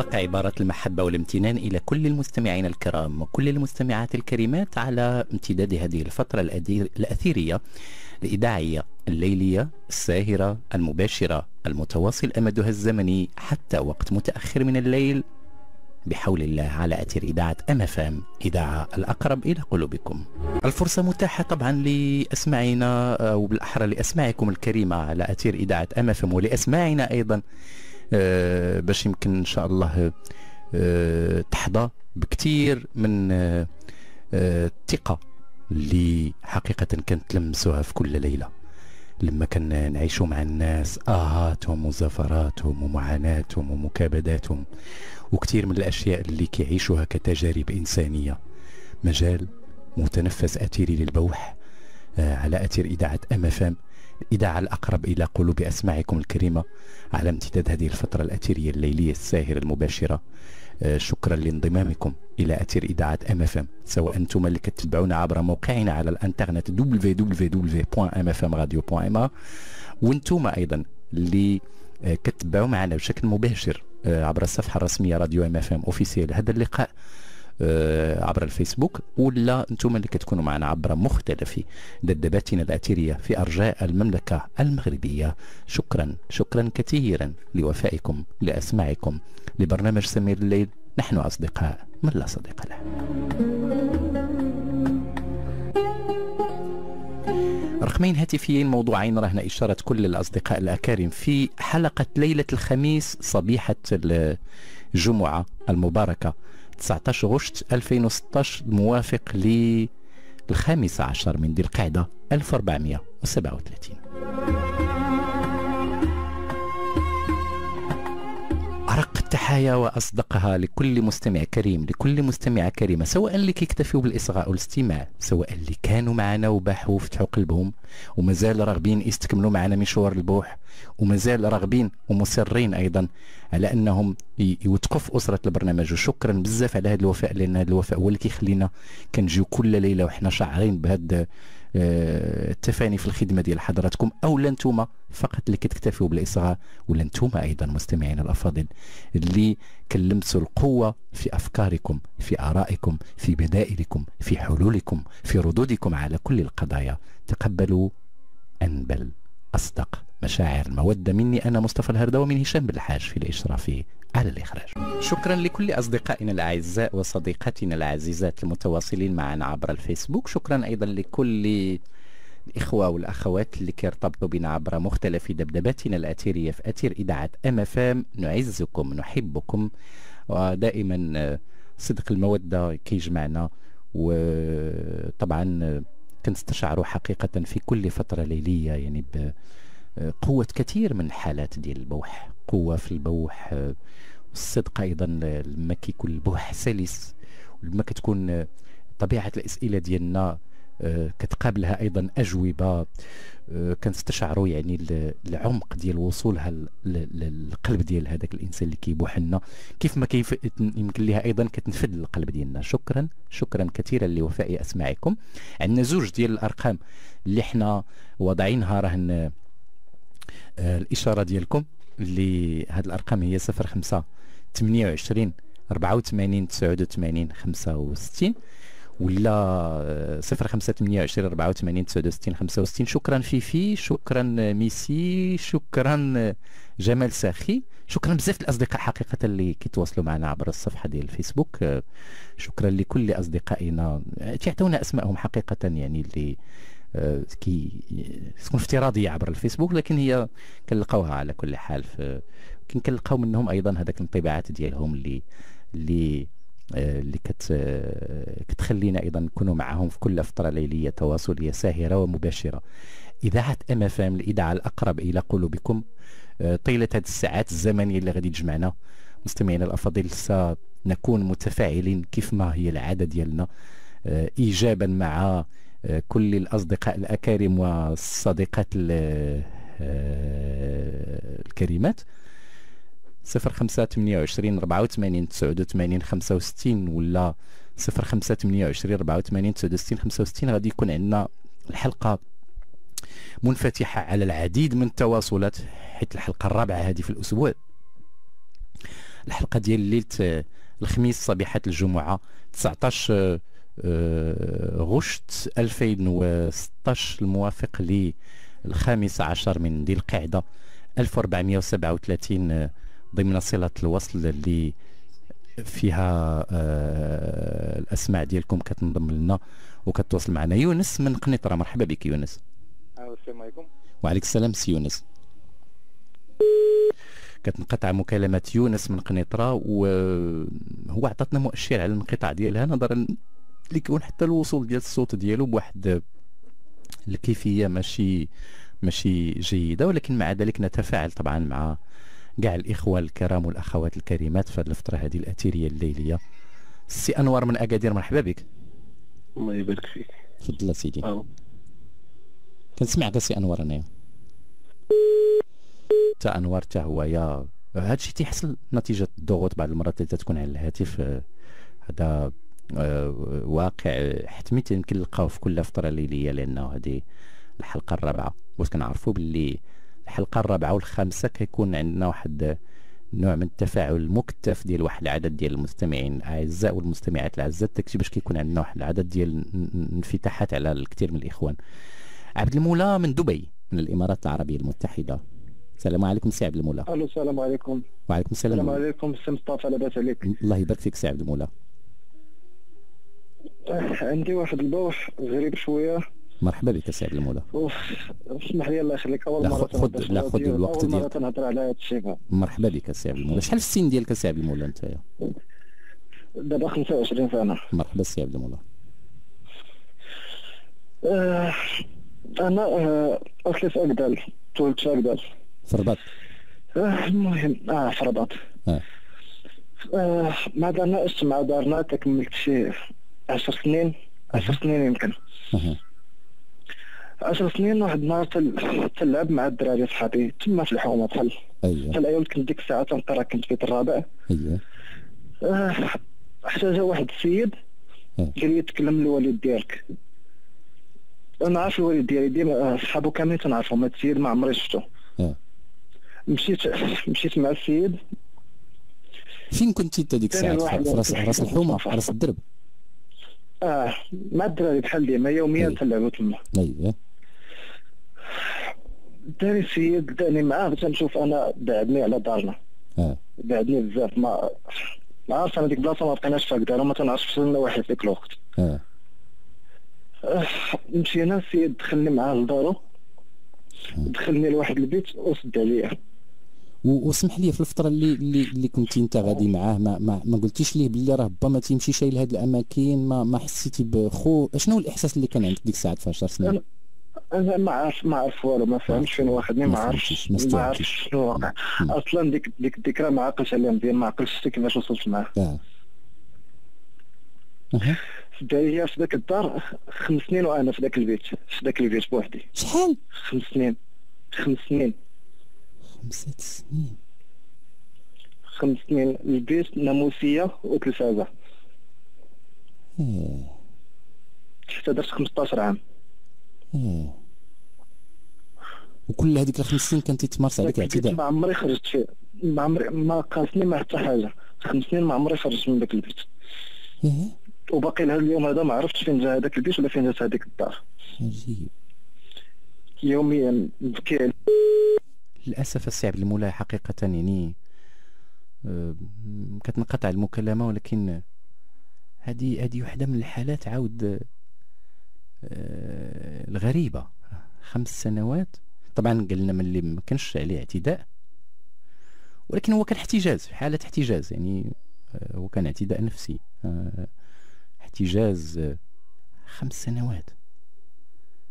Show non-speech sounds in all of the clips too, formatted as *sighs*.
أصدق عبارات المحبة والامتنان إلى كل المستمعين الكرام وكل المستمعات الكريمات على امتداد هذه الفترة الأثيرية الإذاعية الليلية الساهرة المباشرة المتواصل أمدها الزمني حتى وقت متأخر من الليل بحول الله على أثير إذاعة أم اف ام إذاعة الأقرب إلى قلوبكم. الفرصة متاحة طبعا لأسماعنا أو بالأحرى لأسماعكم الكريمة على أثير إذاعة أم اف ام ولأسماعنا أيضا. باش يمكن إن شاء الله آه، تحظى بكثير من آه، الثقة اللي حقيقة كانت تلمسوها في كل ليلة. لما كنا نعيشوا مع الناس آهاتهم وزفراتهم ومعاناتهم ومكابداتهم وكثير من الأشياء اللي كيعيشوها كتجارب إنسانية. مجال متنفس أثيري للبوح على أثير إذاعة أم فام الإذاعة الأقرب إلى قلوب أسماعكم الكريمة على امتداد هذه الفترة الأثيرية الليلية الساهرة المباشرة. آه، شكرا لانضمامكم إلى أثير إذاعة أم اف ام سواء أنتم اللي كتتبعونا عبر موقعنا على الانترنت www.mfmradio.ma وأنتم أيضا اللي آه، كتبعوا معنا بشكل مباشر آه، عبر الصفحة الرسمية راديو ام اف ام officiel هذا اللقاء عبر الفيسبوك ولا أنتم اللي كتكونوا معنا عبر مختلف دبدباتنا الأثيرية في أرجاء المملكة المغربية. شكرا شكرا كثيرا لوفائكم لأسماعكم لبرنامج سمير الليل. نحن أصدقاء من لا صديق له. رقمين هاتفيين موضوعين رهن إشارة كل الأصدقاء الأكارم في حلقة ليلة الخميس صبيحة الجمعة المباركة. 19 غشت 2016 الموافق للخامس عشر من ذي القعدة 1437 أرق التحايا وأصدقها لكل مستمع كريم لكل مستمعة كريمة سواء اللي كيكتفوا بالإصغاء والاستماع سواء اللي كانوا معنا وباحوا وفتحوا قلبهم ومازال راغبين يستكملوا معنا مشوار البوح. ومازال راغبين ومصرين أيضا على أنهم يوثقوا في أسرة البرنامج. وشكرا بزاف على هذا الوفاء لأن هذا الوفاء هو اللي كيخلينا كنجيو كل ليلة وحنا شاعرين بهذا آه، التفاني في الخدمة ديال حضراتكم. أو أنتم فقط اللي كتكتفوا بالاصغاء ولا أنتم أيضا مستمعين الأفاضل اللي كلمتوا القوة في أفكاركم في آرائكم في بدائلكم في حلولكم في ردودكم على كل القضايا. تقبلوا أنبل أصدق. مشاعر المودة مني. أنا مصطفى الهردة ومن هشام بالحاج في الإشراف. على الإخراج. شكرا لكل أصدقائنا الأعزاء وصديقاتنا العزيزات المتواصلين معنا عبر الفيسبوك. شكرا أيضا لكل الإخوة والأخوات اللي كيرتبطوا بنا عبر مختلف دبدباتنا الأثيرية في أثير إذاعة أم فام نعزكم نحبكم. ودائما صدق المودة كيجمعنا. وطبعا كنستشعروا حقيقة في كل فترة ليلية يعني قوة كثير من الحالات ديال البوح قوة في البوح الصدق أيضا لما كيكون البوح سلس ولما كتكون طبيعة الأسئلة ديالنا كتقابلها أيضا أجوبة كنستشعروا يعني العمق ديال وصولها للقلب ديال هذاك الإنسان اللي كيبوح لنا. كيف ما كيف يمكن لها أيضا كتنفذ القلب ديالنا. شكرا شكرا كثيرا لوفاء أسماعكم. عندنا زوج ديال الأرقام اللي حنا واضعينها راهن آه، الإشارة ديالكم اللي هاد الأرقام هي 05 28 84 89 65 ولا 05 28 84 69 65 شكرا فيفي شكرا ميسي شكرا جمال ساخي شكرا بزاف الأصدقاء حقيقة اللي كيتواصلوا معنا عبر الصفحة ديال الفيسبوك. شكرا لكل أصدقائنا تعطونا أسمائهم حقيقة يعني اللي آه، كتكون افتراضية عبر الفيسبوك لكن هي كنلقاوها على كل حال كن كنلقاو منهم أيضا هذاك الانطباعات ديالهم اللي اللي آه، اللي كت آه، كتخلينا أيضا نكونوا معهم في كل فترة ليلية تواصلية ساهرة ومباشرة. إذاعة MFM الإذاعة الأقرب إلى قلوبكم طيلة هذه الساعات الزمنية اللي غادي تجمعنا. مستمعينا الأفاضل سنكون متفاعلين كيف ما هي العادة ديالنا ايجابا مع كل الأصدقاء الأكارم والصديقات آه، الكريمات. صفر خمسة ثمانية وعشرين ربعة وثمانين تسعود وثمانين خمسة وستين ولا صفر خمسة ثمانية وعشرين ربعة وثمانين تسعود وستين خمسة وستين. غادي يكون عندنا الحلقة منفتحة على العديد من التواصلات حيث الحلقة الرابعة هذه في الأسبوع. الحلقة ديال ليله الخميس صبيحه الجمعة 19 غشت 2016 الموافق للخامس عشر من ذي القعدة 1437 ضمن صلة الوصل اللي فيها آه الأسماء ديالكم كتنضم لنا وكتواصل معنا. يونس من قنيطرة مرحبا بك يونس. السلام عليكم. وعليك السلام سي يونس. كتنقطع مكالمة يونس من قنيطرة وهو عطاتنا مؤشر على الانقطاع ديالها نظرا لكون حتى الوصول ديال الصوت ديالو بواحد الكيفية ماشي ماشي جيدة ولكن مع ذلك نتفاعل طبعا مع كاع الإخوة الكرام والأخوات الكريمات في هذه الفترة هذه الأثيرية الليلية. سي أنور من أكادير مرحبا بك. الله يبارك فيك. تفضل سيدي. كنسمعك سي أنور أنايا. تا أنوار تا هو يا هذا الشيء تيحصل نتيجة الضغوط بعض المرات اللي تكون على الهاتف آه، هذا واقع حتمي يمكن نلقاوه في كل فتره ليليه لأنه هذه الحلقة الرابعة. واش كنعرفوا باللي الحلقة الرابعة والخامسة كيكون عندنا واحد نوع من التفاعل المكتف ديال واحد العدد ديال المستمعين الاعزاء والمستمعات الأعزاء داكشي باش كيكون عندنا واحد العدد ديال الانفتاحات على الكثير من الإخوان. عبد المولى من دبي من الإمارات العربية المتحدة. السلام عليكم سي عبد المولى. ألو السلام عليكم. وعليكم السلام. السلام عليكم سي مصطفى لاباس عليك. الله يبارك فيك سي عبد المولى. عندي واحد البوح غريب شوية. مرحبا بك سي عبد المولى. اسمح لي الله يخليك. أول مرة خذ لا خذ الوقت ديالك اول مرة تنهضر على هذا الشيء مرحبا بك سي عبد المولى. شحال السن ديالك سي عبد المولى أنت؟ دابا 25 سنة. مرحبا سي عبد المولى. آه أنا آه اصلي في اكدال تولدت في اكدال في الرباط آه المهم أه في الرباط أه. آه ما دارنا مع دارنا تكملت شي 10 سنين 10 سنين يمكن. أه. عشر سنين واحد النهار تلعب مع الدراري صحابي تما في الحومة بحال اييه بحال أيام كنت ديك الساعة تنقرا كنت في الرابع. اييه آه حتى جا واحد السيد أه. قال لي تكلم الوالد ديالك. أنا عارف الوالد ديالي ديما صحابو كاملين تنعرفهم هاد السيد ما عمري شفتو. مشيت مشيت مع السيد. فين كنتي انت ديك الساعة؟ في راس راس الحومة راس الدرب. آه مع الدراري بحال ديما يوميا تلعبوا تما اييه داري السيد داني معاه تنشوف أنا بعدني على دارنا. آه. بعدني بزاف ما ما عرفت أنا ديك البلاصه ما بقيناش فيها كدار وما تنعرفش وصلنا واحد في ديك الوقت. آه. مشينا السيد دخلني معاه لدارو دخلني لواحد البيت وسد عليا. واسمح لي في الفترة اللي اللي, اللي كنتي أنت غادي معاه ما ما, ما قلتيش ليه باللي راه با ما تيمشيش لهاد الأماكن ما ما حسيتي بخو. شنو الإحساس اللي كان عندك ديك الساعة في 10 سنين أنا ما عارف ما عارف والو ما فهمتش فين واخدني ما عرفتش ما عرفتش شنو واقع. أصلا ديك ديك الذكرى ما عقلتش عليها مزيان ما عقلتش حتى كيفاش وصلت معاه. آه. أها. هي في ذاك الدار خمس سنين وأنا في ذاك البيت في ذاك البيت بوحدي. شحال؟ خمس سنين. خمس سنين. خمسة سنين. خمس سنين. البيت ناموسية وتلفازة حتى درت 15 عام. إيه. وكل هذيك الخمس سنين كنتي تمارس عليك اعتداء. ما عمري خرجت فيه ما عمري ما قاسني ما حتى حاجة. خمس سنين ما عمري خرجت من ذاك البيت. إيه. وباقي لهذا اليوم هذا ما عرفتش فين جا هذاك البيت ولا فين جات هذيك الدار عجيب. يوميا نبكي للأسف السي عبد المولى حقيقة يعني آه، كتنقطع المكالمة ولكن هذه هذه وحدة من الحالات عاود آه، الغريبة. خمس سنوات. طبعا قلنا من اللي ما كانش عليه اعتداء ولكن هو كان احتجاز حالة احتجاز يعني آه، هو كان اعتداء نفسي. احتجاز خمس سنوات.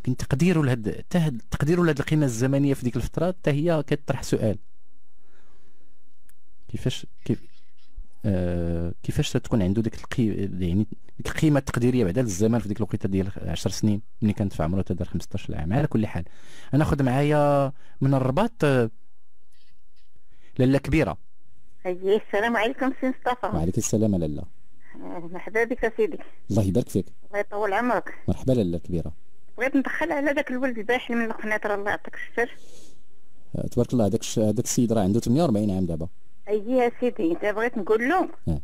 كنت تقديره لهاد تقديره لهاد القيمة الزمنية في ديك الفترة حتى هي كتطرح سؤال. كيفاش كيف آه كيفاش تكون عنده ديك القي يعني ديك القيمة التقديرية بعد الزمن في ديك الوقيتة ديال 10 سنين ملي كانت في عمره تدار 15 عام على كل حال. أنا ناخذ معايا من الرباط آه، لاله كبيرة. أيه السلام عليكم سي مصطفى. وعليكم السلام لاله مرحبا بك سيدي. الله يبارك فيك. الله يطول عمرك. مرحبا لاله كبيرة. بغيت ندخل على ذاك الولد الباحث من القناطر الله يعطيك الستر تبارك الله هذاك هذاك السيد راه عنده 48 عام دابا. أي يا سيدي انت بغيت نقول له آه.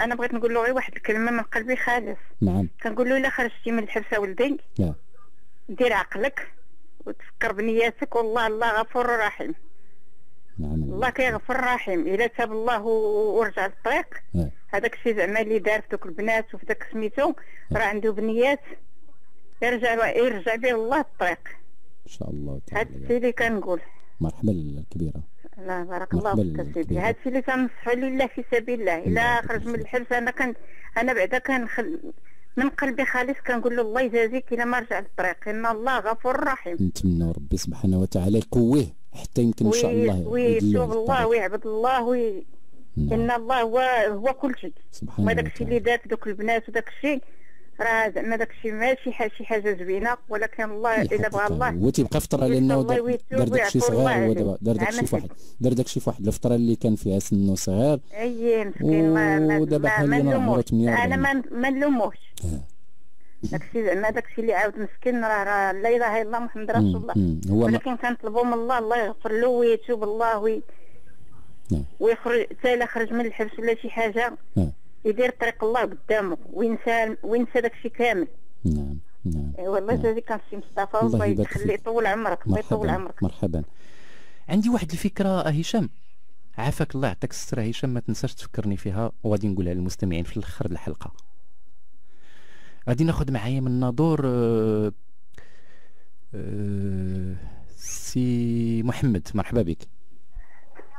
أنا بغيت نقول له غير واحد الكلمة من قلبي خالص. نعم. كنقول له إلا خرجتي من الحبس ولدي آه. دير عقلك وتفكر بنياتك والله الله غفور رحيم. نعم. الله كيغفر رحيم. إلا تاب الله ورجع للطريق. آه. هذاك الشيء زعما اللي دار في دوك البنات وفي داك سميتو راه عنده بنيات. يرجع يرجع به الله الطريق. إن شاء الله هذا تعالى. الشيء اللي كنقول. مرحبا الكبيره لا بارك الله فيك سيدي. هذا الشيء اللي تنصحوا لله في سبيل الله. إلا الله خرج من الحبس. أنا كان أنا بعدا كنخل من قلبي خالص كنقول له الله يجازيك إلا ما رجع للطريق. إن الله غفور رحيم. نتمنى ربي سبحانه وتعالى يقويه حتى يمكن إن شاء الله ويتوب الله. ويعبد الله وي... نعم. إن الله هو هو كل شيء. سبحانه وما داك الشيء اللي في دوك البنات وداك الشيء راه زعما داك الشيء ماشي شي حاجة زوينة ولكن الله إلا بغى الله هو تيبقى فتره لأنه دار داكشي صغير هو. دابا دار نعم داكشي في واحد أسيدي. دار داكشي في واحد الفترة اللي كان فيها سنه صغير أي مسكين ودابا حاليا ما راه عمره نلوموش 48. أنا ما نلوموش آه. داكشي زعما داكشي اللي عاود مسكين راه راه لا إله إلا الله محمد رسول الله. هو ولكن كنطلبوا من الله الله يغفر له ويتوب الله وي نعم. ويخرج حتى إلا خرج من الحبس ولا شي حاجة آه. يدير طريق الله قدامه وينسى وينسى داكشي كامل. نعم نعم إيه والله نعم. يجازيك السي مصطفى الله الله يبارك يخلي فيك. يطول عمرك الله يطول عمرك. مرحبا. عندي واحد الفكرة آه هشام. عافاك الله يعطيك الستر هشام ما تنساش تفكرني فيها وغادي نقولها للمستمعين في الأخر الحلقة. غادي ناخذ معايا من ناظور آه، آه، سي محمد. مرحبا بك.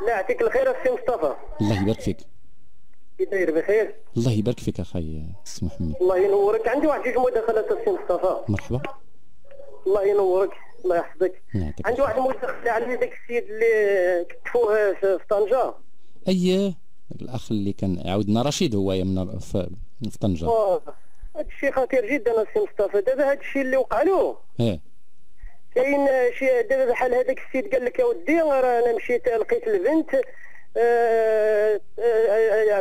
لا يعطيك الخير السي مصطفى. الله يبارك فيك. كي داير بخير. الله يبارك فيك أخي سي محمد. الله ينورك. عندي واحد جوج مداخلات السي مصطفى. مرحبا. الله ينورك. الله يحفظك. عندي واحد. المداخله على ذاك السيد اللي كرفسوه في طنجة. اييه الأخ اللي كان عاودنا رشيد هو من في طنجة. هذا الشيء خطير جدا السي مصطفى. دابا هذا الشيء اللي وقع له آه كاين شي دابا بحال هذاك السيد قال لك يا ودي راه أنا مشيت لقيت البنت.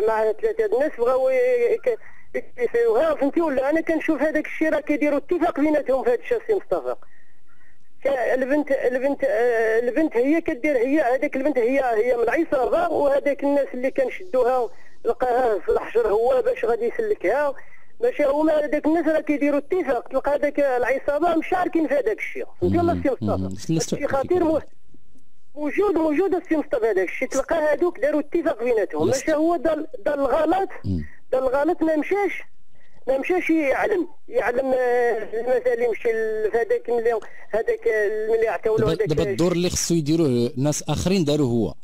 مع الناس بغاو يكتفيوها فهمتي ولا أنا كنشوف هذاك الشيء راه كيديروا اتفاق بيناتهم في هذا الشيء السي مصطفى البنت البنت آه، البنت هي كدير هي هذاك البنت هي هي من العصابه وهذاك الناس اللي كنشدوها لقاها في الحجر هو باش غادي يسلكها باش هما هذاك الناس راه كيديروا اتفاق تلقى هذاك العصابه مشاركين في هذاك الشيء فهمتي ولا مم. مصطفى خطير مو- موجود موجود السي مصطفى هذاك الشيء تلقى هذوك داروا اتفاق بيناتهم. باش هو دار الغلط. دار الغلط ما مشاش ما مشاش يعلم يعلم آه، مثلا اللي مشى في هذاك ملي هذاك ملي عطاو له هذاك دابا الدور اللي خصو يديروه ناس آخرين داروا هو.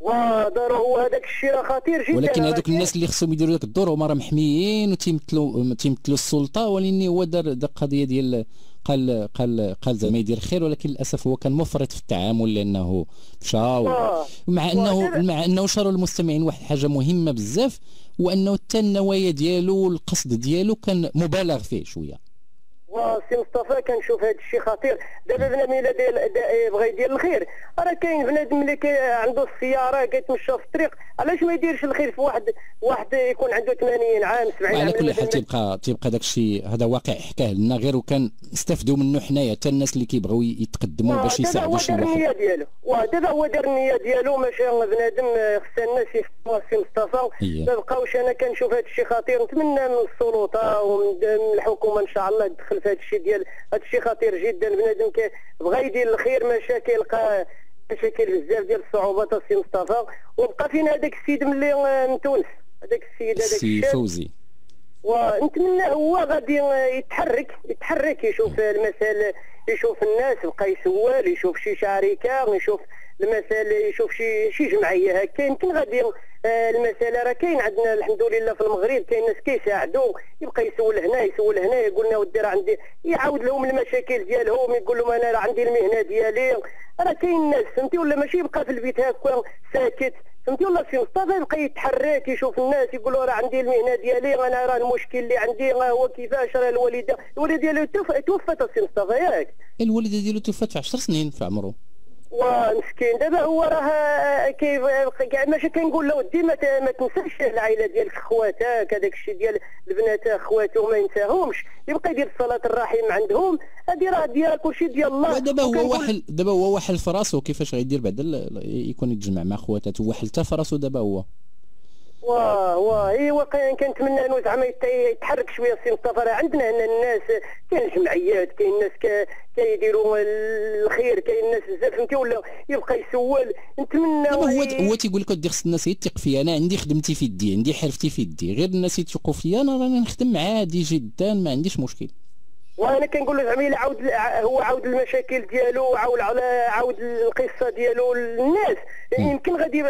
ودار هو هذاك الشيء راه خطير جدا. ولكن هذوك الناس اللي خصهم يديروا ذاك الدور هما راه محميين وتيمثلوا تيمثلوا السلطة ولكن هو دار دار قضية ديال قال قال قال زعما يدير خير ولكن للأسف هو كان مفرط في التعامل لأنه مشى آه. مع أنه ودابا- مع أنه شروا المستمعين واحد حاجة مهمة بزاف وأنه حتى النوايا ديالو والقصد ديالو كان مبالغ فيه شوية وسي مصطفى كنشوف هذا الشيء خطير. دابا بنادم إلا دا- بغى يدير الخير. راه كاين بنادم اللي كي عنده السيارة كيتمشى في الطريق علاش ما يديرش الخير في واحد واحد يكون عنده 80 عام 70 عام؟ وعلى كل حال تيبقى تيبقى داك الشيء هذا واقع حكاه لنا غير وكان نستافدوا منه حنايا حتى الناس اللي كيبغيو يتقدموا باش دابا يساعدوا شي واحد. النية ديالو. ودابا هو دار النية ديالو ماشي بنادم خص الناس يفهموا السي مصطفى. إيه. ما بقاوش أنا كنشوف هذا الشيء خطير نتمنى من السلطة ومن من الحكومة إن شاء الله تدخل في هذا الشيء ديال هذا الشيء خطير جدا. بنادم بغى يدير الخير مشى كيلقى مشاكل بزاف ديال الصعوبات السي مصطفى. وبقى فينا هذاك السيد ملي آه، من تونس. هذاك السيد هذاك السي فوزي. ونتمنى هو غادي يتحرك. يتحرك يشوف المسائل يشوف الناس. بقى يسول يشوف شي شركة يشوف المسائل يشوف شي شي جمعية هكا يمكن غادي آه، المساله راه كاين عندنا الحمد لله في المغرب كاين ناس كيساعدوا يبقى يسول هنا يسول هنا يقول لنا ودي راه عندي يعاود لهم المشاكل ديالهم يقول لهم أنا راه عندي المهنة ديالي. راه كاين ناس فهمتي ولا ماشي يبقى في البيت هكا ساكت؟ فهمتي ولا سي مصطفى يبقى يتحرك يشوف الناس يقولوا راه عندي المهنة ديالي أنا راه المشكل اللي عندي هو كيفاش؟ راه الوالدة الوالدة ديالو توف- توفت السي مصطفى ياك الوالدة ديالو توفات في 10 سنين في عمره. ومسكين. دابا هو راه كيف كاع ماشي كنقول له ودي ما, تنساش العائلة ديالك خواتك هذاك الشيء ديال البنات خواتو ما ينساهمش. يبقى يدير صلاة الرحم عندهم. هذه راه ديال كلشي ديال الله. دابا هو واحد دابا هو واحد في راسو كيفاش غيدير بعدا يكون يتجمع مع خواتاته واحد حتى في راسو دابا هو. واه واه ايوا كنتمنى إنه زعما يتحرك شوية السي مصطفى. راه عندنا هنا الناس كاين جمعيات كاين الناس كيديروا الخير كاين الناس بزاف فهمتي؟ ولا يبقى يسول. نتمنى هو هو تيقول لك ودي خص الناس يثق فيا. أنا عندي خدمتي في يدي عندي حرفتي في يدي. غير الناس يثقوا فيا أنا راني نخدم عادي جدا ما عنديش مشكل. وأنا كنقول له زعما عاود هو عاود المشاكل ديالو عاود على عاود القصة ديالو للناس يمكن غادي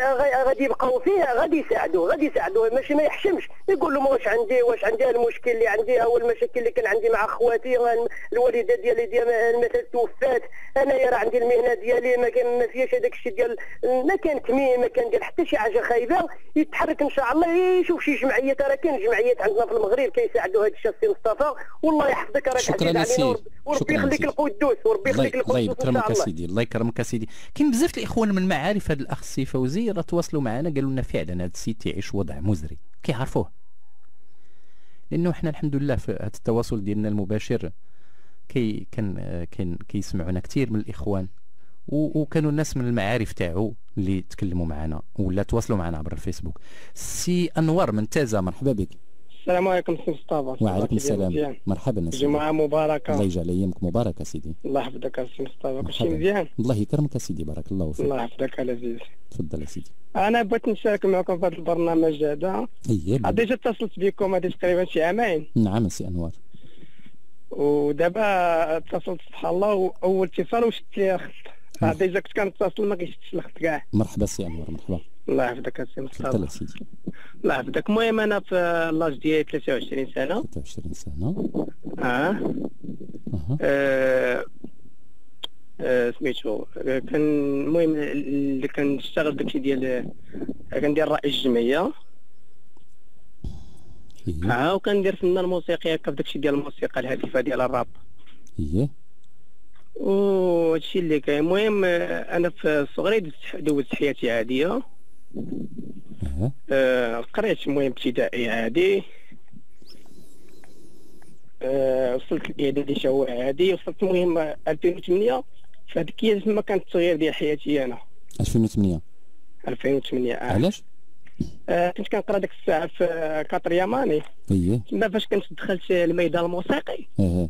غادي يبقاو فيها غادي يساعدوه غادي يساعدوه ماشي ما يحشمش. يقول لهم واش عندي واش عندي المشكل اللي عندي؟ هو المشاكل اللي كان عندي مع خواتي الوالدة ديالي ديال مثلا توفات. أنايا راه عندي المهنة ديالي ما كان ما فيهاش هذاك الشيء ديال ما كان تميم ما كان ديال حتى شي حاجة خايبة يتحرك إن شاء الله يشوف شي جمعيات راه كاين جمعيات عندنا في المغرب كيساعدوا هذا الشيء السي مصطفى. والله يحفظك راك شكرا سيدي وربي يخليك القدوس وربي يخليك القدوس الله يكرمك سيدي الله. يكرمك سيدي كاين بزاف الإخوان من معارف هذا الأخ السي فوزي راه تواصلوا معنا قالوا لنا فعلا هذا السيد تعيش وضع مزري. كيعرفوه. لأنه حنا الحمد لله في هذا التواصل ديالنا المباشر كي كان كان كيسمعونا كثير من الإخوان وكانوا الناس من المعارف تاعو اللي تكلموا معنا ولا تواصلوا معنا عبر الفيسبوك. سي انور من تازا مرحبا بك. السلام عليكم سي مصطفى. وعليكم السلام. مرحبا جمعة مباركة. الله يجعل أيامك مباركة سيدي. الله يحفظك سي مصطفى. كلشي مزيان؟ الله يكرمك سيدي. بارك الله فيك. الله يحفظك العزيز تفضل سيدي. أنا بغيت نشارك معكم في هذا البرنامج هذا. اييه déjà اتصلت بكم هذه تقريبا شي عامين. نعم سي أنوار. ودابا اتصلت سبحان الله وأول اتصال وشدت لي الخط déjà كنت كنتصل ما كيشدش الخط كاع. مرحبا سي أنوار مرحبا. الله يحفظك سي مصطفى. سيدي. الله يحفظك. المهم أنا في l'âge ديالي 23 سنة. 23 سنة. آه. آه، آه، سميتو كان المهم اللي كنشتغل داكشي ديال كندير رئيس الجمعية. إيه آه وكندير فنان موسيقي هكا في داكشي ديال الموسيقى الهادفه ديال الراب. إيه وهادشي اللي كاين. المهم آه، أنا في صغري دوزت- حياتي عادية. آه، قريت المهم ابتدائي عادي آه، وصلت الاعدادي شا هو عادي وصلت المهم 2008 فهاديك هي تما كان التغيير ديال حياتي أنا. 2008 2008 آه. علاش؟ آه كنت كنقرا ديك الساعة في كاتر يماني إيه. تما فاش كنت دخلت الميدان الموسيقي. آه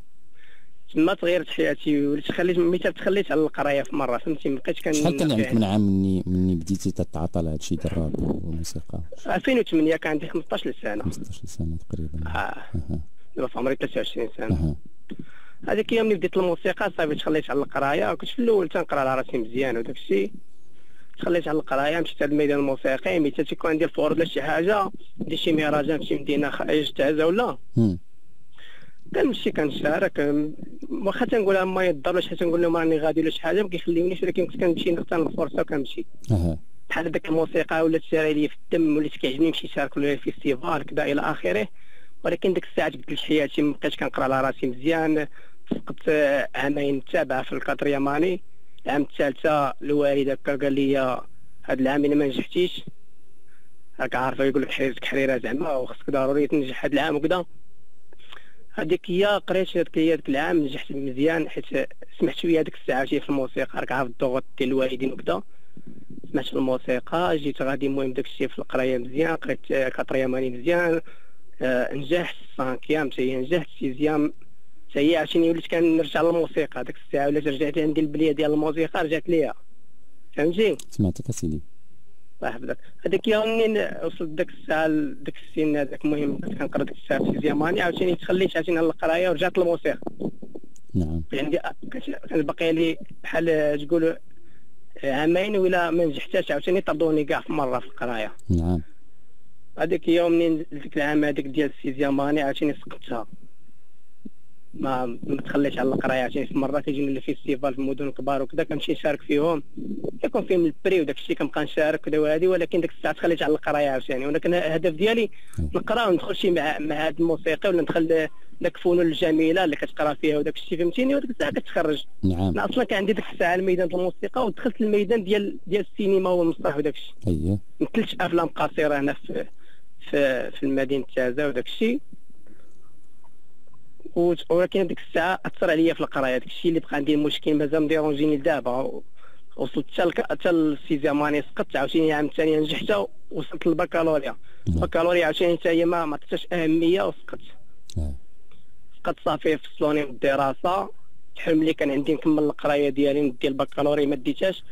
تما تغيرت حياتي وليت خليت ميتا تخليت على القراية في مرة فهمتي؟ ما بقيتش كان شحال كان عندك من عام مني مني بديتي تتعاطى لهذا الشيء ديال الراب والموسيقى؟ 2008 كان عندي 15 سنه 15 سنه تقريبا. آه. دابا في عمري 23 سنة. هذيك هي ملي بديت الموسيقى صافي تخليت على القراية. كنت في الأول تنقرأ على راسي مزيان وداك الشيء تخليت على القراية مشيت على الميدان الموسيقي ملي تيكون عندي الفور ولا شي حاجة. ندير شي مهرجان في شي مدينة خارج تعزه ولا. كنمشي كنشارك واخا تنقول ما يضر ولا شي تنقول لهم راني غادي ولا شي حاجة ما كيخليونيش ولكن كنت كنمشي نغتنم الفرصة وكنمشي. بحال داك الموسيقى ولات ساري لي في الدم وليت كيعجبني نمشي نشارك ولا festival كذا إلى آخره. ولكن ديك الساعة تبدلت حياتي ما بقيتش كنقرأ على راسي مزيان. فقدت عامين متابعة في ال quatrième année العام الثالثة الوالد هكا قال لي هاد العامين ما نجحتيش. راك عارفه يقول لك حريرتك حريرة زعما وخصك ضروري تنجح هاد العام وكذا. هذيك هي قريت هذاك هي هذاك العام نجحت مزيان حيت سمعت شوية هذيك الساعة شي في الموسيقى راك عارف الضغط ديال الوالدين وكذا سمعت في الموسيقى جيت غادي المهم داك الشيء في القراية مزيان قريت آه، quatrième année مزيان. آه، نجحت cinquième حتى هي نجحت sixième حتى هي عشان وليت كنرجع للموسيقى ديك الساعة ولات رجعت عندي البلية ديال الموسيقى رجعت ليها فهمتي؟ سمعتك أسيدي. الله يحفظك هذاك يوم منين وصلت داك الساعة داك السن هذاك المهم كنت كنقرا ديك الساعة في sixième année عاوتاني تخليت عاوتاني على القراية ورجعت للموسيقى. نعم. عندي كان باقي لي بحال تقول عامين ولا ما نجحتش عاوتاني طردوني كاع في مرة في القراية. نعم. هذاك يوم منين ديك العام هذاك ديال ال sixième année عاوتاني سقطتها. ما ما تخليش على القرايه عاوتاني في مرة كيجيني ال festival في المدن الكبار وكذا كنمشي نشارك فيهم. يكون فيهم ال prix وداك الشيء كنبقى نشارك كذا وهذه ولكن ديك الساعة تخليت على القرايه عاوتاني. ولكن الهدف ديالي نقرا وندخل شي مع مع هذا الموسيقي ولا ندخل داك الفنون الجميلة اللي كتقرا فيها وداك الشيء فهمتيني؟ وديك الساعة كتخرج. نعم. أنا أصلا كان عندي ديك الساعة الميدان ديال الموسيقى ودخلت الميدان ديال ديال السينما والمسرح وداك الشيء اييه مثلت أفلام قصيرة هنا في في في المدينة تازا وداك الشيء ولكن ديك الساعة أثر عليا في القراية. داك الشيء اللي بقى عندي المشكل مازال مديرونجيني لدابا وصلت حتى حتى السيزيام اني سقطت عاوتاني عام ثاني نجحت وصلت للبكالوريا. نعم. البكالوريا عاوتاني حتى هي ما ما عطيتهاش أهمية وسقطت. آه. سقطت صافي فصلوني من الدراسة. الحلم اللي كان عندي نكمل القراية ديالي ندي البكالوريا ما ديتهاش.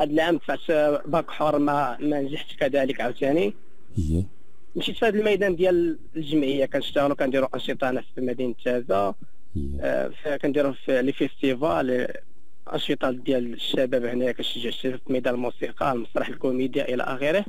هذا العام دفعت باك حر ما ما نجحتش كذلك عاوتاني. مشيت في هذا الميدان ديال الجمعية كنشتغلوا كنديروا أنشطة هنا في مدينة تازا اييه آه، كنديروا في les festivals أنشطة ديال الشباب هنا كنشجع الشباب في ميدان الموسيقى المسرح الكوميديا إلى آخره.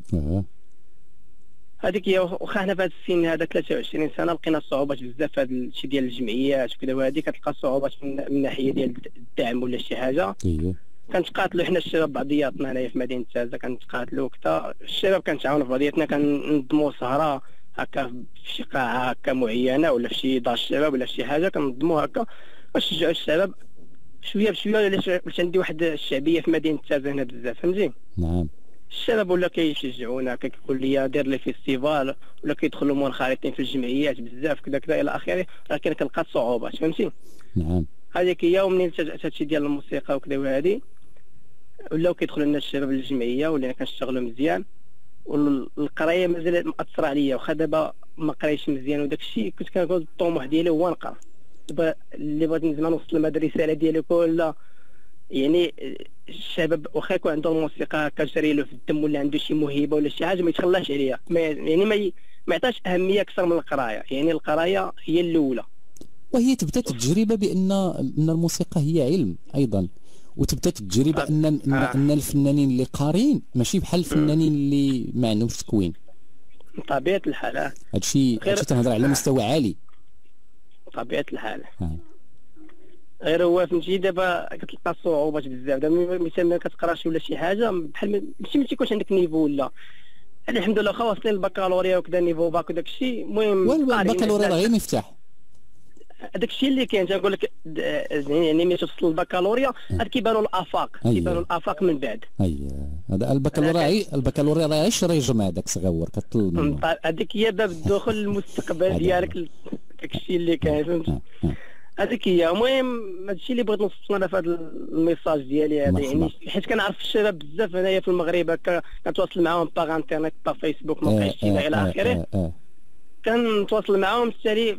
هذيك هي واخا حنا في هذا السن هذا 23 سنة لقينا صعوبات بزاف في هذا الشيء ديال الجمعيات وكذا وهذه كتلقى صعوبات من الناحيه ديال الدعم ولا شي حاجة. اييه كنتقاتلوا حنا الشباب بعضياتنا هنايا في مدينة تازا كنتقاتلوا كتا الشباب كنتعاونوا في بعضياتنا كننظموا سهرة هكا في شي قاعه هكا معينة ولا في شي دار الشباب ولا في شي حاجة كنظموا هكا. ونشجعوا الشباب شوية بشوية علاش عندي واحد الشعبية في مدينة تازا هنا بزاف فهمتي؟ نعم. الشباب ولا كيشجعونا كيقول لي دير les festivals ولا كيدخلوا منخرطين في الجمعيات بزاف كذا كذا إلى آخره ولكن كنلقى صعوبات فهمتي؟ نعم. هذيك هي ومنين اتجهت هادشي ديال الموسيقى وكذا وهادي ولاو كيدخلوا لنا الشباب للجمعيه ولينا كنشتغلوا مزيان. والقرايه مازال مأثرة عليا واخا دابا ما قرايش مزيان وداك الشيء كنت كنقول الطموح ديالي هو نقرأ. دابا اللي بغيت زمان نوصل لهاد الرسالة ديالي كلها يعني الشباب واخا يكون عنده الموسيقى هكا جاري له في الدم ولا عنده شي موهبة ولا شي حاجة ما يتخلاش عليها يعني ما ما يعطاش أهمية أكثر من القراية. يعني القراية هي الأولى. وهي تبدات التجربه بان أن الموسيقى هي علم أيضا. وتبدات التجربه ان ان, آه. أن الفنانين اللي قارين ماشي بحال الفنانين اللي ما عندهمش تكوين. بطبيعه الحال آه. هادشي غير- هادشي تنهضر على آه. مستوى عالي. بطبيعه الحال. آه. غير هو فهمتي دابا كتلقى صعوبات بزاف. دابا مثلا ما كتقراش ولا شي حاجة بحال ما- ماشي ما تيكونش عندك niveau ولا. الحمد لله واصلين البكالوريا وكذا niveau bac وداك الشيء المهم راه غير مفتاح. هذاك الشيء اللي كاين تنقول لك يعني ملي توصل للبكالوريا هاد كيبانوا الأفاق. كيبانوا الأفاق من بعد أي هذا البكالوريا البكالوريا راه غير شريجم هذاك صغير كطل هذيك هي باب الدخول *laughs* للمستقبل ديالك داك الشيء اللي كاين فهمتي آه، آه. هذيك هي المهم هذا الشيء اللي بغيت نوصل أنا في هذا ال message ديالي هذا. يعني حيت كنعرف الشباب بزاف هنايا في المغرب هكا كنتواصل معاهم par internet par Facebook موقع آه، اجتماعي إلى آه، آخره آه، آه. كنتواصل معاهم بالتالي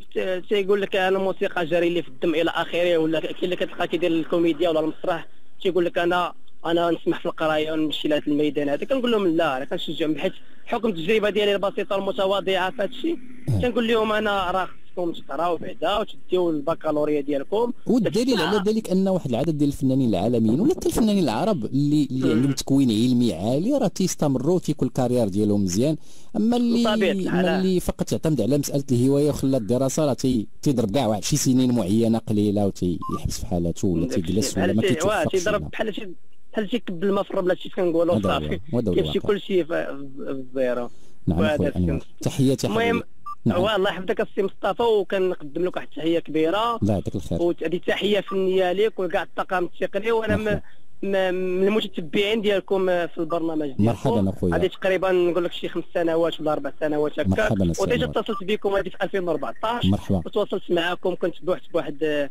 تيقول لك أنا الموسيقى جاري لي في الدم إلى آخره ولا كاين اللي كتلقى كيدير الكوميديا ولا المسرح تيقول لك أنا أنا نسمح في القراية ونمشي لهذا الميدان هذا كنقول لهم لا أنا كنشجعهم حيت حكم التجربة ديالي البسيطة المتواضعه في هذا الشيء آه. كنقول لهم أنا راه خصكم تقراو بعدا وتديو البكالوريا ديالكم. والدليل على ذلك أن واحد العدد ديال الفنانين العالميين ولا حتى الفنانين العرب اللي اللي عندهم تكوين علمي عالي راه تيستمروا تيكون ال carrière ديالهم مزيان. أما اللي. أما اللي فقط يعتمد على مسألة الهواية وخلى الدراسة راه تي- تيضرب كاع واحد شي سنين معينة قليلة وتيحبس في حالته ولا تيجلس ولا ما كيتوفقش تيضرب. بحال شي بحال شي كب المفر بلا شي كنقولوا صافي. كيمشي الواقع. كل شيء في ال zéro. نعم أخويا تحياتي المهم حبيبي. نعم. الله يحفظك السي مصطفى وكنقدم لك واحد التحيه كبيرة الله يعطيك الخير وهذه تحية فنية لك ولكاع الطاقم التقني وأنا م- مرحبا. م- من المتتبعين ديالكم في البرنامج ديالكم مرحبا أخويا. هذه تقريبا نقول لك شي خمس سنوات ولا أربع سنوات هكا مرحبا و déjà. اتصلت بكم هذه في 2014 مرحبا وتواصلت معكم كنت بواحد بواحد آه،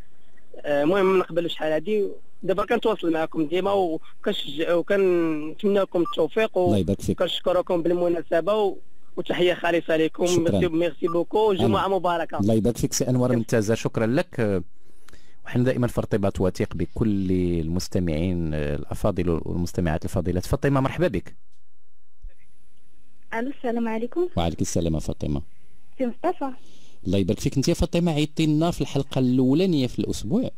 آه، المهم من قبل شحال هذه دابا كنتواصل معكم ديما وكنشجع وكنتمنى لكم التوفيق الله يبارك فيك وكنشكركم بالمناسبة و... وتحية خالصة لكم. شكراً. merci merci beaucoup. جمعة مباركة. الله يبارك فيك سي أنور ممتازة. شكرا لك. ونحن دائما في ارتباط وثيق بكل المستمعين الأفاضل والمستمعات الفاضلات. فاطمة مرحبا بك. ألو السلام عليكم. وعليك السلام يا فاطمة. سي مصطفى. الله يبارك فيك أنت يا فاطمة عيطتي لنا في الحلقة الأولانية في الأسبوع.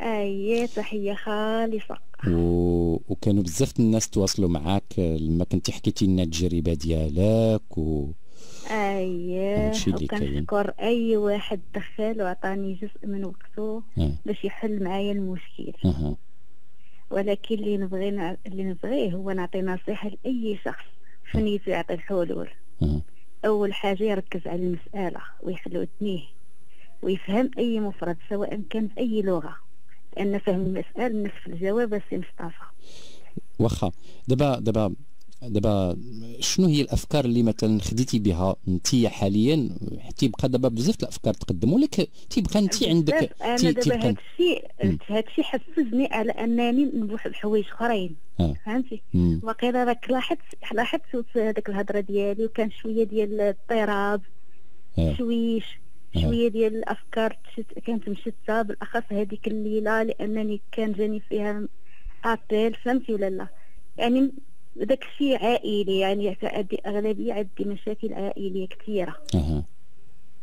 أي تحية خالصة و... وكانوا بزاف الناس تواصلوا معاك آه، لما كنتي حكيتي لنا التجربة ديالك و... اييه. وكنشكر أي واحد دخل وعطاني جزء من وقته آه. باش يحل معايا المشكل أها. ولكن اللي نبغي نع- اللي نبغيه هو نعطي نصيحة لأي شخص في نيته يعطي الحلول أها. أول حاجة يركز على المسألة ويحل ودنيه ويفهم أي مفرد سواء كان في أي لغة لأن فهم المسألة نصف الجواب السي مصطفى. واخا دابا دابا دابا شنو هي الأفكار اللي مثلا خديتي بها انت حاليا؟ تيبقى دابا بزاف الأفكار تقدموا لك تيبقى انت عندك أنا دابا هذا الشيء هذا الشيء حفزني على أنني نبوح بحوايج أخرين آه. فهمتي؟ وقيلا راك لاحظت لاحظت هذيك الهضرة ديالي وكان شوية ديال الاضطراب آه. شويش شوية ديال الأفكار كانت مشتته بالأخص هذيك الليلة لأنني كان جاني فيها أبيل فهمتي ولا لا؟ يعني داك الشيء عائلي يعني عندي أغلبية عندي مشاكل عائلية كثيرة.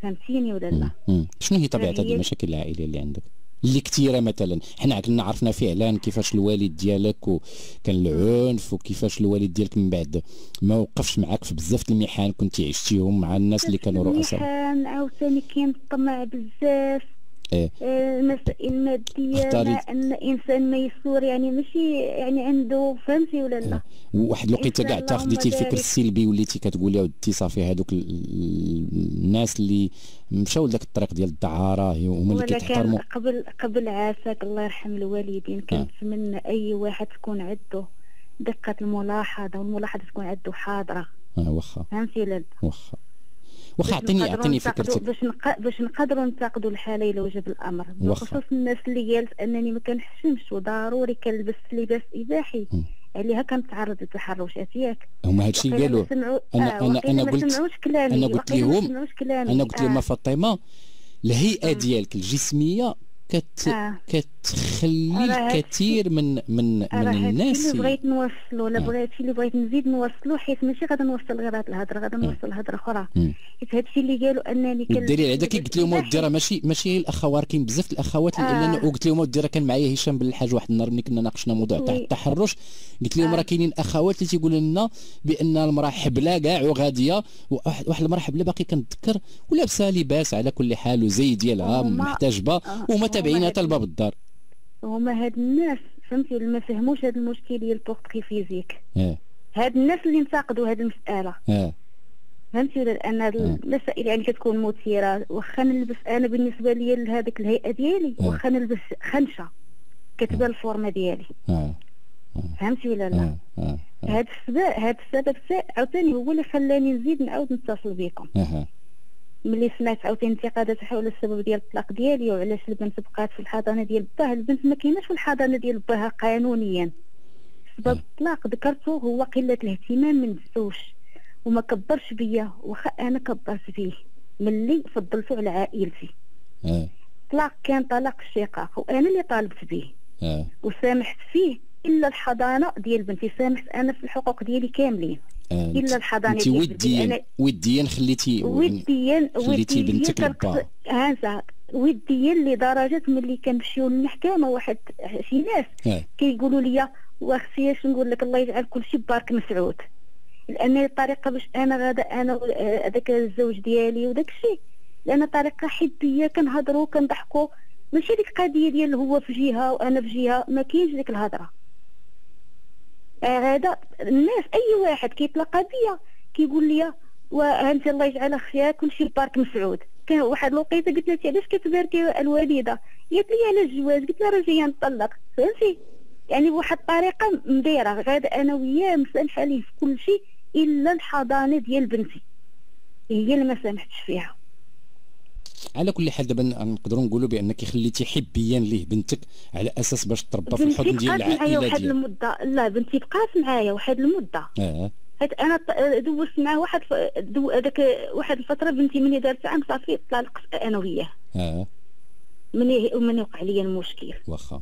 فهمتيني ولا لا؟ شنو هي طبيعة هذه المشاكل العائلية اللي عندك؟ اللي كثيره مثلا. حنا كنا عرفنا فعلا كيفاش الوالد ديالك وكان العنف وكيفاش الوالد ديالك من بعد ما وقفش معاك في بزاف المحن كنت عشتيهم مع الناس اللي كانوا رؤساء. المحن عاوتاني كاين الطمع بزاف. المسائل المادية مع أن الانسان ميسور يعني ماشي يعني عنده فهمتي ولا لا؟ واحد الوقيته كاع تاخديتي الفكر السلبي وليتي كتقولي ودي صافي هذوك الناس اللي مشاو لذاك الطريق ديال الدعارة هما اللي كيتحترموا قبل قبل عافاك الله يرحم الوالدين. كنتمنى آه. أي واحد تكون عنده دقة الملاحظة والملاحظة تكون عنده حاضرة. آه واخا. فهمتي ولا واخا. واخا عطيني عطيني فكرتك باش. باش نقدروا ننتقدوا الحاله الا وجب الأمر. بخصوص الناس اللي قالت أنني ما كنحشمش وضروري كنلبس لباس إباحي. عليها كنتعرض للتحرشات ياك هما هادشي قالوا. أنا آه أنا أنا قلت أنا قلت لهم أنا قلت لهم فاطمة الهيئة ديالك الجسمية كت آه. كتخلي الكثير من من من الناس اللي بغيت نوصلو ولا آه. بغيت اللي بغيت نزيد نوصلو حيت ماشي غادي نوصل غير هاد الهضرة غادي نوصل هضرة أخرى. حيت هادشي اللي قالوا أنني كان الدليل على ذاك قلت لهم ودي راه ماشي ماشي الاخوات كاين بزاف الأخوات آه. وقلت لهم ودي راه كان معايا هشام بن الحاج واحد النهار ملي كنا ناقشنا موضوع تاع التحرش. قلت لهم راه كاينين أخوات اللي تيقولوا لنا بأن المرأة حبلة كاع وغادية واحد المرأة حبلة باقي كنتذكر ولابسة لباس على كل حال وزي ديالها محتجبه وما تابعين حتى لباب الدار الدار هما هاد الناس فهمتي؟ اللي ما فهموش هاد المشكل ديال ال portrait physique آه هاد الناس اللي انتقدوا هاد المسألة. آه فهمتي؟ ولا لأن المسائل يعني كتكون مثيرة. واخا نلبس أنا بالنسبة لي لهذيك الهيئة ديالي واخا نلبس خنشة. كتبان الفورمة ديالي. آه فهمتي ولا لا؟ هذا السبب هذا السبب عاوتاني هو اللي خلاني نزيد نعاود نتصل بكم. ملي سمعت عاوتاني انتقادات حول السبب ديال الطلاق ديالي وعلاش البنت بقات في الحضانة ديال باها البنت ما كايناش في الحضانة ديال باها قانونيا. سبب الطلاق ذكرته هو قلة الاهتمام من الزوج وما كبرش بيا واخا أنا كبرت فيه ملي فضلته على عائلتي. الطلاق كان طلاق الشقاق وأنا اللي طالبت به وسامحت فيه إلا الحضانة ديال بنتي سامحت أنا في الحقوق ديالي كاملين. إلا الحضانة انت وديا وديا خليتي وديا خليتي بنتك لبا هذا وديا لدرجة ملي كنمشيو للمحكمة واحد شي ناس آه. كيقولوا لي واختي اش نقول لك؟ الله يجعل كل شيء بارك مسعود. لأن الطريقة باش أنا غادا أنا هذاك الزوج ديالي وداك الشيء لأن طريقة حبية كنهضروا كنضحكوا. ماشي ديك القضية ديال هو في جهة وأنا في جهة ما كاينش ديك الهضرة. هذا الناس أي واحد كيتلاقى بيا كيقول لي وانت الله يجعل اخيا كلشي بارك مسعود. كان واحد الوقيته قلت لها علاش كتباركي الوالده قالت لي على الجواز قلت لها راه جاية نطلق. فهمتي؟ يعني بواحد الطريقة مديرة غاد أنا وياه مسامحة ليه في كل شيء إلا الحضانة ديال بنتي. هي اللي ما سامحتش فيها. على كل حال دابا نقدروا نقولوا بأنك خليتي حبيا ليه بنتك على أساس باش تربى في الحضن ديال العائلة ديالها واحد المدة. لا بنتي بقات معايا واحد المدة. آه. حيت أنا دوزت معاه واحد دو هذاك واحد الفترة بنتي مني دارت عام صافي طلقت أنا وياه. آه. من من وقع لي المشكل. واخا.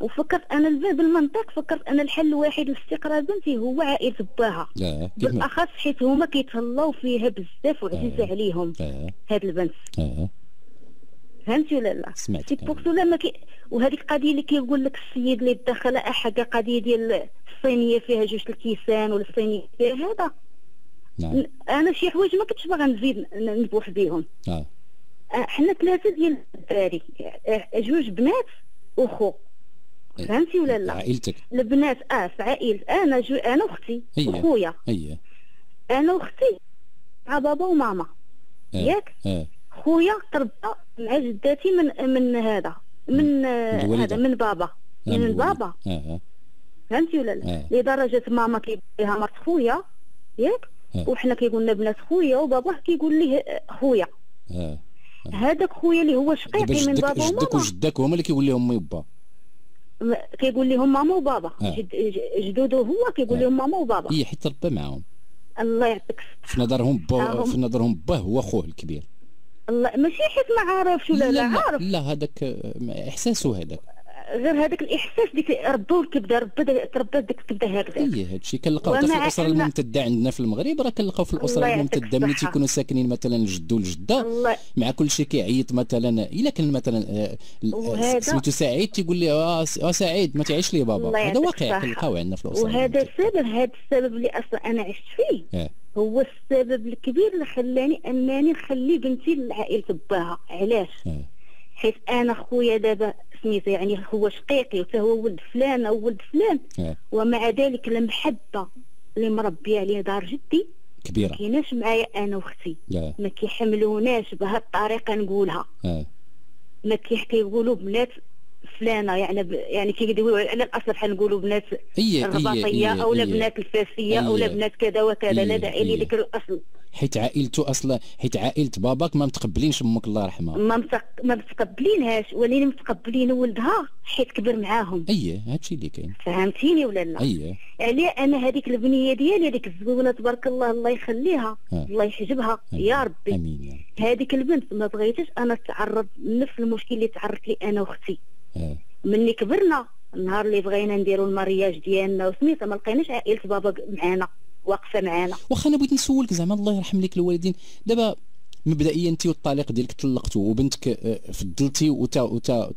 وفكرت أنا بالمنطق فكرت أنا الحل الوحيد لاستقرار بنتي هو عائلة باها آه. بالأخص حيت هما كيتهلاو فيها بزاف وعزيزة آه. عليهم آه. هاد البنت آه. فهمتي ولا لا سمعت بوكسو ما كي وهذيك القضية اللي كيقول لك السيد اللي دخل حاجة قضية ديال الصينية فيها جوج الكيسان ولا الصينيه فيها هذا نعم. أنا شي حوايج ما كنتش باغا نزيد نبوح بهم آه حنا ثلاثة ديال الدراري جوج بنات وخو. فهمتي ولا لا؟ عائلتك. البنات آه في عائلة أنا جو أنا واختي وخويا إيه أنا واختي مع بابا وماما. إيه. ياك؟ آه. خويا تربى مع جداتي من من هذا من هذا من بابا آه، من بابا. فهمتي ولا لا؟ آه. لدرجة ماما كيقول لها مرت خويا ياك؟ آه. وحنا كيقول لنا بنات خويا وبابا كيقول ليه خويا. هذاك خويا اللي هو شقيقي من جدك بابا جدك وماما وجدك هما اللي كيقول لهم امي وبا كيقول لهم ماما وبابا آه. جد جدوده هو كيقول آه. لهم ماما وبابا هي حيت تربى معاهم. الله يعطيك في نظرهم با آه، في نظرهم با هو خوه الكبير. الله ماشي حيت ما عارفش ولا لا, لا عارف. لا هذاك آه، إحساسه هذاك. غير هذاك الإحساس ديك ربو الكبده ربى تربى ديك الكبده هكذا اي هادشي كنلقاو حتى في ومع الاسر أن- الممتدة عندنا في المغرب راه كنلقاو في الاسر الله يعطيك الممتدة ملي. تيكونوا ساكنين مثلا الجد والجده مع كل شيء كيعيط مثلا إلا كان مثلا آه، وهذا- سميتو سعيد تيقول لي آه آه، سعيد ما تعيش لي بابا هذا واقع. كنلقاو عندنا في الاسر وهذا. السبب هذا السبب اللي أصلا أنا عشت فيه آه. هو السبب الكبير اللي خلاني أنني نخلي بنتي لعائلة باها علاش آه. حيت أنا خويا دابا سميتو يعني هو شقيقي وتا هو ولد فلان أو ولد فلان. آه. ومع ذلك المحبه اللي مربيه عليها دار جدي. ما كبيره كايناش معايا أنا وأختي. لا. ما كيحملوناش بهذه الطريقة نقولها. آه. ما كي- كيقولوا بنات فلانة يعني ب... يعني كيدويو على الأصل بحال نقولوا بنات اي الرباطية اي أو لا اي بنات الفاسية أو لا أي. بنات كذا وكذا لا أي. داعي أي. لذكر الأصل حيت عائلته أصلا حيت عائلة باباك ما متقبلينش أمك الله يرحمها ما متق... ما متقبلينهاش ولكن متقبلين ولدها حيت كبر معاهم اي هادشي اللي كاين فهمتيني ولا لا اي عليه أنا هذيك البنية ديالي هذيك الزوينة تبارك الله الله يخليها آه. الله يحجبها آمين. يا ربي آمين هذيك البنت ما بغيتش أنا تعرض لنفس المشكل اللي تعرضت لي أنا وأختي مني كبرنا النهار اللي بغينا نديروا المرياج ديالنا وسميتها ما لقيناش عائلة بابا معانا واقفة معانا. واخا أنا بغيت نسولك زعما الله يرحم لك الوالدين. دابا مبدئيا أنت والطليق ديالك طلقتوا وبنتك آه، فضلتي وتا وتا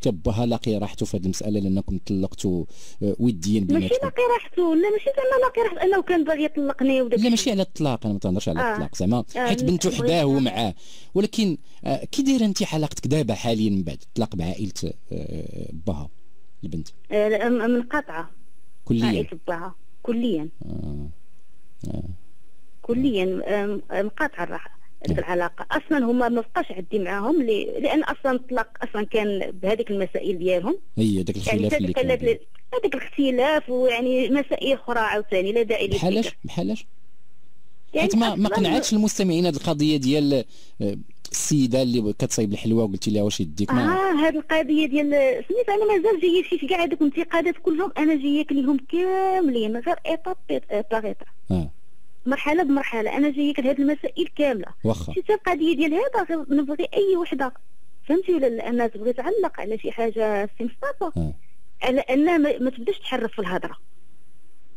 تا باها لاقي راحته في هذه المسألة لأنكم طلقتوا آه، وديا ماشي بيناتكم لاقي راحته لا ماشي زعما لاقي راحته أنه كان باغي يطلقني وداك لا ماشي على الطلاق أنا ما تهضرش على آه. الطلاق زعما آه، حيت بنته حداه ومعاه. ولكن آه، كي دايرة أنت علاقتك دابا حاليا من بعد؟ الطلاق بعائله آه، باها البنت. آه، منقطعه كليا. عائلة باها كليا. آه. كليا آم، آم، مقاطعه الراحه هذيك العلاقة. أصلا هما ما بقاش عندي معاهم لأن أصلا الطلاق أصلا كان بهذيك المسائل ديالهم. هي داك يعني الخلاف اللي كان هذاك الاختلاف ويعني مسائل أخرى عاوتاني لا داعي بحالاش؟ بحالاش؟ يعني حيت ما ما قنعتش المستمعين هذه القضية ديال آه، السيدة اللي كتصايب الحلوى وقلتي لها واش يديك ما آه هذه القضية ديال سميت أنا مازال جاية في كاع هذوك الانتقادات كلهم أنا جاية ليهم كاملين غير إيطاب باغ إيطاب. آه. مرحلة بمرحلة. أنا جاية لهذه المسائل كاملة. واخا. شتي القضية ديال هذا نبغي أي وحدة. فهمتي ولا لا؟ أنا تبغي تعلق على شي حاجة سي مصطفى. على انها ما تبداش تحرف في الهضرة.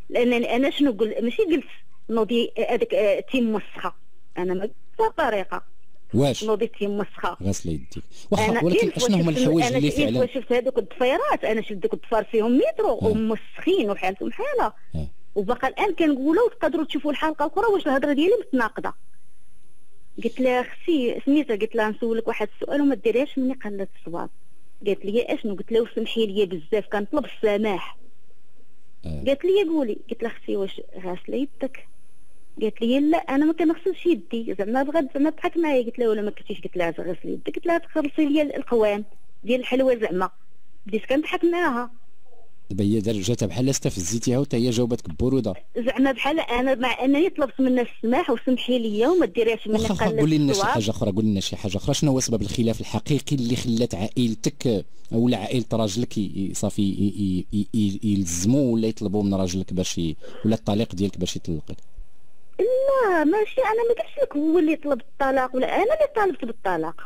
لانني أنا شنو قل ماشي قلت نوضي هذاك آه، تيم مسخة. أنا ما قلت طريقة. واش؟ نوضي تيم مسخة. غاسله يديك. واخا أنا ولكن إيه أشنو هما الحوايج اللي إيه فعلا؟ شفت هذوك الضفيرات أنا شفت دوك الضفار فيهم مترو. ومسخين وحالتهم حالة. وبقى الآن كنقولوا تقدروا تشوفوا الحلقة الأخرى واش الهضرة ديالي متناقضة. قلت لها أختي سميتها قلت لها نسولك واحد السؤال وما ديريهاش مني قلت الصواب. قالت لي اشنو قلت لها سمحي لي بزاف كنطلب السماح. آه. قالت لي قولي. قلت لها أختي واش غاسله يدك؟ قالت لي لا أنا ما كنغسلش يدي. زعما بغات زعما تضحك معايا. قلت لها ولا ما كنتيش قلت لها غسلي يدك؟ قلت لها تخلصي لي القوام ديال الحلوى زعما. بديت كنضحك معاها. دابا هي دار جاتها بحال استفزيتيها وتا هي جاوبتك ببرودة زعما بحال أنا مع انني طلبت منها السماح وسمحي لي وما ديريهاش مني واخا قولي لنا شي. حاجة أخرى قولي لنا شي حاجة أخرى شنو هو سبب الخلاف الحقيقي اللي خلات عائلتك ولا عائلة راجلك صافي يلزموا ولا يطلبوا من راجلك باش. ولا الطليق ديالك باش يطلقك لا ماشي أنا ما قلتش لك هو اللي طلب الطلاق ولا أنا اللي طالبت بالطلاق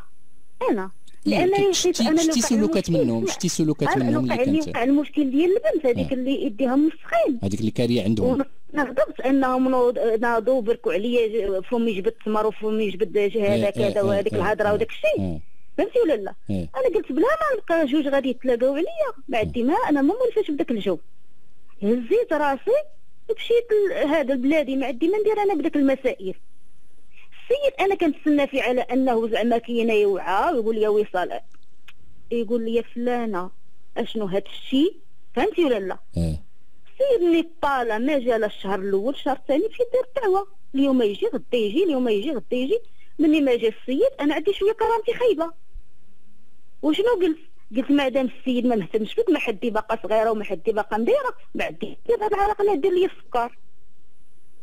أنا لأن إيه، حيت شتي أنا سلوكات منهم شتي سلوكات منهم اللي لي كانت وقع المشكل ديال البنت هذيك آه. اللي يديها مسخين. هذيك اللي كارية عندهم. وأنا غضبت أنهم ناضوا بركوا عليا فمي جبد تمر وفمي جبد إيه، هذا إيه، كذا إيه، وهذيك إيه، الهضرة إيه، وداك الشيء. فهمتي ولا لا؟ إيه. أنا قلت بلا ما نبقى جوج غادي يتلاقاو عليا. بعد ديما أنا ما مولفاش بداك الجو. هزيت راسي ومشيت هذا البلادي ما عندي ما ندير أنا بداك المسائل. السيد أنا كنتسنى فيه على أنه زعما كاين يوعى ويقول لي وصال يقول لي فلانة أشنو هاد الشيء فهمتي ولا لا؟ آه. سيبني طالع ما جا لا الشهر الأول الشهر الثاني مشيت دار دعوه اليوم يجي غدا يجي اليوم يجي غدا يجي. مني ما جا السيد أنا عندي شوية كرامتي خايبة. وشنو قلت؟ قلت ما دام السيد ما مهتمش بك ما حدي باقا صغيرة وما حدي باقا مديره عندي هاد العلاقة لا دير لي السكر.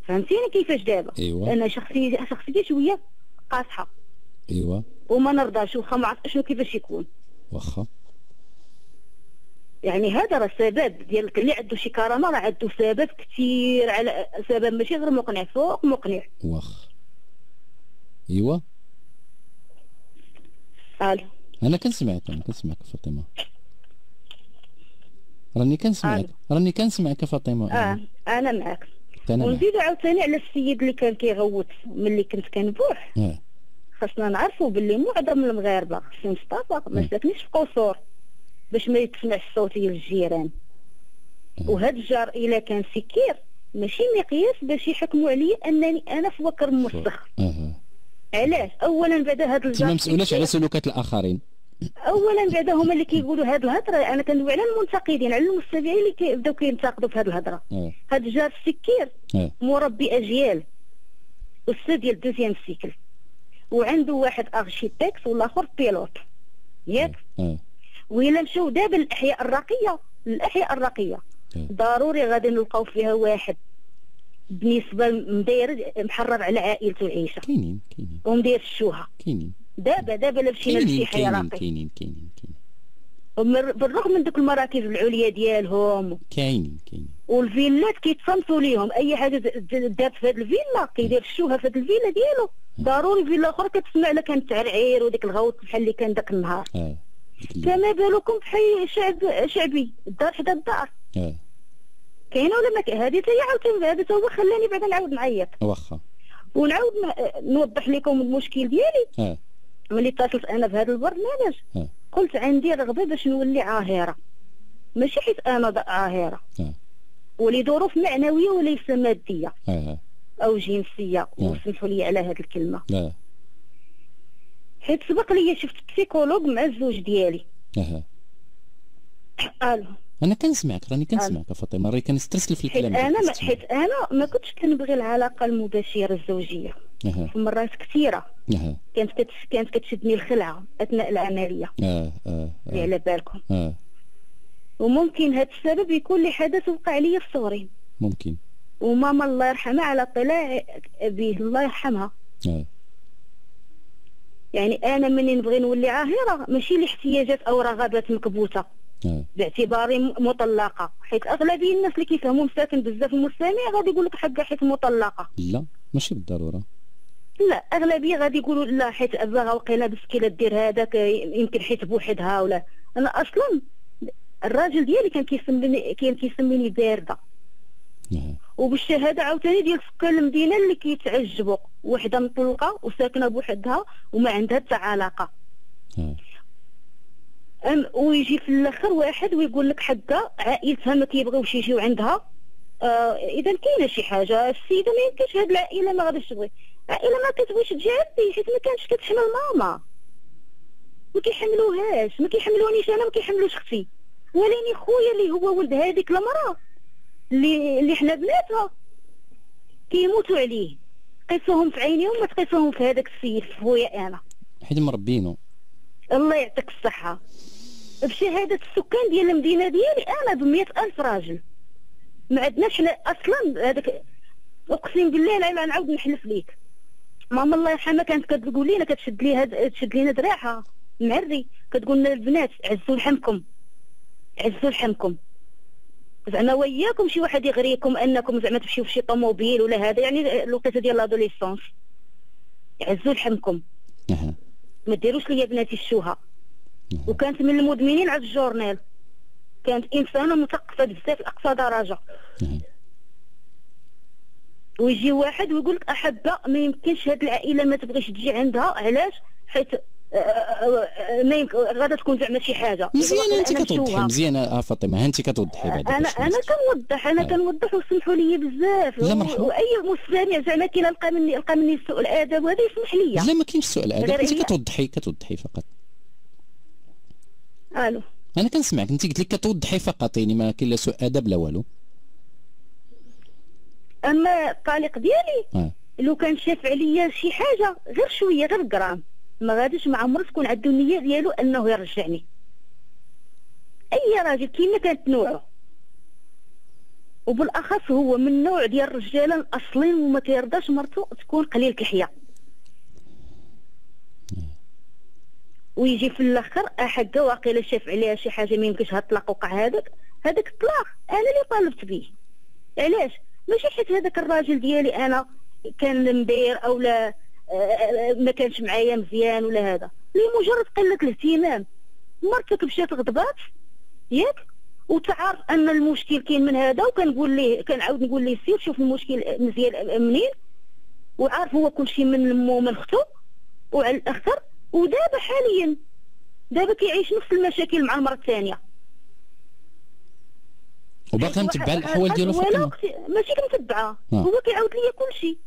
فهمتيني كيفاش دابا؟ ايوا أنا شخصيتي شخصيتي شوية قاصحة. ايوا وما نرضاش واخا ما عرفت شنو كيفاش يكون. واخا. يعني هذا راه سبب ديال اللي عنده شي كرامة راه عنده سبب كثير على سبب ماشي غير مقنع فوق مقنع. واخ ايوا ألو. أنا كنسمعك أنا كنسمعك فاطمة. راني كنسمعك راني كنسمعك فاطمة. آه أنا معاك. ونزيدو عاوتاني على السيد اللي كان كيغوت ملي كنت كنبوح. آه. خاصنا نعرفوا باللي معظم المغاربة خصو مصطفى ما ساكنينش في قصور باش ما يتسمعش الصوت ديال الجيران وهاد الجار إلا كان سكير ماشي مقياس باش يحكموا عليا أنني أنا في وكر موسخ آه علاش؟ اولا بعد هاد الجار ما مسؤولاش على سلوكات الآخرين. اولا بعد هما اللي كيقولوا هاد الهضرة أنا كندوي على المنتقدين على المستمعين اللي كيبداو كينتقدوا في هاد الهضرة. هاد الجار السكير مربي أجيال أستاذ ديال deuxième cycle. وعنده واحد architecte والآخر pilote. ياك؟ وإلا مشاو دابا للأحياء الراقيه الاحياء الراقيه ضروري غادي نلقاو فيها واحد بالنسبة مداير محرر على عائلته العيشة. كاينين كاينين. ومداير الشوهه كاينين. دابا دابا لا مشينا كاينين لشي حي كاينين كاينين كاينين كاينين. بالرغم من دوك المراكز العليا ديالهم. كاينين كاينين. والفيلات كيتصنتوا ليهم. أي حاجة دارت في هذه الفيلا كيدير الشوهة في هذه الفيلا ديالو. ضروري فيلا أخرى كتسمع لها كان تعرعير وديك الغوط بحال اللي كان داك النهار. اللي- فما بالكم في حي شعب شعبي. الدار حدا الدار. آه. كاينة ولا ما كاين؟ هذه هي عاوتاني هذا هو خلاني بعدا نعاود نعيط واخا. ونعاود نوضح لكم المشكل ديالي. آه. ملي اتصلت أنا بهذا البرنامج قلت عندي رغبة باش نولي عاهره ماشي حيت أنا عاهره آه ولظروف معنوية وليس مادية. أو جنسية. وسمحوا لي على هذه الكلمة. حيت سبق لي شفت بسيكولوج مع الزوج ديالي. آه ألو. أنا كنسمعك راني كنسمعك فاطمة راني كنسترسل في حيت الكلام أنا ما كتسمع. حيت أنا ما كنتش كنبغي العلاقة المباشرة الزوجية. مرات كثيرة. كانت. كانت كتشدني الخلعة أثناء العملية أه أه اللي آه على بالكم. أه. وممكن هذا السبب يكون لحدث وقع لي في صغري. ممكن. وماما الله يرحمها على اطلاع به الله يرحمها. أه. يعني أنا مني نبغي نولي عاهرة ماشي لاحتياجات أو رغبات مكبوتة. باعتباري مطلقة. حيت أغلبية الناس اللي كيفهموا مساكن بزاف المستمع غادي يقول لك حقا حيت مطلقة. لا ماشي بالضرورة. لا أغلبية غادي يقولوا لا حيت اباها وقيله مسكينه دير هذاك يمكن حيت بوحدها ولا. أنا أصلا الراجل ديالي كان كيسميني كان كيسميني باردة. آه وبالشهادة عاوتاني ديال سكان المدينة اللي كيتعجبوا وحدة مطلقة وساكنة بوحدها وما عندها حتى علاقة. آه أم ويجي في الآخر واحد ويقول لك حقا عائلتها ما كيبغيوش يجيو عندها. آه إذا كاينة شي حاجة. السيدة ما يمكنش هاد العائلة ما غاديش تبغي. عائله ما كتبغيش عندي حيت ما كانتش كتحمل ماما. ما كيحملوهاش ما كيحملونيش أنا ما كيحملوش أختي. ولاني خويا اللي هو ولد هذيك المرأة اللي اللي حنا بناتها كيموتوا عليه. قيسوهم في عينيهم ما تقيسوهم في هذاك السيد في خويا أنا. حيت مربينو الله يعطيك الصحة. بشهادة السكان ديال المدينة ديالي أنا بمئة ألف راجل. ما عندناش حنا أصلا هذاك أقسم بالله لا نعاود نحلف ليك. ماما الله يرحمها كانت كتقول لنا كتشد لي هاد تشد لينا دراعها. معري. كتقول لنا البنات عزوا لحمكم. عزوا لحمكم. زعما وياكم شي واحد يغريكم أنكم زعما تمشيو في شي طوموبيل ولا هذا يعني الوقيته ديال لادوليسونس. عزوا لحمكم. ما ديروش ليا بناتي الشوهة. وكانت من المدمنين على الجورنال. كانت إنسانة مثقفة بزاف لأقصى درجة. ويجي واحد ويقول لك أحبة ما يمكنش هاد العائلة ما تبغيش تجي عندها علاش؟ حيت آه، آه، آه، ما يمكن غادا تكون زعما شي حاجة. مزيانة أنت كتوضحي. مزيانة فاطمة أنت كتوضحي بعدا أنا أنا كنوضح أنا. كنوضح وسمحوا لي بزاف. لا مرحبا. وأي مستمع زعما كاين لقى مني لقى مني سوء الأدب وهذا يسمح لي لا ما كاينش هذا غير أنت كتوضحي كتوضحي فقط. ألو. أنا كنسمعك. أنت قلت لك كتوضحي فقط يعني ما كاين لا سوء أدب لا والو. أما الطليق ديالي آه لو كان شاف عليا شي حاجة غير شوية غير جرام ما غاديش مع عمر تكون عنده النيه ديالو أنه يرجعني. أي راجل كيما كانت نوعه. وبالأخص هو من نوع ديال الرجاله الاصلين وما كيرضاش مرته تكون قليله الحياة. ويجي في الآخر احقه واقيلا شاف عليها شي حاجة ما يمكنش هاد الطلاق وقع هذاك. هذاك الطلاق أنا اللي طالبت به. علاش؟ ماشي حيت هذاك الراجل ديالي أنا؟ كان مدير أو لا آه، آه، ما كانش معايا مزيان ولا هذا. لمجرد قلة الاهتمام. مرتك مشات غضبات ياك؟ وتعرف أن المشكل كاين من هذا وكنقول ليه كنعاود نقول ليه سير شوف المشكل مزيان منين. وعارف هو كل شيء من مو من اختو وعلى الأخر. ودابا حاليا دابا كيعيش نفس المشاكل مع المره الثانية وباقي متبع الأحوال ديالو فاطمه ماشي كنتبعها آه. هو كيعاود ليا كل شيء.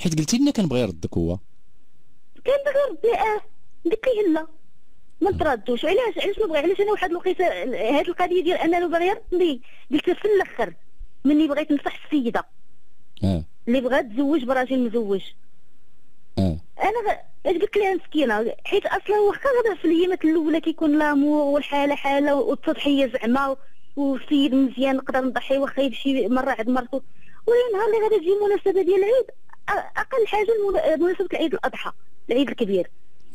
حيت قلتي لنا كنبغي يردك هو. كان بغى يردي آه قلت ليه لا ما تردوش. علاش؟ علاش ما بغى علاش أنا واحد الوقيتة هاد القضية ديال انه باغي يردني قلت في الأخر مني بغيت نصح السيدة. آه. اللي بغات تزوج براجل مزوج. آه. أنا أش قلت لها مسكينة؟ حيت أصلا واخا غدا في الايامات الأولى كيكون لامور والحالة حالة والتضحية زعما والسيد مزيان نقدر نضحي واخا يمشي مرة عند مرته. ولا نهار اللي غادي تجي المناسبه ديال العيد أقل حاجة مناسبة العيد الأضحى العيد الكبير.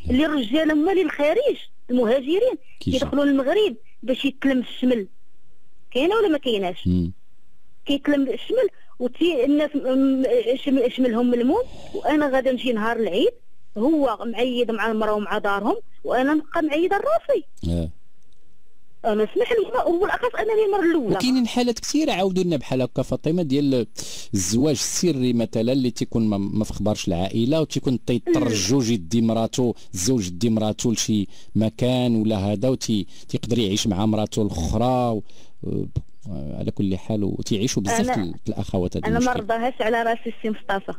اللي الرجال هما اللي الخارج المهاجرين كيدخلوا للمغرب باش يتلم الشمل كاينة ولا ما كايناش؟ كيتلم الشمل وتي الناس شملهم المون وأنا غادا نجي نهار العيد هو معيد مع المرأة ومع دارهم وأنا نبقى معيدة راسي آه. أنا اسمح لي هو الاخص أنا المرة الأولى. وكاينين حالات كثيرة عاودوا لنا بحال هكا فاطمة ديال الزواج السري مثلا اللي تيكون ما في خبارش العائلة وتيكون تيضطر الجوج يدي مراته الزوج يدي مراته لشي مكان ولا هذا وتيقدر يعيش مع مراته الأخرى على كل حال وتيعيشوا بزاف الأخوات هذه أنا ما رضاهاش على راسي السي مصطفى.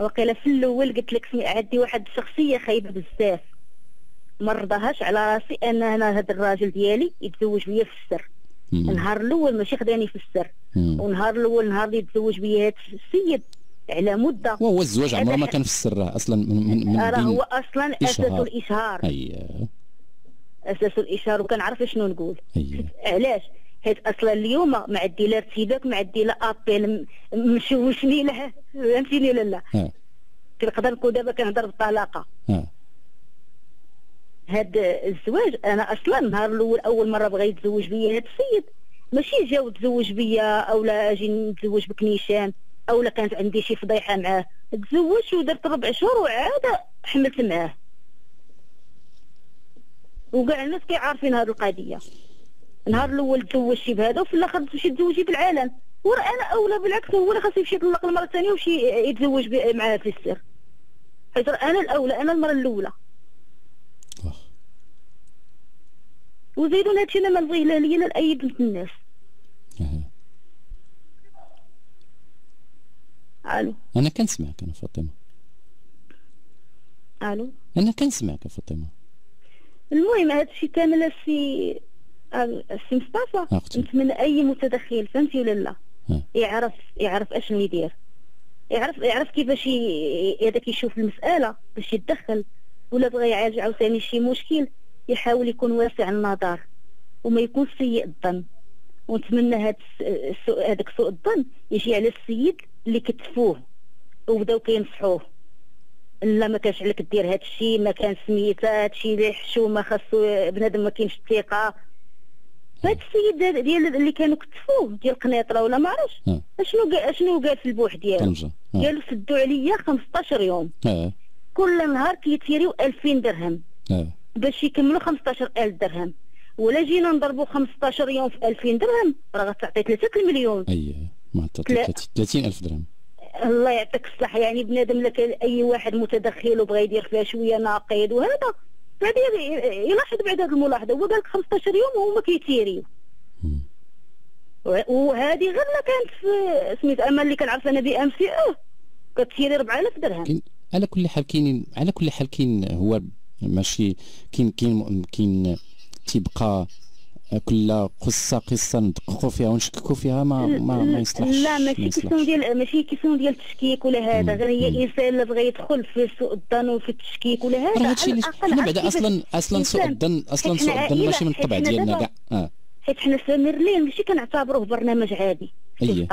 وقيله في الأول قلت لك عندي واحد الشخصية خايبة بزاف. ما رضاهاش على راسي ان أنا هذا الراجل ديالي يتزوج بيا في السر. النهار الأول ماشي خداني في السر. والنهار الأول نهار اللي تزوج بيا هذا السيد على مدة. وهو الزواج عمره ما كان في السر أصلا من من, من راه هو أصلا اساسه الإشهار. اييه اساسه الإشهار وكنعرف شنو نقول. أيه. علاش؟ حيت أصلا اليوم ما عندي لا ارتباك ما عندي لا ابيل مشوشني له فهمتيني ولا لا؟ كنقدر نقول دابا كنهضر بالطلاقة. هاد الزواج أنا أصلا النهار الأول أول مرة بغى يتزوج بيا هاد السيد. ماشي جاو تزوج بيا أو لا أجي نتزوج بكنيشان أو لا كانت عندي شي فضيحة معاه. تزوجت ودرت ربع شهور وعاد حملت معاه. وكاع الناس كيعارفين هاد القضية. النهار الأول تزوجتي بهذا وفي الآخر تمشي تزوجي بالعالم. ورا أنا اولى بالعكس هو اللي خاصو يمشي يطلق المرة الثانية ويمشي يتزوج معاه في السر. حيت أنا الأولى أنا المرة الأولى. وزيدون هادشي أنا ما نبغيه لا ليا لا لاي بنت الناس ألو. أنا كنسمعك أنا فاطمة. ألو. أنا كنسمعك فاطمة. المهم هادشي كامل السي السي مصطفى. نتمنى أي متدخل فهمتي ولا لا؟ يعرف يعرف اشنو يدير. يعرف يعرف كيفاش هذاك يشوف المسألة باش يتدخل ولا بغى يعالج عاوتاني شي مشكل. يحاول يكون واسع النظر وما يكون سيء الظن. ونتمنى هذا هذاك سوء الظن يجي على السيد اللي كتفوه وبداو كينصحوه. لا ما كانش عليك دير هذا الشيء ما كان سميتها هذا الشيء اللي حشومه خاصو بنادم ما كاينش الثقة. هذا السيد ديال اللي كانوا كتفوه ديال قنيطره ولا ما عرفش. أشنو أشنو قال في البوح ديالو؟ قالوا سدوا عليا 15 يوم. كل نهار كي tirer يو 2000 درهم. باش يكملوا 15000 درهم. ولا جينا نضربوا 15 يوم في 2000 درهم راه غتعطي 3 المليون اييه ما 30000 درهم. الله يعطيك الصحة يعني بنادم لك أي واحد متدخل وبغى يدير فيها شوية ناقد وهذا. بعد يلاحظ بعد هذه الملاحظة هو قال لك 15 يوم وهما كيتيريو وهذه غير كانت في سميت امل اللي كنعرف أنا بي إم سي آه كتيري 4000 درهم. على كل حال كاين على كل حال كاين هو ماشي كاين كاين كاين تيبقى كل قصة قصة ندققوا فيها ونشككوا فيها ما ما, ما يصلحش لا ماشي كيسون ديال ماشي كيسون ديال التشكيك ولا هذا غير هي إنسان اللي بغى يدخل في سوء الظن وفي التشكيك ولا هذا راه هادشي اللي حنا بعدا أصلا أصلا سوء الظن أصلا سوء الظن ماشي من الطبع ديالنا كاع آه. حيت حنا سامر لين ماشي كنعتبروه برنامج عادي اي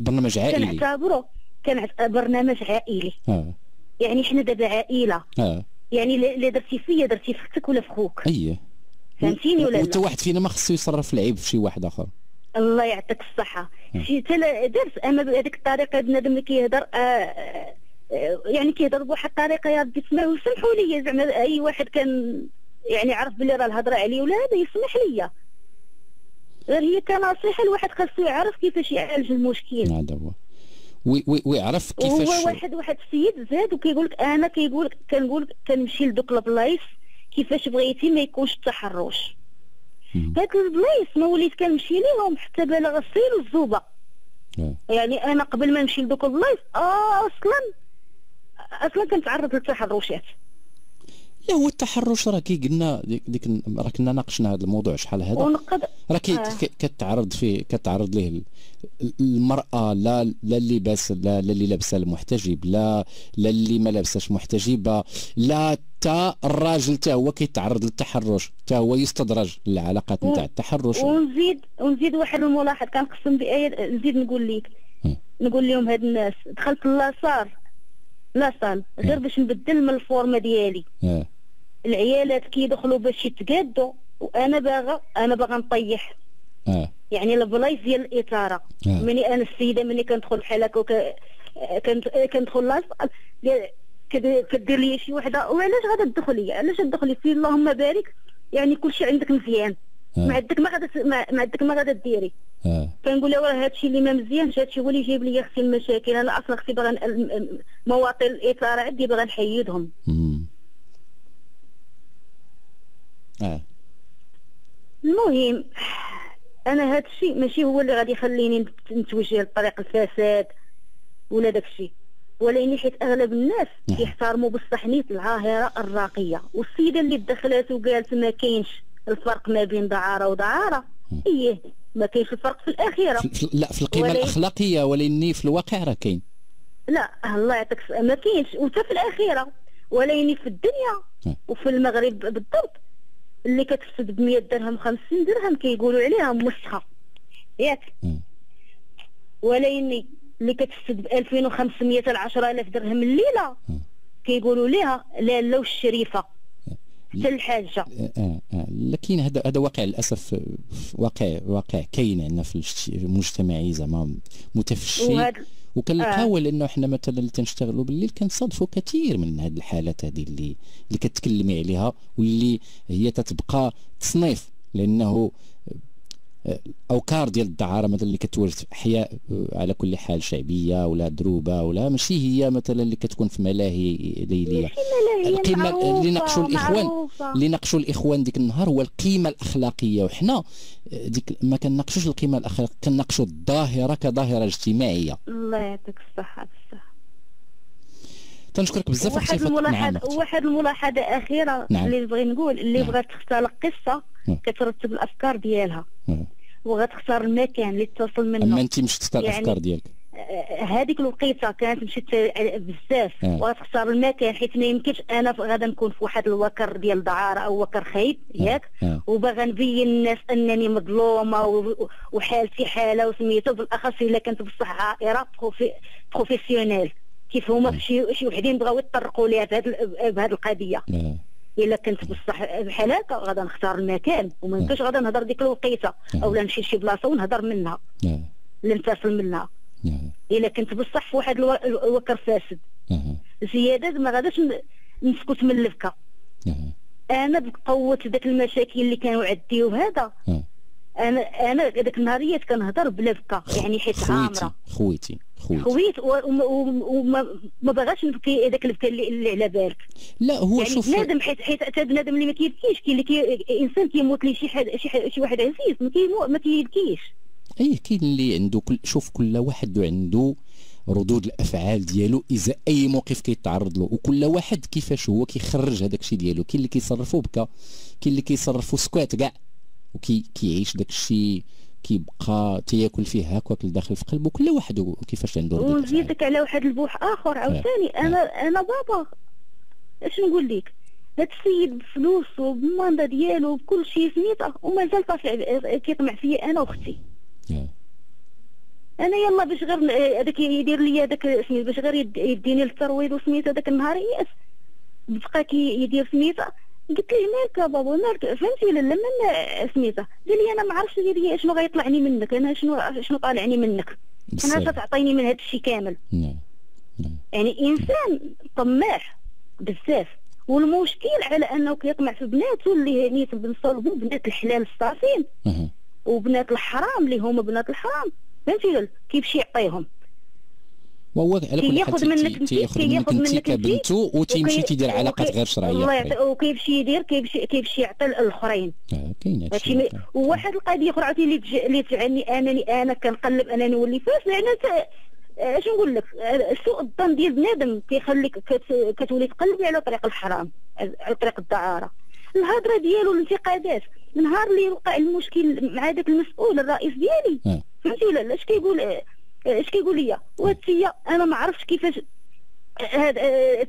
برنامج عائلي. كنعتبروه كان برنامج عائلي. آه. يعني حنا دابا عائلة. آه. يعني اللي درتي فيا درتي في أختك ولا في خوك؟ اييه فهمتيني ولا لا؟ واحد فينا ما خصو يصرف العيب في شي واحد آخر. الله يعطيك الصحة. شي تلا درت أما بهذيك الطريقة بنادم اللي كيهضر آه آه يعني كيهضر بواحد الطريقة يا ربي تسمعوا سمحوا لي زعما أي واحد كان يعني عرف بلي راه الهضرة عليه ولا هذا يسمح لي غير هي كنصيحة الواحد خاصو يعرف كيفاش يعالج المشكل. هذا هو ويعرف كيفاش هو واحد واحد السيد زاد وكيقول لك أنا كيقول كنقول كنمشي لدوك البلايص كيفاش بغيتي ما يكونش التحرش هاد البلايص ما وليت كنمشي ليهم حتى بالغ الصيل والزوبه آه. يعني أنا قبل ما نمشي لدوك البلايص آه أصلا أصلا كنتعرض للتحرشات. لا هو التحرش راه كي قلنا ديك راه كنا ناقشنا هذا الموضوع شحال هذا. راه آه. كتعرض فيه كتعرض ليه المرأة لا لا اللباس لا, لا اللي لابسه المحتجب لا لا اللي ما لابساش محتجبة لا حتى الراجل حتى هو كيتعرض للتحرش حتى هو يستدرج للعلاقات نتاع التحرش. ونزيد ونزيد واحد الملاحظ كنقسم بآية نزيد نقول لك نقول لهم هاد الناس دخلت لاصار لاصال غير باش نبدل من الفورمة ديالي. العيالات كيدخلوا باش يتقادوا وأنا باغا أنا باغا نطيح. آه. يعني البلايص ديال الاثاره آه. مني أنا السيدة مني كندخل بحال هكا كندخل لاصال كدير لي شي وحدة. وعلاش غادا تدخلي علاش تدخلي في اللهم بارك. يعني كلشي عندك مزيان. آه. ما عندك ما غادا ما عندك ما غادا ديري. آه. كنقول لها راه هادشي اللي ما مزيانش هادشي هو اللي جايب لي أختي المشاكل. أنا أصلا أختي باغا مواطن الاثاره عندي باغا نحيدهم. آه. المهم أنا هذا الشيء ماشي هو اللي غادي يخليني نتوجه لطريق الفساد ولا داك الشيء. ولكن حيت أغلب الناس نعم. كيحترموا بصح نيت العاهره الراقية. والسيدة اللي دخلت وقالت ما كاينش الفرق ما بين دعارة ودعارة. إيه ما كاينش الفرق في الأخيرة. في لا في القيمة ولي... الأخلاقية ولكن في الواقع راه كاين. لا الله يعطيك ما كاينش. وحتى في الأخيرة ولكن في الدنيا نعم. وفي المغرب بالضبط. اللي كتفسد ب 100 درهم 50 درهم كيقولوا عليها مسخه ياك. ولكن اللي كتفسد ب 2500 ل 10000 درهم الليلة كيقولوا ليها لاله والشريفه حتى الحاجة. آه آه, آه. لكن هذا هذا واقع للأسف واقع واقع كاين عندنا في المجتمع زعما متفشي. وكنلقاو آه. لأنه إحنا مثلا اللي تنشتغلوا بالليل كنصادفوا كثير من هذه الحالات هذه اللي اللي كتكلمي عليها واللي هي تتبقى تصنيف لأنه اوكار ديال الدعارة مثلا اللي كتورث في احياء آه، على كل حال شعبية ولا دروبة ولا ماشي هي مثلا اللي كتكون في ملاهي ليليه القيمة اللي ناقشوا الاخوان اللي ناقشوا الإخوان ديك النهار هو القيمة الأخلاقية وحنا آه، ديك ما كنناقشوش القيمة الأخلاقية كنناقشوا الظاهرة كظاهرة اجتماعية الله يعطيك الصحة تنشكرك بزاف واحد الملاحظه واحد الملاحظة أخيرة نعم. اللي نبغي نقول اللي نعم. بغات تختار قصة نعم. كترتب الأفكار ديالها نعم. وغتختار المكان اللي تصل منه أما انت مش تختار يعني الأفكار ديالك آه، هذيك الوقيته كانت مشيت بزاف آه. وغتختار المكان حيت ما يمكنش أنا غادا نكون في واحد الوكر ديال دعاره أو وكر خايب آه. ياك آه. وباغا نبين للناس أنني مظلومة وحالتي حالة وسميتو بالأخص إلا كنت بصح عائرة professionnelle كيف هما شي شي وحدين بغاو يطرقوا ليها بهذه القضية آه. إلا كنت بصح بحال هكا غادا نختار المكان وما يمكنش غادا نهضر ديك الوقيته أولا نمشي لشي بلاصة ونهضر منها. اللي نتصل منها. إلا كنت بصح في واحد الوكر فاسد. زيادة ما غاداش نسكت من البكا أنا بقوة ذاك المشاكل اللي كانوا عندي وهذا أنا أنا ذاك النهاريات كنهضر بلا بكا يعني حيت عامره خويتي. خويت خويت وما ما باغاش نبكي هذاك البكا اللي على بالك. لا هو يعني شوف بنادم حيت حيت حتى بنادم اللي ما كيبكيش كاين اللي كي إنسان كيموت ليه شي حد شي, حد شي واحد عزيز ما كيموت ما كيبكيش. أي كاين اللي عنده كل شوف كل واحد عنده ردود الأفعال ديالو إذا أي موقف كيتعرض له. وكل واحد كيفاش هو كيخرج هذاك الشيء ديالو. كاين اللي كيصرفوا بكا كاين اللي كيصرفوا سكوات كاع وكي كيعيش داك الشيء كيبقى تياكل فيه هكاك لداخل في قلبه كل واحد كيفاش عنده ونزيدك على واحد البوح آخر عاوتاني أنا أنا بابا. اش نقول لك؟ هاد السيد بفلوسه بال mandat ديالو بكل شيء سميتها ومازال طافع كيطمع فيا أنا وأختي. أنا يلا باش غير هذاك يدير لي هذاك باش غير يديني للترويض وسميتها هذاك النهار ياس. بقى يدير سميتها قلت له مالك بابا مالك فهمتي؟ لا من سميتها. قال لي أنا ما عرفتش ديري شنو غيطلعني منك أنا شنو شنو طالعني منك. أنا تعطيني من هذا الشيء كامل. نعم. يعني إنسان طماع بزاف. والمشكل على أنه كيطمع في بناته اللي نيت بنصلبوا بنات الحلال الصافين. وبنات الحرام اللي هما بنات الحرام. فهمتي؟ كيمشي يعطيهم؟ وهو على كل حال منك منك انت كبنتو وتيمشي تيدير علاقات غير شرعية وكيمشي يدير كيمشي يعطي الآخرين. آه كاين هادشي. وواحد القضية أخرى عاوتاني اللي تجعلني انني أنا كنقلب أنني نولي فاس لأن اش نقول لك؟ سوء الظن ديال بنادم كيخليك كتولي تقلبي على طريق الحرام على طريق الدعارة. الهضرة ديالو الانتقادات نهار اللي وقع المشكل مع ذاك المسؤول الرئيس ديالي. آه. فهمتي ولا اش كيقول؟ اش كيقول لي وهادشي أنا ما عرفتش كيفاش هاد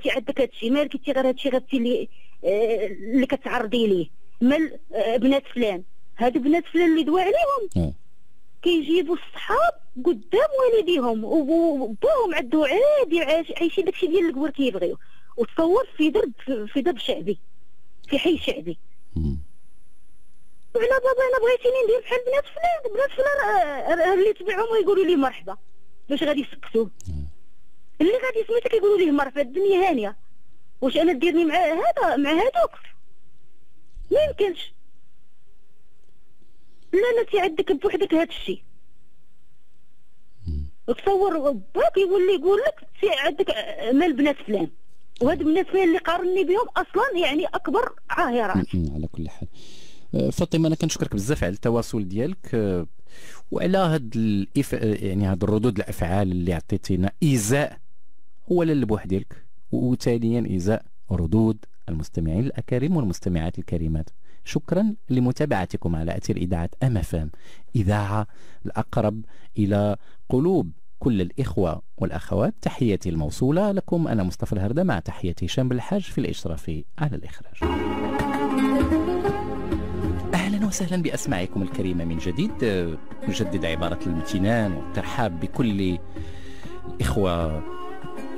عندك هادشي مالك انت غير هادشي غير اللي اللي كتعرضي ليه. مال بنات فلان. هاد بنات فلان اللي دوا عليهم. آه. كيجيبوا الصحاب قدام والديهم وبوهم عنده عادي عايشين داكشي ديال الكبر كيبغيو. وتصور في درب في درب شعبي في حي شعبي. وعلى بابا أنا بغيتيني ندير بحال بنات فلان بنات فلان اللي تبعهم ويقولوا لي مرحبا. باش غادي يسكتوا اللي غادي سميتك يقولوا ليه مرحبا الدنيا هانية. واش أنا ديرني مع هذا مع هذوك ما يمكنش. لا تي عندك بوحدك هذا الشيء. تصور باك يولي يقول لك تي عندك مال بنات فلان. وهاد البنات فلان اللي قارني بهم أصلا يعني أكبر عاهرات على كل حال. فاطمة أنا كنشكرك بزاف على التواصل ديالك. آه، وعلى هاد الإف... يعني هاد الردود الأفعال اللي عطيتينا ايذاء اولا للبوح ديالك. وثانيا ايذاء ردود المستمعين الأكارم والمستمعات الكريمات. شكرا لمتابعتكم على أثير إذاعة ام فام إذاعة الأقرب إلى قلوب كل الإخوة والأخوات. تحياتي الموصولة لكم أنا مصطفى الهردة مع تحية هشام بالحاج في الإشراف على الإخراج. أهلا وسهلا بأسماعكم الكريمة من جديد. نجدد عبارة الامتنان والترحاب بكل الإخوة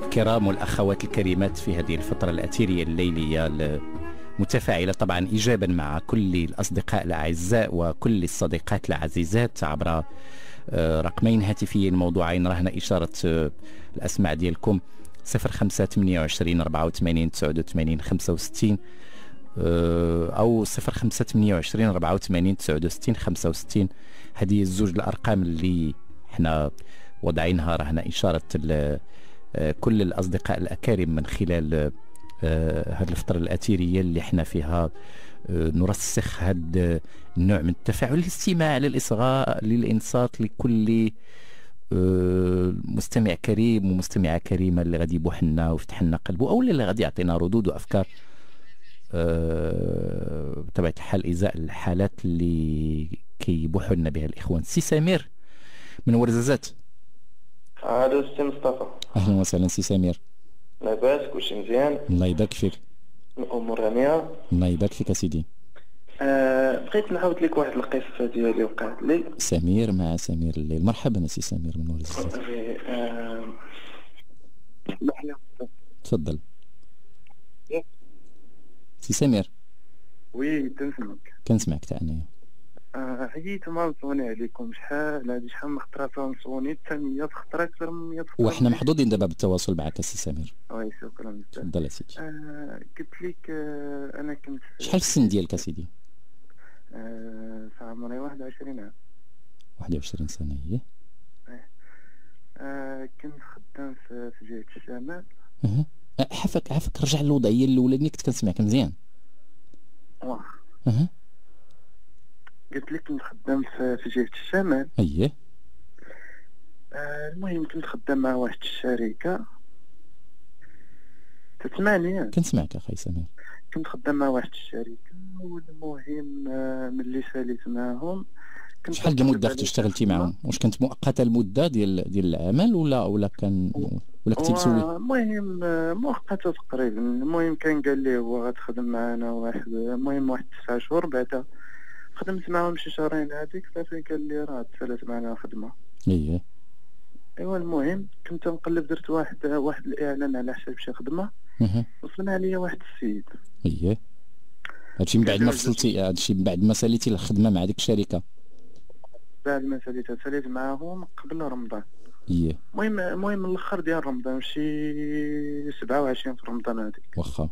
الكرام والأخوات الكريمات في هذه الفترة الأثيرية الليلية متفاعلة طبعا إيجابا مع كل الأصدقاء الأعزاء وكل الصديقات العزيزات عبر آه، رقمين هاتفيين موضوعين. رهن إشارة آه، الأسماء ديالكم. 05 28 84 89 65 أو 05 28 84 69 65 هذه الزوج الأرقام اللي إحنا وضعينها رهنا إشارة آه، كل الأصدقاء الأكارم من خلال هذه الفترة الاثيريه اللي إحنا فيها نرسخ هذا النوع من التفاعل الاستماع للإصغاء للإنصات لكل آه، مستمع كريم ومستمعة كريمة اللي غادي يبوح لنا ويفتح لنا قلبه أو اللي غادي يعطينا ردود وأفكار. أه بطبيعه الحال إزاء الحالات اللي كيبوحوا لنا بها الإخوان. سي سمير من ورزازات ألو سي مصطفى. أهلا وسهلا سي سمير. لاباس كلشي مزيان. الله يبارك فيك. الأمور هانية الله يبارك فيك اسيدي أه بغيت نعاود لك واحد القصة ديالي وقعت لي. سمير مع سمير الليل. مرحبا سي سمير من ولد أه. تفضل. سي سمير. oui كنسمعك. كنسمعك تاع انايا عييت ما نصوني عليكم. شحال هادي شحال من خطرة نصوني؟ حتى 100 خطرة أكثر من 100 خطرة. وحنا محظوظين دابا بالتواصل معك سي سمير. oui شكرا تفضل اسيدي آه قلت لك آه أنا كنت شحال السن ديالك اسيدي آه عمري 21 عام. 21 سنة هي آه كنت خدام في, في جهة الشمال. أها عافاك عافاك رجع للوضعيه الأولى كنت كنسمعك مزيان. واه أها. قلت لك كنت خدام في, جهة الشمال. أييه. آه المهم كنت خدام مع واحد الشركة. تسمعني؟ كنسمعك أخي سمير. كنت خدام مع واحد الشركة والمهم آه، ملي ساليت معاهم شحال المده كنت اشتغلتي معاهم؟ واش كانت مؤقتة المدة ديال ديال العمل ولا ولا كان ولا كنتي مسوي المهم مؤقته تقريبا. المهم كان قال لي هو غتخدم معنا واحد المهم واحد تسعة شهور بعدا خدمت معاهم شي شهرين هذيك صافي قال لي راه تسالت معنا خدمة. اييه إيوا المهم كنت نقلب درت واحد واحد الإعلان على حساب شي خدمة. وصلنا عليا واحد السيد. اييه هادشي من بعد ما فصلتي هادشي من بعد ما ساليتي الخدمة مع ديك الشركة؟ بعد ما ساليتها ساليت معاهم قبل رمضان. اييه المهم المهم الأخر ديال رمضان شي 27 في رمضان هذيك واخا.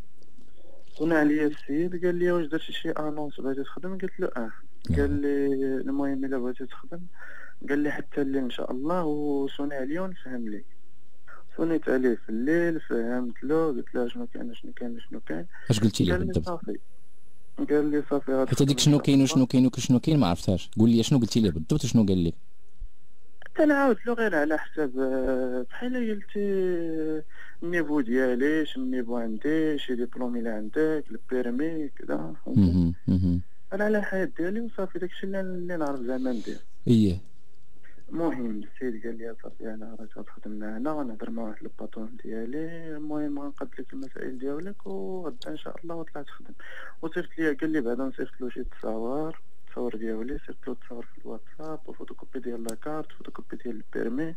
صونا عليا السيد قال لي واش درتي شي annonce بغيتي تخدم؟ قلت له آه. قال لي المهم إلا بغيتي تخدم قال لي حتى الليل إن شاء الله. وصوني عليا ونفهم لك صونيت عليه في الليل فهمت له. قلت له شنو كاين شنو كاين شنو كاين. اش قلتي ليه بالضبط؟ قال لي صافي حتى ديك شنو كاين وشنو كاين وشنو كاين ما عرفتهاش. قول لي شنو قلتي ليه بالضبط شنو قال لك عاودت له غير على حساب بحال قلتي ال niveau ديالي شنو ال niveau عندي شي ديبلومي اللي عندك ال permis كذا أنا على الحياة ديالي وصافي داكشي اللي نعرف زعما ندير. إيه. المهم السيد قال لي صافي أنا راك غتخدم معنا غنهضر مع واحد ال patron ديالي المهم غنقاد لك المسائل ديالك وغدا إن شاء الله وطلعت تخدم. وصيفط لي قال لي بعدا نصيفط له شي تصاور. التصاور ديالي صيفط له تصاور في الواتساب وفوتوكوبي ديال la carte photocopie ديال ال permis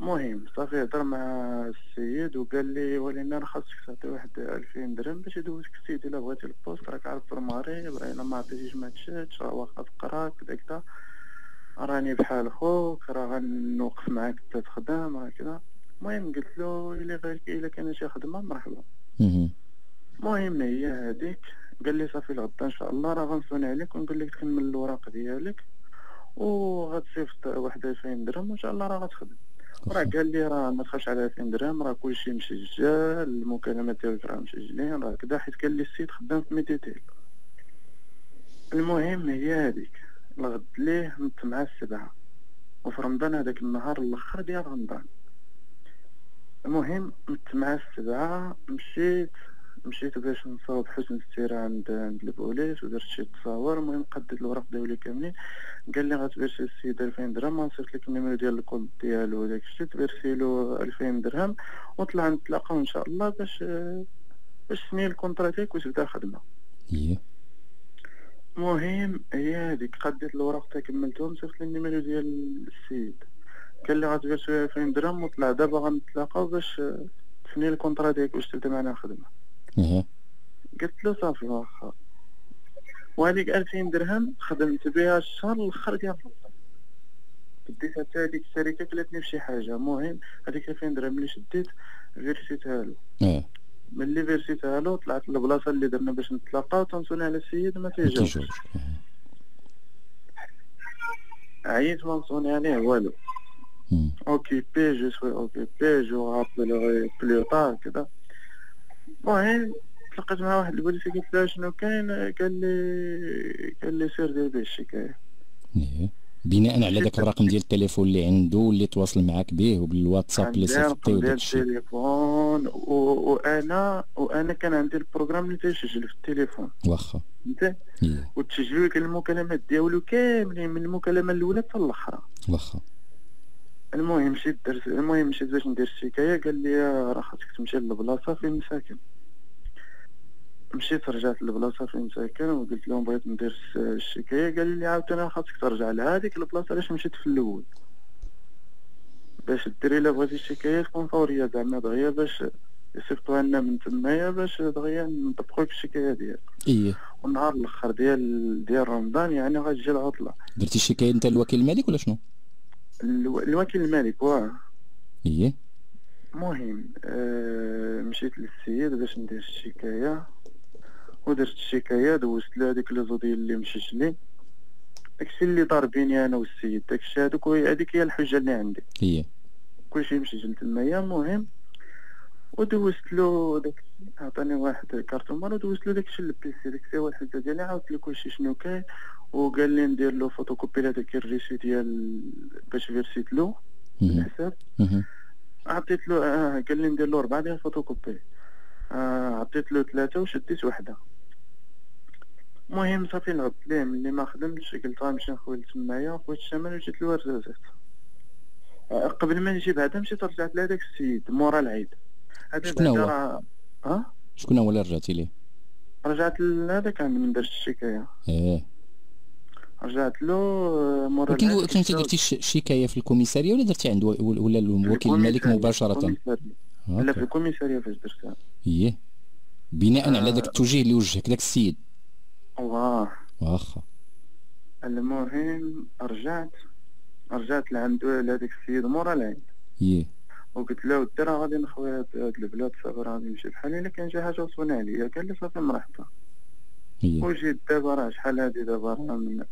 المهم صافي هضر مع السيد وقال لي ولينا راه خاصك تعطي واحد 2000 درهم باش يدوزك السيد إلا بغيتي ال poste راك عارف راه الا ما عطيتيش ما تشاتش راه واخا تقرا كدا كدا راني بحال خوك راه غنوقف معاك حتى تخدم راه كذا. المهم قلت له إلا غير إلا كان شي خدمة مرحبا. المهم هي هذيك قال لي صافي الغدا إن شاء الله راه غنصوني عليك ونقول لك تكمل الوراق ديالك وغتصيفط واحد 2000 درهم وإن شاء الله راه غتخدم. راه قال لي راه ما تخافش على 2000 درهم راه كلشي مسجل المكالمات ديالك راه مسجلين راه كذا حيت قال لي السيد خدام في ميديتيل المهم هي هذيك الغد ليه نت مع السبعة. وفي رمضان هذاك النهار الأخر ديال رمضان. المهم نت مع السبعة مشيت مشيت باش نصاوب حسن السيرة عند عند البوليس ودرت شي تصاور المهم قدت الوراق ديالي كاملين. قال لي غتفيرسي السيد 2000 درهم غنصيفط لك ال numéro ديال الكود ديالو وداك الشيء تفيرسي له 2000 درهم وطلع نتلاقاو ان شاء الله باش باش تسني ال contrat ديالك وتبدا إيه. المهم هي هذيك. قديت الوراق تا كملتهم صيفط لي ال numéro ديال السيد. قال لي غتفيرسي 2000 درهم وطلع. دابا غنتلاقاو باش تسني ال contrat ديالك واش تبدا معنا خدمة. إيه. قلت له صافي واخا وهذيك 2000 درهم خدمت بها الشهر الآخر ديال بديت حتى هذيك الشركة كلاتني بشي حاجة. المهم هذيك 2000 درهم اللي شديت فيرسيتها له. ملي فيرسيتها له طلعت للبلاصه اللي درنا باش نتلاقاو تنصوني على السيد ما تيجاوبش. عييت ما نصوني عليه والو. occupé je suis occupé je rappellerai plus tard كذا. المهم تلاقيت مع واحد البوليسي قلت له شنو كاين؟ قال لي قال لي سير دير به الشكايه إيه. بناء على ذاك الرقم ديال التليفون اللي عنده واللي تواصل معاك به وبالواتساب اللي صيفطتيه وداك الشيء. التليفون وأنا وأنا كان عندي ال programme اللي تيسجل في التليفون. واخا. انت إيه. وتسجلوا لك المكالمات ديالو كاملين من المكالمة الأولى حتى الأخرى. واخا. المهم مشيت درت المهم مشيت باش ندير الشكاية قال لي راه خاصك تمشي للبلاصة فين مساكن مشيت رجعت للبلاصة فين ساكن وقلت لهم بغيت ندير الشكاية. قال لي عاوتاني خاصك ترجع لهذيك البلاصة علاش مشيت في الأول. باش ديري إلا بغيتي الشكاية تكون فورية زعما دغيا باش يصيفطوها لنا من تمايا باش دغيا نطبقوا الشكاية ديالك. إيه. والنهار الأخر ديال ديال رمضان يعني غتجي العطلة. درتي الشكاية أنت الوكيل المالك ولا شنو؟ الوكيل المالك واه. إيه. المهم آه مشيت للسيد باش ندير الشكاية. ودرت الشكاية دوزت له هذيك لي زوديل اللي مسجلين داكشي اللي دار بيني أنا والسيد. داكشي هذوك هذيك هي الحجة اللي عندي. هي كلشي مسجل تمايا المهم ودوزت له داك عطاني واحد كارتون مال ودوزت له داكشي لبيسي داكشي هو الحجة ديالي عاودت له كلشي شنو كاين. وقال لي ندير له فوتوكوبي لهداك الريسي ديال باش فيرسيت له الحساب عطيت له آه قال لي ندير له أربعة ديال الفوتوكوبي آه عطيت له ثلاثة وشديت وحدة. المهم صافي نغد ليه؟ ملي ما خدمتش قلت غنمشي نخوي تمايا خويت الشمال وجيت لورزازات آه قبل ما نجي بعدا مشيت رجعت لهذاك السيد مورا العيد. شكون هو؟ ها؟ شكون هو اللي رجعتي ليه؟ رجعت لهذاك من درت الشكاية. إيه. رجعت له آه، مورا ولكن كنت درتي الشكايه في الكوميسارية ولا درتي عند ولا الوكيل الملك مباشرة؟ لا في الكوميسارية فاش درتها. إيه. بناء على ذاك التوجيه اللي وجهك ذاك السيد. واه. واخا. المهم رجعت. رجعت لعند هذاك السيد مورا العيد إيه. وقلت له ودي راه غادي نخوي هاد البلاد صافي راه غادي نمشي بحالي إلا كان شي حاجة وصلنا عليا قال لي صافي مرحبا إيه. وجيت دابا راه شحال هادي دابا راه من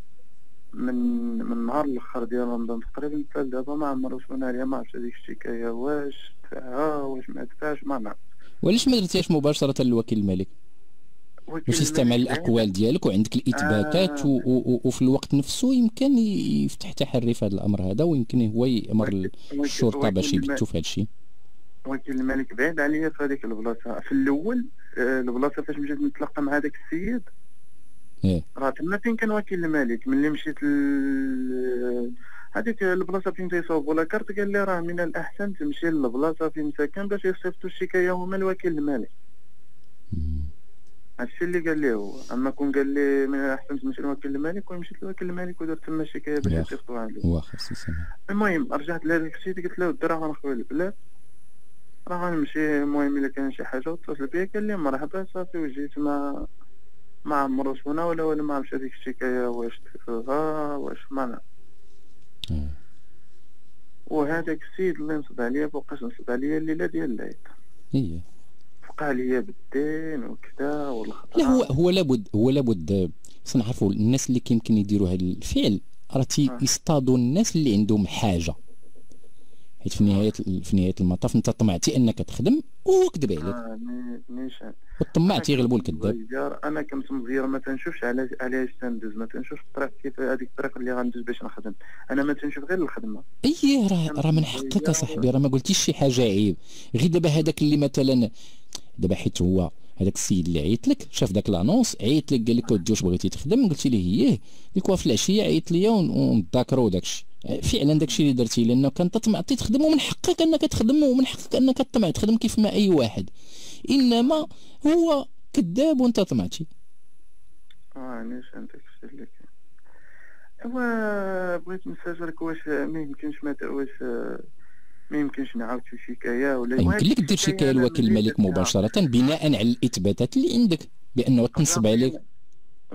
من من النهار الأخر ديال رمضان تقريبا حتى دابا ما عمر وصلنا عليا ما عرفتش هذيك الشكاية واش دفعها واش ما دفعش ما نعرف وعلاش ما درتيهاش مباشرة للوكيل الملك؟ باش يستعمل الأقوال ديالك وعندك الإثباتات آه. وفي الوقت نفسه يمكن يفتح تحري في هذا الأمر هذا ويمكن هو يأمر الشرطة باش يبتوا في هذا الشيء ولكن الملك بعيد عليا في هذيك البلاصة. في الأول آه، البلاصة فاش مشيت نتلاقى مع هذاك السيد راه تما فين كان وكيل الملك ملي مشيت ل... هذيك البلاصة فين تيصاوبوا لا كارت قال لي راه من الأحسن تمشي للبلاصة فين ساكن باش يصيفطوا الشكاية هما الوكيل الملك. هادشي اللي قال لي هو. أما كون قال لي من الأحسن تمشي لوكيل الملك ومشيت لوكيل الملك ودرت تما شكايه باش يصيفطوها عليه. واخا المهم رجعت لهذاك السيد قلت له ودي راه غنخوي البلاد راه غنمشي. المهم إلا كان شي حاجة واتصل بيا قال لي مرحبا صافي وجيت ما ما عمروش هنا ولا ولا ما عرفتش هذيك الشكايه واش تفوها واش ما نعرف وهذاك السيد اللي نصب عليا بقاش نصب عليا الليلة ديال العيد. هي فقع عليا بالدين وكذا والخطأ. لا هو هو لابد هو لابد خصنا نعرفوا الناس اللي كيمكن يديروا هذا الفعل راه تيصطادوا الناس اللي عندهم حاجة. حيت في نهاية في نهاية المطاف انت طمعتي انك تخدم وهو كذب عليك آه والطماع تيغلبوا الكذاب أنا كنت مزير ما تنشوفش علاش علاش تندوز ما تنشوفش الطريق كيف هذيك الطريق اللي غندوز باش نخدم. أنا ما تنشوف غير الخدمة. إيه راه راه من حقك اصاحبي راه ما قلتيش شي حاجة عيب. غير دابا هذاك اللي مثلا دابا حيت هو هذاك السيد اللي عيط لك شاف ذاك l'annonce عيط لك قال لك ودي واش بغيتي تخدم؟ قلتي ليه ياه ديك في العشية عيط ليا ونتذاكروا داك الشيء فعلا داك الشيء اللي درتي لأنه كنت طمعتي تخدم ومن حقك أنك تخدم ومن حقك أنك تطمع تخدم كيف ما أي واحد. إنما هو كذاب وأنت طمعتي. آه نيش عندك الشيء اللي كاين ايوا بغيت نستاجرك واش ما يمكنش ما واش ما يمكنش نعاود شي شكايه ولا يمكن لك دير شكايه لوكيل الملك مباشرة بناء على الإثباتات اللي عندك بأنه تنصب عليك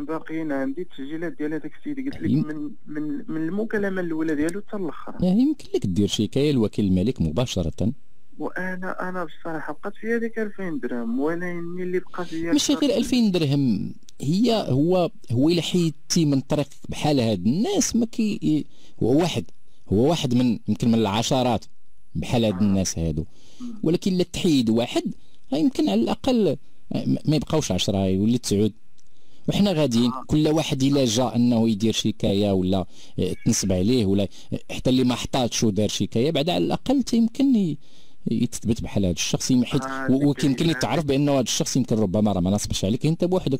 باقيين عندي التسجيلات ديال هذاك السيد قلت لك من من من المكالمة الأولى ديالو حتى الآخر يمكن لك دير شكايه لوكيل الملك مباشرة. وأنا أنا بصراحة بقات في هذيك 2000 درهم ولكن اللي بقى فيا ماشي غير 2000 درهم. هي هو هو إلا حيدتي من طريق بحال هاد الناس ما كي هو واحد هو واحد من يمكن من العشرات بحال هاد الناس هادو. ولكن إلا تحيد واحد يمكن على الأقل ما يبقاوش 10 يولي تسعود. وحنا غاديين. كل واحد إلا جا أنه يدير شكاية ولا تنصب عليه ولا حتى اللي ما حطاتش ودار شكاية بعد على الأقل يمكن يتثبت بحال هذا الشخص حيت آه ويمكن يتعرف بأنه هذا الشخص يمكن ربما راه ما نصبش عليك أنت بوحدك.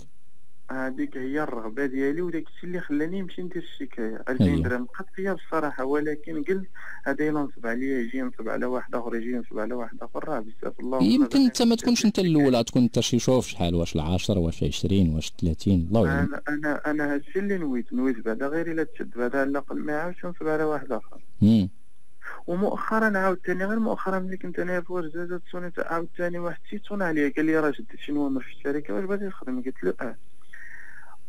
هذيك هي الرغبة ديالي وداك الشيء اللي خلاني نمشي ندير الشكاية. 2000 درهم بقات فيا بصراحة ولكن قلت هذا الا نصب عليا يجي ينصب على واحد آخر يجي ينصب على واحد آخر. راه بزاف الله يمكن انت ما تكونش انت الأول تكون انت شي شوف شحال واش العاشر واش 20 واش 30 الله اعلم أنا أنا أنا هذا الشيء اللي نويت نويت بعدا غير إلا تشد بعدا على الأقل ما يعاودش ينصب على واحد آخر. ومؤخرا عاود ثاني غير مؤخرا ملي كنت أنا في تسوني عاود ثاني واحد تيتون عليا قال لي راه شديت شي نوامر في الشركة؟ واش بغيتي تخدم قلت له آه.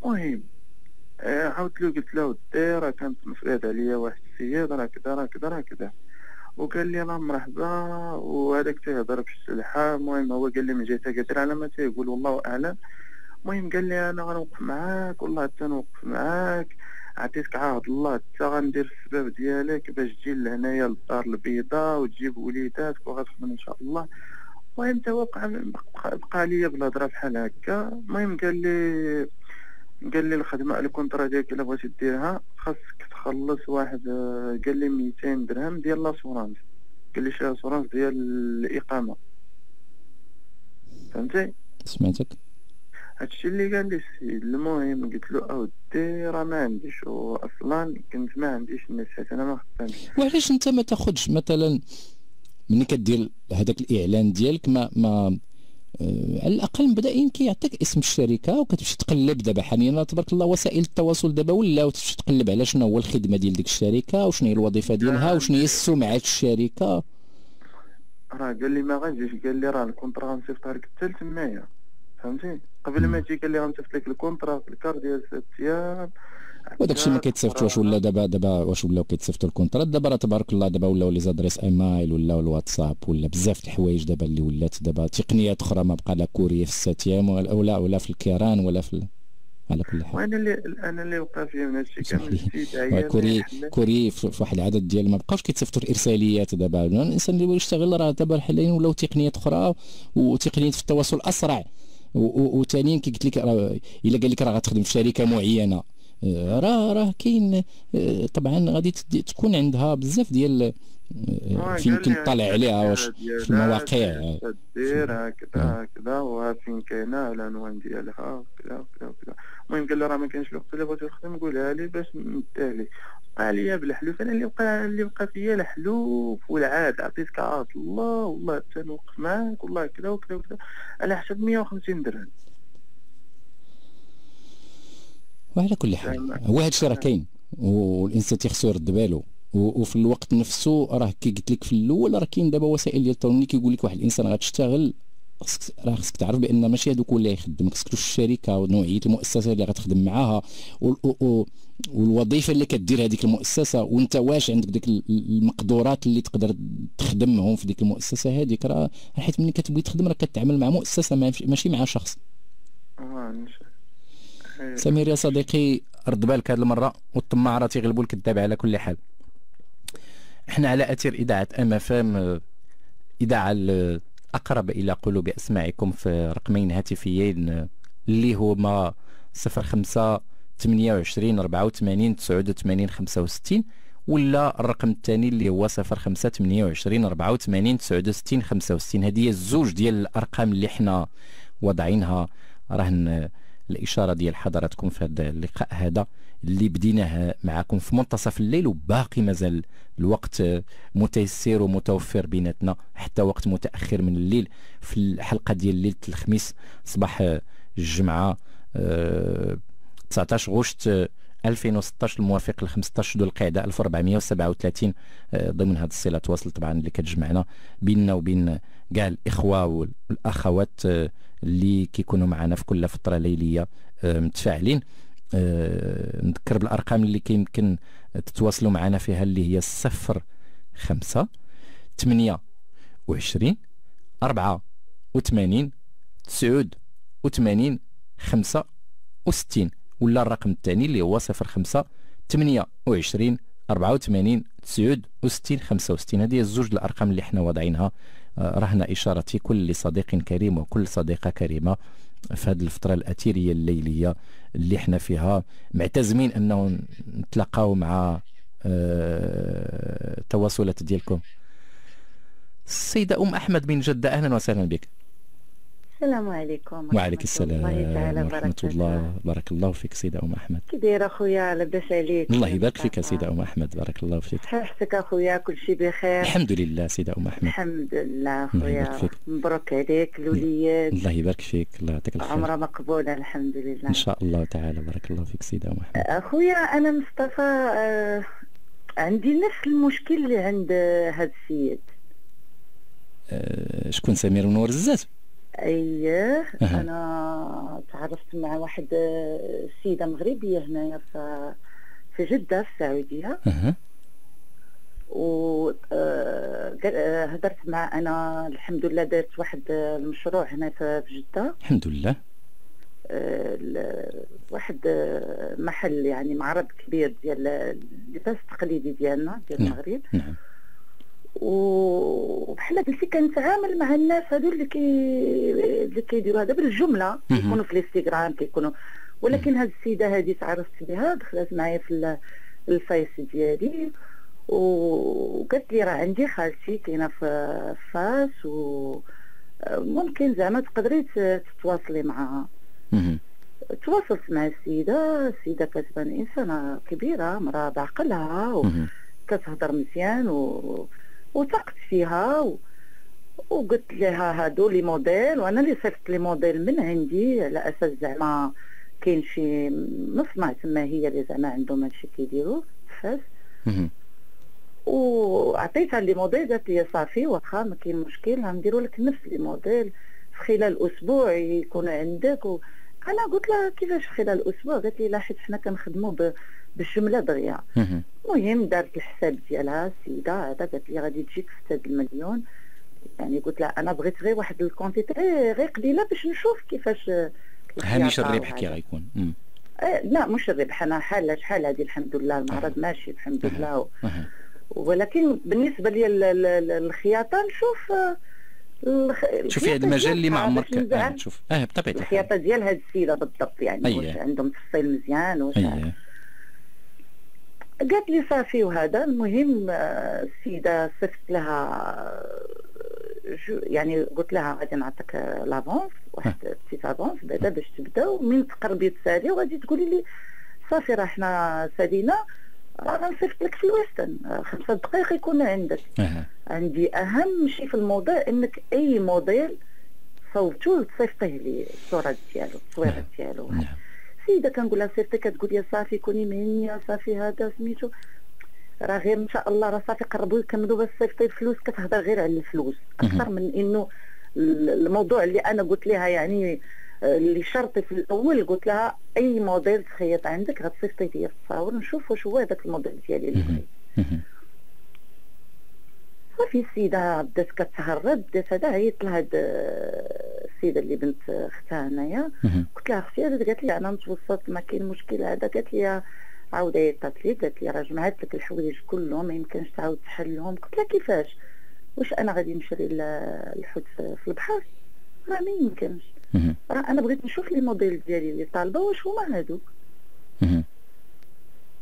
المهم آه عاودت له قلت له ودي راه كانت مفرد عليا واحد السيد راه كذا راه كذا راه كذا وقال لي لا مرحبا. وهذاك تيهضر في السلحة. المهم هو قال لي من جهه قادر على ما تيقول. والله أعلم. المهم قال لي أنا غنوقف معاك والله حتى نوقف معاك. عطيتك عهد الله حتى غندير السبب ديالك باش تجي لهنايا للدار البيضاء وتجيب وليداتك وغتخدم إن شاء الله. المهم تا وقع بقى ليا بالهضره بحال هكا. المهم قال لي قال لي الخدمة ال contrat ديالك الا بغيتي ديرها خاصك تخلص واحد قال لي 200 درهم ديال l'assurance قال لي شي assurance ديال الإقامة. فهمتي؟ سمعتك. هادشي اللي قال لي السيد المهم قلت له أودي راه ما عنديش أصلا كنت ما عنديش الناس حيت أنا ما خدامش وعلاش أنت ما تاخذش مثلا ملي كدير هذاك الإعلان ديالك ما ما على الأقل مبدئيا كيعطيك اسم الشركة وكتمشي تقلب دابا. حاليا تبارك الله وسائل التواصل دابا ولاو تمشي تقلب على شنو هو الخدمة ديال ديك الشركة وشنو هي الوظيفة ديالها وشنو هي السمعة الشركة؟ راه قال لي ما غنجيش قال لي راه ال contrat غنصيفطها لك حتى لتمايا فهمتي؟ قبل ما تجي قال لي غنصيفط لك ال contrat في الكار ديال الساتيام وداك الشيء ما كيتصيفط واش ولا دابا دابا واش ولاو كيتصيفطوا الكونترات. دابا راه تبارك الله دابا ولاو les adresses email ولا الواتساب ولا بزاف د الحوايج دابا اللي ولات. دابا تقنيات أخرى ما بقى لا courrier في الساتيام ولا ولا في الكيران ولا في على كل حال. وأنا اللي أنا اللي وقع فيا من هادشي كامل courrier كوري في واحد العدد ديال ما بقاوش كيتصيفطوا الإرساليات دابا. الإنسان اللي يشتغل راه دابا حاليا ولاو تقنيات أخرى وتقنيات في التواصل أسرع. وثانيا كي قلت لك إلا قال لك راه غتخدم في شركة معينة. آه، راه راه كاين آه، طبعا غادي تكون عندها بزاف ديال آه، فين يمكن تطلع عليها واش في المواقع. دير هكذا هكذا وفين كاينة العنوان ديالها كذا كذا كذا المهم قال لي راه ما كاينش الوقت اللي بغيتي تخدم قولها لي باش نديها لي وقع ليا بالحلوف أنا اللي وقع اللي وقع فيا الحلوف والعاد عطيتك الله والله حتى نوقف معاك والله كذا وكذا وكذا على حسب 150 درهم. وعلى كل حال. هو هذا الشيء راه كاين. والإنسان تيخصو يرد بالو وفي الوقت نفسه راه كي قلت لك في الأول راه كاين دابا وسائل ديال التواصل كيقول لك واحد الإنسان غتشتغل راه خصك تعرف بأن ماشي هذوك اللي يخدمك خصك الشركة ونوعية المؤسسة اللي غتخدم معاها. والوظيفة اللي كدير هذيك المؤسسة. وانت واش عندك ديك المقدورات اللي تقدر تخدمهم في ديك المؤسسة هذيك راه حيت ملي كتبغي تخدم راه كتعامل مع مؤسسة ماشي مع شخص. آه، سمير يا صديقي رد بالك هذه المرة والطماع راه تيغلبوا الكذاب على كل حال. إحنا على أثير إذاعة ام اف ام إذاعة اقرب إلى قلوب أسماعكم في رقمين هاتفيين اللي هما 05 28 84 89 65 ولا الرقم الثاني اللي هو 05 28 84 69 65 هذه هي الزوج ديال الأرقام اللي حنا واضعينها رهن الإشارة ديال حضراتكم في هذا اللقاء هذا اللي بديناه معكم في منتصف الليل وباقي مازال الوقت متيسر ومتوفر بيناتنا حتى وقت متأخر من الليل. في الحلقة ديال ليلة الخميس صباح الجمعة 19 غشت 2016 الموافق ل 15 ذو القعدة 1437 ضمن هذه الصلة تواصل طبعا اللي كتجمعنا بيننا وبين كاع الإخوة والأخوات اللي كيكونوا معنا في كل فترة ليلية آه، متفاعلين. آه، نذكر بالأرقام اللي كيمكن تتواصلوا معنا فيها اللي هي صفر خمسة ثمانية وعشرين أربعة وثمانين تسعود وثمانين خمسة وستين. ولا الرقم الثاني اللي هو صفر خمسة ثمانية وعشرين أربعة وثمانين تسعود وستين خمسة وستين. الزوج الأرقام اللي إحنا واضعينها رهن إشارتي كل صديق كريم وكل صديقة كريمة في هذه الفترة الأثيرية الليلية اللي إحنا فيها. معتزمين أنه نتلاقاو مع التواصلات آه، ديالكم. السيدة أم أحمد بن جدة أهلا وسهلا بك. السلام عليكم وعليك السلام ورحمة الله بارك الله فيك سيدة أم أحمد. كي داير أخويا لاباس عليك. الله يبارك فيك سيدة أم أحمد بارك الله فيك. صحتك أخويا كل شيء بخير. الحمد لله سيدة أم أحمد. الحمد لله أخويا. مبروك عليك الوليد. الله يبارك فيك الله يعطيك الخير عمرها مقبولة الحمد لله. إن شاء الله تعالى بارك الله فيك سيدة أم أحمد. أخويا أنا مصطفى آه عندي نفس المشكل اللي عند هذا السيد. آه شكون سمير منور الزات اييه أنا تعرفت مع واحد السيده مغربية هنايا في في جدة في السعودية أه. و هدرت مع أنا الحمد لله درت واحد المشروع هنا في جدة الحمد لله واحد محل يعني معرض كبير ديال اللباس التقليدي ديالنا ديال نعم. المغرب نعم. وبحال قلتي كنتعامل مع الناس هادو اللي كي اللي كيديروا هذا بالجملة كيكونوا في الانستغرام كيكونوا. ولكن هاد السيدة هذه تعرفت بها دخلت معايا في ال face ديالي. وقالت لي راه عندي خالتي كاينة في فاس و ممكن زعما تقدري تتواصلي معها تواصلت مع السيدة السيدة كتبان إنسانة كبيرة مراه بعقلها وكتهضر مزيان و... وثقت فيها و... وقلت لها هادو les modèles وأنا اللي صيفط les modèles من عندي. على أساس زعما كاين شي مصنع تما هي اللي زعما عندهم هادشي كيديروا فاس. وعطيتها les modèles قالت لي صافي واخا ما كاين مشكل غنديروا لك نفس les modèles. في خلال أسبوع يكون عندك و... أنا قلت لها كيفاش خلال أسبوع؟ قالت لي لا حيت حنا كنخدموا بالجمله دغيا المهم دارت الحساب ديالها السيده هذا قالت لي غادي تجيك 6 المليون. يعني قلت لها أنا بغيت غير واحد ال quantité غير قليلة باش نشوف كيفاش هامش الربح كي غيكون. آه لا مش الربح. أنا حاله شحال هذه؟ الحمد لله المعرض أه. ماشي الحمد. لله. أه. ولكن بالنسبة لي الخياطة نشوف شوفي هذا المجال اللي ما عمرك آه شوف. أه بطبيعة الخياطه ديال هذه السيدة بالضبط يعني أيه. واش عندهم تفصيل مزيان واش أيه. قالت لي صافي وهذا المهم آه، السيدة صفت لها يعني قلت لها غادي نعطيك l'avance واحد petite avance بعدا باش تبدأ ومن تقربي تسالي وغادي تقولي لي صافي راه حنا سالينا. غنصيفط لك في الويسترن. خمسة دقائق يكون عندك. أه. عندي أهم شيء في الموضوع إنك أي موديل صوبتو تصيفطيه لي الصورة ديالو التصويره ديالو. نعم. سيدة كنقول لها صيفطي كتقول لي صافي كوني مهنيه صافي هذا سميتو. راه غير إن شاء الله راه صافي قربوا يكملوا بس صيفطي الفلوس كتهضر غير على الفلوس. أكثر من إنه الموضوع اللي أنا قلت لها يعني اللي شرطي في الأول قلت لها أي موديل تخيط عندك غتصيفطي لي التصاور نشوف واش هو هذاك الموديل ديالي اللي بغيت صافي السيدة بدات كتهرب بدات هذا عيطت لهاد السيدة اللي بنت اختها هنايا. قلت لها أختي هذا قالت لي أنا متوسط ما كاين مشكل هذا. قالت لي عاود عيطت لي. قالت لي راه جمعت لك الحوايج كلهم ما يمكنش تعاود تحلهم. قلت لها كيفاش؟ واش أنا غادي نشري الحوت في البحر؟ راه ما يمكنش. راه أنا بغيت نشوف لي موديل ديالي اللي طالبه واش هما هادوك.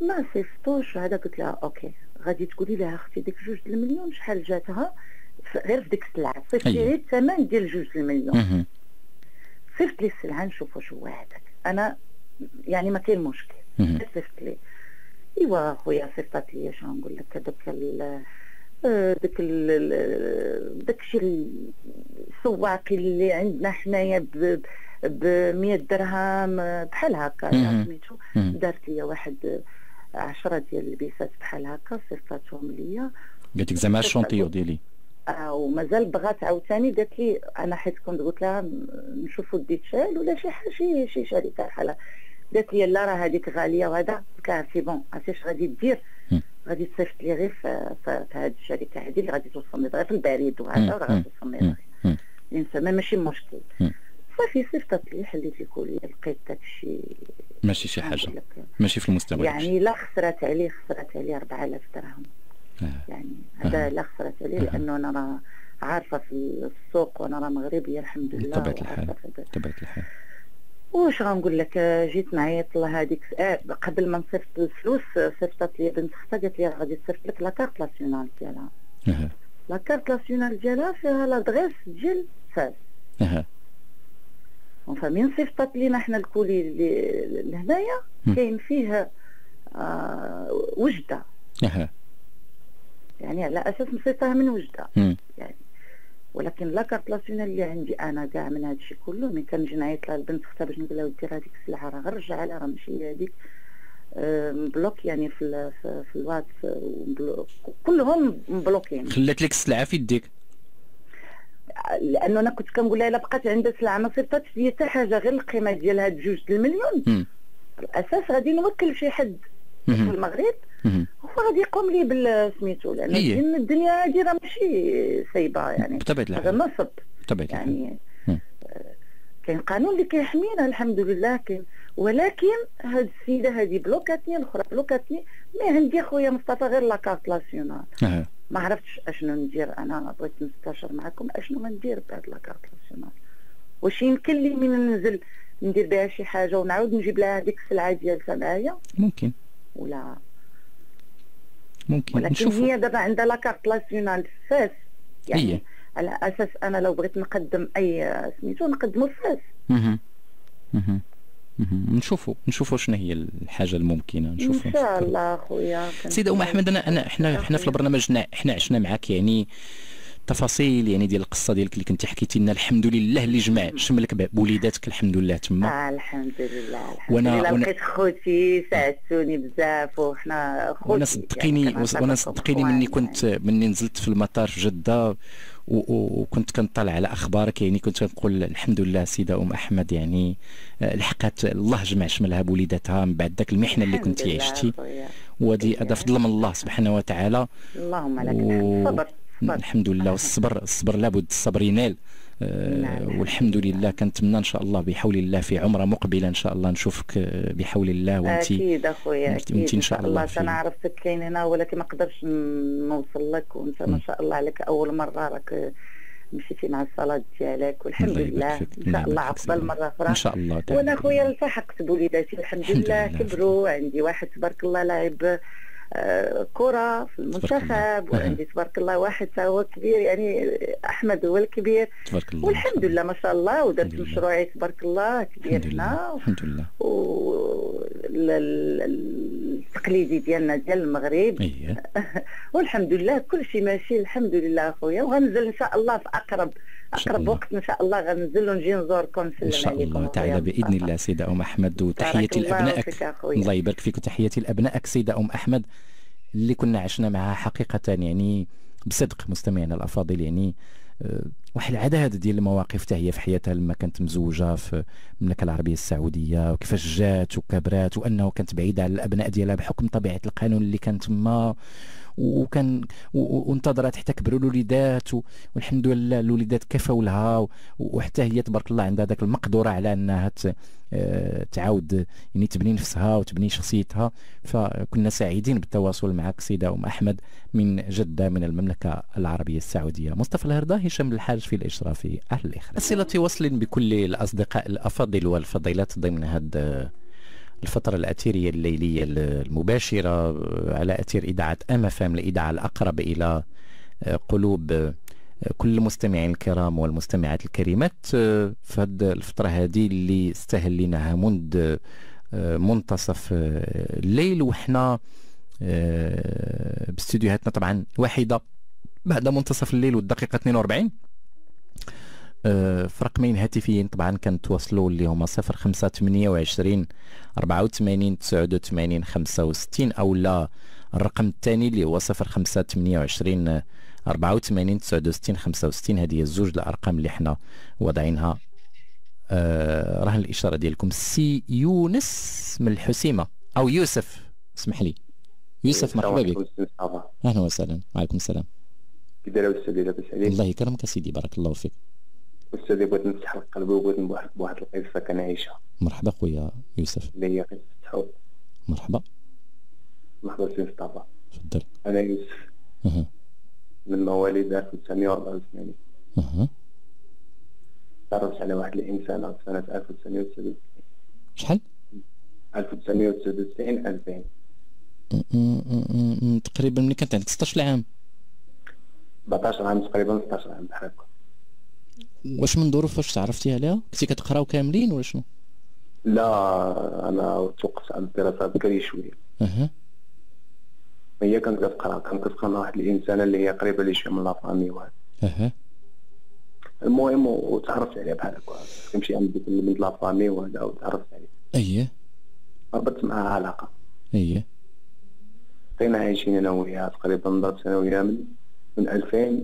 ما صيفطوش هذا قلت لها OK غادي تقولي لها أختي ديك جوج المليون شحال جاتها؟ غير في ديك السلعة. صيفط لي الثمن ديال جوج المليون. صيفط لي السلعة نشوف واش هو هذاك. أنا يعني ما كاين مشكل. صيفط لي. إيوا خويا صيفطات لي شنو نقول لك؟ هذاك داك داك الشيء السواقي اللي عندنا حنايا ب 100 درهم بحال هكا سميتو دارت لي واحد 10 ديال البيسات بحال هكا صيفطاتهم ليا. قالت لك زعما ال échantillon ديالي. آه ومازال بغات عاوتاني قالت لي أنا حيت كنت قلت لها نشوفوا DHL ولا شي حاجة شي شي شركة بحالها قالت لي لا راه هذيك غالية وهذا. قلت لها c'est bon عرفتي اش غادي دير؟ غادي تصيفط لي غير في, هذه الشركة هذه اللي غادي توصلني غير في البريد وهذا راه غادي توصلني الانسان ماشي مشكل. صافي صيفطت لي حليت ال colis لقيت داك الشيء ماشي شي حاجة. ماشي في المستوى يعني لا خسرت عليه خسرت عليه 4000 درهم. آه. يعني هذا آه. لا خسرت عليه آه. لأنه أنا راه عارفة في السوق وأنا راه مغربيه الحمد لله بطبيعه الحال بطبيعة الحال. واش غنقول لك؟ جيت نعيط لها هذيك آه قبل ما نصيفط الفلوس صيفطت لي بنت اختها قالت لي غادي تصيفط لك la carte nationale ديالها. la carte nationale ديالها فيها l'adresse ديال فاس أها. فمن صيفطت لينا حنا ال colis لهنايا كاين فيه آه وجدة. أها. يعني على أساس مصيفطها من وجدة. يعني ولكن la carte اللي عندي أنا كاع من هذا الشيء كله ملي كنجي نعيط لها البنت اختها باش نقول لها دير هذيك السلعة راه غنرجع لها راه ماشي هذيك مبلوك يعني في في, في الواتس كلهم مبلوكين. خلات لك السلعة في يديك. لأنه أنا كنت كنقول لها إلا بقات عندها سلعة ما صيفطاتش لي حتى حاجة غير القيمة ديالها بجوج المليون الأساس غادي نوكل شي حد. في المغرب هو غادي يقوم لي بالسميتو لأن الدنيا هذه راه ماشي سايبة يعني هذا نصب يعني آه، كاين قانون اللي كيحمينا الحمد لله كاين. ولكن هاد السيدة هذه بلوكاتني الأخرى بلوكاتني mais عندي خويا مصطفى غير la carte nationale ما عرفتش أشنو ندير أنا بغيت نستشر معكم أشنو ندير بهاد la carte nationale واش يمكن لي من ننزل ندير بها شي حاجة ونعاود نجيب لها هذيك السلعة ديالها معايا ممكن. ولا ممكن. ولكن نشوفه. هي دابا عندها لاكارت ناسيونال فاس. يعني هي. على أساس أنا لو بغيت نقدم أي سميتو نقدمو فاس. نشوفوا نشوفوا شنو هي الحاجة الممكنة. نشوفوا إن شاء الله خويا. سيدة أم أحمد أنا انا إحنا إحنا في البرنامج إحنا عشنا معك يعني تفاصيل يعني ديال القصة ديالك اللي كنتي حكيتي لنا. الحمد لله اللي جمع. شملك بوليداتك الحمد لله تما. آه الحمد لله الحمد وأنا لله. لقيت خوتي ساعدتوني بزاف وحنا خوتي. وأنا صدقيني يعني وأنا صدقيني مني كنت مني نزلت في المطار في جدة وكنت كنطلع على أخبارك. يعني كنت كنقول الحمد لله سيدة أم أحمد. يعني آه، لحقات الله جمع شملها بوليداتها من بعد ذاك المحنة اللي كنت عشتي. وهذه هذا فضل من الله سبحانه وتعالى. اللهم لك الحمد. الحمد لله والصبر الصبر لابد الصبر ينال. آه نعم. والحمد لله كنتمنى إن شاء الله بحول الله في عمره مقبلة إن شاء الله نشوفك آه، بحول الله. وانت أكيد أخويا أكيد إن شاء الله أنا عرفتك كاين هنا ولكن ما قدرتش نوصل لك وانت ما شاء الله عليك. أول مرة راك مشيتي مع الصلاة ديالك والحمد لله. إن شاء الله عقبال مرة أخرى. إن شاء الله وأنا خويا التحقت بوليداتي الحمد لله. كبروا عندي واحد تبارك الله لاعب كرة في المنتخب وعندي تبارك الله واحد هو كبير يعني أحمد هو الكبير. تبارك الله والحمد لله ما شاء الله ودرت مشروعي تبارك الله كبير هنا الحمد لله. التقليدي ديالنا ديال المغرب. إيه. *laughs* والحمد لله كل شيء ماشي الحمد لله أخويا. وغنزل إن شاء الله في أقرب أقرب وقت إن شاء الله غنزل ونجي نزوركم. إن شاء الله تعالى بإذن الله سيدة أم أحمد وتحياتي لأبنائك. الله يبارك فيك وتحياتي لأبنائك سيدة أم أحمد. اللي كنا عشنا معها حقيقة يعني بصدق مستمعينا الأفاضل يعني آه، واحد العدد ديال المواقف تاع هي في حياتها لما كانت مزوجة في المملكة العربية السعودية وكيفاش جات وكبرات وأنه كانت بعيدة على الأبناء ديالها بحكم طبيعة القانون اللي كان تما. وكان وانتظرت حتى كبروا الوليدات والحمد لله الوليدات كفوا لها وحتى هي تبارك الله عندها ذاك المقدورة على انها آه، تعاود يعني تبني نفسها وتبني شخصيتها. فكنا سعيدين بالتواصل معك سيدة أم أحمد من جدة من المملكة العربية السعودية. مصطفى الهرده هشام الحاج في الإشراف على الإخراج. صله وصل بكل الأصدقاء الافاضل والفضيلات ضمن هذا الفترة الأثيرية الليلية المباشرة على أثير إذاعة أم فام الإذاعة الأقرب إلى قلوب كل المستمعين الكرام والمستمعات الكريمات. في هذه الفترة هذه اللي استهليناها منذ منتصف الليل. وحنا باستديوهاتنا طبعا واحدة بعد منتصف الليل والدقيقة 42 في رقمين هاتفيين طبعا كنتواصلوا اللي هما 0528 84 89 65 أو لا الرقم الثاني اللي هو 0528 84 69 65 هذه الزوج الأرقام اللي حنا واضعينها آه راه الإشارة ديالكم. سي يونس من الحسيمة أو يوسف اسمح لي. يوسف مرحبا بك. أهلا وسهلا. وعليكم السلام. كي داير أستاذ لاباس عليك الله يكرمك سيدي بارك الله فيك. أستاذي بغيت نفتح قلبي وبغيت نبوح بواحد القصة كنعيشها. مرحبا خويا يوسف. اللي هي قصة حب مرحبا. مرحبا سي مصطفى. تفضل. أنا يوسف. أها. من مواليد 1984 أها. تعرفت على واحد الإنسان في سنة 1999 شحال؟ 1999 2000 تقريبا ملي كانت عندك 16 عام 14 عام تقريبا 16 عام بحال هكا. واش من ظروف واش تعرفتي عليها كنتي كتقراو كاملين ولا شنو؟ لا أنا توقفت على الدراسة بكري شوية. أها. هي كانت كتقرا كانت كتقرا مع واحد الإنسانة اللي هي قريبة لي شوية من لافامي واحد. أها. المهم وتعرفت عليها بحال هكا. كنمشي عند من لافامي وهذا وتعرفت عليه أييه. ربطت معها علاقة. أييه. بقينا عايشين أنا وياها تقريبا ضربت أنا وياها من من 2000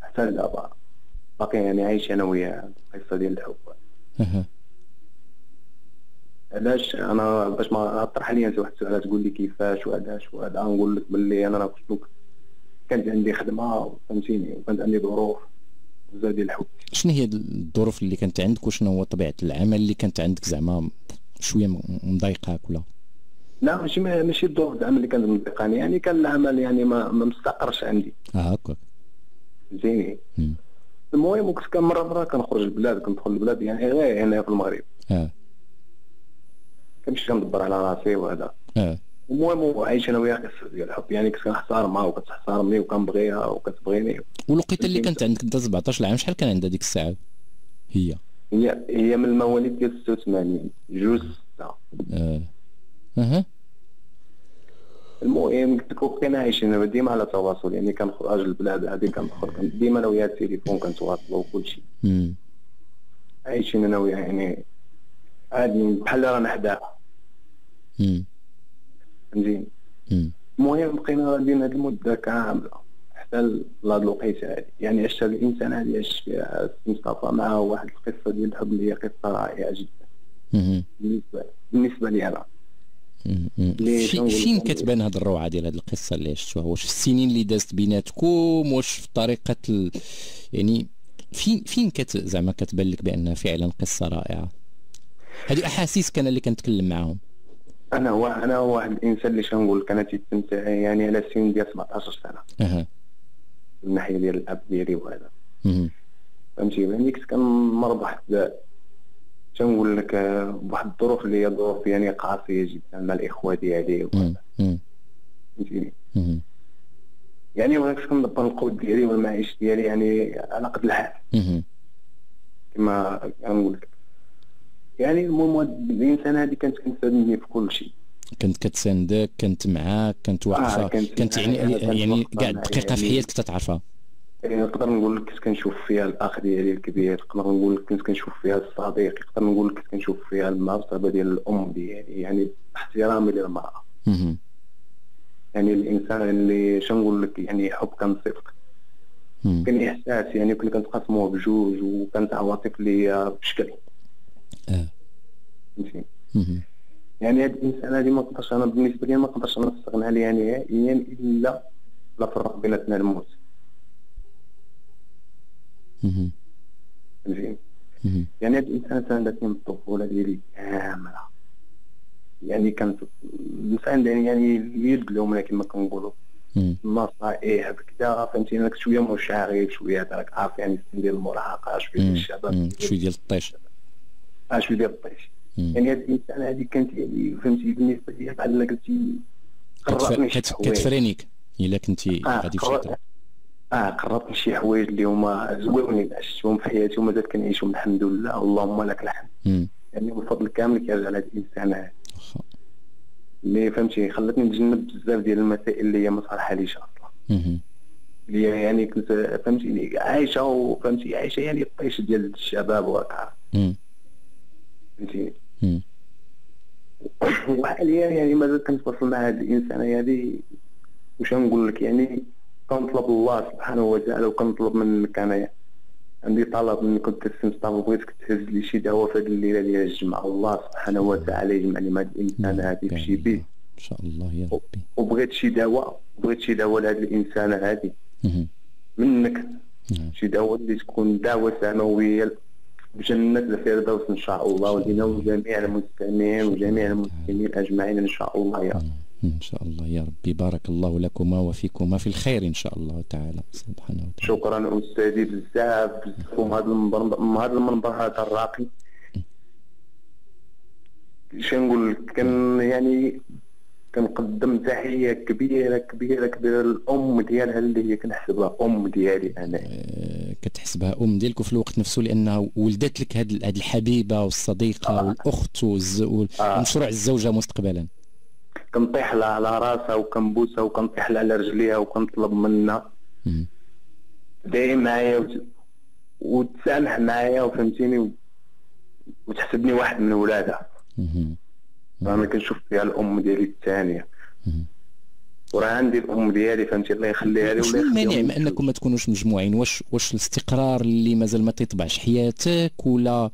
حتى لدابا باقي يعني عايش أنا وياه القصة ديال الحب علاش؟ أنا باش ما طرح لي واحد السؤال تقول لي كيفاش وعلاش وهذا؟ نقول لك باللي أنا لك كانت عندي خدمة فهمتيني وكانت عندي ظروف بزاف ديال الحب شنو هي الظروف اللي كانت عندك؟ وشنو هو طبيعة العمل اللي كانت عندك زعما شوية مضايقاك ولا؟ لا ماشي ماشي الظروف العمل اللي كانت مضايقاني. يعني كان العمل يعني ما, ما مستقرش عندي. آه هكاك فهمتيني المهم كنت كان مرة مره كنخرج البلاد كندخل البلاد يعني غير هنا في المغرب. آه. كنمشي كندبر على راسي وهذا. آه. المهم عايش أنا وياها قصة ديال الحب يعني كنت كنحتارمها وكتحتارمني وكنبغيها وكتبغيني. والوقيته اللي كانت عندك انت 17 عام شحال كان عندها ديك الساعة؟ هي. هي هي من المواليد ديال 86 جوج 6 آه. أها. المهم قلت لك وقتنا عايشين ديما على تواصل. يعني كنخرج البلاد هذه كنخرج ديما أنا وياها التليفون كنتواصلوا وكل شيء. عايشين أنا وياها يعني عادي بحال رانا حداها فهمتيني؟ المهم بقينا غاديين هاد المدة كاملة حتى لهاد الوقيتة هادي. يعني عشت الإنسان هادي عشت فيها مصطفى معاه واحد القصة ديال الحب اللي هي قصة رائعة جدا. بالنسبة بالنسبة لي أنا. فين كتبان هاد الروعة ديال هاد القصة اللي عشتوها؟ واش في السنين اللي دازت بيناتكم؟ واش في طريقة ال... يعني فين فين كت زعما كتبان لك بانها فعلا قصة رائعة؟ هذه أحاسيس كان اللي كنتكلم معاهم. أنا هو أنا واحد الإنسان اللي شنقول لك أنا تيستمتع يعني على سن ديال 17 سنة. أها. من الناحيه ديال الأب ديالي وهذا. فهمتي؟ يعني كنت كنمر بواحد تنقول لك بواحد الظروف اللي هي ظروف يعني قاسيه جدا مع الإخوة ديالي فهمتيني؟ يعني كنت كندبر القوت ديالي والمعيش ديالي يعني على قد الحال. كما كنقول لك. يعني المهم الإنسان هذه كانت كتساندني في كل شيء. كانت كتساندك كانت معاك كانت واقفة. آه كانت, كانت يعني يعني كاع دقيقة في حياتك تتعرفها نقدر نقول لك كنت كنشوف فيها الاخ ديالي الكبير نقدر نقول لك كنت كنشوف فيها الصديق نقدر نقول لك كنت كنشوف فيها المرتبة ديال الأم ديالي يعني احترامي للمرأة. يعني الإنسان اللي شنقول لك يعني حب كان صدق. كان إحساس يعني كنا كنتقاسموه بجوج وكانت عواطف ليا بشكل. آه. فهمتي؟ يعني هاد الإنسان هادي ما نقدرش أنا بالنسبة لي ما نقدرش نستغنى عليها نهائيا إلا لا فرق بيناتنا الموت. يعني هاد الإنسان ساندتني من الطفولة ديالي كاملة. يعني كانت الإنسان يعني اليد اليوم كما كنقولوا النصائح بكذا فهمتي أنا شوية مشاغب شوية راك عارف يعني السن ديال المراهقة شوية ديال الشباب. شوية ديال الطيش. آه شوية ديال الطيش. يعني هاد الإنسان هادي كانت يعني فهمتي بالنسبة لي بحال قلتي كتفرينيك. إلا كنتي آه غادي في آه قربت شي حوايج اللي هما زويونين عشتهم في حياتي ومازال كنعيشهم الحمد لله. اللهم لك الحمد. يعني الفضل كامل كيرجع لهذا الإنسان هذا. اللي فهمتي خلتني نتجنب بزاف ديال المسائل اللي هي ما صالحاليش أصلا اللي يعني كنت فهمتي عايشة وفهمتي عايشة يعني الطيش ديال الشباب وراك فهمتي وحاليا يعني مازال كنتواصل مع هذه الإنسانة هذه واش نقول لك يعني كنطلب الله سبحانه وتعالى وكنطلب منك انايا عندي طلب منك كنت كنستغفر بغيتك تهز لي شي دعوة في هذه الليلة ديال الجمعه الله سبحانه وتعالى يجمعني مع هذا الانسان هذه في شي بيت. إن شاء الله يا ربي. وبغيت شي دواء بغيت شي دواء لهذه الانسانه هذه منك. شي دواء اللي تكون دعوة سماوية بجنة الفردوس إن شاء الله ولينا وجميع المستمعين وجميع المسلمين أجمعين إن شاء الله يا رب. إن شاء الله يا ربي. بارك الله لكما وفيكما في الخير إن شاء الله تعالى. سبحانه وتعالى. شكرا أستاذي بزاف. بزاف هذا المنبر هذا المنبر هذا الراقي. شنقول كان يعني كنقدم تحية كبيره كبيره كبيرة للأم ديالها اللي هي كنحسبها أم ديالي أنا. آه، كتحسبها أم ديالك وفي الوقت نفسه لانها ولدت لك هاد الحبيبة والصديقة آه. والأخت والز... ومشروع آه. الزوجة مستقبلا. كنطيح لها على راسها وكنبوسها وكنطيح لها على رجليها وكنطلب منها. دايم معايا وت... وتسامح معايا وفهمتيني وتحسبني واحد من ولادها. أنا كنشوف فيها الأم ديالي الثانية. وراه عندي الأم ديالي فهمتي؟ الله يخليها لي ولا شنو المانع من أنكم ما تكونوش مجموعين؟ واش واش الاستقرار اللي مازال ما تيطبعش حياتك ولا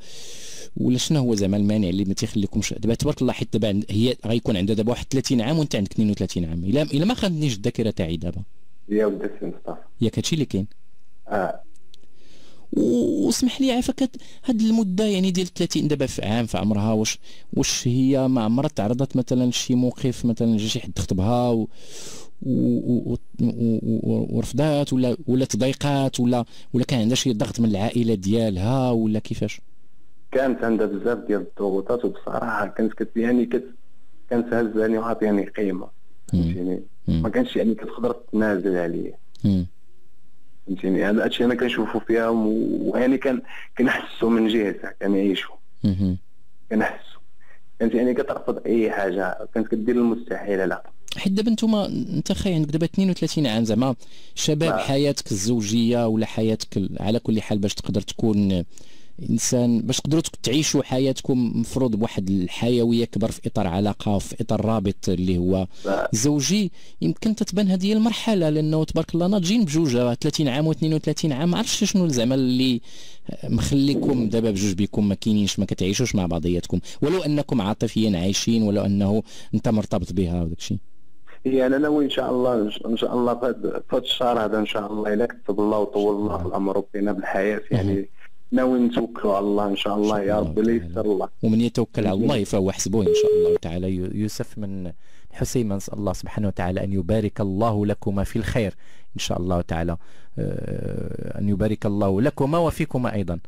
ولا شنو هو زعما المانع اللي ما تيخليكمش؟ دابا تبارك الله حيت دابا هي غيكون عندها دابا واحد 30 عام وانت عندك 32 عام. الا إلا ما خانتنيش الذاكرة تاعي دابا. يا ولد السي مصطفى. ياك هادشي اللي كاين. آه. واسمح لي عافاك هاد المدة يعني ديال 30 دابا في عام في عمرها واش واش هي ما عمرها تعرضت مثلا لشي موقف مثلا جا شي حد خطبها. و... ورفضات ولا ولا تضايقات ولا ولا كان عندها شي ضغط من العائلة ديالها ولا كيفاش؟ كانت عندها بزاف ديال الضغوطات وبصراحة كانت كت يعني كت كانت هزاني وعطيني قيمة. فهمتيني؟ ما كانش يعني كتقدر تنازل عليه فهمتيني؟ هذا الشيء أنا كنشوفو فيهم ويعني كان كنحسو من جهتها كنعيشو. كنحسو. كانت يعني كترفض أي حاجة كانت كدير المستحيل لا حيت دابا أنتم انت خاي عندك دابا 32 عام زعما شباب آه. حياتك الزوجية ولا حياتك على كل حال باش تقدر تكون إنسان باش تقدروا تعيشوا حياتكم مفروض بواحد الحيوية كبر في إطار علاقة وفي إطار رابط اللي هو زوجي. يمكن تتبان هذه المرحلة لأنه تبارك الله ناضجين بجوج 30 عام و32 عام ما عرفتش شنو زعما اللي مخليكم دابا بجوج بكم ما كاينينش ما كتعيشوش مع بعضياتكم. ولو أنكم عاطفيا عايشين ولو أنه أنت مرتبط بها وداك الشيء. هي أنا ناوي إن شاء الله إن شاء الله في هذا الشهر هذا إن شاء الله إلا كتب الله وطول الله الأمر بينا بالحياة يعني ناوي نتوكلوا على الله إن شاء الله يا رب لا يسر الله ومن يتوكل على الله فهو حسبه إن شاء الله تعالى. يوسف من حسيمة نسأل الله سبحانه وتعالى أن يبارك الله لكما في الخير. إن شاء الله تعالى. آه، أن يبارك الله لكما وفيكما أيضا.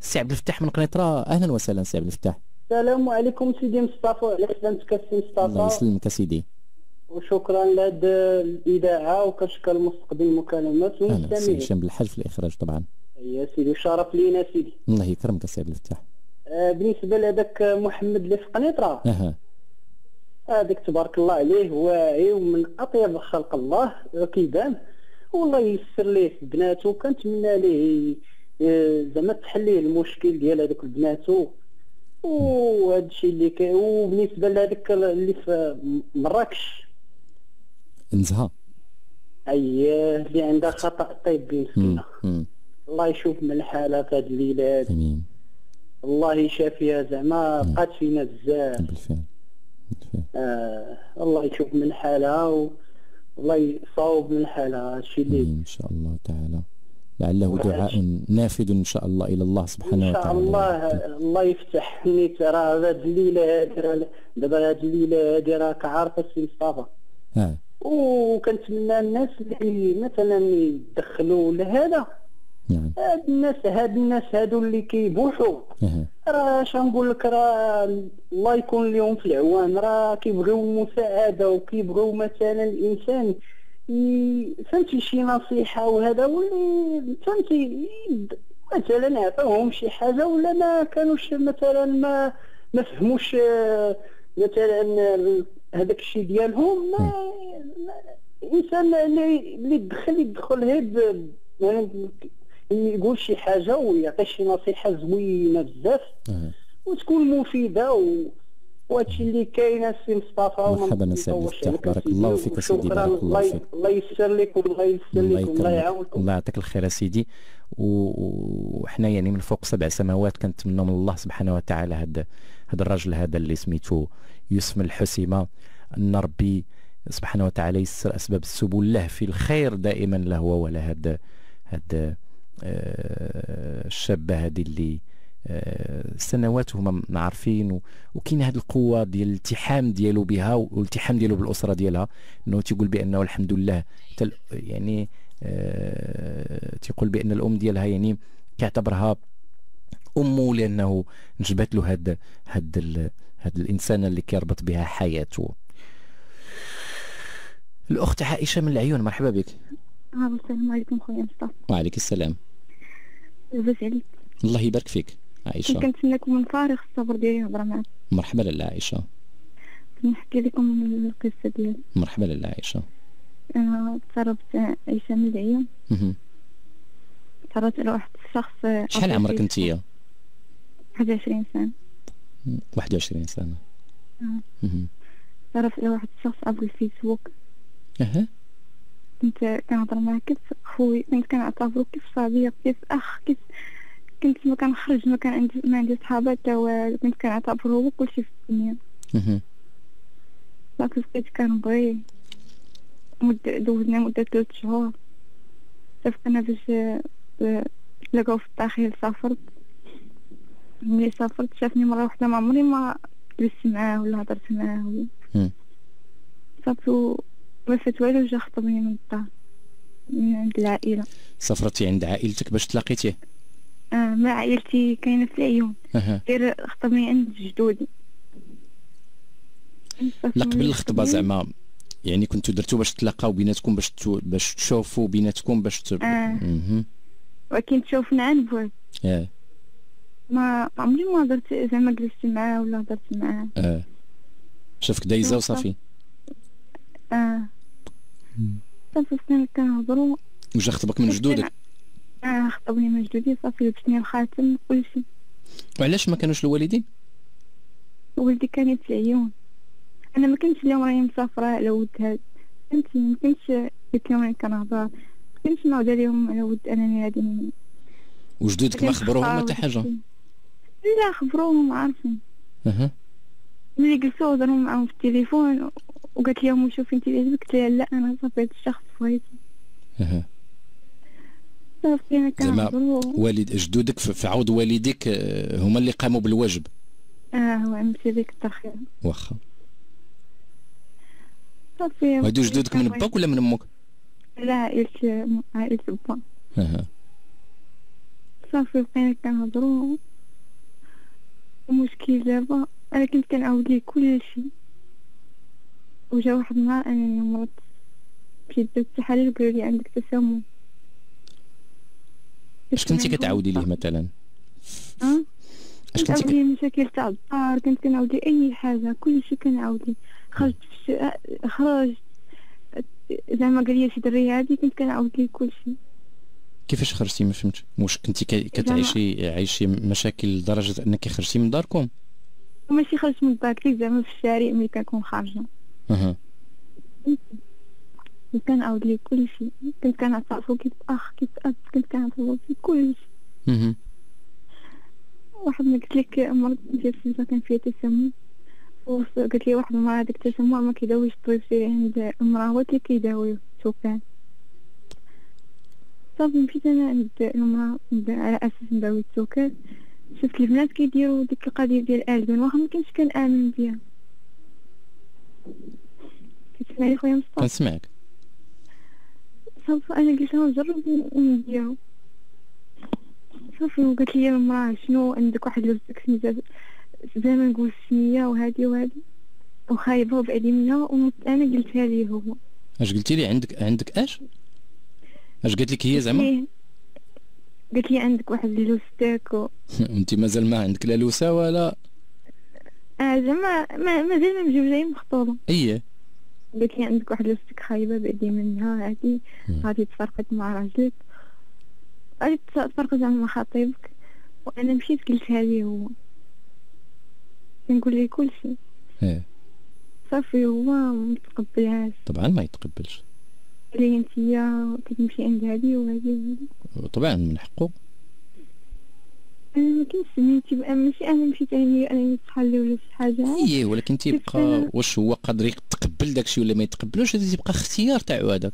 سي عبد الفتاح من قنيطرة. أهلا وسهلا سي عبد الفتاح. السلام عليكم سيدي مصطفى. على سلامتك سي مصطفى؟ الله يسلمك سيدي. وشكرا لهذه الإذاعة وكنشكر المستقبل المكالمات. والمستمعين هشام بالحج في الإخراج طبعا. يا سيدي شرف لينا سيدي. الله يكرمك سي عبد الفتاح. آه بالنسبة لهذاك محمد اللي في قنيطره أها. هذاك تبارك الله عليه واعي ومن أطيب خلق الله كيبان والله يسر ليه بناتو كنتمنى ليه آه، زعما تحل ليه المشكل ديال هذوك بناتو وهذا الشيء اللي كاين وبالنسبة لهذاك اللي في مراكش. نزهه أييه اللي عندها خطأ طيب مسكينه الله يشوف من الحاله في هذه الليلات آمين. الله يشافيها زعما بقات فينا بزاف. بالفعل. آه الله يشوف من حالها والله يصاوب من حالها هادشي اللي إن شاء الله تعالى. لعله دعاء نافذ إن شاء الله إلى الله سبحانه وتعالى إن شاء الله الله يفتح نيت راه هذه الليلة هذه دابا هذه الليلة هذه راك عارفه السي مصطفى آه وكنتمنى الناس اللي مثلا يدخلوا لهذا. نعم. هاد الناس هاد الناس هادو اللي كيبوحوا راه اش نقول لك؟ راه الله يكون لهم في العوان. راه كيبغيو مساعدة وكيبغيو مثلا الإنسان فهمتي شي نصيحة وهذا؟ واللي فهمتي مثلا عطاوهم شي حاجة ولا ما كانوش مثلا ما ما فهموش مثلا هذاك الشيء ديالهم؟ ما الإنسان اللي يدخل يدخل هيد يقول شي حاجة ويعطي شي نصيحة زوينة بزاف وتكون مفيدة و... وهادشي اللي كاين السي مصطفى مرحبا سي بارك الله فيك سيدي بارك الله فيك. الله يسر لك والله يسر لك والله يعاونكم الله يعطيك الخير سيدي وحنا يعني من فوق سبع سماوات كنتمنوا من الله سبحانه وتعالى هذا هذا الرجل هذا اللي سميتو يوسف الحسيمة. أن ربي سبحانه وتعالى يسر أسباب السبل له في الخير دائما له ولا هذا هذا الشابة هذه اللي آه، سنوات هما عارفين وكاين هذه القوة ديال الالتحام ديالو بها والالتحام ديالو بالأسرة ديالها. إنه تيقول بأنه الحمد لله يعني آه تيقول بأن الأم ديالها يعني كيعتبرها امه لأنه نجبت له هذا هذا هذا الانسان اللي كيربط بها حياته. الأخت عائشة من العيون مرحبا بك. السلام عليكم خويا مصطفى. وعليك السلام. لاباس عليك الله يبارك فيك عائشة. كنتمنىكم من فارغ الصبر ديالي نهضر معاك مرحبا لاله عائشة. نحكي لكم القصة ديالي. مرحبا لاله عائشة. أنا تسربت عيشة من العيون. تعرضت على واحد الشخص شحال عمرك أنت 21 سنة. 21 سنة. تعرفت على واحد الشخص عبر الفيسبوك أها. كنت كنهضر معاه كيف خوي كنت كنعتبرو كيف صديق كيف أخ كيف كنت ما كنخرج ما كان عندي ما عندي صحابات حتى والو كنت كنعتبرو هو كلشي في الدنيا. لكن بقيت كنبغيه مدة دوزنا مدة ثلاث شهور. اتفقنا باش تلاقاو في الداخل سافرت. ملي سافرت شافني مرة واحدة ما عمري ما جلست معاه ولا هضرت معاه. صافي ما فات والو جا خطبني من الدار من عند العائلة. سافرتي عند عائلتك باش تلاقيتيه؟ آه مع عائلتي كاينة في العيون. أه. غير خطبني عند جدودي. لا قبل الخطبة زعما يعني كنتو درتو باش تلاقاو بيناتكم باش باش تشوفوا بيناتكم باش ت... آه. ولكن تشوفنا عن بعد آه. ما عمري ما درت زعما جلست معاه ولا هضرت معاه. آه. شافك دايزة وصافي. آه. سنين كنهضروا وجا خطبك من جدودك؟ آه خطبني من جدودي صافي لبسني الخاتم كلشي وعلاش ما كانوش الوالدين؟ ولدي كان يتعيون أنا ما كنتش اليوم راني مسافرة على ود هاد. فهمتي ما كنتش قلت لهم راني كنهضر. ما كنتش نعاود عليهم على ود أنني غادي وجدودك ما خبروهم حتى حاجة؟ لا خبروهم عارفين. أها. ملي جلسوا هضروا معاهم في التليفون وقالت لهم شوفي انت اللي عجبك لا أنا صافي هاد الشخص بغيتو أها. صافي أنا كنهضروا والد جدودك في عود والديك آه، هما اللي قاموا بالواجب. آه هو مشي ديك الترخيص. واخا. صافي. هادو جدودك من باك ولا من أمك؟ لا عائلة عائلة با أها. صافي بقينا كنهضرو. المشكل دابا أنا كنت كنعاود ليه كلشي. وجا واحد النهار انني مرضت. مشيت درت التحاليل وقالوا لي عندك تسمم. اش كنتي كتعاودي ليه مثلا؟ اش كنتي كنعاود ليه مشاكل تاع الدار كنت كنعاود ليه أي حاجة كلشي كنعاود ليه خرجت في خرجت. زعما قال لي شي دري هادي كنت كنعاود ليه كلشي كيفاش خرجتي؟ ما فهمتش. واش كنتي كتعيشي عايشي مشاكل لدرجة أنك خرجتي من داركم؟ ماشي خرجت من دارك زعما في الشارع ملي كنكون خارجة. كنت كنعاود ليه كلشي كنت كنعترفو كيف اخ كيف اب كنت كنعترفو في كلشي أها واحد ما قلت لك مرض ديال السلسله كان فيها تسمم. قالت لي واحد المرة هذاك التسمم ما كيداويش الطبيب سيري عند المرأة هو اللي كيداويو سكان صافي مشيت أنا عند المرأة على أساس نداوي السكر شفت البنات كيديروا ديك القضية ديال الالبان واخا ما كنتش كنامن بها كتسمعني خويا مصطفى كنسمعك صافي أنا قلت لها نجرب ونديرو صافي وقالت لي المراه شنو عندك واحد لبسك سميتها زي ما نقول السميه وهادي وهادي. وخايبه وبعدي منها وأنا قلتها ليه هو. أش قلتي لي عندك عندك أش؟ أش قالت لك هي زعما؟ قالت لي عندك واحد اللوستيك و... *laughs* انت مازال ما عندك لا لوسة ولا آه زعما مازال ما مجوجين مخطوبة. إيه قالت لي عندك واحد لوستيك خايبة بعدي منها هادي غادي تفرقت مع راجلك. غادي تفرقت مع خطيبك. وأنا مشيت قلتها ليه هو كنقول ليه كلشي إيه. صافي هو متقبلهاش. طبعا ما يتقبلش. لي أنتيا كتمشي عند هادي وهادي وهادي طبعا من حقه. ما كنتش سميتي ماشي أنا مشيت يعني أنا نتحلي ولا شي حاجة. إيه ولكن تيبقى واش هو قادر يتقبل داكشي ولا ما يتقبلوش هذا تيبقى اختيار تاعو هذاك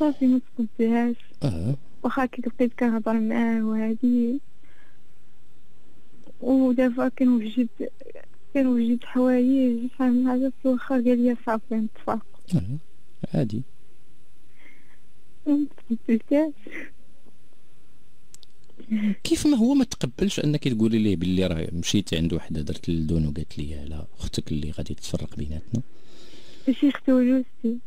صافي ما تقبلهاش. آه واخا كي بقيت كنهضر معاه وهادي. ودابا كنوجد كنوجد حوايج شحال من حاجة واخا قال لي صافي آه. عادي. متقبلتهاش كيف ما هو ما تقبلش انك تقولي ليه باللي راه مشيتي عند وحده درت للدون وقالت لي على أختك اللي غادي تفرق بيناتنا. ماشي اختو لوستي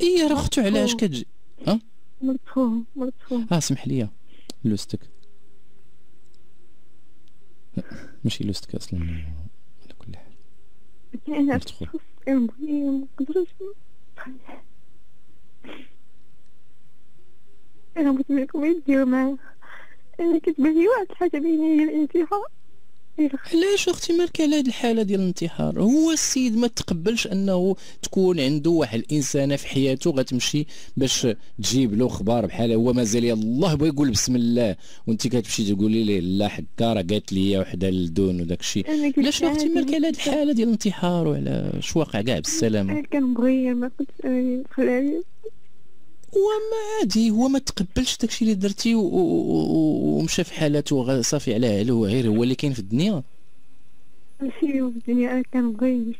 اي راه اختو علاش كتجي ها؟ مرت خوه مرت خوه آه سمح لي لوستك. ماشي لوستك أصلا على كل حال. أنا كنبغي منقدرش أنا بغيت منكم يديروا معايا كتبان لي واحد الحاجة بيني هي الانتحار. علاش أختي مالك على هاد الحالة ديال الانتحار؟ هو السيد ما تقبلش أنه تكون عنده واحد الإنسانة في حياته غتمشي باش تجيب له خبار بحال هو مازال الله بغى يقول بسم الله. وانت كتمشي تقولي ليه لا حكا راه قالت لي وحدة للدون وداك الشيء. علاش أختي مالك على هاد الحالة ديال الانتحار وعلى اش واقع كاع بالسلامة؟ أنا كنبغي ما كنت خلاني وما عادي هو ما تقبلش داكشي اللي درتي ومشى في حالته صافي على علو غير هو اللي كاين في الدنيا. ماشي في الدنيا كنبغي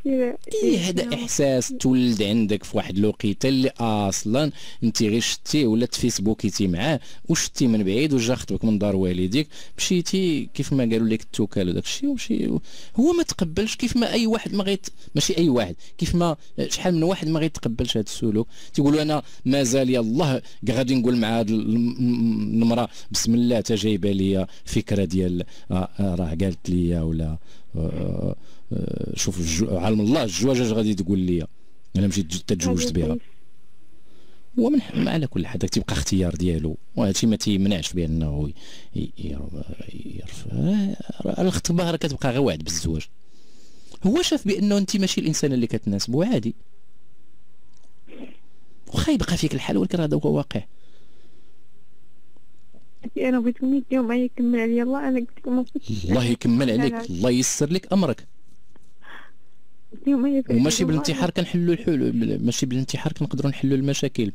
إيه هذا إحساس تولد عندك في واحد الوقيتة اللي أصلا أنت غير شتيه ولا تفيسبوكيتي معاه وشتي من بعيد وجا خطبك من دار والديك مشيتي كيف ما قالوا لك التوكال وداك الشيء ومشي هو ما تقبلش كيف ما أي واحد ما غيت ماشي أي واحد كيف ما شحال من واحد ما غيتقبلش هذا السلوك. تيقولوا أنا مازال يلاه غادي نقول مع هذه المرأة بسم الله تا جايبة لي فكرة ديال آه، آه، راه قالت لي ولا شوف علم الله الزواج اش غادي تقول لي؟ أنا مشيت تتزوجت بها. هو من على كل حال تيبقى اختيار ديالو. وهادشي ما تيمنعش بأنه يرفع الخطبه راه كتبقى غير وعد بالزواج. هو شاف بأنه انت ماشي الإنسان اللي كتناسبه عادي. واخا يبقى فيك الحال ولكن هذا هو واقع. أنا بغيت يديو معايا يكمل عليا؟ الله أنا قلت لكم الله يكمل عليك الله ييسر لك أمرك. وماشي بالانتحار كنحلوا الحلول ماشي بالانتحار كنقدروا نحلوا المشاكل.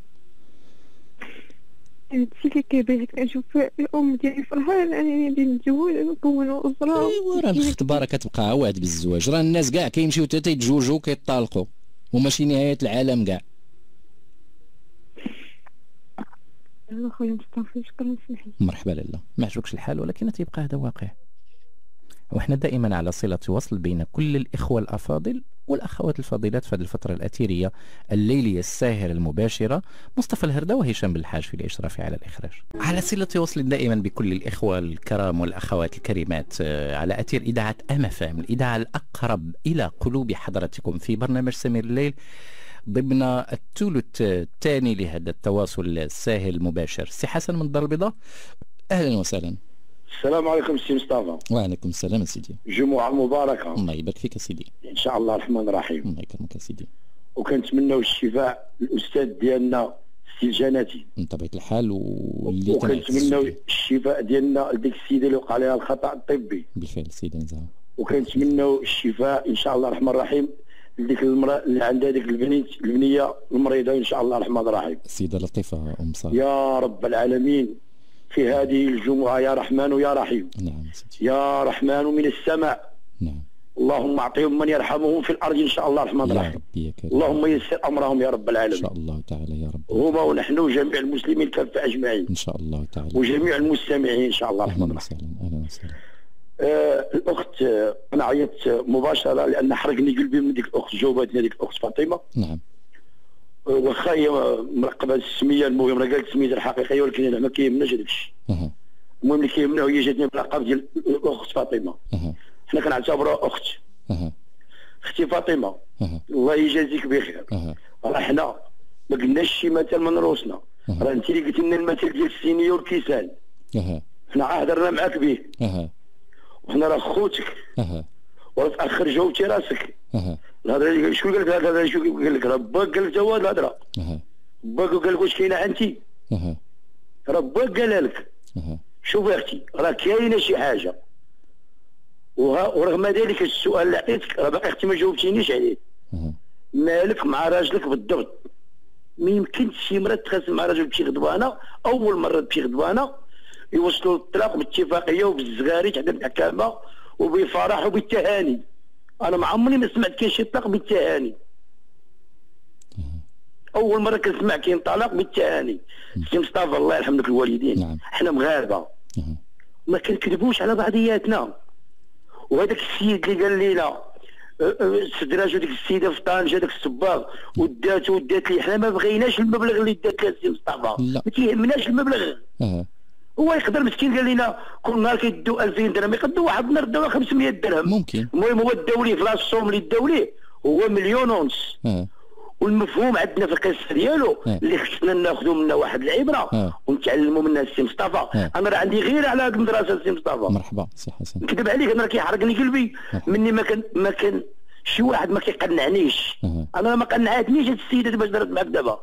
هادشي اللي كيبان كنشوف الأم ديالي فرحانه انني ندير نتزوج نكون اسره أيوا راه الخطبه راه كتبقى وعد بالزواج. راه الناس كاع كيمشيو حتى يتزوجوا كيطالقوا. وماشي نهاية العالم كاع. خويا مصطفى شكرا مرحبا لاله ما عجبكش الحال ولكن تيبقى هذا واقع. وإحنا دائما على صلة وصل بين كل الإخوة الأفاضل والأخوات الفاضلات في هذه الفترة الأثيرية الليلية الساهرة المباشرة مصطفى الهردة وهشام بالحاج في الإشراف على الإخراج. على صلة وصل دائما بكل الإخوة الكرام والأخوات الكريمات آه، على أثير إذاعة أمفام الإذاعة الأقرب إلى قلوب حضراتكم في برنامج سمير الليل. ضمن الثلث الثاني لهذا التواصل الساهل المباشر. سي حسن من الدار البيضاء. أهلا وسهلا. السلام عليكم سي مصطفى. وعليكم السلام سيدي. جمعة مباركة. الله يبارك فيك سيدي. إن شاء الله الرحمن الرحيم. الله يكرمك سيدي. وكنتمناو الشفاء الأستاذ ديالنا السي الجناتي من طبيعة الحال واللي وكنتمناو الشفاء ديالنا لديك السيدة اللي وقع عليها الخطأ الطبي. بالفعل سيدي نزار وكنتمناو الشفاء إن شاء الله الرحمن الرحيم. لديك المرأة اللي عندها ديك البنيت البنية المريضة إن شاء الله الرحمن الرحيم. السيدة لطيفة أم صالح يا رب العالمين في هذه الجمعة يا رحمن يا رحيم. نعم يا رحمن من السماء. نعم. اللهم أعطيهم من يرحمهم في الأرض إن شاء الله الرحمن الرحيم. اللهم يسر أمرهم يا رب العالمين. إن شاء الله تعالى يا رب. هما ونحن وجميع المسلمين كافه أجمعين. إن شاء الله تعالى. وجميع المستمعين إن شاء الله الرحمن الرحيم. أهلا وسهلا. آه الأخت آه أنا عيطت مباشرة لأن حرقني قلبي من ديك الأخت جاوبتني ديك الأخت فاطمة. نعم. واخا هي مرقبة السمية المهم راه قالت سميتها الحقيقية ولكن أنا ما كيهمناش هذاك الشيء المهم اللي كيهمنا هي جاتني باللقب ديال الأخت فاطمة. حنا كنعتبروها أخت. أختي فاطمة. الله يجازيك بخير. راه حنا ما قلناش شي مثل من روسنا راه أنت اللي قلت لنا المثل ديال السينيور كيسان. حنا هضرنا معاك به. وحنا راه خوتك. وراه في آخر جاوبتي راسك. الهضرة شكون قال لك؟ هذا شكون قال لك؟ راه باك قال لك جواد الهضرة. باك قال لك واش كاينة انت؟ راه باك قالها لك. شوف يا أختي راه كاينة شي حاجة. ورغم ذلك السؤال اللي عطيتك راه باقي أختي ما جاوبتينيش عليه. مالك مع راجلك بالضبط؟ ما يمكنش شي مرة تخاصم مع راجل بشي غضبانة أول مرة بشي غضبانة يوصلوا للطلاق باتفاقيه وبالزغاري تحت المحكمه وبفرح وبالتهاني. أنا ما عمري ما سمعت كاين شي طلاق بالتهاني. أول مرة كنسمع كاين طلاق بالتهاني. سي مصطفى الله يرحم لك الوالدين. نعم. حنا مغاربة. ما كنكذبوش على بعضياتنا. وهذاك السيد اللي قال لنا سدراج وديك السيدة في طنجه داك الصباغ ودات ودات لي. حنا ما بغيناش المبلغ اللي دات لها السي مصطفى. ما تيهمناش المبلغ. أه. هو يقدر مسكين قال لنا كل نهار كيدوا 2000 درهم يقدوا واحد النهار داو 500 درهم ممكن المهم هو ليه في ال somme اللي ليه هو مليون ونص أه. والمفهوم عندنا في القصة ديالو أه. اللي خصنا ناخذوا منه واحد العبرة أه. ونتعلموا منها السي مصطفى. أنا راه عندي غير على هذه المدرسة السي مصطفى مرحبا سي حسن نكذب عليك أنا راه كيحرقني قلبي مني ما كان ما كان شي واحد ما كيقنعنيش. أنا ما قنعتنيش هاد السيدة باش درت معاك دابا.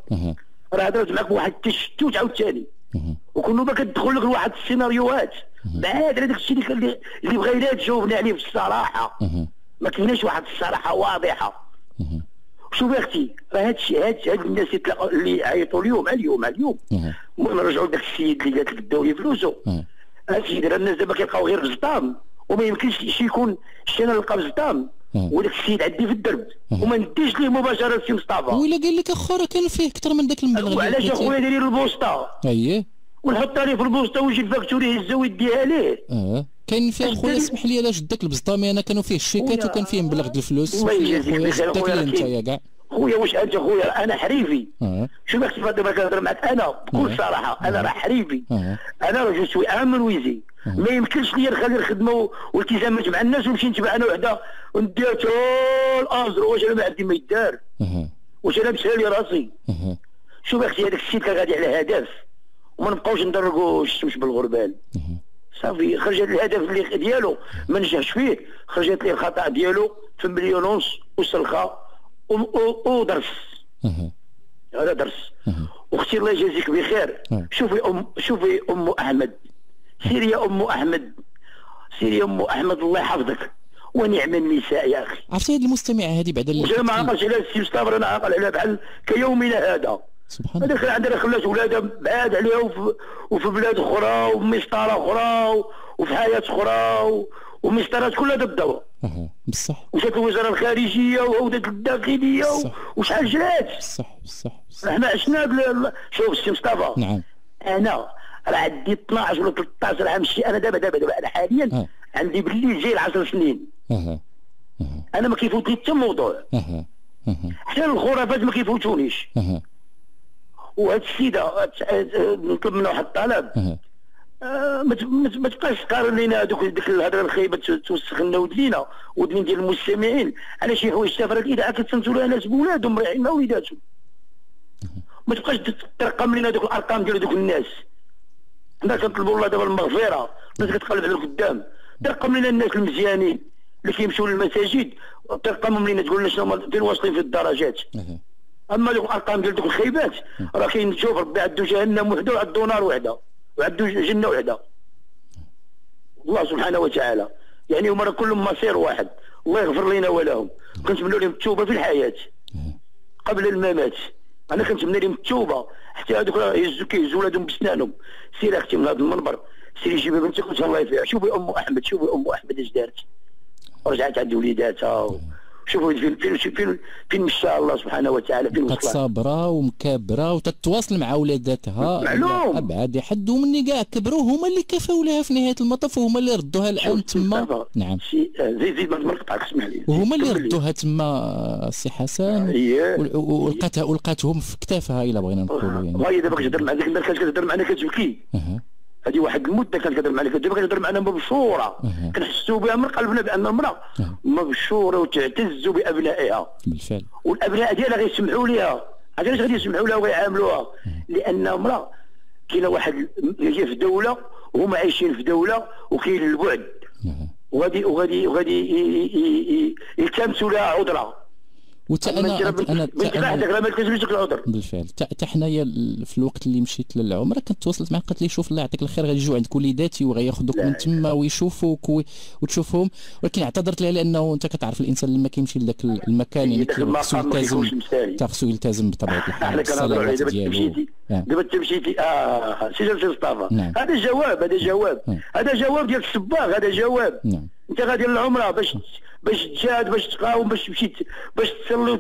راه درت معاك بواحد التشتوت عاوتاني. وكل ما كتدخل لك لواحد السيناريوهات. بعاد على داك الشيء اللي اللي بغينا تجاوبنا عليه بالصراحه. ما كايناش واحد الصراحة واضحة. شوف أختي راه هاد الشيء هاد هاد الناس اللي عيطوا اليوم اليوم اليوم. المهم نرجعوا لذاك السيد اللي قالت لك داو لي فلوسو أه. السيد راه الناس دابا كيلقاو غير الزطام. وما يمكنش شي يكون شي أنا نلقى بزطام وداك السيد عندي في الدرب. وما نديش ليه مباشرة سي مصطفى. ويلا قال لك اخو راه كان فيه أكثر من ذاك المبلغ وعلاش اخويا داير البوسطة؟ اييه ونحط عليه في البوسطة ويجي ال facteur يهزها ويديها ليه. أه. كاين فيه اخويا اسمح لي علاش داك البزطام أنا كانوا فيه الشيكات وكان فيه مبلغ الفلوس. الله يجازيك بخير انت يا كاع. خويا واش أنت خويا أنا حريفي. آه. شوف أختي فاطمة كنهضر معك أنا بكل آه. صراحة أنا راه حريفي. آه. أنا راه سوي أمن ويزي. آه. ما يمكنش لي نخلي الخدمه والالتزامات مع الناس ونمشي نتبع أنا وحدة. وندير حتى الازر واش أنا ما عندي ما يدار. واش أنا مسالي راسي. شوف أختي هذاك السيد كان غادي على هدف. وما نبقاوش ندرقوا الشمس بالغربال. صافي خرجت الهدف اللي ديالو. ما نجحش فيه. خرجت لي الخطأ ديالو في مليون ونص وسلخة ودرس. هذا درس. واختي الله يجازيك بخير. شوفي ام شوفي أم أحمد. سيري يا أم أحمد. سيري يا أم أحمد الله يحفظك. ونعم النساء يا أخي. عرفتي هذه المستمعه هذه بعد اللي ما عقلش على السي مصطفى أنا عاقل عليها بحال كيومنا هذا. سبحان الله. عندنا خلات ولادها بعاد عليها وفي, وفي بلاد أخرى ومسطره أخرى وفي حياة أخرى ومسطرات كلها ضدها بصح. وجات الوزارة الخارجية وعودت الداخليه وشحال جرات بصح بصح إحنا عشنا شوف السي مصطفى. نعم. أنا راه عندي 12 ولا 13 عام شي أنا دابا دابا دابا أنا حاليا أه. عندي باللي جاي 10 سنين. أه. أه. أنا ما كيفوت لي حتى موضوع. حتى الخرافات ما كيفوتونيش. وهاد السيدة نطلب منها واحد الطلب ما تبقاش تقارن لنا دوك ديك الهضرة الخايبة توسخ لنا ودنينا ودنين ديال المستمعين. على شي حوايج تافهه الاذاعه كتسنتوا لها ناس بولادهم رايحين مع وليداتهم. ما تبقاش ترقم لنا دوك الأرقام ديال دوك الناس. حنا كنطلبوا الله دابا المغفرة الناس كتقلب على القدام ترقم لنا الناس المزيانين اللي كيمشيو للمساجد ترقمهم لنا تقول لنا شنو هما فين واصلين في الدرجات؟ أما دوك الأرقام ديال دوك الخيبات راه كاين تشوف ربي عنده جهنم وحده وعنده نار وحده وعنده جنة وحده. الله سبحانه وتعالى يعني هما راه كلهم مصير واحد الله يغفر لنا ولهم. كنتمنى لهم التوبة في الحياة. قبل الممات. أنا كنتمنى لهم التوبة. حتى هذوك راه يهزوا ولادهم بسنانهم. سير أختي من هذا المنبر. سيري جيبي بنتك الله يفيها شوفي أم أحمد شوفي أم أحمد اش دارت. رجعت عند وليداتها شوفوا فين فين فين فين مشى الله سبحانه وتعالى فين وصلت صابره ومكابره وتتواصل مع ولاداتها معلوم. أبعد حد ومني كاع كبروا هما اللي كفاو لها في نهاية المطاف وهما اللي ردوها الآن تما. نعم. زيد زيد ما نقطعك اسمح لي. وهما اللي ردوها تما السي حسن. ولقاتها ولقاتهم في كتافها إلا بغينا نقولوا يعني. والله دابا كتهضر مع ديك كتهضر معنا كتبكي هذه واحد المدة كانت كتهضر معنا دابا كتهضر معنا مبشورة. كنحسوا بها من قلبنا بان المراه مبشورة وتعتز بأبنائها. بالفعل. والأبناء ديالها غيسمحوا لها علاش غادي يسمحوا لها ويعاملوها لأن امراه كاينة واحد هي في دولة وهما عايشين في دولة وكاين البعد. وغادي وغادي وغادي يلتمسوا لها عذره وتا أنا أنا ما العذر. بالفعل. حتى حنايا في الوقت اللي مشيت للعمره كنت تواصلت معاه قالت لي شوف الله يعطيك الخير يجوا عندك وليداتي وغياخذوك من تما ويشوفوك وتشوفهم. ولكن اعتذرت لها لأنه أنت كتعرف الإنسان لما كيمشي لذاك المكان يعني خصو يلتزم خصو يلتزم بطبيعة الحال. الصلاة ديالو دابا انت مشيتي آه سي مصطفى. هذا جواب هذا جواب. هذا جواب ديال الصباغ هذا جواب. نعم. أنت غادي للعمرة باش باش تجاهد باش تقاوم باش تمشي باش تصلي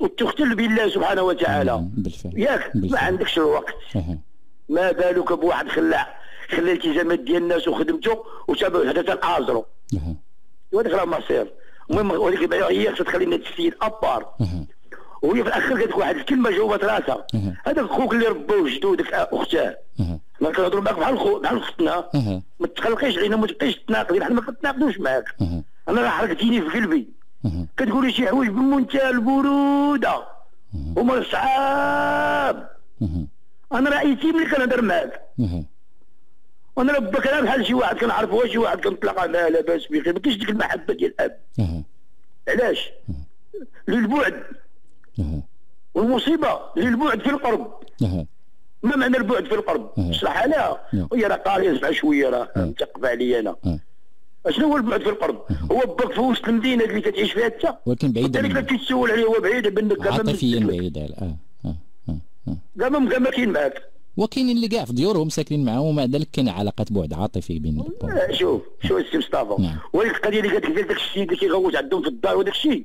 وتختل بالله سبحانه وتعالى. ياك ما عندكش الوقت. ما بالك بواحد خلع خلى الالتزامات ديال الناس وخدمته وتابع حتى الازرو وهذاك راه مصير. المهم ولكن هي خصها تخلي السيد أبار. وهي في الآخر قالت واحد الكلمة جاوبت راسها. هذاك خوك اللي ربوه جدودك أختاه. ما كنهضروا معاك بحال خو بحال اختنا ما تخلقيش علينا ما تبقيش تناقضي حنا ما كنتناقضوش معاك. أنا راه حرقتيني في قلبي. كتقولي شي حوايج بمنتهى البروده هما صعاب. أنا راه ايتي ملي كنهضر معاك. وأنا راه أنا بحال شي واحد كنعرفو شي واحد كنطلق معاه لاباس بخير ما كاينش ديك المحبة ديال الأب. علاش؟ للبعد. والمصيبة للبعد في القرب. ما معنى البعد في القرب؟ اشرح عليها. وهي راه قارية شوية راه. متقبع عليا أنا. أشنو هو البعد في القرب هو باك في وسط المدينة اللي كتعيش فيها انت ولكن بعيد اللي كتسول عليه هو بعيد بانك عاطفيا بعيد آه. كاع ما كاع ما كاين معاك. وكاينين اللي كاع في ديورهم ساكنين معاهم ومع ذلك كاين علاقات بعد عاطفي بين شوف شوف السي مصطفى. نعم. ولكن القضية اللي قالت لك داك الشيء اللي كيغوت عندهم في الدار وداك الشيء.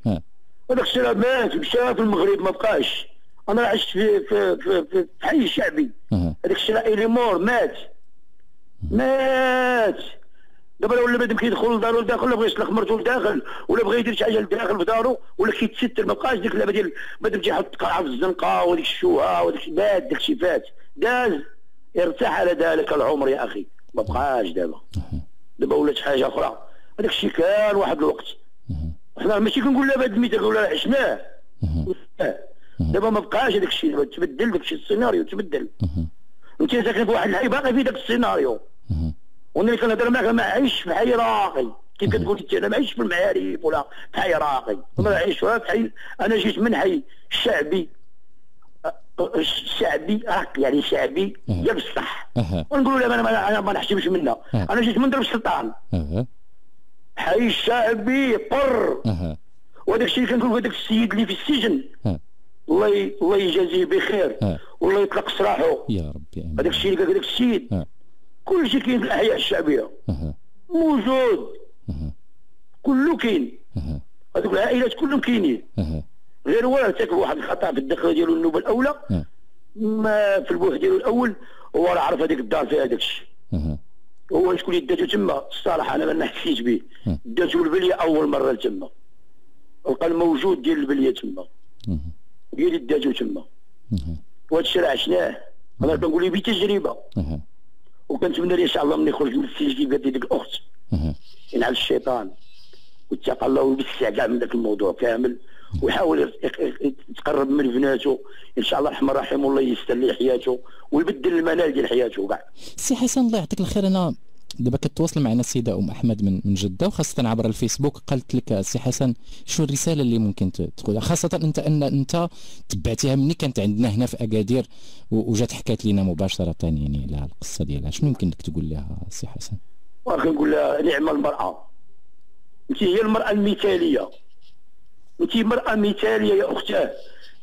هذاك الشيء راه مات مشى في المغرب ما بقاش. أنا عشت في في في, في, حي الشعبي هذاك الشيء راه il est mort مات. مات. دابا ولا بنادم كيدخل لدارو لداخل ولا بغى يسلخ مرتو لداخل ولا بغى يدير شي حاجة لداخل في دارو ولا كيتستر ما بقاش ديك اللعبة ديال بنادم تيحط قرعه في الزنقة وديك الشوهه وديك مات داك الشيء فات. داز ارتاح على ذلك العمر يا أخي. ما بقاش دابا. دابا ولات حاجة أخرى. هذاك الشيء كان واحد الوقت. حنا ماشي كنقول لا بهذا المثال ولا عشناه دابا ما بقاش هذاك الشيء. تبدل داك الشيء السيناريو تبدل. انت ساكن في واحد الحي باقي في داك السيناريو. وأنا اللي كنهضر معاك ما عايش في حي راقي. كيف كتقول انت أنا ما عايش في المعارف ولا في حي راقي. أنا عايش في حي أنا جيت من حي شعبي. الشعبي راقي يعني شعبي يا بصح ونقولوا لا أنا ما نحشمش منها أنا جيت من درب السلطان. حي الشعبي بر وهذاك الشيء اللي كنقول هذاك السيد اللي في السجن. الله الله يجازيه بخير. والله يطلق سراحه يا ربي. هذاك الشيء اللي قال هذاك السيد. كل شيء كاين في الاحياء الشعبيه موجود. كله كاين هذوك العائلات كلهم كاينين غير هو ارتكب واحد الخطا في الدخله ديالو النوبة الأولى ما في البوح ديالو الأول هو راه عرف هذيك الدار فيها هذاك الشيء هو شكون اللي داتو تما الصراحة أنا ما نحكيش به. داتو البلية أول مرة تما لقى الموجود ديال البلية تما. هي اللي داتو تما. وهذا الشيء راه عشناه. أنا كنقول بتجربه وكنتمنى إن شاء الله من يخرج من السجن كيف قالت ديك الأخت. ينعل الشيطان. واتقى الله ويبسع كاع من ذاك الموضوع كامل. ويحاول يتقرب من بناته. إن شاء الله الرحمن الرحيم والله يستر لي حياته. ويبدل المنال ديال حياته كاع سي حسن الله يعطيك الخير. أنا دابا كتواصل معنا السيده ام احمد من من جده وخاصة عبر الفيسبوك قالت لك سي حسن شو الرسالة اللي ممكن تقولها؟ خاصة انت ان انت تبعتيها مني كانت عندنا هنا في أكادير وجات حكات لنا مباشرة يعني على القصة ديالها. شنو يمكن لك تقول لها سي حسن؟ كنقول لها نعم المرأة. انت هي المرأة المثالية. انت مرأة مثالية يا أختاه.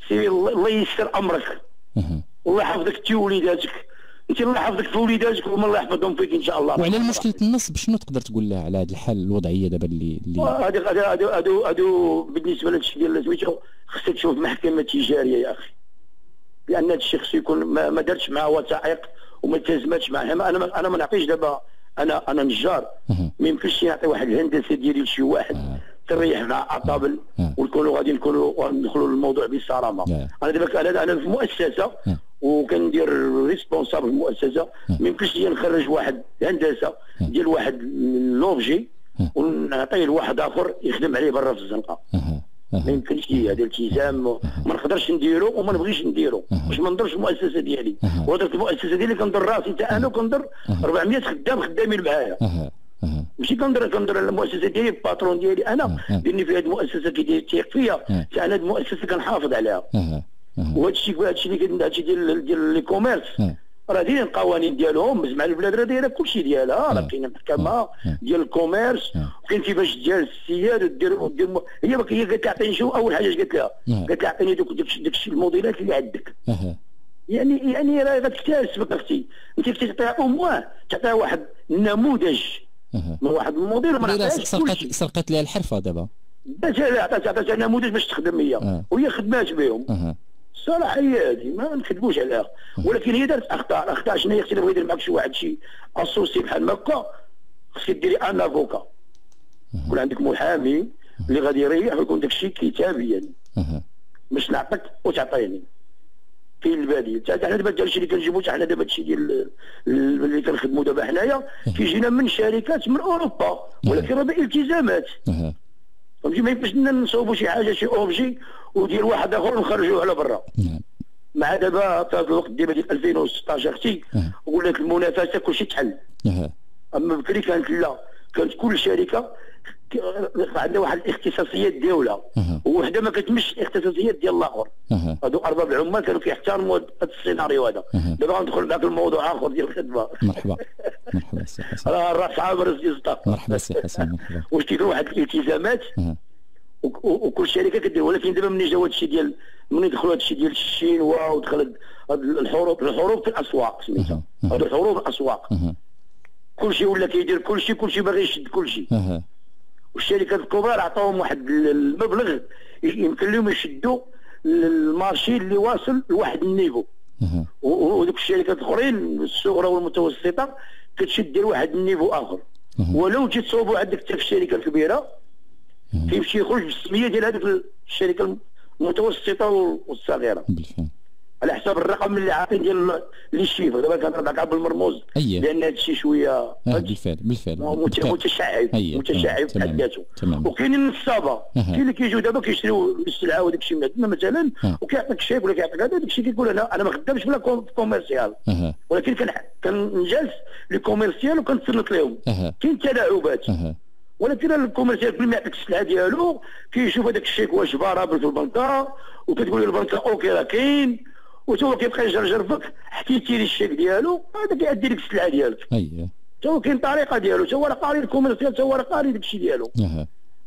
سيري الله ييسر أمرك. والله يحفظك انت ووليداتك انت الله يحفظك في وليداتك وما الله يحفظهم فيك إن شاء الله. وعلى المشكلة النصب شنو تقدر تقول لها على هذه الحال الوضعية دابا اللي اللي هادو هادو هادو هادو بالنسبة لهذا الشيء ديال سميتو خصك تشوف محكمة تجارية يا أخي. لأن هذا الشيء خصو يكون ما, ما دارتش معاه وثائق وما التزماتش معاه. أنا أنا ما نعطيش دابا أنا أنا نجار. ما يمكنش نعطي واحد الهندسة ديالي لشي واحد. تريح مع à table ونكونوا غادي نكونوا ندخلوا للموضوع بصرامة. أنا دابا أنا أنا في مؤسسة وكندير responsable المؤسسه ما يمكنش لي نخرج واحد هندسة ديال واحد l'objet ونعطيه لواحد آخر يخدم عليه برا في الزنقة. ما يمكنش هذا الالتزام. ما نقدرش نديرو وما نبغيش نديرو. باش ما نضرش المؤسسة ديالي. وهذاك المؤسسة ديالي كندر راسي. حتى أنا وكندر 400 خدام خدامين معايا. ماشي كندر كندر المؤسسة ديالي الباترون ديالي أنا لاني في هذه المؤسسة كيدير تيق فيا أنا هذه المؤسسة كنحافظ عليها. وهذا الشيء هذا الشيء اللي هذا الشيء ديال ديال لي كوميرس راه دايرين القوانين ديالهم مجمع البلاد راه دايرة كلشي ديالها. راه كاينة محكمة ديال الكوميرس. وكاين كيفاش ديال السياد ودير هي هي قالت عطيني شو أول حاجة قالت لها؟ قالت لي عطيني دوك داك الموديلات اللي عندك. يعني يعني راه غتكتسبك أختي أنت كنتي تعطيها امواه تعطيها واحد النموذج من واحد الموديل ما سرقت سرقت لها الحرفة دابا. لا عطاتها عطاتها نموذج باش تخدم هي وهي خدمات بهم. الصراحه هي هذه ما نكذبوش عليها ولكن هي دارت أخطاء. الاخطاء شنو هي؟ أختي بغى يدير معك شي واحد شي أسوسي بحال هكا خصك ديري أن أفوكا. يكون عندك محامي اللي غادي يريح ويكون داك الشيء كتابيا باش نعطيك وتعطيني. كاين البديل حنا دابا الشيء اللي كنجيبو حنا دابا هادشي ديال اللي كنخدمو دابا حنايا كيجينا من شركات من أوروبا ولكن راه التزامات. فهمتي؟ ما يمكنش نصوبوا شي حاجة شي أوبجي ودير واحد آخر ونخرجوه على برا. مع دابا في هذا الوقت ديما ديال 2016 أختي وقول لك المنافسة كلشي تحل. أما بكري كانت لا. كانت كل شركة عندها واحد الاختصاصيات ديالها. وحده ما كتمش الاختصاصيات ديال الآخر. هذو ارباب العمال كانوا كيحترموا هذا السيناريو هذا. دابا غندخل معك الموضوع آخر ديال الخدمة. مرحبا. مرحبا سي حسن. *laughs* راه الراس عامر سي مرحبا سي حسن مرحبا. واش كيكون واحد الالتزامات وكل شركة كدير. ولكن دابا ملي جا هذا الشيء ديال ملي دخلوا هذا الشيء ديال الشينوا ودخل الحروب الحروب في الأسواق سميتها. هذه الحروب في الأسواق. كل شيء ولا كيدير كل شيء كل شيء باغي يشد كل شيء والشركات الكبار عطاهم واحد المبلغ يمكن لهم يشدوا ل marché اللي واصل لواحد ال niveau. وذوك الشركات الأخرين الصغرى والمتوسطة كتشد لواحد ال niveau آخر. ولو جيت تصوبوا عندك انت في الشركة الكبيرة كيمشي يخرج بالسميه ديال هذيك الشركة المتوسطة والصغيرة. بالفعل. على حساب الرقم اللي عاطين ديال les chiffres. دابا كنهضر معك بالمرموز أيه. لأن هذا الشيء شوية آه بالفعل بالفعل. متشعب أيه. متشعب في حد ذاته. وكاينين النصابة. كاين اللي كيجيو دابا كيشريو السلعه وداك الشيء من عندنا مثلا وكيعطيك شيك ولا كيعطيك هذا داك الشيء كيقول أنا أنا ما خدامش بلا commercial. ولكن كنجلس les commerciaux وكنتصنت لهم كاين تلاعبات. ولكن ال commercial كل ما يعطيك السلعة ديالو كيشوف هذاك الشيك واش payable في البنكة وكتقول له البنكه OK راه كاين. وهو كيبقى يجرجر فيك حتى تيري الشيك ديالو هذا كيأدي لك السلعه ديالك اييه هو كاين طريقة ديالو هو راه قاري الكوميرسيال هو راه قاري داك الشيء ديالو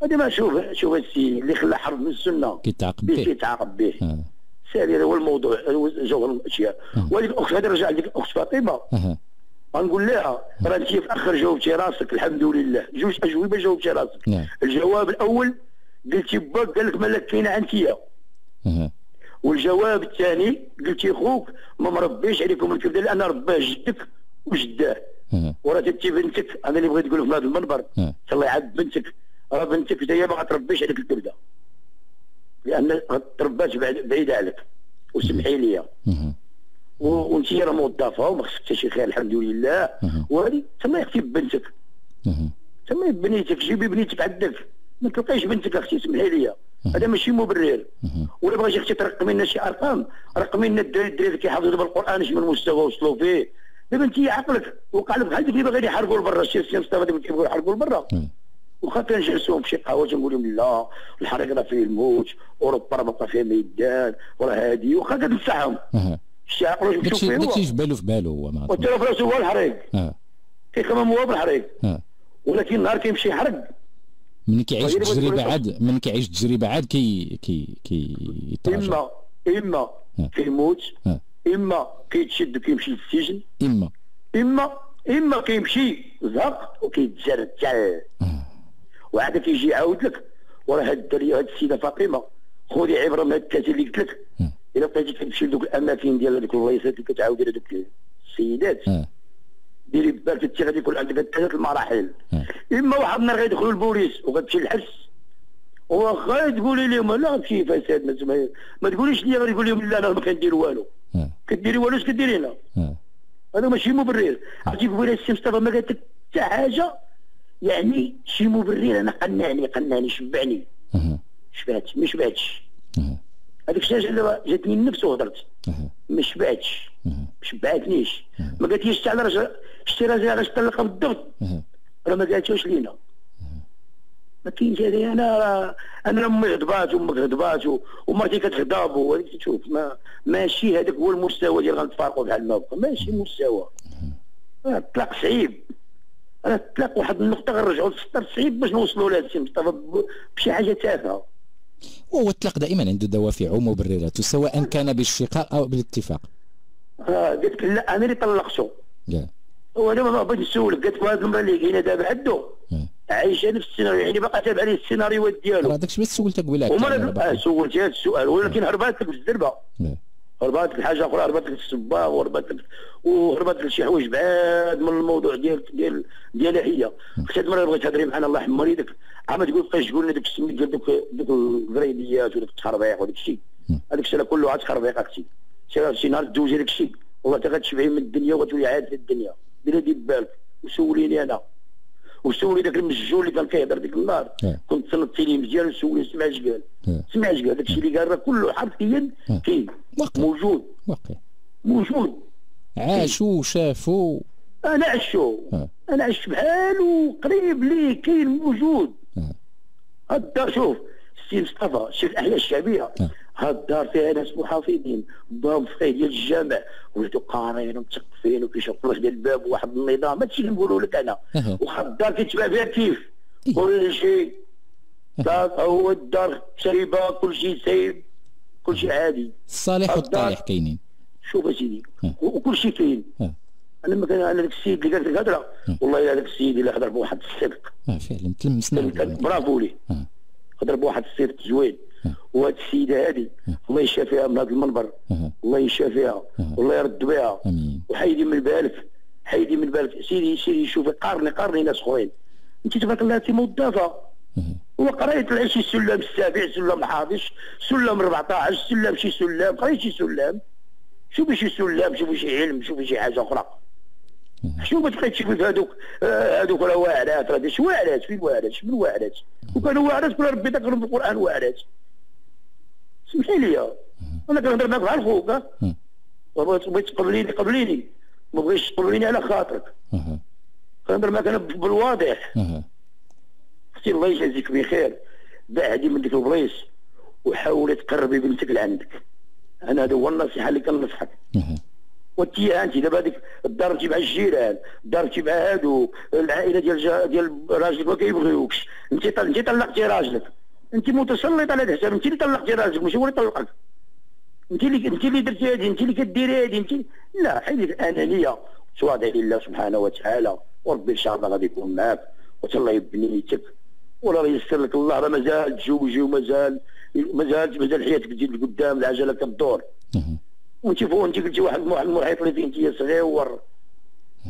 هذا ما شوف شوف هذا السيد اللي خلى حرب من السنة. كيتعاقب به. كيتعاقب به. سالي هذا هو الموضوع جوهر الأشياء. وهذيك الأخت هذه رجع عندك الأخت فاطمة. غنقول لها راه أنت في الآخر جاوبتي راسك الحمد لله. جوج أجوبة جاوبتي راسك. نعم. الجواب الأول قلتي باك قال لك مالك كاينة عنتيه والجواب الثاني قلتي خوك ما مربيش عليكم الكبده لأن رباه جدك وجداه. وراه تتي بنتك أنا اللي بغيت نقول في هذا المنبر. الله يعذب بنتك. راه بنتك هي ما غتربيش عليك الكبده لأن تربات بعيده عليك وسمحي لي وأنت راه موظفة وما خصك حتى شي خير الحمد لله. وهذه تما يختي ببنتك تما بنيتك جيبي بنيتك عندك. ما تلقايش بنتك أختي سمحي لي هذا ماشي مبرر. ولا بغيتي أختي ترقمي لنا شي أرقام؟ رقمي لنا الدراري الدراري كيحافظوا دابا القرآن اش من مستوى وصلوا فيه؟ دابا انت عقلك. وقع لك بحال اللي باغيين يحاربوا لبرا الشيخ مصطفى اللي كيبغيو يحاربوا لبرا وخا كنجلسوهم في شي قهوة تنقول لهم لا الحريق راه فيه الموت أوروبا راه بقى فيها ميدان وراه هادي. وخا كنصحهم شي عقلو يمشيو فيه هو داكشي في بالو في بالو هو ما وترى في راسو هو الحريق. كيخمم هو بالحريق. ولكن نهار كيمشي يحرق. من كيعيش التجربه عاد من كيعيش التجربه عاد كي كي كي إما إما كيموت إما كيتشد وكيمشي للسجن إما. إما إما كيمشي زهق وكيتجرجل وعاد كيجي يعاود لك وراه هاد الدريه هاد السيدة فاطمة خذي عبرة من هاد اللي قلت لك. إلا بقيتي كتمشي لذوك الأماكن ديال هذوك البلايصات اللي كتعاودي لهذوك السيدات. ديري بالك انت غادي يكون عندك ثلاث المراحل. إما واحد النهار غيدخلوا البوليس وغتمشي للحبس واخا تقولي لهم لا ماشي فساد ما, ما تقوليش لي غادي تقول لهم لا أنا ما كندير والو. كديري والو اش كديري هنا؟ هذا ماشي مبرر. عرفتي بغينا السي مصطفى؟ ما قالت حتى حاجة؟ يعني شي مبرر أنا قنعني قنعني شبعني. شبعت ما شبعتش. هذيك الشيء اللي جاتني النفس وهضرت ما شبعتش. ما شبعتنيش. ما قالتليش تاع راه شتي راجل غاش تطلقها بالضبط راه ما قالتوش لينا. ما كاينش هذه. أنا أنا امي غضبات وامك غضبات ومرتي كتغضب تشوف. ما ماشي هذاك هو المستوى اللي غنتفارقوا بحال ما بقى ماشي مستوى الطلاق صعيب. أنا الطلاق واحد النقطة غنرجعوا للسطر. صعيب باش نوصلوا لهذا الشيء مصطفى بشي حاجة تافهة. وهو الطلاق دائما عنده دوافع ومبرراته سواء كان بالشقاق أو بالاتفاق. آه قلت لا أنا اللي طلقته. وأنا ما بغيت نسولك قلت له هذه المرأة اللي كاينة دابا عنده عايشة نفس السيناريو يعني باقا تابع عليه السيناريوات ديالو. راه داكشي بس سولتك قبيله وما سولت هذا السؤال ولكن هربات لك بالزربه هربات لك حاجة أخرى هربات لك الصباغ وهربات لك وهربات لك شي حوايج بعاد من الموضوع ديال ديال ديالها هي حتى المره بغيت تهضري معنا الله يحمر يدك عم تقول بقيت تقول لنا داك السميت ديال دوك دوك الفريديات وداك التخربيق وداك الشيء هذاك الشيء كله عاد تخربيق أختي. شي نهار تزوجي داك الشيء والله حتى غتشبعي من الدنيا وغتولي عاد في الدنيا ديري دي بالك وسوليني أنا. وسولي داك المسجون اللي كان كيهضر ديك النهار. كنت صنتي ليه مزيان وسولي سمع اش قال؟ سمع اش قال؟ داكشي اللي قال راه كله حرفيا كاين. موجود. واقع. موجود. عاشوا وشافوا أنا عشو أنا عشت بحالو قريب ليه كاين موجود. هاد شوف السي مصطفى شوف الاحياء الشعبية. هاد الدار فيها ناس محافظين باب فيه ديال الجامع ولدوا قارين ومثقفين وكيشوفوا ديال الباب وواحد النظام. هادشي اللي نقولوا لك أنا. وخا الدار كيتباع فيها كيف؟ إيه. كل شيء لا هو الدار شريبه كل شيء سايب كل شيء عادي. الصالح والطالح كاينين. شوف اسيدي وكل شيء كاين. أنا ما كان أنا ذاك السيد اللي قال لك الهضره والله هذاك السيد اللي هضر بواحد الصدق. آه فعلا تلمسنا. برافو ليه. هضر بواحد الصدق زوين. وهاد السيدة هذه الله يشافيها من هذا المنبر. الله يشافيها والله يرد بها. وحيدي من بالك حيدي من بالك سيدي سيدي شوفي قارني قارني ناس أخرين. انت تبارك الله انت موظفة. وقريت شي سلم السابع سلم حاضش سلم 14 سلم شي سلم قريت شي سلم شوفي شي سلم شوفي شي علم شوفي شي حاجة أخرى. شنو بتبقى تشوفي في هذوك هذوك راه واعرات. راه شو واعرات فين واعرات من واعرات. وكانوا واعرات كل ربي ذكرهم في القرآن واعرات. سمحي لي أنا كنهضر معاك بحال خوك بغيت تقبليني قبليني ما بغيتش تقبليني على خاطرك. كنهضر معاك أنا بالواضح. أختي الله يجازيك بخير. بعدي من ديك البلايص وحاولي تقربي بنتك لعندك. أنا هذا هو النصيحة اللي كنصحك. وأنت انت دابا هذيك الدار مع الجيران الدار مع هادو العائلة ديال ديال راجلك ما كيبغيوكش. أنت أنت طلقتي راجلك. انت متسلط على الحساب انت اللي طلقتي راجلك ماشي هو اللي طلقك. انت اللي انت اللي درتي هذه انت اللي كديري هذه انت لا حيدي الأنانية. تواضع لله سبحانه وتعالى. وربي إن شاء الله غادي يكون معاك. وتالله بنيتك. ولا يسر لك الله راه مازال تزوجي ومازال مازال مازال حياتك تجي لقدام العجلة كدور. وانت فوق انت قلتي واحد واحد المحيط اللي فيه انت صغير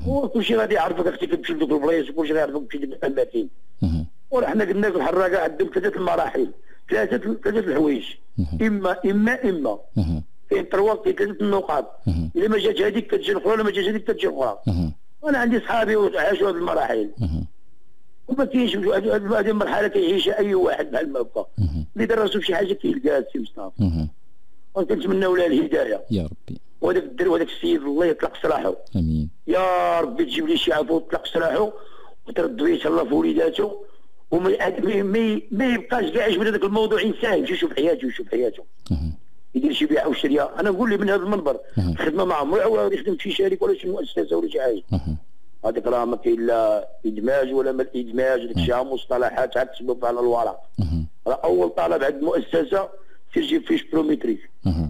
وكل شيء غادي يعرفك أختي كتمشي لذوك البلايص وكل شيء غيعرفك تمشي لذوك الأماكن. وراه حنا قلنا لك الحراقة عندهم ثلاثة المراحل ثلاثة ثلاثة الحوايج اما اما إما. كاين تروا كاين ثلاثة النقاط. إذا ما جات هذيك كتجي الأخرى ما جات هذيك كتجي الأخرى. وأنا عندي صحابي وعاشوا هذه المراحل. وما كاينش هذه المرحلة كيعيشها أي واحد بحال ما بقى. اللي دار راسو شي حاجة كيلقاها سي مصطفى. وكنتمناو له الهداية. يا ربي. وهذاك الدر وهذاك السيد الله يطلق سراحه آمين. يا ربي تجيب لي شي عفو وتطلق سراحه وترد بيه الله في وليداته. وما ما يبقاش يجبد هذاك الموضوع إنسان. يمشي يشوف حياته يشوف حياته. يدير شي بيعه وشريه أنا نقول لي من هذا المنبر الخدمه ما عمرو يعاود يخدم في شركه ولا شي مؤسسة ولا شي حاجة. هذاك راه ما كاين لا إدماج ولا ما الادماج داك الشيء مصطلحات عاد تسبب على الورق. راه أول طلب عند المؤسسه تجيب fiche anthropométrique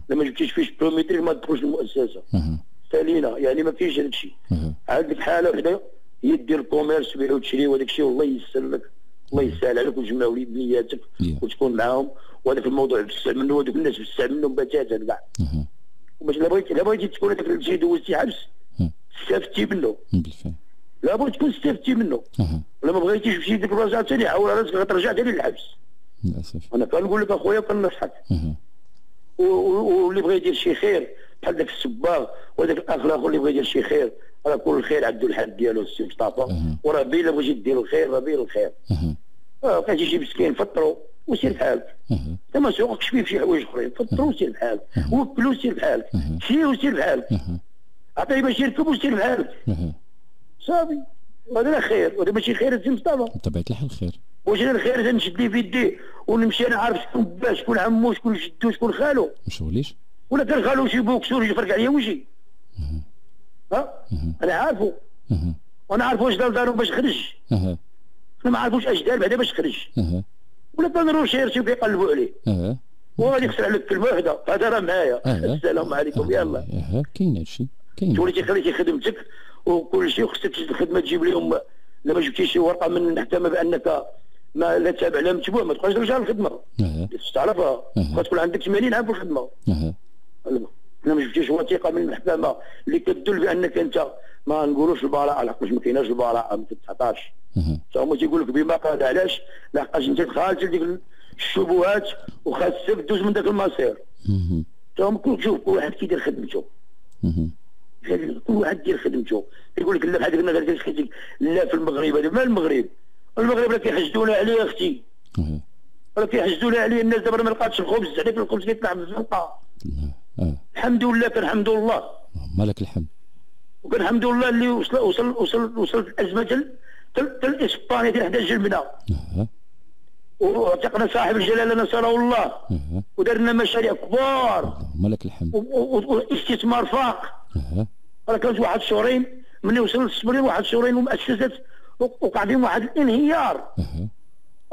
لما جبتيش fiche anthropométrique ما تدخلش المؤسسة. سالينا. يعني ما فيش هذاك الشيء عندك حالة وحدة هي دير ال commerce بيع وتشري وهذاك الشيء والله يسر لك. الله يسهل عليك وتجمع وليد بنياتك وتكون معاهم. وهذاك الموضوع منه وهذوك الناس بسع منهم بتاتا كاع باش لا بغيتي لا بغيتي تكون هذاك الشيء دوزتي حبس. استفدتي منه. بالفعل. لابد تكون استفدتي منه. ولا ما بغيتيش تمشي ديك الرجعه ثاني عاود راسك غترجع ثاني للحبس للأسف. أنا كنقول لك أخويا كنصحك واللي بغى يدير شي خير بحال ذاك الصباغ وهذاك الاخ الآخر اللي بغى يدير شي خير. راه كل خير عنده الحد ديالو السي مصطفى. وراه بين بغيتي دير الخير راه بين الخير. آه بقيتي شي مسكين فطرو وسير بحالك انت ما سوقكش فيه شي حوايج أخرين فطرو وسير بحالك وكلو وسير بحالك شي وسير بحالك عطيه باش يركب وسير بحالك صافي. هذا خير. وهذا ماشي خير السي مصطفى. بطبيعة الحال خير. واش أنا الخير تنشد ليه في يديه؟ ونمشي أنا عارف شكون با شكون عمو شكون جدو شكون خالو. ما شغليش ولا كان خالو شي boxeur يفرق عليا وجهي أنا عارفه. وأنا عارف واش دار دارو باش خرج. أنا ما عارفوش أش دار بعدا باش خرج. ولا كان recherché كيقلبوا عليه. وغادي يخسر عليك كلمه واحدة هذا راه معايا. السلام عليكم. يلا. كاين هادشي كاين. تولي خليتي خدمتك وكل شيء خصك الخدمة تجيب لهم. لما جبتي شي ورقة من المحكمه بأنك ما لا تابع لا متبوع. ما تبقاش ترجع للخدمة. تعرفها. تكون عندك 80 عام في الخدمة. ما جبتيش وثيقه من المحكمه اللي كتدل بأنك أنت ما نقولوش البراءة لحقاش ما كايناش البراءة ما تتعطاش هما تيقول لك بما قال علاش لحقاش أنت دخلت لديك الشبهات وخاصك دوز من ذاك المصير. هما كل شوف كل واحد كيدير خدمته. كل واحد دير خدمته. يقول لك لا بحال قلنا لا في المغرب هذا ما المغرب؟ المغرب راه كيحجدونا عليه أختي. راه كيحجدونا عليه الناس دابا ما لقاتش الخبز عليك الخبز كيطلع من الزنقة. الحمد لله كنحمد الله مالك الحمد. وكنحمد الله اللي وصل وصل وصل وصلت الأزمة تل تل إسبانيا ديال حدا جنبنا وعتقنا صاحب الجلالة نصره الله. ودرنا مشاريع كبار. مالك الحمد. واستثمار فاق. راه كانت واحد الشهرين ملي وصل السبرين واحد الشهرين ومؤسسات وقع فيهم واحد الانهيار.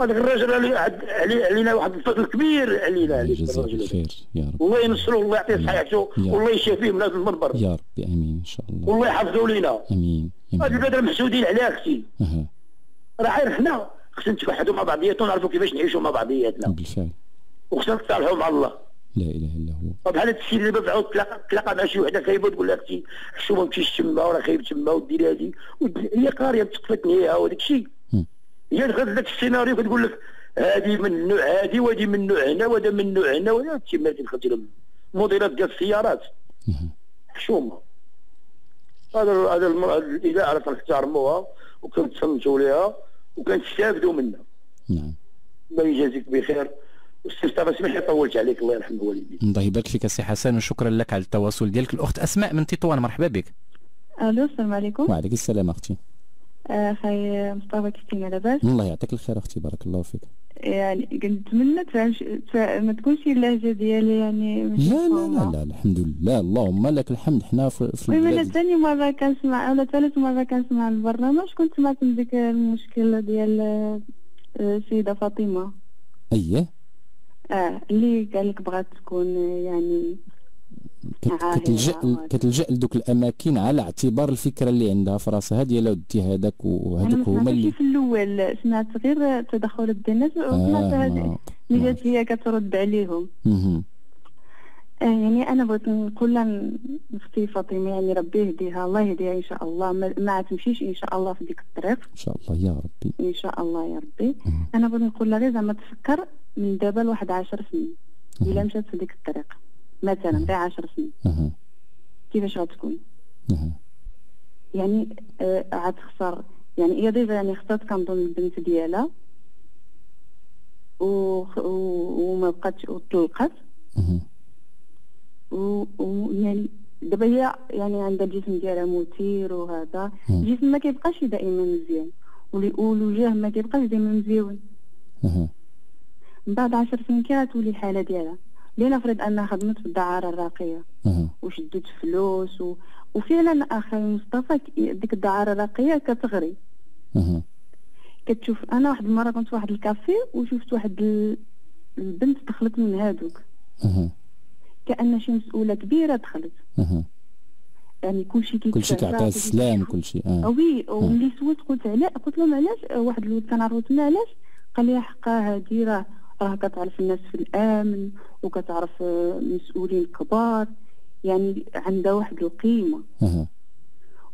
هذاك الراجل علي علينا واحد الفضل كبير علينا جزاك الخير يا رب. الله ينصرو الله يعطيه صحته والله يشافيه من هذا المنبر. يا ربي آمين إن شاء الله. والله يحفظه لينا. آمين هذه البلاد محسودين عليها كثير راه عارف حنا. خصنا نتوحدوا مع بعضياتنا ونعرفوا كيفاش نعيشوا مع بعضياتنا. بالفعل. وخصنا نتصالحوا مع الله. لا إله إلا هو. بحال هذا السيد اللي بعد تلاقى تلاقى مع شي وحدة خايبة تقول شي شو ما تمشيش تما وراه خايب تما ودير هذه هي قارية تقفت هي وداك الشيء هي دخلت ذاك السيناريو كتقول لك هذه من النوع هذه وهذه من النوع هنا وهذا من النوع هنا وهذا هادشي ما دخلتي لهم. موديلات ديال السيارات. حشومه هذا هذا الاذاعه كنحترموها وكنتصنتوا لها وكنستافدوا منها. نعم. الله يجازيك بخير. أستاذ بس ما طولت عليك الله يرحم الوالدين. الله يبارك فيك سي حسن وشكرا لك على التواصل ديالك. الأخت أسماء من تطوان مرحبا بك. ألو السلام عليكم. وعليكم السلام أختي. خي مصطفى كيفتينا لاباس الله يعطيك الخير أختي بارك الله فيك. يعني كنتمنى ما تكونش اللهجة ديالي يعني لا لا لا لا الحمد لله اللهم لك الحمد. حنا في, في أنا ثاني مرة كنسمع ولا ثالث مرة كنسمع البرنامج كنت سمعت ديك المشكلة ديال السيدة فاطمة. اييه آه اللي قال لك بغات تكون يعني كتلجأ كتلجأ لدوك الأماكن على اعتبار الفكرة اللي عندها. في راسها ديال ودي هذاك وهذوك هما اللي في الأول. سمعت غير تدخل الناس وسمعت هذه اللي جات هي كترد عليهم. آه يعني أنا بغيت نقول لها أختي فاطمة يعني ربي يهديها الله يهديها إن شاء الله. ما تمشيش إن شاء الله في ديك الطريق. إن شاء الله يا ربي. إن شاء الله يا ربي. أنا بغيت نقول لها زعما تفكر من دابا لواحد 10 سنين. إلا مشات في ديك الطريق. مثلا غير 10 سنين. كيفاش غتكون؟ يعني آه غتخسر. يعني هي ديجا يعني خسرت كنظن البنت ديالها. و... وما بقاتش وطلقت. ويعني دابا هي يعني عندها الجسم ديالها مثير وهذا. الجسم ما كيبقاش دائما مزيان. والوجه ما كيبقاش دائما مزيون من بعد عشر سنين كي غتولي الحالة ديالها. لنفرض أنها خدمت في الدعارة الراقية. وشدت فلوس و... وفعلا أخي مصطفى ديك الدعارة الراقية كتغري. كتشوف أنا واحد المره كنت في واحد الكافي وشفت واحد البنت دخلت من هادوك. كأن شي مسؤولة كبيرة دخلت. يعني كلشي كي كلشي كيعطيها السلام كلشي آه. وي وملي سولت قلت علاش قلت لهم علاش؟ واحد الولد كنعرفو تما علاش؟ قال لي حقا هادي راه راه كتعرف الناس في الأمن وكتعرف مسؤولين كبار. يعني عندها واحد القيمة.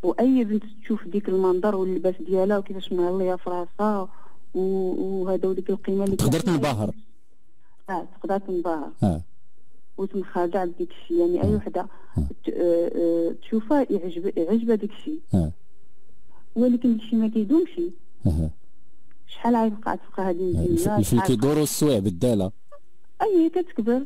وأي بنت تشوف ديك المنظر واللباس ديالها وكيفاش مهليه في راسها وهذا وديك القيمة اللي تقدر تنبهر. آه تقدر تنبهر. آه. وتنخدع بديك الشيء. يعني أي وحدة تشوفها يعجب يعجبها ديك الشيء. ولكن داكشي ما كيدومش. شحال غيبقى تبقى هذه الزينه اللي كيدوروا السوايع بالدالة. أي كتكبر.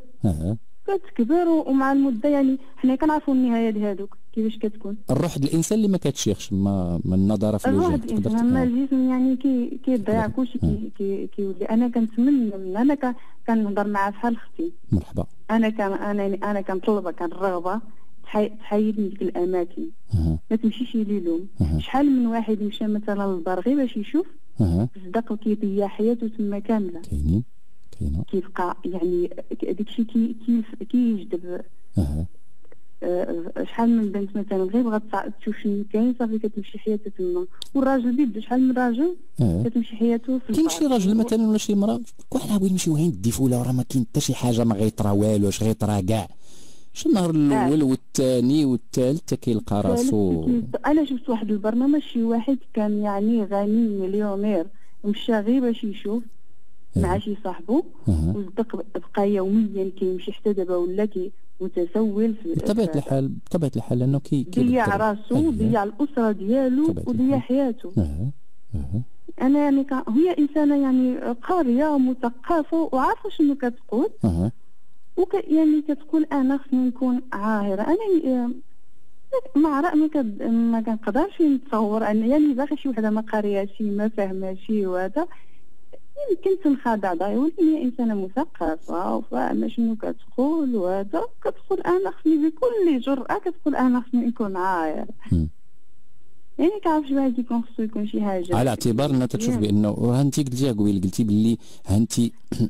كتكبر ومع المدة يعني حنا كنعرفوا النهاية ديال هذوك كيفاش كتكون. الروح ديال الإنسان اللي ما كتشيخش ما من النظره في الوجه الروح ديال الانسان اما الجسم يعني كي كيضيع كلشي كي كيولي. أنا كنتمنى من أنا كنهضر معاه بحال أختي مرحبا. أنا كان أنا أنا كنطلبها كنرغبة. تحيد من ديك الأماكن. ما تمشيش ليلوم شحال من واحد مشى مثلا للدار؟ غير باش يشوف صدق كيضيع حياته تما كاملة. كاينين كاينة. كيبقى يعني داكشي كي كيجذب. شحال من بنت مثلا غير بغات تشوف شنو كاين صافي كتمشي حياتها تما. والراجل بيد شحال من راجل كتمشي حياته في كاين شي راجل مثلا ولا شي مراه كون بغيت نمشيو وين الديفوله راه ما كاين حتى شي حاجة ما غيطرا والو اش غيطرا كاع. شي النهار الأول والثاني والثالث كيلقى راسو؟ أنا شفت واحد البرنامج شي واحد كان يعني غني مليونير مشى غير باش يشوف مع شي صاحبو وصدق بقى يوميا كيمشي حتى دابا ولا كي متسول في بطبيعة الحال بطبيعة الحال لأنه كي ضيع راسو ضيع الأسرة ديالو وضيع حياته. أه. أه. أنا يعني هي إنسانة يعني قارية ومثقفة وعارفة شنو كتقول. وك يعني كتقول أنا خصني نكون عاهره أنا مع رأي ما كنقدرش نتصور أن يعني باغي شي وحدة ما قاريه ما فاهمه شي وهذا يمكن تنخدع ضاي ولكن هي إنسانة مثقفة وفاهمة شنو كتقول وهذا كتقول أنا خصني بكل جرأة كتقول أنا خصني نكون عاير يعني كعرفش واحد يكون خصو يكون شي حاجة. على اعتبار إن تشوف بأنه انت قلتيها قبيل قلتي باللي انت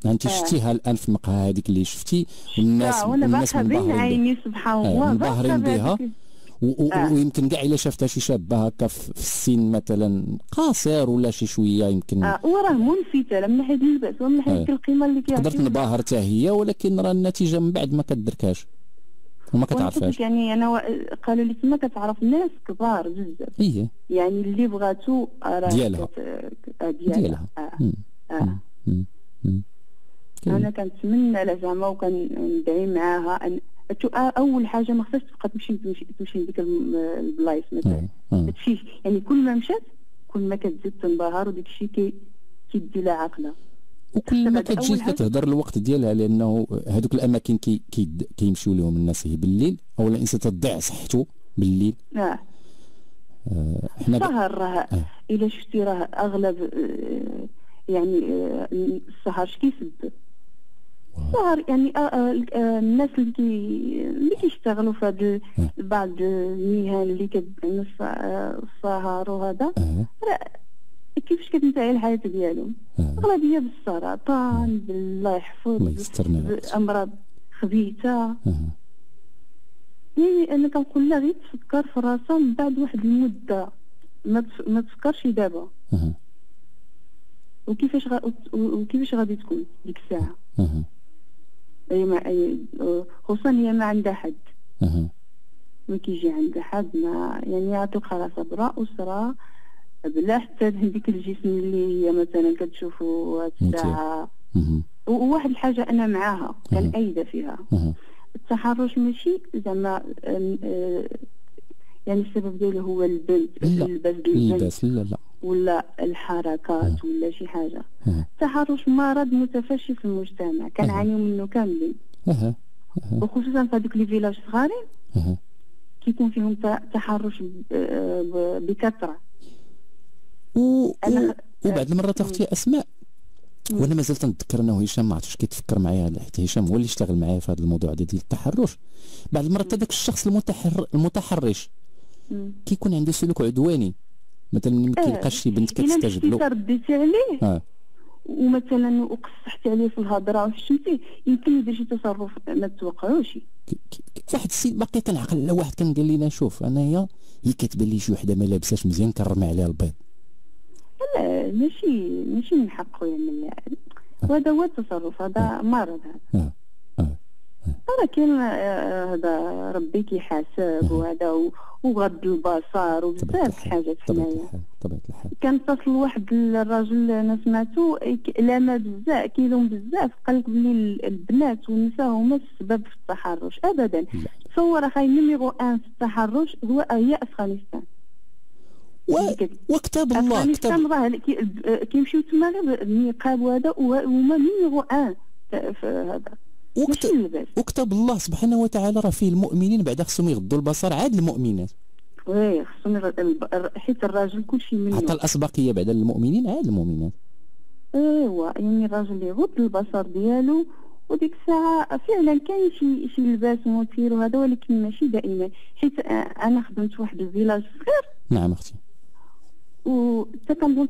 انت آه. شفتيها الان في المقهى هذيك اللي شفتي والناس والناس بين عيني سبحان الله مبهرين بها آه. ويمكن كاع إلا شفتها شي شابة هكا في السن مثلا قاصر ولا شي شوية يمكن آه وراه منفتة من ناحيه اللباس ومن ناحيه آه. القيمة اللي كيعطيها تقدر تنبهر حتى هي ولكن راه النتيجة من بعد ما كتدركهاش وما كتعرفهاش يعني أنا. قالوا لي تما كتعرف ناس كبار بزاف إيه يعني اللي بغاتو راه ديالها كت... آه ديالها, ديالها. آه. آه. مم. مم. أنا كنتمنى لا زعما وكندعي معاها ان أول حاجة ما خصهاش تبقى تمشي تمشي لديك البلايص مثلا هادشي يعني كل ما مشات كل ما كتزيد تنبهر وديك الشيء كي كيدي لها عقلها وكل ما كتجي كتهضر الوقت ديالها لأنه هذوك الأماكن كي كيمشيو لهم الناس هي بالليل أو الانسان تضيع صحته بالليل. آه حنا السهر راه آه. إلا شفتي راه أغلب آه يعني آه السهر شكيسبب ظهر يعني آه، الناس اللي كي اللي كيشتغلوا في هذا بعض المهن اللي كتعني السهر وهذا كيفاش كتنتهي الحياة ديالهم أغلبية بالسرطان بالله يحفظ امراض خبيثة. يعني أنا كنقول لها غير تفكر في راسها من بعد واحد المدة ما تفكرش دابا. وكيفاش غا... وكيفاش غادي تكون ديك الساعة؟ أي ما خصوصا هي ما عندها حد. ما كيجي عندها حد ما يعني يعطيو خلاص براء أسرة بلا حتى هذيك الجسم اللي هي مثلا كتشوفوا الساعة. وواحد الحاجة أنا معاها كان أيدة فيها. التحرش ماشي زعما يعني السبب ديالو هو البنت اللباس لا لا. ولا الحركات ولا شي حاجة. التحرش مرض متفشي في المجتمع كنعانيو منه كاملين. وخصوصا في هذوك لي فيلاج صغارين. كيكون فيهم تحرش بكثرة. و... أنا... وبعد المرات أختي أسماء. وأنا مازال تنتذكر أنه هشام ما عرفتش كيتفكر معايا حتى هشام هو اللي اشتغل معايا في هذا الموضوع ديال التحرش. بعد المرات هذاك الشخص المتحر المتحرش كيكون عنده سلوك عدواني مثلا ما كيلقاش شي بنت كتستجب له الا رديتي عليه. آه. ومثلا وقصحتي عليه في الهضرة وحشمتيه يمكن يدير شي تصرف ما توقعوش. واحد السيد باقي كنعقل لا واحد كان قال لنا شوف أنايا هي كتبان لي شي وحدة ما لابساش مزيان كنرمي عليها البيض. لا ماشي ماشي من حقه يعمل وهذا هو التصرف هذا آه. مرض. هذا آه. آه. راه كاين آه، هذا ربي كيحاسب وهذا وغض البصر وبزاف حاجات حنايا طبيعة الحال. كنتصل واحد الراجل أنا سمعتو لما بزاف كيلوم بزاف قال لك بلي البنات والنساء هما السبب في التحرش ابدا. تصور أخي numéro un في التحرش هو هي أفغانستان. و... وكتاب الله كتاب راه كيمشيو تما النقاب وهذا وهما un في هذا. وكتب, وكتب الله سبحانه وتعالى راه فيه المؤمنين بعد خصهم يغضوا البصر عاد المؤمنات. oui خصهم حيت الراجل كلشي منه عطى الأسبقية بعد المؤمنين عاد المؤمنات. ايوا يعني الراجل يغض البصر ديالو وديك الساعة فعلا كاين شي شي لباس مثير وهذا ولكن ماشي دائما. حيت أنا خدمت واحد الفيلاج صغير. نعم أختي. و حتى كنظن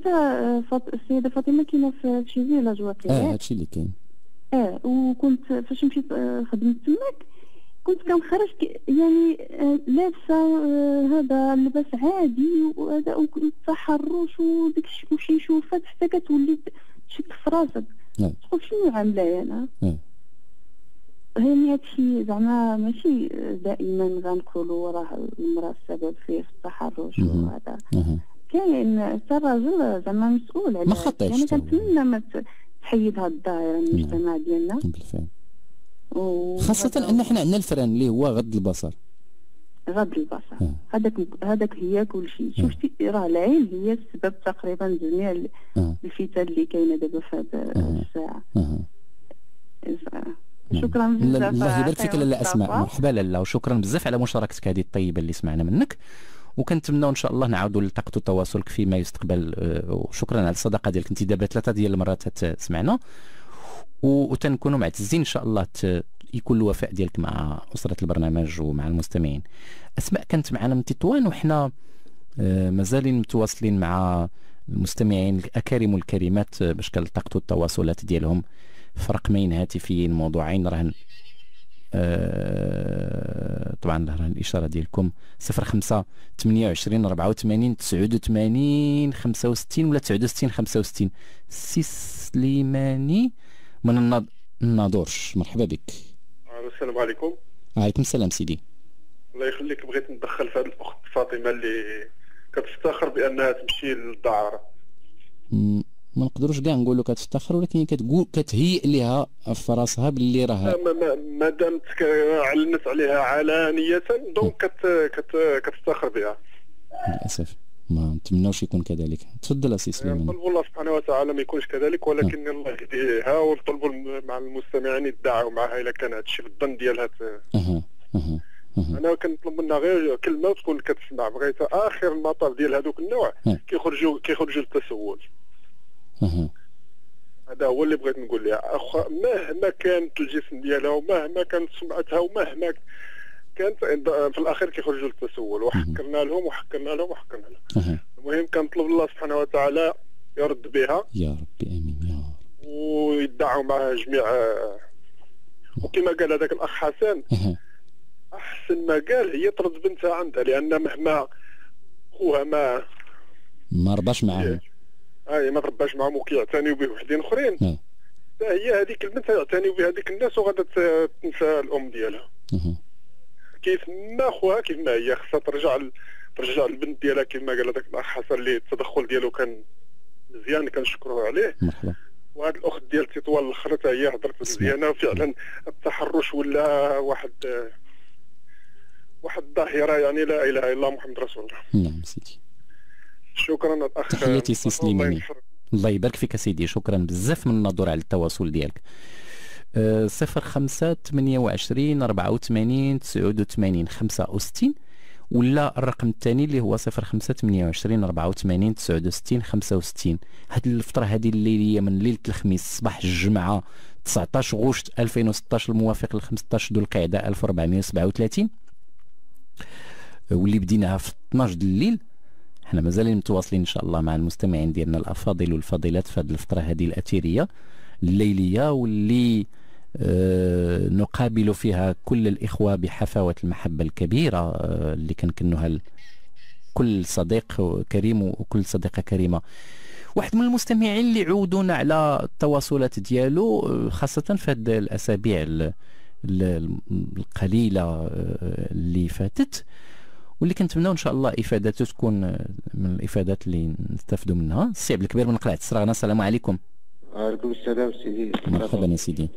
السيدة فاطمة كاينة في شي فيلاج واقيلا آه هادشي اللي كاين. آه وكنت فاش مشيت آه، خدمت تماك كنت كنخرج يعني آه، لابسة آه، هذا اللباس عادي وهذا والتحرش وديك وشي شوفات حتى كتولي تشك في راسك. تقول شنو عاملة أنا. يعني هادشي زعما ماشي دائما غنقولوا راه المرأة السبب فيه في التحرش وهذا. كاين حتى الراجل زعما مسؤول على ما خطيش يعني كنتمنى ما تحيد هاد الظاهره من المجتمع ديالنا. بالفعل. خاصة أن إحنا عندنا الفران اللي هو غض البصر. غض البصر. هذاك هذاك هي كل شيء. شفتي؟ راه العين هي السبب تقريبا جميع الفتن اللي كاينة دابا في هذه الساعة. شكرا بزاف. الله يبارك فيك لاله اسماء مرحبا. لاله وشكرا بزاف على مشاركتك هذه الطيبة اللي سمعنا منك. وكنتمناو إن شاء الله نعاودوا نلتقطوا تواصلك فيما يستقبل آه، وشكرا على الصداقة ديالك. انت دابا ثلاثة ديال المرات سمعنا. وتنكونوا معتزين إن شاء الله يكون الوفاء ديالك مع أسرة البرنامج ومع المستمعين. أسماء كانت معنا من تطوان وحنا آه، مازالين متواصلين مع المستمعين الأكارم والكريمات باش كنلتقطوا التواصلات ديالهم في رقمين هاتفيين موضوعين. راهن آه طبعا الإشارة ديالكم. 05 28 84 89 65 ولا 69 65 سي سليماني من الناظورش مرحبا بك. السلام عليكم. وعليكم السلام سيدي. الله يخليك. بغيت ندخل في هذه الأخت فاطمة اللي كتفتخر بأنها تمشي للدعاره ما نقدروش كاع نقولوا كتفتخر ولكن كتقول كتهيئ لها في راسها باللي راه ما دامت علنت عليها علانية donc كت كت كتفتخر بها. للأسف. ما نتمناوش يكون كذلك. تفضل اسي سليمان. نطلبوا الله سبحانه وتعالى ما يكونش كذلك ولكن الله يهديها ونطلبوا مع المستمعين يدعوا معها إلا كان هذا الشيء في الظن ديالها أها أها أنا كنطلب منها غير كلمة تكون كتسمع بغيت آخر المطاف ديال هذوك النوع كيخرجوا كيخرجوا للتسول. هذا هو اللي بغيت نقول لها. اخا مهما كانت الجسم ديالها ومهما كانت سمعتها ومهما كانت في الأخير كيخرجوا للتسول وحكرنا لهم وحكرنا لهم وحكرنا لهم. المهم كنطلب الله سبحانه وتعالى يرد بها. يا ربي آمين يا رب. ويدعوا معها جميع وكما قال هذاك الأخ حسن أحسن ما قال هي ترد بنتها عندها لأن مهما خوها ما ما رضاش معاهم اي ما ترباش معاهم وكيعتنيو به وحدين أخرين. هي هذيك البنت يعتنيو بها هذيك الناس وغادا تنسى الأم ديالها. كيف ما خوها كيف ما هي خصها ترجع ترجع البنت ديالها كما قال هذاك الأخ حسن اللي التدخل ديالو كان مزيان كنشكروه عليه. مرحبا. وهاد الأخت ديال تطوال الآخر حتى هي هضرت مزيانة وفعلا التحرش ولا واحد واحد الظاهرة يعني لا إله إلا الله محمد رسول الله. نعم سيدي. شكرا الاخ تحياتي سي سليماني. الله يبارك فيك سيدي. شكرا بزاف من النظر على التواصل ديالك. أه صفر خمسة ثمانية وعشرين أربعة وثمانين تسعود وثمانين خمسة وستين ولا الرقم الثاني اللي هو صفر خمسة ثمانية وعشرين أربعة وثمانين تسعود وستين خمسة وستين. هاد الفترة هذه الليلية من ليلة الخميس صباح الجمعة 19 غشت 2016 الموافق ل 15 ذو القعدة 1437 واللي بديناها في 12 الليل إحنا مازالين متواصلين إن شاء الله مع المستمعين ديالنا الأفاضل والفاضلات في هذه الفترة هذه الاثيريه الليلية واللي آه نقابل فيها كل الإخوة بحفاوة المحبة الكبيرة آه اللي كنكنوها كل صديق كريم وكل صديقة كريمة. واحد من المستمعين اللي عودونا على التواصلات ديالو آه، خاصة في هذه الأسابيع القليلة آه، اللي فاتت. واللي كنتمناو إن شاء الله افادته تكون من الإفادات اللي نستافدوا منها. السي عبد الكبير من قلعه السراغنه السلام عليكم. وعليكم السلام سيدي. مرحبا يا سيدي.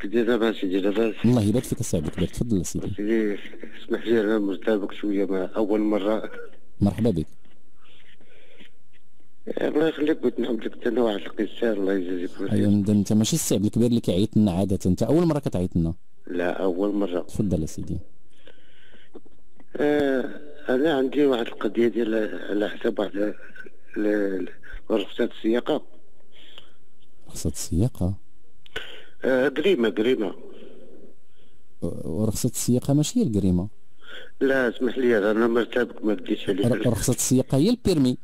كي دابا سيدي؟ لاباس الله يبارك فيك السي عبد الكبير تفضل سيدي. سيدي اسمح لي أنا مرتبك شوية ما أول مرة. مرحبا بك. الله يخليك بغيت نعاود لك أنا واحد القصة الله يجازيك ايوا أنت ماشي السي عبد الكبير اللي كيعيط لنا عادة أنت أول مرة كتعيط لنا. لا أول مرة. تفضل يا سيدي. آه أنا عندي واحد القضية ديال على حساب واحد رخصة السياقة. رخصة السياقة؟ آه جريمة جريمة. ورخصة السياقة ماشي هي الجريمة؟ لا اسمح لي أنا مرتبك ما ديتش عليك. رخصة السياقة هي البيرمي.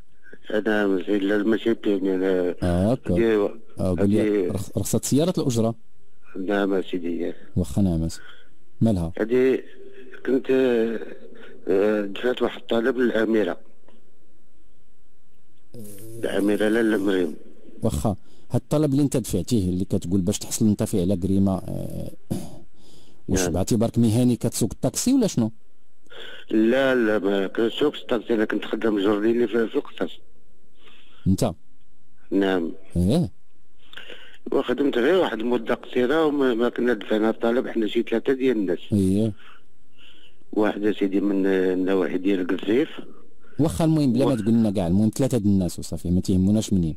أنا لا ماشي البيرمي أنا آه هكا قول لي رخصة سيارة الأجرة. نعم سيدي. واخا نعم مالها؟ هذه كنت دفعت واحد الطلب للاميره الاميره لا المريم واخا هاد الطلب اللي انت دفعتيه اللي كتقول باش تحصل انت فيه على كريمة أه واش نعم. باعتبارك مهني كتسوق الطاكسي ولا شنو؟ لا لا ما كنسوقش الطاكسي أنا كنت خدام جورديني في القصص انت؟ نعم. إيه. وخدمت غير واحد المدة قصيرة وما كنا دفعنا الطلب حنا شي ثلاثة ديال الناس. إيه. واحد سيدي من النواحي ديال القرزيف. واخا المهم بلا ما تقول لنا كاع المهم ثلاثة د الناس وصافي ما تيهموناش منين.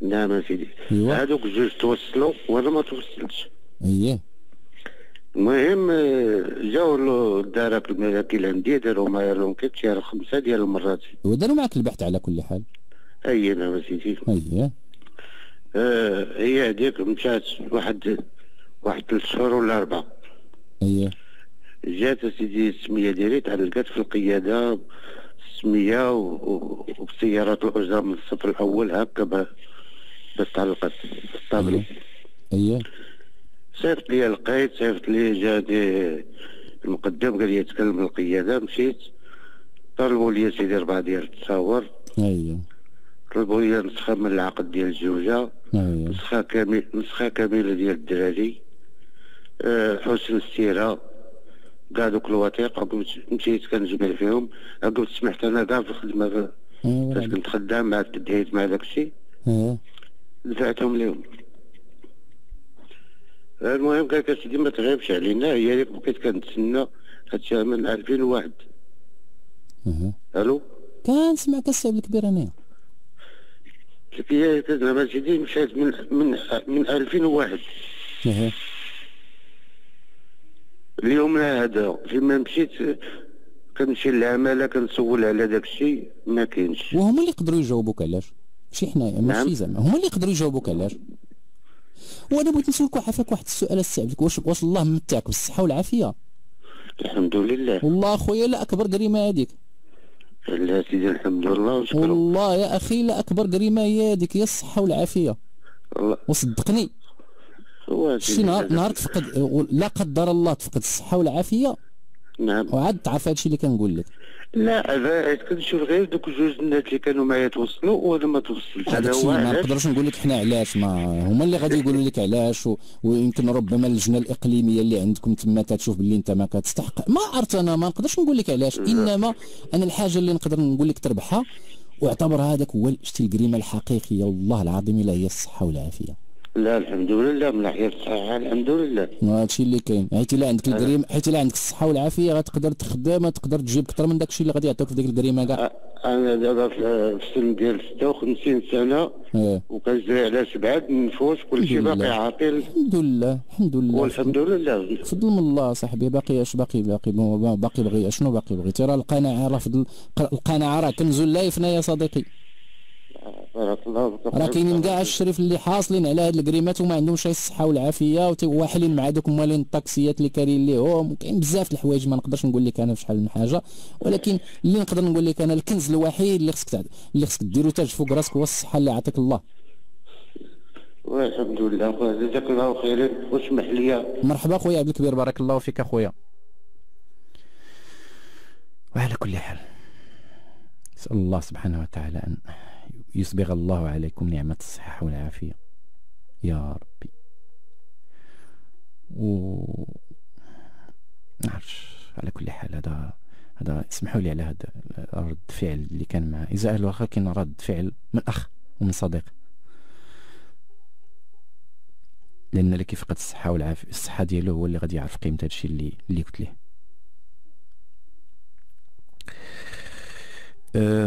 نعم سيدي. هذوك جوج توصلوا وأنا ما توصلتش. اييه المهم جاو الدارك المراكل عندي داروا معايا لونكيت شي خمسة ديال المرات. وداروا معك البحث على كل حال؟ أي نعم سيدي. اييه آه هي هذيك مشات واحد واحد ثلاث شهور ولا أربعة. اييه جات سيدي السميه ديالي تعلقات في القيادة السميه وبسيارات الاجره من الصف الأول هكا باش تعلقت في الطابلو. اييه صيفط لي القيد صيفط لي جاني المقدم قال لي يتكلم القيادة مشيت. طلبوا لي سيدي اربعه ديال التصاور. اييه طلبوا لي نسخة من العقد ديال الزوجة اييه نسخة كامل نسخة كاملة ديال الدراري. أه حسن السيرة. كاع دوك الوثائق مشيت كنجمع فيهم. قلت سمحت أنا كاع في الخدمة فاش كنت خدام مع تدهيت مع داك الشيء. دفعتهم لهم المهم قال لك سيدي ما تغيبش علينا هي اللي بقيت كنتسنى هادشي من 2001 ألو؟ كنسمعك السيد الكبير أنا. هي زعما سيدي مشات من من من 2001 اليوم هذا. فيما مشيت كنمشي للعمالة كنسول على داك الشيء ما كاينش. وهما اللي يقدروا يجاوبوك علاش؟ ماشي حنايا ماشي نعم. زعما. هما اللي يقدروا يجاوبوك علاش؟ وأنا بغيت نسولك عافاك واحد السؤال السي واش واش الله ممتعك بالصحة والعافية؟ الحمد لله. والله اخويا لا أكبر قريمه هذيك. لا سيدي الحمد لله وشكرا والله يا أخي لا أكبر قريمه هي هذيك هي الصحة والعافية. الله. وصدقني. شي نهار نهار تفقد لا قدر الله تفقد الصحة والعافية. نعم. وعاد تعرف هادشي اللي كنقول لك. لا هذا كنشوف غير دوك جوج الناس اللي كانوا معايا توصلوا وأنا ما توصلتش هذا هو ما نقدرش نقول لك حنا علاش ما هما اللي غادي يقولوا لك علاش و... ويمكن ربما اللجنة الإقليمية اللي عندكم تما تشوف باللي انت ما كتستحق. ما عرفت أنا ما نقدرش نقول لك علاش. إنما أنا الحاجة اللي نقدر نقول لك تربحها واعتبر هذاك هو شتي الجريمة الحقيقية والله العظيم إلا هي الصحة والعافية. لا الحمد لله من ناحية الصحة الحمد لله. هادشي اللي كاين. حيت إلا عندك الكريم حيت إلا عندك الصحة والعافية غتقدر تخدم تقدر تجيب أكثر من داكشي اللي غادي يعطيك في ديك الكريمه كاع أنا دابا في السن ديال 56 سنة آه. وكنجري على سبعة النفوس كلشي باقي عاقل الحمد لله الحمد لله. والحمد لله. فضل من الله صاحبي باقي اش باقي باقي باقي بغي شنو باقي بغي ترى القناعة راه فضل القناعة راه كنز لا يفنى يا صديقي. بارك الله فيك. راه كاينين كاع الشريف اللي حاصلين على هاد الكريمات وما عندهمش الصحه والعافية وواحلين مع دوك موالين الطاكسيات اللي كارين ليهم. وكاين بزاف الحوايج ما نقدرش نقول لك أنا في شحال من حاجة ولكن اللي نقدر نقول لك أنا الكنز الوحيد اللي خصك اللي خصك ديرو تاج فوق راسك هو الصحة اللي عطاك الله. والحمد لله جزاك الله خيرا. واسمح لي. مرحبا خويا عبد الكبير بارك الله فيك اخويا وعلى كل حال نسأل الله سبحانه وتعالى أن يسبغ الله عليكم نعمة الصحة والعافية. يا ربي. و نعرفش على كل حال هذا هذا اسمحوا لي على هذا رد فعل اللي كان معه إذا الواقع كاين رد فعل من أخ ومن صديق. لأن اللي كيفقد الصحة والعافية الصحة ديالو هو اللي غادي يعرف قيمة هادشي اللي اللي قلت ليه.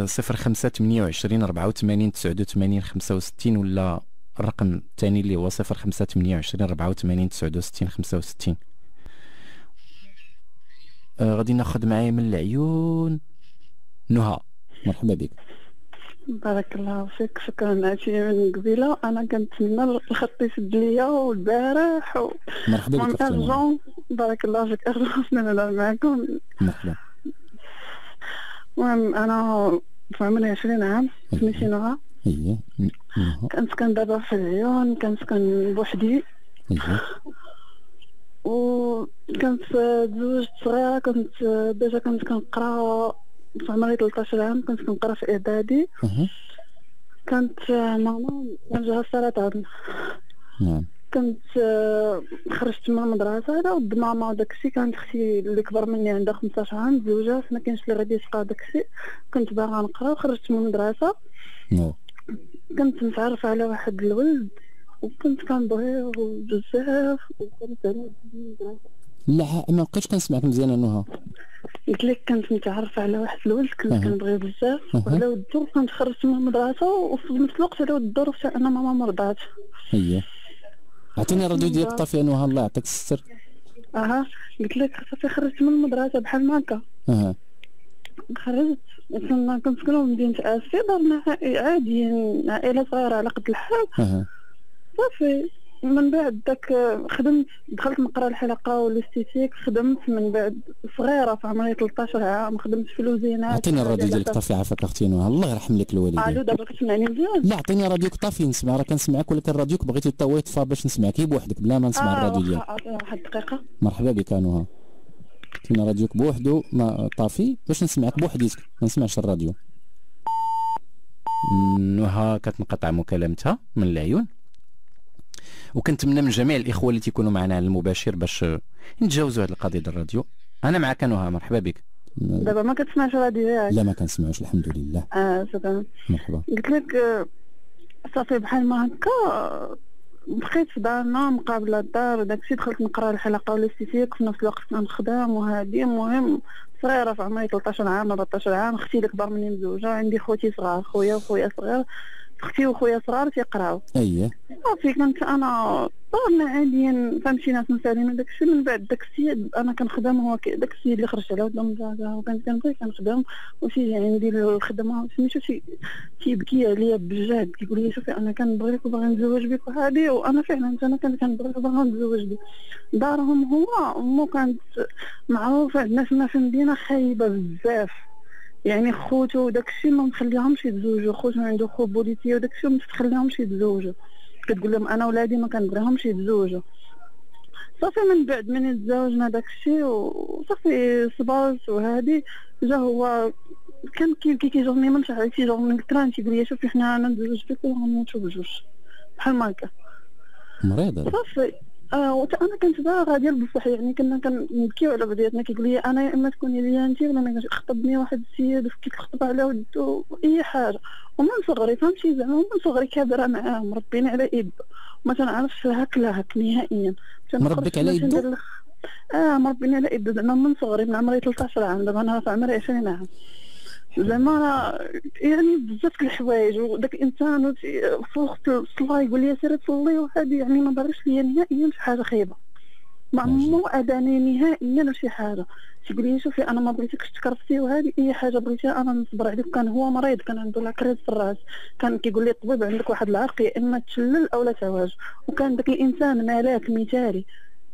صفر خمسة ثمانية وعشرين أربعة وثمانين تسعود وثمانين خمسة وستين ولا الرقم الثاني اللي هو صفر خمسة ثمانية وعشرين أربعة وثمانين تسعود وستين؟ خمسة وستين آه غادي ناخذ معايا من العيون نهى. مرحبا بك. بارك الله فيك. شكرا عشي من قبيلة. أنا كنتمنى الخط يسد ليا والبارح و... مرحبا بك بارك الله فيك. ارجونا نهضر معكم. مرحبا. المهم أنا في عمري عشرين عام سميتي نهى اييه كنسكن دابا في العيون كنسكن بوحدي. اييه وكنت تزوجت صغيرة كنت ديجا كنت كنقرأ في عمري 13 عام كنت كنقرأ في إعدادي. كانت ماما كان السرطان نعم. كنت خرجت من المدرسة على ود ماما وداكشي كانت أختي اللي كبر مني عندها 15 عام تزوجات ما كانش اللي غادي يسقى داكشي. كنت باغا نقرا وخرجت من المدرسة. كنت متعرفة على واحد الولد وكنت كنبغيه بزاف وكنت على لا ما بقيتش كنسمعك مزيان نهى. قلت لك كنت متعرفة على واحد الولد كنت أه. كنبغيه بزاف. وعلى ود كنت خرجت من المدرسة وفي نفس الوقت على ود الظروف أنا ماما مرضات اييه عطيني الراديو ديالك طافي نهى الله يعطيك الستر أها. قلت لك صافي خرجت من المدرسة بحال هكا. أها. خرجت كنا كنسكنوا في مدينة اسفي دارنا عاديين عائلة صغيرة على قد الحال. أها. صافي. من بعد داك خدمت دخلت نقرا الحلاقة وال esthétique خدمت من بعد صغيرة في عمري 13 عام خدمت في لوزينات عطيني الراديو ديالك طافي عافاك أختي نوها. الله يرحم لك الوالدين. ألو دابا كتسمعني مزيان. لا عطيني راديوك طافي نسمع. راه كنسمعك ولكن راديوك بغيتي طوي يطفى باش نسمعك. بوحدك بلا ما نسمع آه الراديو ديالك. واحد الدقيقة. مرحبا بك نوها. عطيني راديوك بوحدو ما طافي باش نسمعك بوحديتك. ما نسمعش الراديو. نهى كتنقطع مكالمتها من العيون. وكنتمنى من جميع الإخوة اللي تيكونوا معنا على المباشر باش نتجاوزوا هذه القضية ديال الراديو. أنا معك نهى مرحبا بك. دابا ما كتسمعش الراديو ياك؟ لا ما كنسمعوش الحمد لله. آه شكرا. مرحبا. قلت لك آه، صافي بحال ما هكا بقيت في دارنا مقابلة الدار وداكشي دخلت نقرا الحلقة والاستيتيك في نفس الوقت كنخدم وهادي المهم صغيرة في عمري 13 عام 14 عام أختي الكبر مني مزوجة عندي خوتي صغار خويا وخويا صغير. أختي وخويا صغار تيقراو. اييه صافي كنت أنا طارنا عاديا فهمتي ناس مسالين وداك الشيء من بعد داك السيد أنا كنخدم هو داك السيد اللي خرج على ودم زازا وكنت كنبغي كنخدم وشي عندي الخدمة سميتو شي كيبكي عليا بجد كيقول لي شوفي أنا كنبغي لك وباغي نتزوج بك وهادي وأنا فعلا أنا كنت كنبغي لك وباغي نتزوج بك. دارهم هو امو كانت معروفة عندنا في المدينة خايبة بزاف. يعني خوتو وداك الشيء ما مخليهمش يتزوجوا. خوتو عنده خو بوليسيه وداك الشيء ما تخليهمش يتزوجوا. كتقول لهم أنا ولادي ما كنبغيهمش يتزوجوا. صافي من بعد من تزوجنا داك الشيء وصافي صبرت وهادي. جا هو كان كي كيجرني من شحال كيجرني الكران تيقول لي شوفي حنا أنا ندوز بك وغنموتو بجوج. بحال ما هكا. مريضة. صافي. آه أنا كنت باغا ديال بصح يعني كنا كنبكيو على بعضياتنا كيقول لي أنا يا إما تكوني ليا انت ولا ما خطبني واحد السيد وفكيت الخطبه على ودو أي حاجة. ومن صغري فهمتي زعما من صغري كابره معاه مربيني على يد ما تنعرفش هاك لا هاك نهائيا. مربيك على يدو آه مربيني على يد زعما من صغري من عمري 13 عام دابا أنا في عمري 20 عام. زعما يعني بزاف الحوايج وداك الإنسان في وقت الصلاه يقول لي سيري تصلي وهذه يعني ما ضرش ليا نهائيا شي حاجة خايبة. ما عمرو أذاني نهائيا شي حاجة. تيقول لي شوفي أنا ما بغيتكش تكرفتي وهذه أي حاجة بغيتيها أنا نصبر عليك. كان هو مريض كان عنده la crise في الرأس. كان كيقول لي الطبيب عندك واحد العرق يا إما تشلل أو لا تعواج وكان داك الإنسان ملاك مثالي.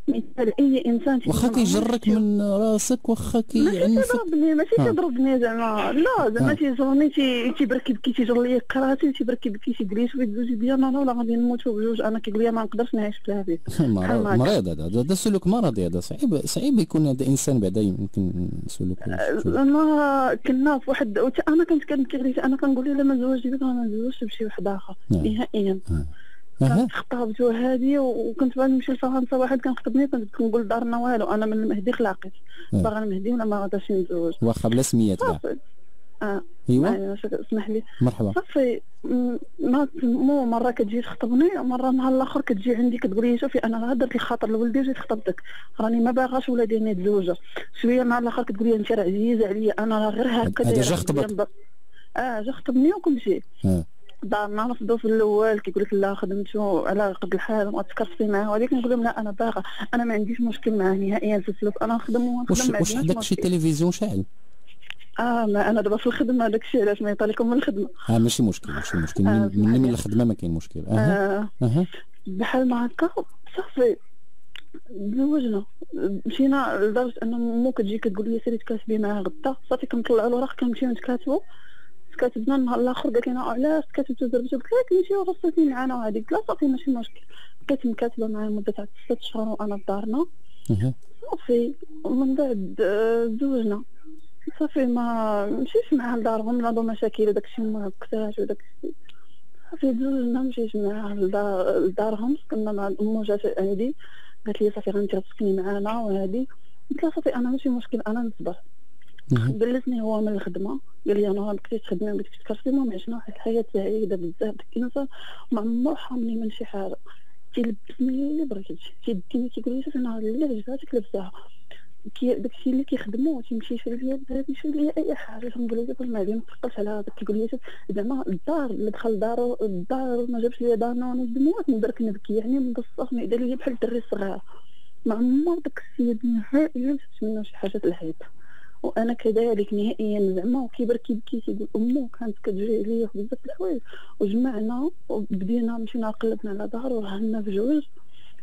مثال أي إنسان واخا كيجرك من راسك واخا كيعنفك ماشي تضربني ماشي تضربني زعما. لا زعما تيجرني تيبرك يبكي تيجر لي كراسي تيبرك يبكي تيقول لي شوفي تزوجي بيا أنا ولا غادي نموتوا بجوج أنا كيقول لي ما نقدرش نعيش بلا بيك *laughs* مريض هذا. هذا سلوك مرضي هذا. صعيب صعيب يكون هذا إنسان بعدا يمكن سلوك ما كنا في واحد أنا كنت كنبكي أنا كنقول لها ما نزوجش بك ما نزوجش بشي واحد آخر. نهائيا. كنت خطابت هذه وكنت باغي نمشي لفرنسا واحد كان خطبني كنت كنقول دارنا والو أنا من المهدي خلاقيت باغا المهدي ولا ما غاداش نتزوج واخا بلا سميات كاع آه. ايوا اسمح لي. مرحبا. صافي. مو مرة كتجي تخطبني مرة نهار الآخر كتجي عندي كتقول لي شوفي أنا درت لي خاطر لولدي وجيت خطبتك. راني ما باغاش ولادي نتزوجوا شوية نهار الآخر كتقول لي انت راه عزيزة عليا أنا راه غير هكا هذا جا خطبك. آه جا خطبني وكل شيء آه. دارنا نفضوا في الأول كيقول لك لا خدمته على قد الحال ما معاه. ولكن نقول لهم لا أنا باغا. أنا ما عنديش مشكل معاه نهائيا في الفلوس. أنا نخدم ونخدم واش واش عندك شي تلفزيون شاعل؟ آه ما أنا دابا في الخدمة داك الشيء علاش ما يطلقكم من الخدمة. آه ماشي مشكل ماشي مشكل. آه من, من الخدمة ما كاين مشكل. آه, آه. بحال ما هكا صافي. تزوجنا مشينا لدرجة ان مو كتجي كتقول لي سيري تكاتبي معاه غدا. صافي كنطلعوا الوراق كنمشيو نتكاتبوا كاتبنا النهار الآخر قالت لنا علاش كاتبتو دربتو قلت لها نمشيو رصيتي معانا وهذيك لها صافي ماشي مشكل. بقيت مكاتبة معاه مده تاع ست شهور وأنا في دارنا. صافي. ومن بعد تزوجنا. صافي ما مشيش معاه لدارهم ناضوا مشاكل وداك الشيء ما كثرش وداك الشيء. صافي تزوجنا مشيت معاه لدارهم سكننا مع امو جات عندي. قالت لي صافي غنمشي تسكني معانا وهادي قلت لها صافي أنا ماشي مشكل أنا نصبر. بلشني هو من الخدمة. قال لي أنا بقيت تخدمي بقيت تكرسي المهم عشنا واحد الحياة سعيده بزاف داك الانسان ما عمرو حرمني من شي حاجة. تيلبسني اللي بغيت. تيديني تيقول لي أنا اللي عجباتك لبسها كي داكشي اللي كيخدمو تيمشي يشري ليا الدراري يشري ليا أي حاجة. تنقول له ما ما تثقلش على هذاك. كيقول لي زعما الدار اللي دخل دارو الدار ما جابش ليا دانون دموات ندرك نبكي. يعني مقصصني دار ليا بحال الدري الصغير ما عمر داك السيد نهائيا شفت منه شي حاجة الحيط وأنا كذلك نهائيا زعما وكيبر كيبكي تيقول أمو كانت كتجري عليا بزاف الحوايج وجمعنا وبدينا مشينا قلبنا على ظهر ورهنا في جوج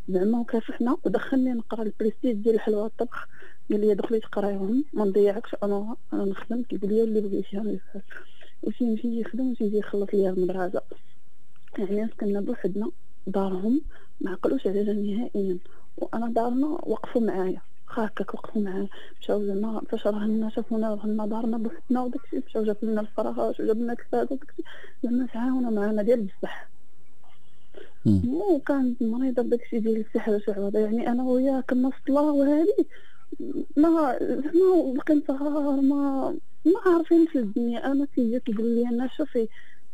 زعما وكافحنا ودخلني نقرا البريستيج ديال الحلوى الطبخ. قال لي دخلي تقرايهم ما نضيعكش. أنا أنا نخدم. كيقول لي اللي بغيتي أنا وشي يمشي يخدم وشي يجي يخلص ليا المدرسة يعني سكننا بوحدنا دارهم ما عقلوش علينا نهائيا. وأنا دارنا وقفوا معايا. هكاك وقفوا معايا مشاو زعما فاش راهنا شافونا راهنا دارنا بوحدنا وداكشي مشاو جابوا لنا الفراش وجابوا لنا الكفاز وداكشي زعما تعاونوا معانا ديال بصح. مو كانت مريضه بداكشي ديال السحر والشعوذه يعني أنا وياه كنا الصلاه وهذه ما زعما بقينا صغار ما ما عارفينش الدنيا. أنا تيجي تقول لي أنا شوفي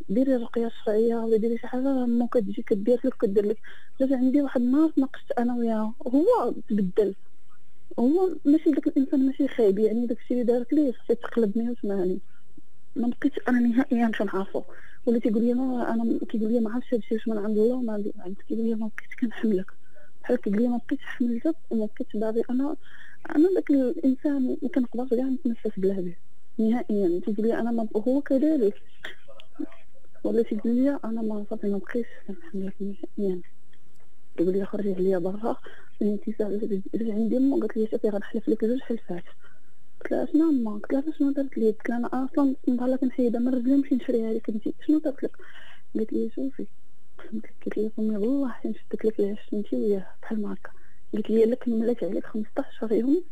ديري رقية شرعية ولا ديري شي حاجة مو كتجي كدير لك كدير لك جات عندي واحد النهار تناقشت أنا وياه هو تبدل. هو ماشي داك الإنسان ماشي خايب يعني داكشي اللي دارك ليه؟ خصك تقلبني وتسمعني ما بقيتش أنا نهائيا باش نعرفو ولا تيقول لي أنا كيقول لي ما عرفتش هادشي واش من عند الله وما عند كيقول لي ما بقيتش كنحملك. بحال كيقول لي ما بقيتش حملتك وما بقيتش باغي أنا أنا داك الإنسان ما كنقدرش كاع نتنفس بلا به نهائيا. تيقول لي أنا ما هو كذلك. ولا تيقول لي أنا ما صافي ما بقيتش كنحملك نهائيا. يقول لي خرجي عليا برا رجع عندي امو قالت لي شوفي غنحلف لك جوج حلفات. قلت لها شنو ما قلت لها شنو درت لي؟ قلت أنا أصلا نهار كنحيدها من رجلي نمشي نشريها لك انت شنو درت لك؟ قالت لي شوفي. قلت لي أمي والله نشدك لك عشت انت وياه بحال ما هكا. قالت لي لك ملات عليك 15 يوم.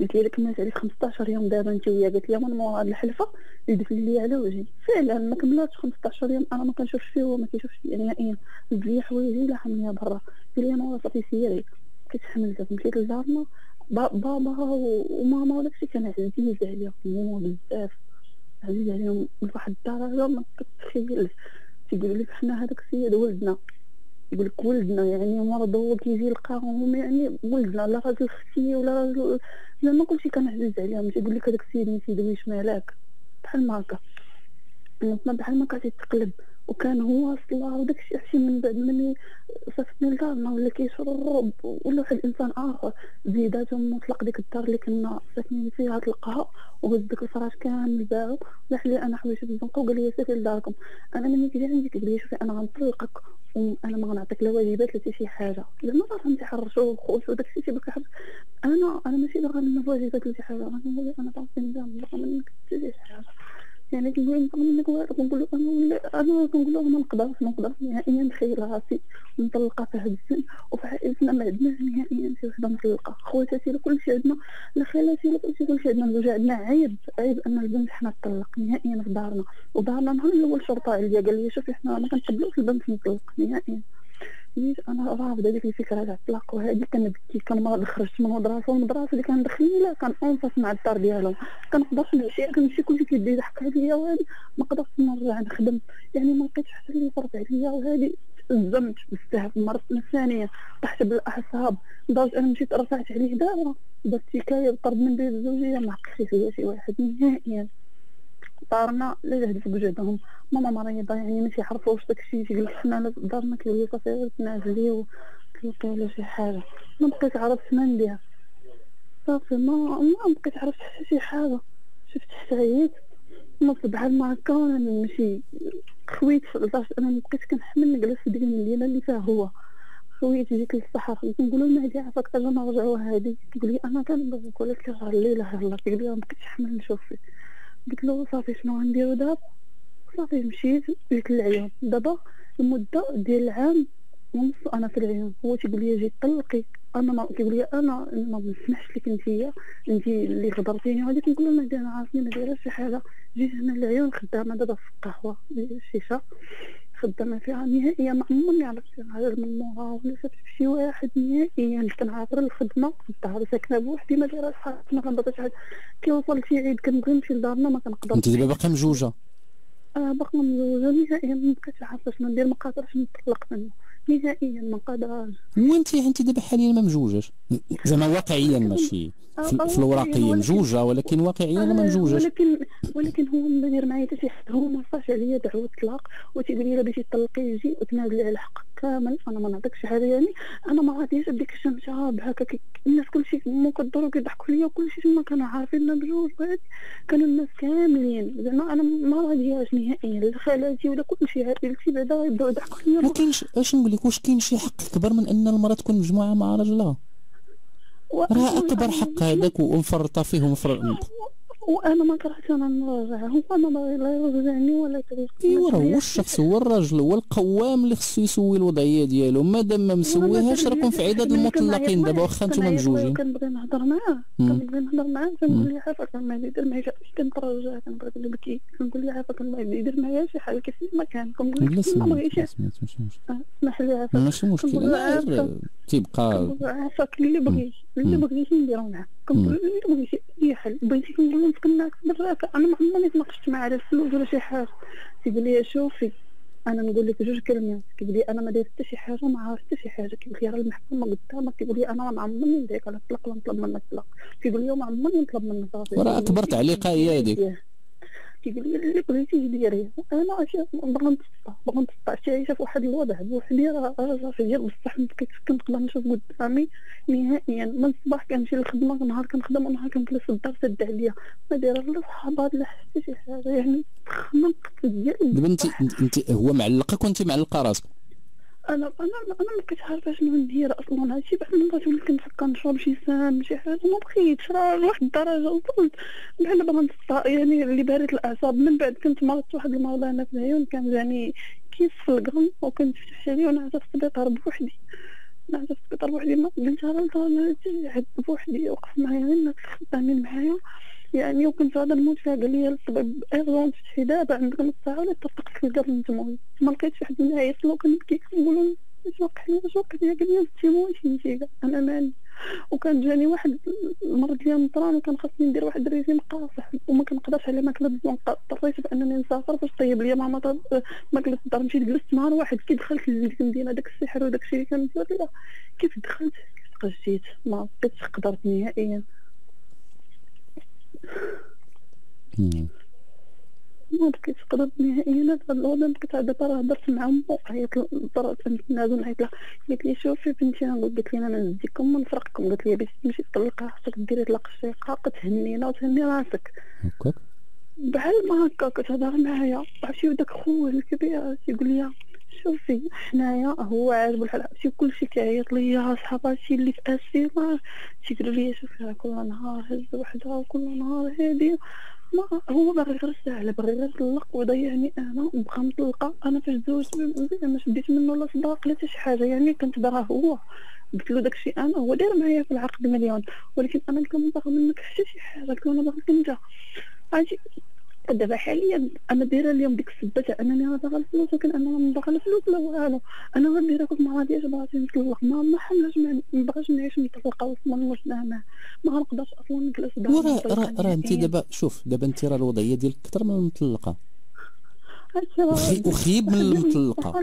قلت لي لك ملات عليك 15 يوم دابا انت وياه قالت لي من مورا هاد الحلفة. يدك لي على وجهي. فعلا ما كملاتش 15 يوم أنا ما كنشوفش فيه وما كيشوفش فيا. نهائيا زد لي حوايجي لا حمليها برا. قال لي أنا صافي سيري. كتحملت مشيت لدارنا بابا وماما وداكشي كان عزيز. عليهم هما بزاف. عزيز عليهم. لواحد الدرجة ما كتخيلش. تيقولوا لك حنا هذاك السيد ولدنا. يقول لك ولدنا يعني مرض هو كيجي يلقاهم يعني ولدنا لا راجل ختي ولا راجل زعما كلشي كان عزيز عليهم تيقول لك هذاك السيد ما تيدويش مالك؟ بحال ما هكا بحال ما كان تقلب وكان هو صلاه وداك الشيء عرفتي من بعد ملي صافتني لدارنا ولا كيشرب ولا واحد الانسان اخر زيداتهم مطلق ديك الدار اللي كنا ساكنين فيها تلقاها وهز داك الفراش كامل باعو راح لي أنا حوايج في الزنقه وقال لي سافر لداركم أنا ملي كيجي عندي كيقول لي شوفي أنا غنطلقك وأنا ما غنعطيك لا واجبات لا شي حاجة زعما راه تيحرشوا وخوش وداك الشيء تيبقى يحرش أنا أنا ماشي باغا منه واجبات ولا شي حاجة أنا أنا باغا نظام باغا منك شي حاجة يعني كنقول نطلب منك كنقول له أنا أنا كنقول له ما نقدرش ما نقدرش نهائيا نخيل راسي. مطلقه في هاد السن وفي عائلتنا ما عندناش نهائيا شي وحدة مطلقه خواتاتي كلشي عندنا. لا خالاتي كلشي كلشي عندنا. زوج عندنا عيب. عيب أن البنت حنا تطلق نهائيا في دارنا. ودارنا نهار الأول شرطه عليا قال لي شوفي حنا ما كنقبلوش البنت مطلق نهائيا. أنا رافضه ديك الفكرة تاع الطلاق وهذه كنبكي كنمرض خرجت من المدرسة والمدرسة اللي كندخلني لا كان أنفس مع الدار ديالهم. كنقدرش نمشي كنمشي كلشي كيدي يضحك عليا وهذه ما قدرتش نرجع نخدم. يعني ما لقيتش حتى اللي يفرض عليا وهذه تزمت بزاف مرت الثانية طحت بالأعصاب. لدرجة أنا مشيت رفعت عليه دابا درت شكاية وطرد من بيت الزوجيه ما عقلش فيا شي واحد نهائيا. دارنا لا جهد بوجودهم ماما مريضه يعني ما تيعرفوش داكشي تيقول لك حنا دارنا كيقول لك صافي تنازلي وتلقي له شي حاجة. ما بقيت عرفت ما ندير. صافي ما ما بقيت عرفت حتى شي حاجة. شفت حتى عييت. نوصل بحال ما هكا وأنا نمشي خويت لدرجه أنا مبقيتش كنحمل نجلس في ديك المدينة اللي فيها هو. خويت جيت للصحراء. كنقول له مهدي عافاك اجا نرجعوا هادي كيقول لي أنا كنقول لك لا اله الا الله كيقول لي ما بقيتش نحمل نشوف فيه قلت له صافي شنو غنديرو دابا؟ صافي مشيت جيت للعيون. دابا المدة ديال عام ونص أنا في العيون. هو تيقول لي جي طلقي. أنا ما كيقول لي أنا ما نسمحش لك انتيا أنت اللي غدرتيني وهادي كنقول له ما أنا عارفني ما دايره شي حاجة. جيت هنا للعيون خدامة دابا في القهوة الشيشة. خدامة فيها نهائيا ما عمرني عرفت على من موها ولا شفت شي واحد نهائيا. كنعافر الخدمة في الدار ساكنه بوحدي ما دايره صحاب ما كنبغيش حد كي وصل شي عيد كنبغي نمشي لدارنا ما كنقدرش. أنت دابا باقا مجوجه آه باقا مزوجة نهائيا ما بقيتش عارفة شنو ندير ما قادرش نطلق منه. نهائيا ما قادرش. وانت انت دابا حاليا ما مجوجاش زعما واقعيا ماشي. في الوراقيه مجوجة ولكن واقعيا ما مجوجه ولكن ولكن هو ما داير معايا حتى شي حد هو ما رفعش عليا دعوة طلاق وتيقول لي باش يطلق يجي وتنازل على الحق كامل أنا ما نعطيكش حاجة. يعني أنا ما غاديش بديك الشمسه بهكا الناس كلشي مو كدوروا كيضحكوا ليا وكلشي تما كانوا عارفيننا بجوج كانوا الناس كاملين. زعما أنا ما غادياش نهائيا لا خالاتي ولا كلشي عائلتي بعدا يبداو يضحكوا ليا. ما كاينش اش نقول لك واش كاين شي حق كبر من أن المرأة تكون مجموعة مع رجلها؟ راه اكبر حق هذاك ومفرطه فيه ومفرط وأنا ما كرهت أنا نراجع هو أنا لا يرجعني ولا ايوا راه هو الشخص هو الراجل هو القوام اللي خصو يسوي الوضعيه ديالو مادام ما مسويهاش راكم في عدد المطلقين دابا واخا نتوما مجوجين كنبغي نهضر معاه كنبغي نهضر معاه كنقول ليه عافاك ما يدير معايا كنتراجع كنبغي نبكي كنقول ليه عافاك ما يدير معايا شي حاجة كيف ما كان كنقول له ما بغيتش اسمح لي عافاك ماشي مشكل تيبقى عافاك اللي بغيت اللي بغيتي نديرو معاه؟ كنقول له اللي بغيتي اي حل. بغيتي كنقول له نسكن معاك أنا ما عمرني تناقشت معاه على الفلوس ولا شي حاجة. تيقول لي شوفي أنا نقول لك جوج كلمات. كيقول لي أنا ما داير حتى شي حاجة ما عارف حتى شي حاجة. كيقول لي راه المحكمة قدامك. كيقول لي أنا ما عمرني نديك على الطلاق ولا نطلب منك الطلاق كيقول لي ما عمرني نطلب منك وراه اكبر تعليقه هي هذيك كيقول لي اللي بغيتي ديري. أنا باغا نتسطى باغا نتسطى عايشه في واحد الوضع بوحدي راه راسي ديال بصح ما بقيتش كنقدر نشوف قدامي نهائيا. من الصباح كنمشي للخدمة نهار كنخدم ونهار كنجلس في الدار سد عليا. ما دايره لا صحابات لا حتى شي حاجة. يعني تخنقت ديالي دابا انت هو معلقك وانت معلقة راسك. أنا أنا أنا ما كنتش عارفه شنو ندير أصلا. هادشي بحال من بغيت وليت كنفكر نشرب شي سام شي حاجة ما بغيتش راه لواحد الدرجة وصلت. بحال نتسطى يعني اللي بارت الأعصاب. من بعد كنت مرضت واحد المرض أنا في العيون. كان جاني كيس في القرن وكنت في حالي ونعس في السبيطار بوحدي. نعس في السبيطار بوحدي. ما قلت راه عاد بوحدي. وقف معايا الناس خدامين معايا. يعني وكنت نموت فيها قال لي الطبيب urgent تفتحي دابا عندك نص ساعة ولا تطقت في القلب نتموت ما لقيتش واحد من عيط له كنبكي كنقول اش وقع لي؟ اش وقع لي؟ قال لي انت أنا مالي وكان جاني واحد المرض ديال النطران وكان خاصني ندير واحد الريجيم قاصح وما كنقدرش على ماكلة الزنقه اضطريت بأنني نسافر. باش طيب لي ماما؟ طب ماكلة الدار مشيت جلست نهار واحد. كي دخلت لديك المدينة داك السحر وداك الشيء اللي كان كيف دخلت؟ كيف جيت ما بقيتش قدرت نهائيا. ما بقيتش قدرت نهائيا. هذا الوضع بقيت دابا راه هضرت مع مو عيط ضربت نتنازل نعيط لها قالت لي شوفي بنتي أنا قلت لي أنا نزيكم ونفرقكم قالت لي باش تمشي تطلقها خاصك ديري طلاق الشقاق تهنينا وتهني راسك. هكاك؟ بحال ما هكا كتهضر معايا عرفتي وداك خويا الكبير تيقول لي شوفي حنايا هو عاجبو الحال عرفتي كلشي كيعيط ليا صحاباتي اللي في اسيما تيقولوا لي شوفي كل نهار هز وحدة وكل نهار هادي. ما هو باغي غير السهله باغي غير يطلق ويضيعني أنا نبقى مطلقة أنا فاش تزوجت ما شديت منه لا صداق لا حتى شي حاجة يعني كنت باغا هو. قلت له داكشي أنا هو داير معايا في العقد مليون ولكن أنا ما باغا منك حتى شي حاجة أنا باغيك انت عرفتي دابا حاليا أنا دايره اليوم ديك السبه تاع انني أنا باغا الفلوس ولكن أنا ما باغا الفلوس لا والو. أنا غندير هكاك ما غاديش بغيتي نطلق. ما ما حملش ما بغاش نعيش مطلقه وصلا واش نعمل ما غنقدرش أصلا نجلس وراه راه راه انت دابا شوف دابا انت راه الوضعية ديالك أكثر من المطلقه وخيب من المطلقة. *laughs*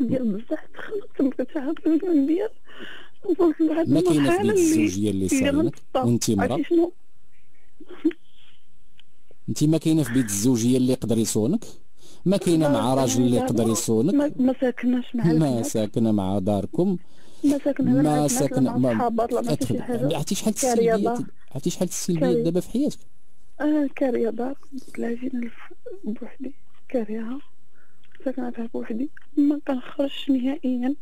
ديال بزاف تخلصت ما عارفه ما كاينة في الزوجية اللي صالك وانت مرا انت ما كاينة في بيت الزوجيه اللي يقدر يصونك؟ ما كاينة مع راجل اللي يقدر يصونك؟ ما ساكناش مع ما ساكنه مع داركم. ما ساكنه ما ساكنه ما عرفتي شحال السلبيات عرفتي شحال السلبيات دابا في حياتك؟ آه كاريه دار 30000 بوحدي. كاريها ساكنة فيها بوحدي. ما كنخرجش نهائيا.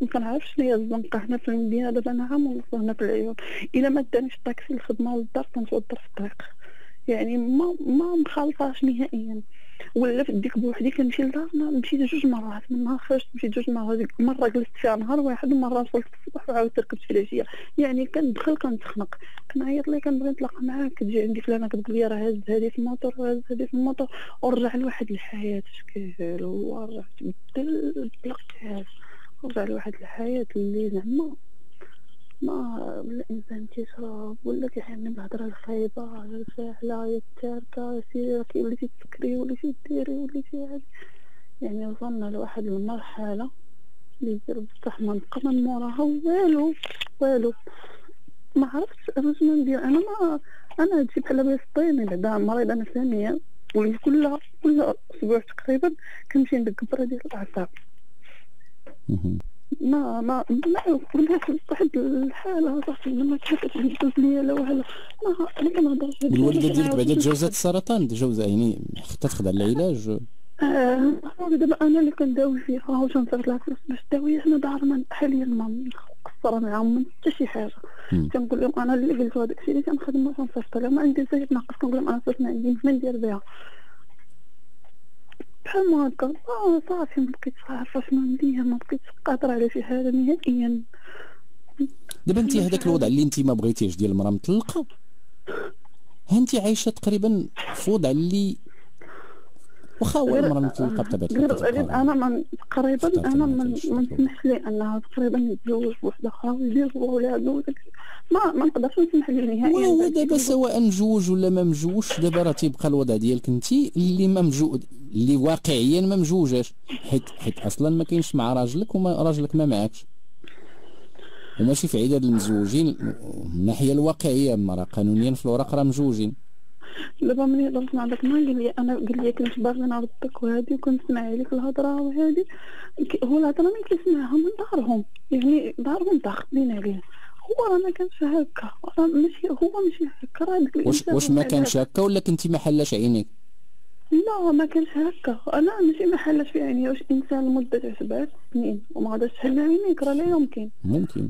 ما كنعرفش شنو هي الزنقة. هنا في المدينة دابا أنا عام هنا في العيون. إلا ما دانيش الطاكسي الخدمه والدار كنتوضر في الطريق. يعني ما ما مخالطاش نهائيا. ولا في ديك بوحدي كنمشي لدار مشيت جوج مرات. من نهار خرجت مشيت جوج مرات. مرة جلست فيها نهار واحد ومرة وصلت الصباح وعاودت ركبت في العشية. يعني كندخل كنتخنق. كنعيط ليه كنبغي نتلاقى معاه كتجي عندي فلانة كتقول لي راه هز هادي في الموتور وهز هادي في الموتور. ورجع لواحد الحياة شكل ورجعت بدل طلقت رجع لواحد الحياة اللي زعما ما الانسان تيشرب ولا كيحن بالهضره الخايبة الفاحلة يا التاركة سيري راكي وليتي تفكري وليتي ديري وليتي يعني وصلنا لواحد المرحلة اللي يدير بصح ما نبقى من موراها والو والو. ما عرفتش أنا شنو ندير. أنا ما أنا هادشي بحال بيسطيني بعدا مريضة نفسانيه واللي كل كل أسبوع تقريبا كنمشي عند الكبره ديال الأعصاب. ما ما ما كنت واحد الحالة صافي ما كانت ليا لا والو ما أنا كنهضرش الوالده ديالك بعدا تجاوزات السرطان تجاوز يعني حتى تخضع العلاج. آه دابا أنا اللي كنداوي فيها واش نصرف لها فلوس باش تداوي حنا دارنا حاليا ما مقصره معاهم من حتى شي حاجة. كنقول لهم أنا اللي قلت هذاك الشيء اللي كنخدم واش نصيفط لهم ما عندي زايد ناقص. كنقول لهم أنا صرت ما عندي ما ندير بها. بحال ما هكا. آه صافي ما بقيتش عارفة شنو ندير ما بقيتش قادرة على شي حاجة نهائيا. دابا انت هذاك الوضع اللي انت ما بغيتيش ديال المرأة مطلقه ها انت عايشة تقريبا في وضع اللي واخا هو المراه مطلقه بطبيعه الحال أنا من تقريبا أنا ما نسمحش لي انها تقريبا يتزوج بوحده أخرى ويدير ولادو ما ما نقدرش نسمح ليه نهائيا هو دابا سواء مجوج ولا ما مجوج دابا راه تيبقى الوضع ديالك انت اللي ما مجوج اللي واقعيا ما مجوجاش. حيت حيت أصلا ما كاينش مع راجلك وما راجلك ما معكش. وماشي في عدد المزوجين من الناحية الواقعية أما راه قانونيا في الوراق راه مزوجين دابا ملي هضرت مع داك النهار قال لي أنا قال لي كنت باغي نردك وهادي وكنت سمع عليك الهضرة وهادي. هو الهضرة ملي كيسمعها من دارهم يعني دارهم ضاغطين عليه هو راه ما كانش هكا راه ماشي هو ماشي هكا راه واش واش ما كانش هكا. ولا كنتي ما حلاش عينيك؟ لا ما كانش هكا. أنا ماشي ما حلاش في عيني واش إنسان لمده سبع سنين وما غاداش تحل عينيك راه لا يمكن. ممكن.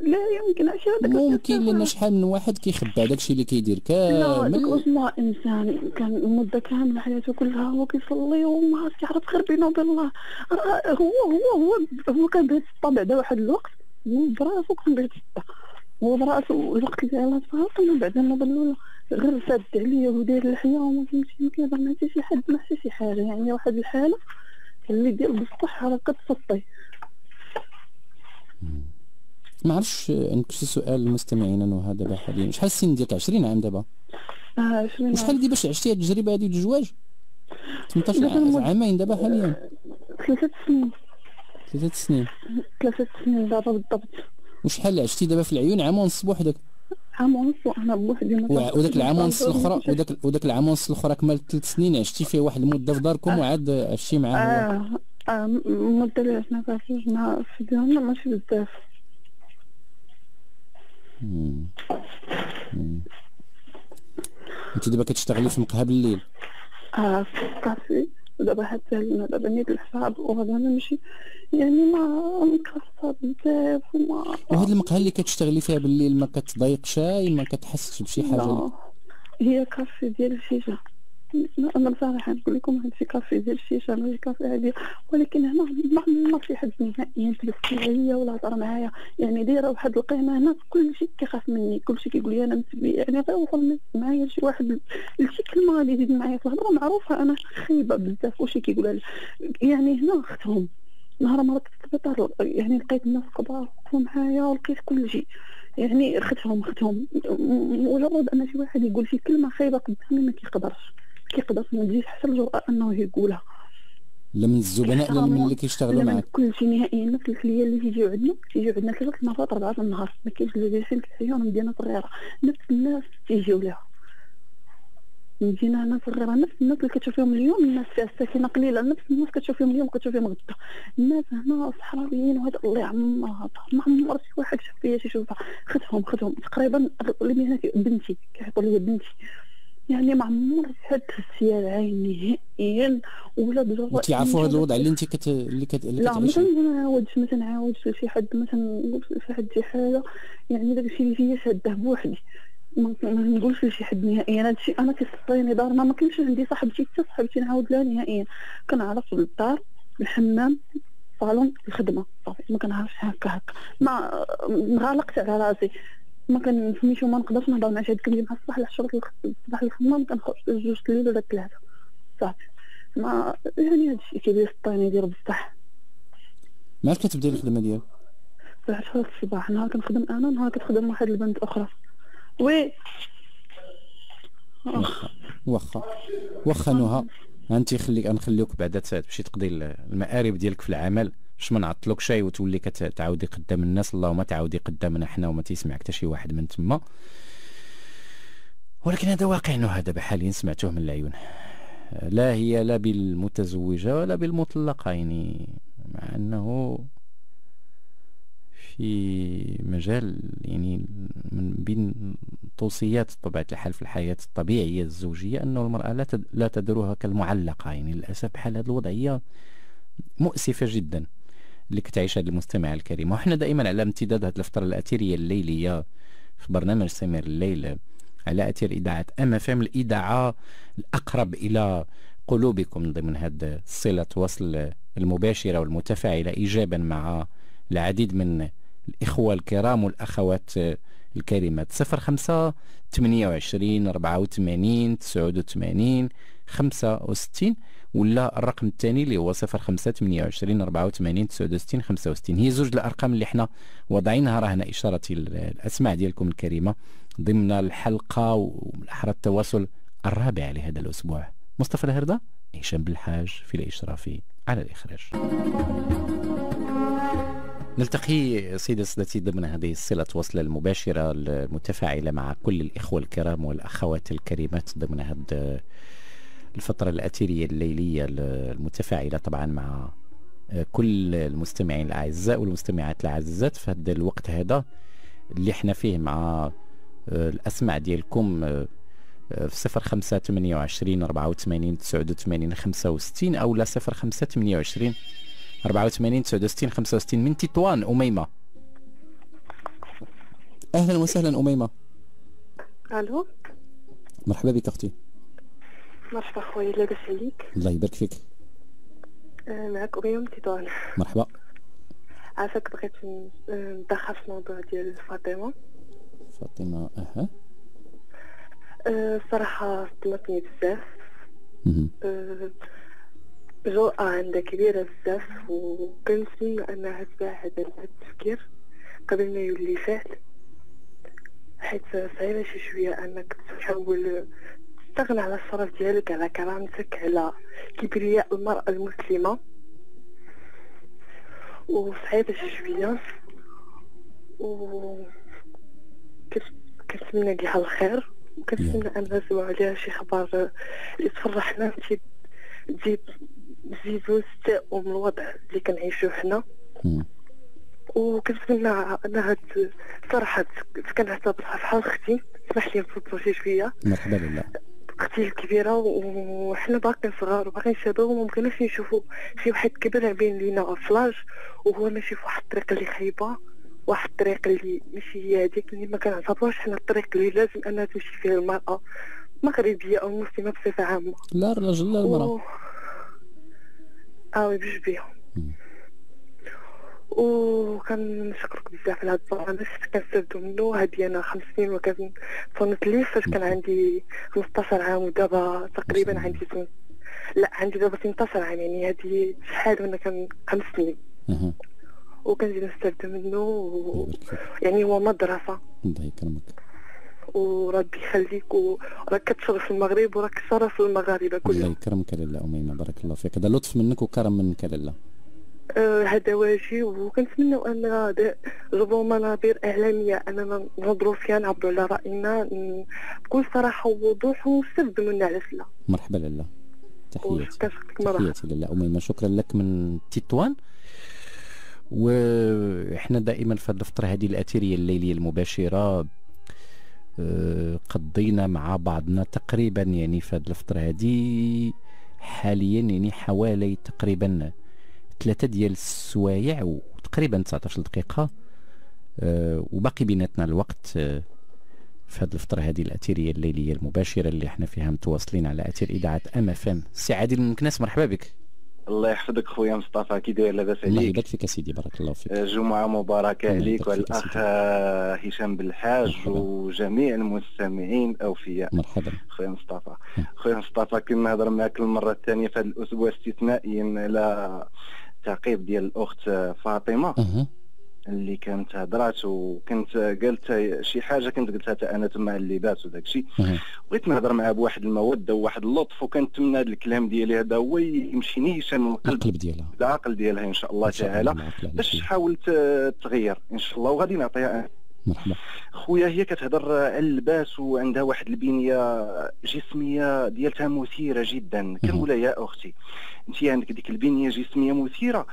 لا يمكن اش هذاك ممكن لأن شحال من واحد كيخبى داك الشيء اللي كيدير. كامل لا ما إنسان كان المده كامله حياته كلها هو كيصلي وما عرف يعرف غير بينه وبين الله. هو هو هو هو كان بيت الطبع بعد واحد الوقت هو براسو كان بيت الستا هو براسو الوقت اللي الله تفارق من بعد نظن غير ساد عليا وداير الحياة وما فهمتش ما كيهضر مع حتى شي حد ما حتى شي حاجة. يعني واحد الحالة اللي ديال بصح راه كتسطي ما عندك شي سؤال للمستمعين إنه دابا حاليا شحال السن ديالك 20 عام دابا؟ آه 20 وشحال دي باش عشتي هاد التجربه هادي ديال الزواج 18 عامين دابا حاليا. ثلاثة سنين. ثلاثة سنين. ثلاثة سنين دابا بالضبط. وشحال عشتي دابا في العيون؟ عام ونص بوحدك. عام ونص وأنا بوحدي وداك العام ونص الاخرى وداك وداك العام ونص الأخرى كملت ثلاث سنين عشتي فيه واحد المدة في داركم وعاد عشتي معاه آه آه المده اللي عشنا فيها في في ديالنا ماشي بزاف. انت دابا كتشتغلي في مقهى بالليل آه في كافي دابا حتى هنا دابا نيت الحساب وغادي نمشي يعني ما مكرصه بزاف وما وهاد المقهى اللي كتشتغلي فيها بالليل ما كتضايقش ما كتحسش بشي حاجة؟ لا. هي كافي ديال الشيشه أنا بصراحة نقول لكم هادشي كافي ديال الشيشة ماشي كافي عادي ولكن هنا ما ما في حد نهائيا تبسم عليا ولا هضر معايا يعني دايرة واحد القيمة هنا كلشي كيخاف مني كلشي كيقول لي أنا مسبي يعني غير وصل معايا شي واحد لشي كلمه غادي يزيد معايا في الهضرة معروفة أنا خايبة بزاف وشي كيقولها يعني هنا أختهم نهار ما ركبت السبيطار يعني لقيت الناس كبار وقفوا معايا ولقيت كل شيء يعني اختهم اختهم مجرد أن شي واحد يقول شي كلمة خايبة قدامي ما كيقدرش. كيقدر ما تجيش حتى الجرأة انه يقولها. لا من الزبناء لا من اللي كيشتغلوا معاك. كل شيء نهائيا نفس الكليه اللي تيجيو عندنا تيجيو عندنا ثلاث مرات اربعه في النهار. ما كاينش اللي جالسين في الحياة مدينه صغيره نفس الناس تيجيو لها مدينه هنا صغيره نفس الناس اللي كتشوف فيهم اليوم الناس فيها الساكنة قليلة نفس الناس كتشوف فيهم اليوم كتشوف فيهم غدا. الناس هنا صحراويين وهذا الله يعمرها. ما عمر شي واحد شاف فيا شي شوفها. خدهم خدهم. تقريبا اللي بنتي كيعيطوا لي بنتي. يعني ما عمر حد هزيا العين نهائيا ولا بجرأة كيعرفوا هذا الوضع اللي انت كت اللي كت اللي لا مثلا ما نعاودش ما تنعاودش لشي حد مثلا شي حد شي حاجة يعني داك الشيء اللي فيا شاده بوحدي. ما نقولش لشي حد نهائيا. هذا الشيء أنا كيسطيني دار ما كاينش عندي صاحبتي حتى صاحبتي نعاود لها نهائيا. كنعرف الدار الحمام صالون الخدمة صافي ما كنعرفش هكا هكا. ما غلقت على راسي. ما كنفهمش وما نقدرش نهضر مع شي حد كنجي مع الصباح للعشرة الصباح الخدمة ما كنخرجش جوج الليل ولا ثلاثة صافي. ما يعني هادشي كيبدا الطين يدير بصح. ما عرفت كتبدأي الخدمة ديالك. في العشرة الصباح نهار كنخدم أنا نهار كتخدم واحد البنت أخرى. وي! واخا. واخا. واخا نهى. انت خليك غنخليوك بعدا تمشي تقضي المآرب ديالك في العمل. باش ما نعطلوك شيء وتولي كتعاودي قدام الناس اللهم تعاودي قدامنا حنا وما تيسمع حتى شي واحد من تما. ولكن هذا واقعنا هذا بحاليا سمعتوه من العيون. لا هي لا بالمتزوجة ولا بالمطلقة يعني مع أنه في مجال يعني من بين توصيات طبيعة الحال في الحياة الطبيعية الزوجية أنه المرأة لا لا تدرها كالمعلقة. يعني للأسف بحال هذه الوضعية مؤسفة جدا. لك تعيشها المستمع الكريم. وحنا دائما على امتداد هذه الفترة الأثيرية الليلية في برنامج سمير الليلة على أثير إداعة أما فهم الإداعة الأقرب إلى قلوبكم ضمن هذه صلة وصل المباشرة والمتفاعلة إيجابا مع العديد من الإخوة الكرام والأخوات الكلمات 05 28 84 89 65 ولا الرقم الثاني اللي هو صفر خمسة ثمانية وعشرين أربعة وثمانين تسعة وستين خمسة وستين. هي زوج الأرقام اللي إحنا وضعينها راه هنا إشارة الأسماء ديالكم الكريمة ضمن الحلقة والأحرى التواصل الرابع لهذا الأسبوع. مصطفى الهردة هشام بالحاج في الإشراف على الإخراج. نلتقي سيدي سادتي ضمن هذه الصلة وصل المباشرة المتفاعلة مع كل الإخوة الكرام والأخوات الكريمات ضمن هذه الفترة الأثيرية الليلية المتفاعلة طبعا مع كل المستمعين الأعزاء والمستمعات الأعزات في هذا الوقت هذا اللي إحنا فيه مع الأسماء ديالكم في صفر خمسة ثمانية وعشرين أربعة وثمانين تسعة وثمانين خمسة وستين أو لا صفر خمسة ثمانية وعشرين 84 69 65 من تطوان أميمة. أهلا وسهلا أميمة. ألو. مرحبا بك أختي. مرحبا خويا لاباس عليك؟ الله يبارك فيك. آه معك أميمة من تطوان مرحبا. عافاك بغيت ندخل في الموضوع ديال فاطمة. فاطمة أها. أه صراحة صدمتني بزاف. أه جرأة عندها كبيرة بزاف وكنتمنى أنها تباع هذا التفكير قبل ما يولي فعل حيت صعيبة شي شوية أنك تحاول تستغنى على الشرف ديالك على كرامتك على كبرياء المرأة المسلمة؟ وصعيبة شي شوية. و كنتمنى ليها الخير وكنتمنى أن نسمع عليها شي خبر اللي تفرحنا تزيد نزيدو نستاءو من الوضع اللي كنعيشو حنا. وكنتمنى أنها صراحة كنعتبرها بحال أختي اسمح لي نفضل شي شوية. مرحبا لله أختي الكبيره وحنا باقيين صغار وباقيين شباب وما بغيناش نشوفوا شي واحد كبير بين لينا فلاش وهو ماشي في واحد الطريق اللي خايبة واحد الطريق اللي ماشي هي هذيك اللي ما كنعتبروش حنا الطريق اللي لازم أنها تمشي فيه المرأة مغربية أو مسلمة بصفة عامة. لا الرجل لا المرأة. و... آه بجوج بيهم وكنشكرك بزاف على هاد البرنامج كنستافدو منه هادي أنا خمس سنين وكان صونت لي فاش كان عندي 15 عام ودابا تقريبا عندي سن... لا عندي دابا 18 عام يعني هادي شحال وأنا كان خمس سنين. وكنزيد نستافد منه و... يعني هو مدرسة. الله يكرمك. وربي يخليك وراك كتشرف المغرب وراك شرف المغاربة كلهم الله يكرمك لاله اميمه بارك الله فيك. هذا لطف منك وكرم منك لاله هذا آه واجب وكنتمنى أن جبروا منابر إعلامية. اننا نهضروا فيها نعبروا على رأينا بكل صراحة ووضوح ونستافدوا منها على سلا مرحبا لاله تحياتي. تحياتي لالة أميمة شكرا لك من تطوان وإحنا دائما في الفترة هذه الاثيريه الليلية المباشرة قضينا مع بعضنا تقريبا يعني في هذه الفترة هذه حاليا يعني حوالي تقريبا ثلاثة ديال السوايع وتقريبا 19 دقيقة أه وباقي بيناتنا الوقت أه في هذه الفترة هذه الأثيرية الليلية المباشرة اللي إحنا فيها متواصلين على أثير إذاعة MFM سي عادل من مكناس مرحبا بك. الله يحفظك خويا مصطفى كي داير لاباس عليك. الله يبارك فيك سيدي بارك الله فيك. جمعة مباركة عليك وعلى الاخ هشام بالحاج وجميع المستمعين الاوفياء مرحبا. خويا مصطفى. خويا مصطفى كنا نهضر معك المرة الثانية في هذا الأسبوع استثنائيا على تعقيب ديال الأخت فاطمة. اللي كانت هضرات وكنت قالت شي حاجة كنت قلتها حتى أنا تما اللباس وداك الشيء بغيت نهضر معاه بواحد الموده وواحد اللطف وكنتمنى هذا الكلام ديالي هذا هو يمشي نيشان القلب ديالها. العقل ديالها إن شاء الله تعالى. باش تحاول تغير إن شاء الله وغادي نعطيها مرحبا. خويا هي كتهضر على اللباس وعندها واحد البنية جسمية ديالتها مثيرة جدا. كنقولها يا أختي انت عندك ديك البنية جسمية مثيرة.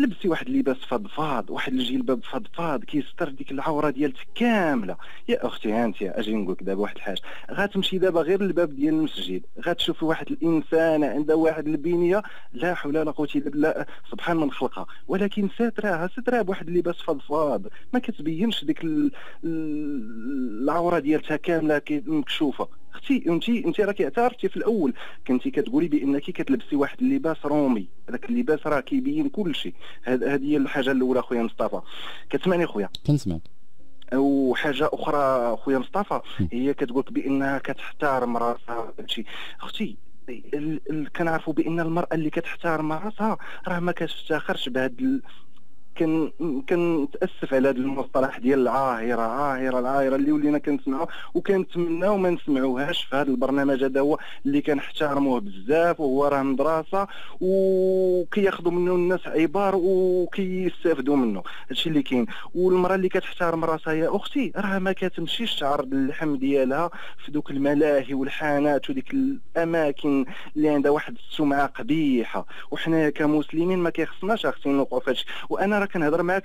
لبسي واحد اللباس فضفاض واحد الجلباب فضفاض كيستر ديك العورة ديالتك كاملة. يا أختي ها أنت أجي نقول لك دابا واحد الحاجة. غتمشي دابا غير للباب ديال المسجد. غتشوفي واحد الانسان عنده واحد البنية لا حول ولا قوة إلا بالله سبحان من خلقها. ولكن ساتراها ساتراها بواحد اللباس فضفاض ما كتبينش ديك العورة ديالتها كاملة مكشوفة. أختي انت انت راكي اعترفتي في الأول. كنتي كتقولي بأنك كتلبسي واحد اللباس رومي. هذاك اللباس راه كيبين كل شيء هذه هي الحاجة الأولى خويا مصطفى. كتسمعني خويا؟ كنسمعك وحاجة أخرى خويا مصطفى هي كتقولك بأنها كتحترم راسها هادشي أختي كنعرفوا بأن المرأة اللي كتحترم راسها راه ما كتفتخرش بهاد كن كنتاسف على هذا المصطلح ديال العاهرة. عاهرة العاهرة اللي ولينا كنسمعوا وكنتمناو ما نسمعوهاش في هذا البرنامج. هذا هو اللي كنحترموه بزاف وهو راه مدرسة وكياخذوا منه الناس عبار وكيستافدوا منه. هادشي اللي كاين. والمرأة اللي كتحترم راسها يا أختي. راه ما كتمشيش تعرض اللحم ديالها في دوك الملاهي والحانات وديك الأماكن اللي عندها واحد السمعة قبيحة. وحنا كمسلمين ما كيخصناش أختي نوقفوا في وأنا راه كنهضر معاك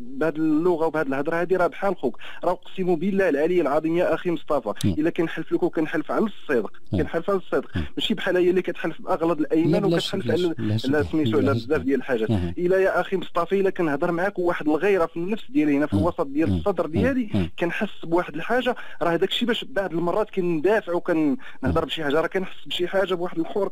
بهذه اللغة وبهذه الهضرة هذه راه بحال خوك. راه أقسم بالله العلي العظيم يا أخي مصطفى. إلا كنحلف لك وكنحلف على الصدق. كنحلف على الصدق. ماشي بحال هي اللي كتحلف باغلظ الأيمان وكتحلف على سميتو على بزاف ديال الحاجات. إلا يا أخي مصطفى إلا كنهضر معاك وواحد الغيرة في النفس ديالي هنا في الوسط ديال الصدر ديالي كنحس بواحد الحاجة. راه داك الشيء باش بعض المرات كندافع وكنهضر بشي حاجة راه كنحس بشي حاجة بواحد الحر.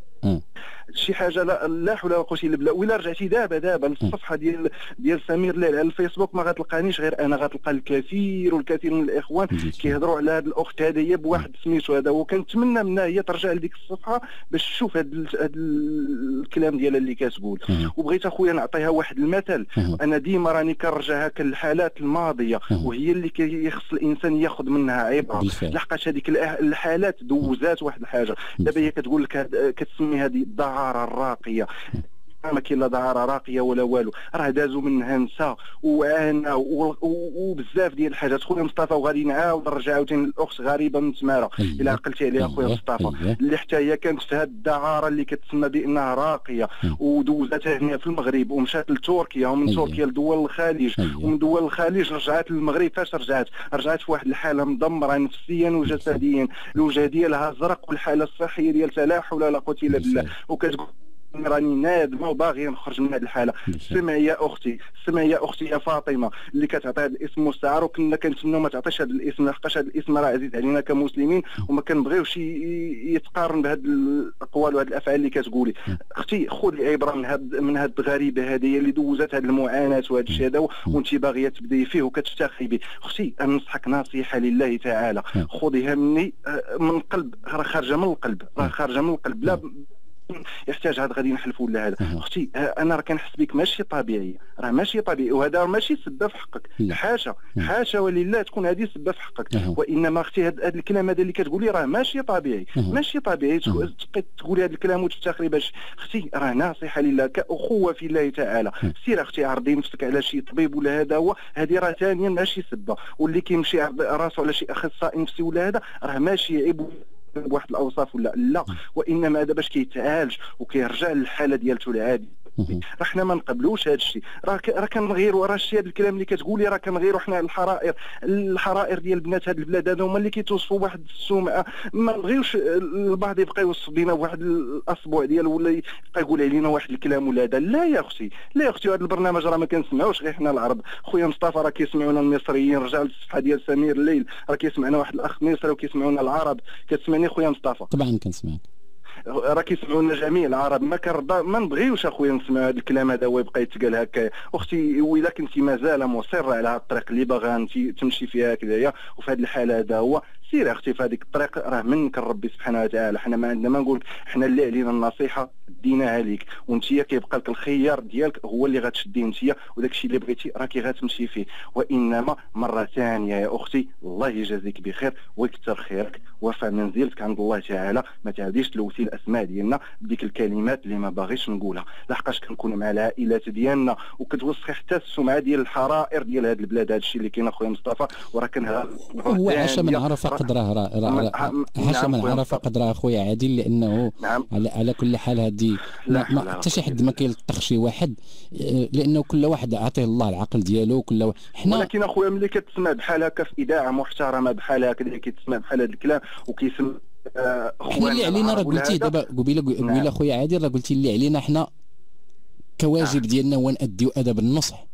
شي حاجة لا لا حول ولا قوة إلا بالله. ولا رجعتي دابا دابا للصفحة ديال ديال سمير الليل على الفيسبوك ما غتلقانيش غير أنا غتلقى الكثير والكثير من الإخوان كيهضروا على هذه الأخت هذه بواحد سميتو هذا. وكنتمنى منها هي ترجع لديك الصفحة باش تشوف هذا الكلام ديالها اللي كتقول. وبغيت أخويا نعطيها واحد المثل. أنا ديما راني كنرجعها كالحالات الماضية. وهي اللي كيخص الإنسان ياخذ منها عبرة. لحقاش هذيك الحالات دوزات واحد الحاجة. دابا هي كتقول لك كتسمي هذه الدعاره الراقية. ما كاين لا دعاره راقية ولا والو. راه دازوا منها نساء وعانى وبزاف ديال الحاجات. خويا مصطفى وغادي نعاود نرجع عاوتاني الاخت غريبة من تماره إلا عقلتي عليها خويا مصطفى. اللي حتى هي كانت في هذه الدعاره اللي كتسمى بأنها راقية. ودوزتها هنا في المغرب ومشات لتركيا ومن تركيا لدول الخليج. ومن دول الخليج رجعت للمغرب فاش رجعت؟ رجعت في واحد الحالة مدمرة نفسيا وجسديا. الوجه ديالها زرق والحالة الصحية ديالها لا حول ولا قوة إلا بالله. وكتقول راني نادمة وباغي نخرج من هذه الحالة. سمعي يا أختي سمعي يا أختي يا فاطمة اللي كتعطي هذا الاسم مستعار وكنا كنتمنوا ما تعطيش هذا الاسم لحقاش هذا الاسم راه عزيز علينا كمسلمين وما كنبغيوش يتقارن بهذه الأقوال وهذه الأفعال اللي كتقولي. أختي خذي عبره من هاد من هاد الغريبة هذه اللي دوزات هذه المعاناة وهذا الشيء هذا وانت باغية تبداي فيه وكتفتخري به. أختي ننصحك نصيحة لله تعالى. خذيها مني آه، من قلب راه خارجة من القلب راه خارجة من القلب. لا يحتاج هذا غادي نحلفوا ولا هذا. أختي أنا راه كنحس بك ماشي طبيعي. راه ماشي طبيعي وهذا ماشي سبه في حقك. حاشا حاشا ولله تكون هذه سبه في حقك. وإنما أختي هذا الكلام هذا اللي كتقولي راه ماشي طبيعي. ماشي طبيعي تبقي تقولي هذا الكلام وتفتخري باش أختي راه نصيحه لله كأخوة في الله تعالى. سير أختي عرضي نفسك على شي طبيب ولا هذا هو هذه راه ثانيا ماشي سبه واللي كيمشي راسه على شي أخصائي نفسي ولا هذا راه ماشي عيب. بواحد الأوصاف ولا لا؟ وإنما هذا باش كيتعالج وكيرجع للحالة ديالته العاديه راه حنا ما نقبلوش هذا الشيء. راه راه كنغيروا راه الشيء هذا الكلام اللي كتقولي راه كنغيروا حنا الحرائر الحرائر ديال بنات هذه البلاد هذا هما اللي كيتوصفوا بواحد السمعة. ما نبغيوش البعض يبقى يوصف لنا بواحد الأصبع ديال ولا يبقى يقول علينا واحد الكلام ولا هذا. لا يا أختي. لا يا أختي هذا البرنامج راه ما كنسمعوش غير حنا العرب. خويا مصطفى راه كيسمعونا المصريين رجع للصفحه ديال سمير الليل راه كيسمعنا واحد الأخ مصري وكيسمعونا العرب. كتسمعني خويا مصطفى؟ طبعا كنسمعك. راه كيسمعونا جميع العرب. ما كنرضى ما نبغيوش أخويا نسمع هذا الكلام هذا ويبقى يتقال هكا. أختي واذا كنتي مازال مصره على هذا الطريق اللي باغا انت تمشي فيها هكذايا وفي هذه الحالة هذا هو. سير أختي في هذيك الطريق راه منك ربي سبحانه وتعالى. حنا ما عندنا ما نقول حنا اللي علينا النصيحة ديناها ليك وانت كيبقى لك الخيار ديالك هو اللي غتشديه انت وداك الشيء اللي بغيتي راكي غتمشي فيه. وإنما مرة ثانية يا أختي الله يجازيك بخير ويكثر خيرك. وفى منزلتك عند الله تعالى ما تعديش تلوثي الأسماء ديالنا بديك الكلمات اللي ما باغيش نقولها. لحقاش كنكونوا مع العائلات ديالنا وكتوسخي حتى السمعة ديال الحرائر ديال هذه البلاد. هذا الشيء اللي كاين أخويا مصطفى وراه كان هو عاش من عرف قدره عاش من عرف قدره اخويا عادل لأنه نعم. على, على كل حال هذه ما حتى شي حد ما كيلطخ شي واحد آه، لأنه كل واحد عطيه الله العقل ديالو وكل حنا ولكن أخويا ملي كتسمع بحال هكا في إذاعة محترمة بحال هكا كتسمع بحال هذا الكلام وكيسمع آه، حنا اللي علينا راه قلتي دابا قبيلة قبيله نعم. اخويا عادل راه قلتي اللي علينا حنا كواجب نعم. ديالنا هو نأديو أدب النصح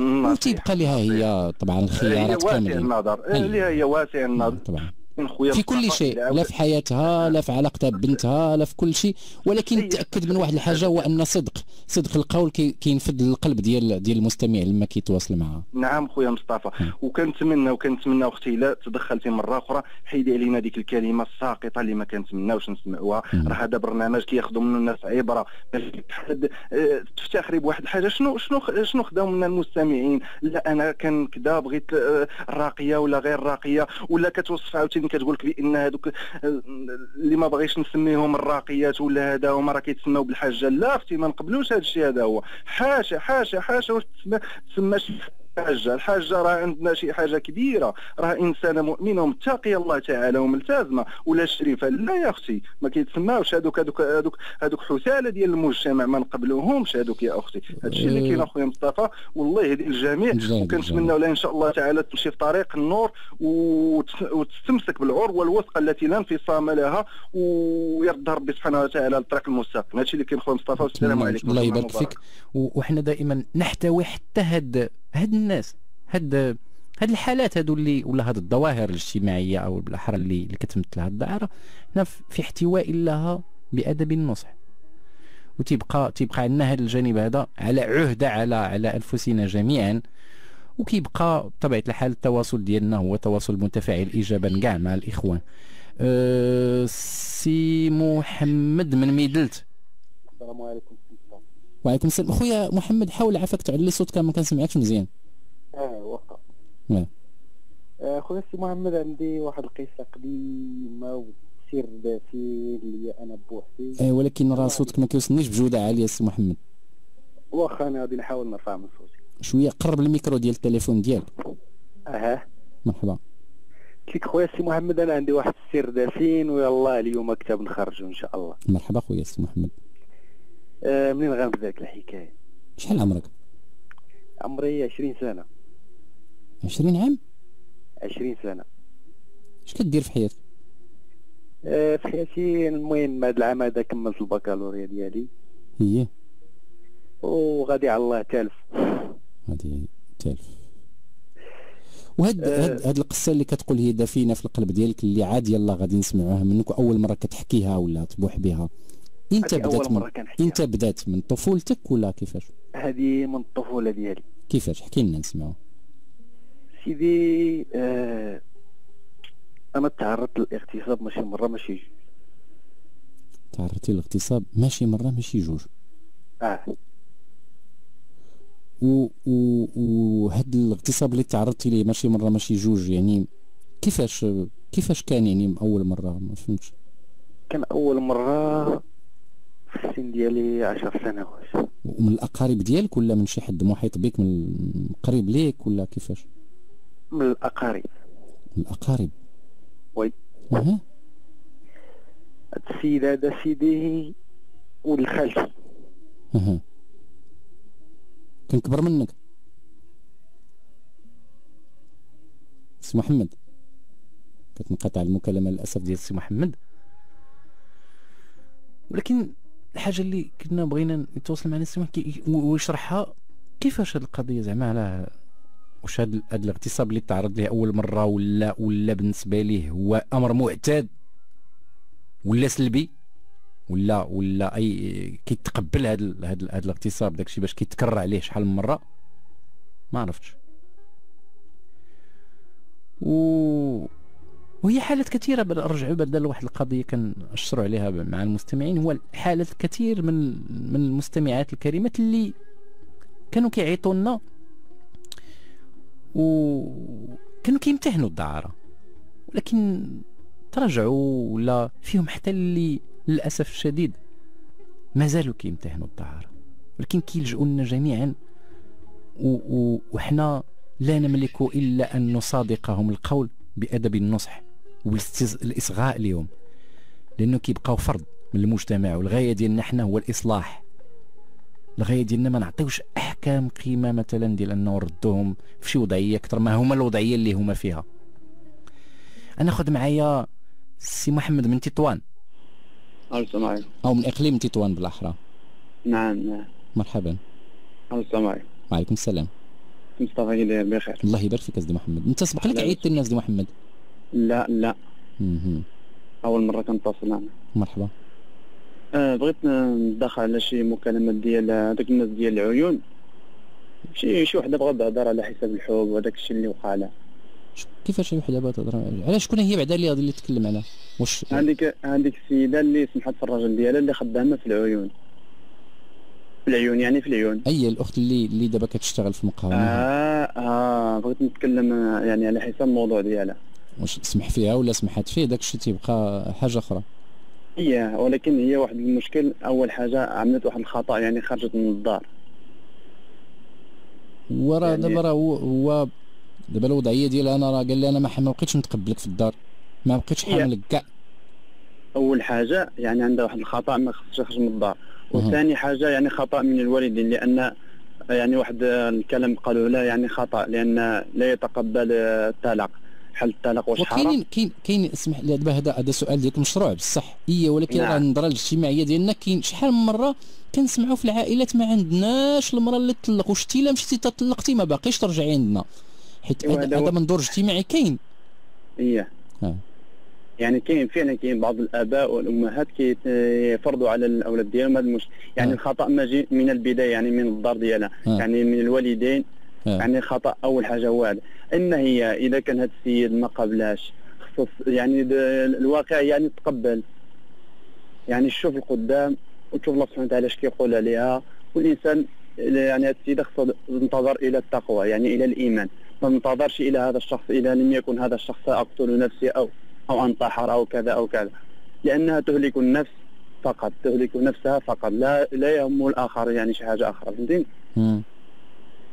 وتيبقى لها هي طبعا الخيارات كاملين النظر. اللي هي واسع النظر. طبعا. في كل شيء لا في حياتها لا في علاقتها ببنتها لا في كل شيء. ولكن تأكد من واحد الحاجة هو أن صدق صدق القول كينفذ القلب ديال ديال المستمع لما كيتواصل معها. نعم خويا مصطفى. وكنتمنى وكنتمنى أختي لا تدخلتي مرة أخرى حيدي علينا ديك الكلمة الساقطة اللي ما كنتمناوش نسمعوها. راه هذا برنامج كياخذوا منه الناس عبرة. آه، تفتخري بواحد الحاجة شنو شنو شنو خداو منا المستمعين؟ لا أنا كان كذا بغيت آه، الراقية ولا غير الراقية؟ ولا كتوصف عاوتاني كتقول لك بأن هذوك اللي ما بغيش نسميهم الراقيات ولا هذا هما راه كيتسماو بالحاجة لا أختي ما نقبلوش هذا الشيء هذا هو. حاشا حاشا حاشا واش تسمى تسمى الحاجة الحاجة راه عندنا شي حاجة كبيرة. راه انسانه مؤمنه ومتقيه الله تعالى وملتزمة. ولا شريفه لا يا أختي. ما كيتسماوش هذوك هذوك هذوك هذوك حثالة ديال المجتمع ما نقبلوهمش هذوك يا أختي. هذا الشيء اللي كاين أخويا مصطفى. والله يهدي الجميع. وكنتمنى لها إن شاء الله تعالى تمشي في طريق النور وتستمسك بالعروه الوثقه التي لا انفصام لها ويرضى ربي سبحانه وتعالى الطريق المستقيم. هذا الشيء اللي كاين أخويا مصطفى. والسلام عليكم. الله يبارك فيك. وحنا دائما نحتوي حتى هاد هاد الناس هاد هاد الحالات هادو اللي ولا هاد الظواهر الاجتماعية أو بالاحرى اللي اللي كتمثل هاد الدائرة هنا في احتواء لها بأدب النصح. وتيبقى تيبقى عندنا هذا الجانب هذا على عهدة على على أنفسنا جميعا. وكيبقى بطبيعة الحال التواصل ديالنا هو تواصل متفاعل ايجابا كاع مع الإخوان. أه سي محمد من ميدلت. السلام عليكم. وعليكم السلام. خويا محمد حاول عافاك تعلي صوتك ما كنسمعكش مزيان. آه واخا آه خويا سي محمد عندي واحد القصة قديمة وسير ذاتي اللي أنا بوحدي. إيه ولكن راه صوتك ما كيوصلنيش بجودة عالية سي محمد. واخا أنا غادي نحاول نرفع من صوتي. شوية قرب الميكرو ديال التليفون ديالك. أها. مرحبا. قلت لك خويا سي محمد أنا عندي واحد السر دافين ويلا اليوم كتاب نخرجوا إن شاء الله. مرحبا خويا سي محمد. منين غنبدأ لك الحكاية؟ شحال عمرك؟ عمري 20 سنة. 20 عام؟ 20 سنة. اش كدير في حياتك؟ آه في حياتي المهم هذا العام هذا كملت البكالوريا ديالي. هي؟ وغادي على الله تالف. غادي تالف. وهاد آه. هاد, هاد القصة اللي كتقول هي دفينة في القلب ديالك اللي عاد يلا غادي نسمعوها منك اول مرة كتحكيها ولا تبوح بها. انت بدات من انت بدات من طفولتك ولا كيفاش؟ هذه من الطفولة ديالي. كيفاش؟ احكي لنا نسمعوا سيدي آه أنا تعرضت للاغتصاب ماشي مرة ماشي جوج. تعرضتي للاغتصاب ماشي مرة ماشي جوج. آه. و و وهاد الاغتصاب اللي تعرضتي ليه ماشي مرة ماشي جوج يعني كيفاش كيفاش كان يعني أول مرة؟ ما فهمتش. كان أول مرة في السن ديالي عشر سنوات. ومن الأقارب ديالك ولا من شي حد محيط بك من قريب ليك ولا كيفاش؟ من الأقارب. من الأقارب. وي. أها. هاد السيد هذا سيدي ولد خالتي. أها. كان كبر منك. سي محمد. كتنقطع المكالمة للأسف ديال سي محمد. ولكن الحاجة اللي كنا بغينا نتواصل مع الناس ويشرحها كيفاش هذه القضية زعما على واش هذا الاغتصاب اللي تعرض ليه أول مرة ولا ولا بالنسبة ليه هو أمر معتاد؟ ولا سلبي؟ ولا ولا أي كيتقبل هذا هذا الاغتصاب داكشي باش كيتكرر عليه شحال من مرة؟ ما عرفتش. و وهي حالات كثيرة نرجعوا بدل واحد القضية كنشروا عليها مع المستمعين هو حالات كثير من من المستمعات الكريمات اللي كانوا كيعيطوا لنا وكانوا كيمتهنوا الدعارة. ولكن ترجعوا ولا فيهم حتى اللي للأسف الشديد مازالوا كيمتهنوا الدعارة. ولكن كيلجؤوا لنا جميعا وحنا لا نملك إلا أن نصادقهم القول بأدب النصح. والاصغاء لهم لأنه كيبقاو فرد من المجتمع والغاية ديالنا حنا هو الإصلاح. الغاية ديالنا ما نعطيوش أحكام قيمة مثلا ديال أنه نردوهم في شي وضعية أكثر ما هما الوضعية اللي هما فيها. أنا خذ معايا سي محمد من تطوان. السلام عليكم. أو من إقليم تطوان بالأحرى. نعم نعم. مرحبا. السلام عليكم. وعليكم السلام. مصطفى كي بخير. الله يبارك فيك سيدي محمد. أنت سبق لك عيدت الناس دي محمد. لا لا. مه. أول مرة كنتصل أنا مرحبا. آه بغيت ندخل على شي مكالمات ديال هذوك الناس ديال العيون. شي شي وحدة بغات تهضر على حساب الحب وهذاك الشيء اللي وقع لها كيفاش شي وحدة بغات تهضر؟ على شكون هي بعدا اللي اللي تكلم عليها واش؟ هذيك هذيك السيدة اللي سمحت في الراجل ديالها اللي خدامة في العيون. في العيون يعني في العيون. أي الأخت اللي اللي دابا كتشتغل في المقاومه آه آه بغيت نتكلم يعني على حساب الموضوع ديالها. واش سمح فيها ولا سمحت فيه داك الشيء تيبقى حاجة أخرى. هي ولكن هي واحد المشكل. أول حاجة عملت واحد الخطأ يعني خرجت من الدار. ورا يعني دابا راه هو دابا الوضعية ديالها أنا راه قال لي أنا ما بقيتش نتقبلك في الدار. ما بقيتش حاملك كاع. أول حاجة يعني عندها واحد الخطأ ما خصش يخرج من الدار. وثاني حاجة يعني خطأ من الوالدين لأن يعني واحد الكلام قالوا لا يعني خطأ لأن لا يتقبل الطلاق. حل الطلاق واش حرام كاين كاين كاين اسمح لي دابا هذا هذا سؤال ديالك مشروع بصح هي ولكن نعم. راه النظره الاجتماعية ديالنا كاين شحال من مرة كنسمعوا في العائلات ما عندناش المرأة اللي تطلق وشتي الا مشيتي تطلقتي ما باقيش ترجعي عندنا حيت هذا منظور اجتماعي كاين إيه يعني كاين فعلا كاين بعض الآباء والأمهات كيفرضوا على الأولاد ديالهم هذا المش... يعني آه. الخطأ ماجي من البداية يعني من الدار ديالها آه. يعني من الوالدين. يعني خطأ. أول حاجة هو إما هي إذا كان هذا السيد ما قبلاش خصص يعني الواقع يعني تقبل. يعني شوف القدام وتشوف الله سبحانه وتعالى اش كيقول عليها. والإنسان يعني هذا السيد خصو ينتظر إلى التقوى يعني إلى الإيمان. ما ننتظرش إلى هذا الشخص إذا لم يكن هذا الشخص أقتل نفسي أو أو أنتحر أو كذا أو كذا. لأنها تهلك النفس فقط تهلك نفسها فقط. لا لا يهم الآخر يعني شي حاجة أخرى فهمتي؟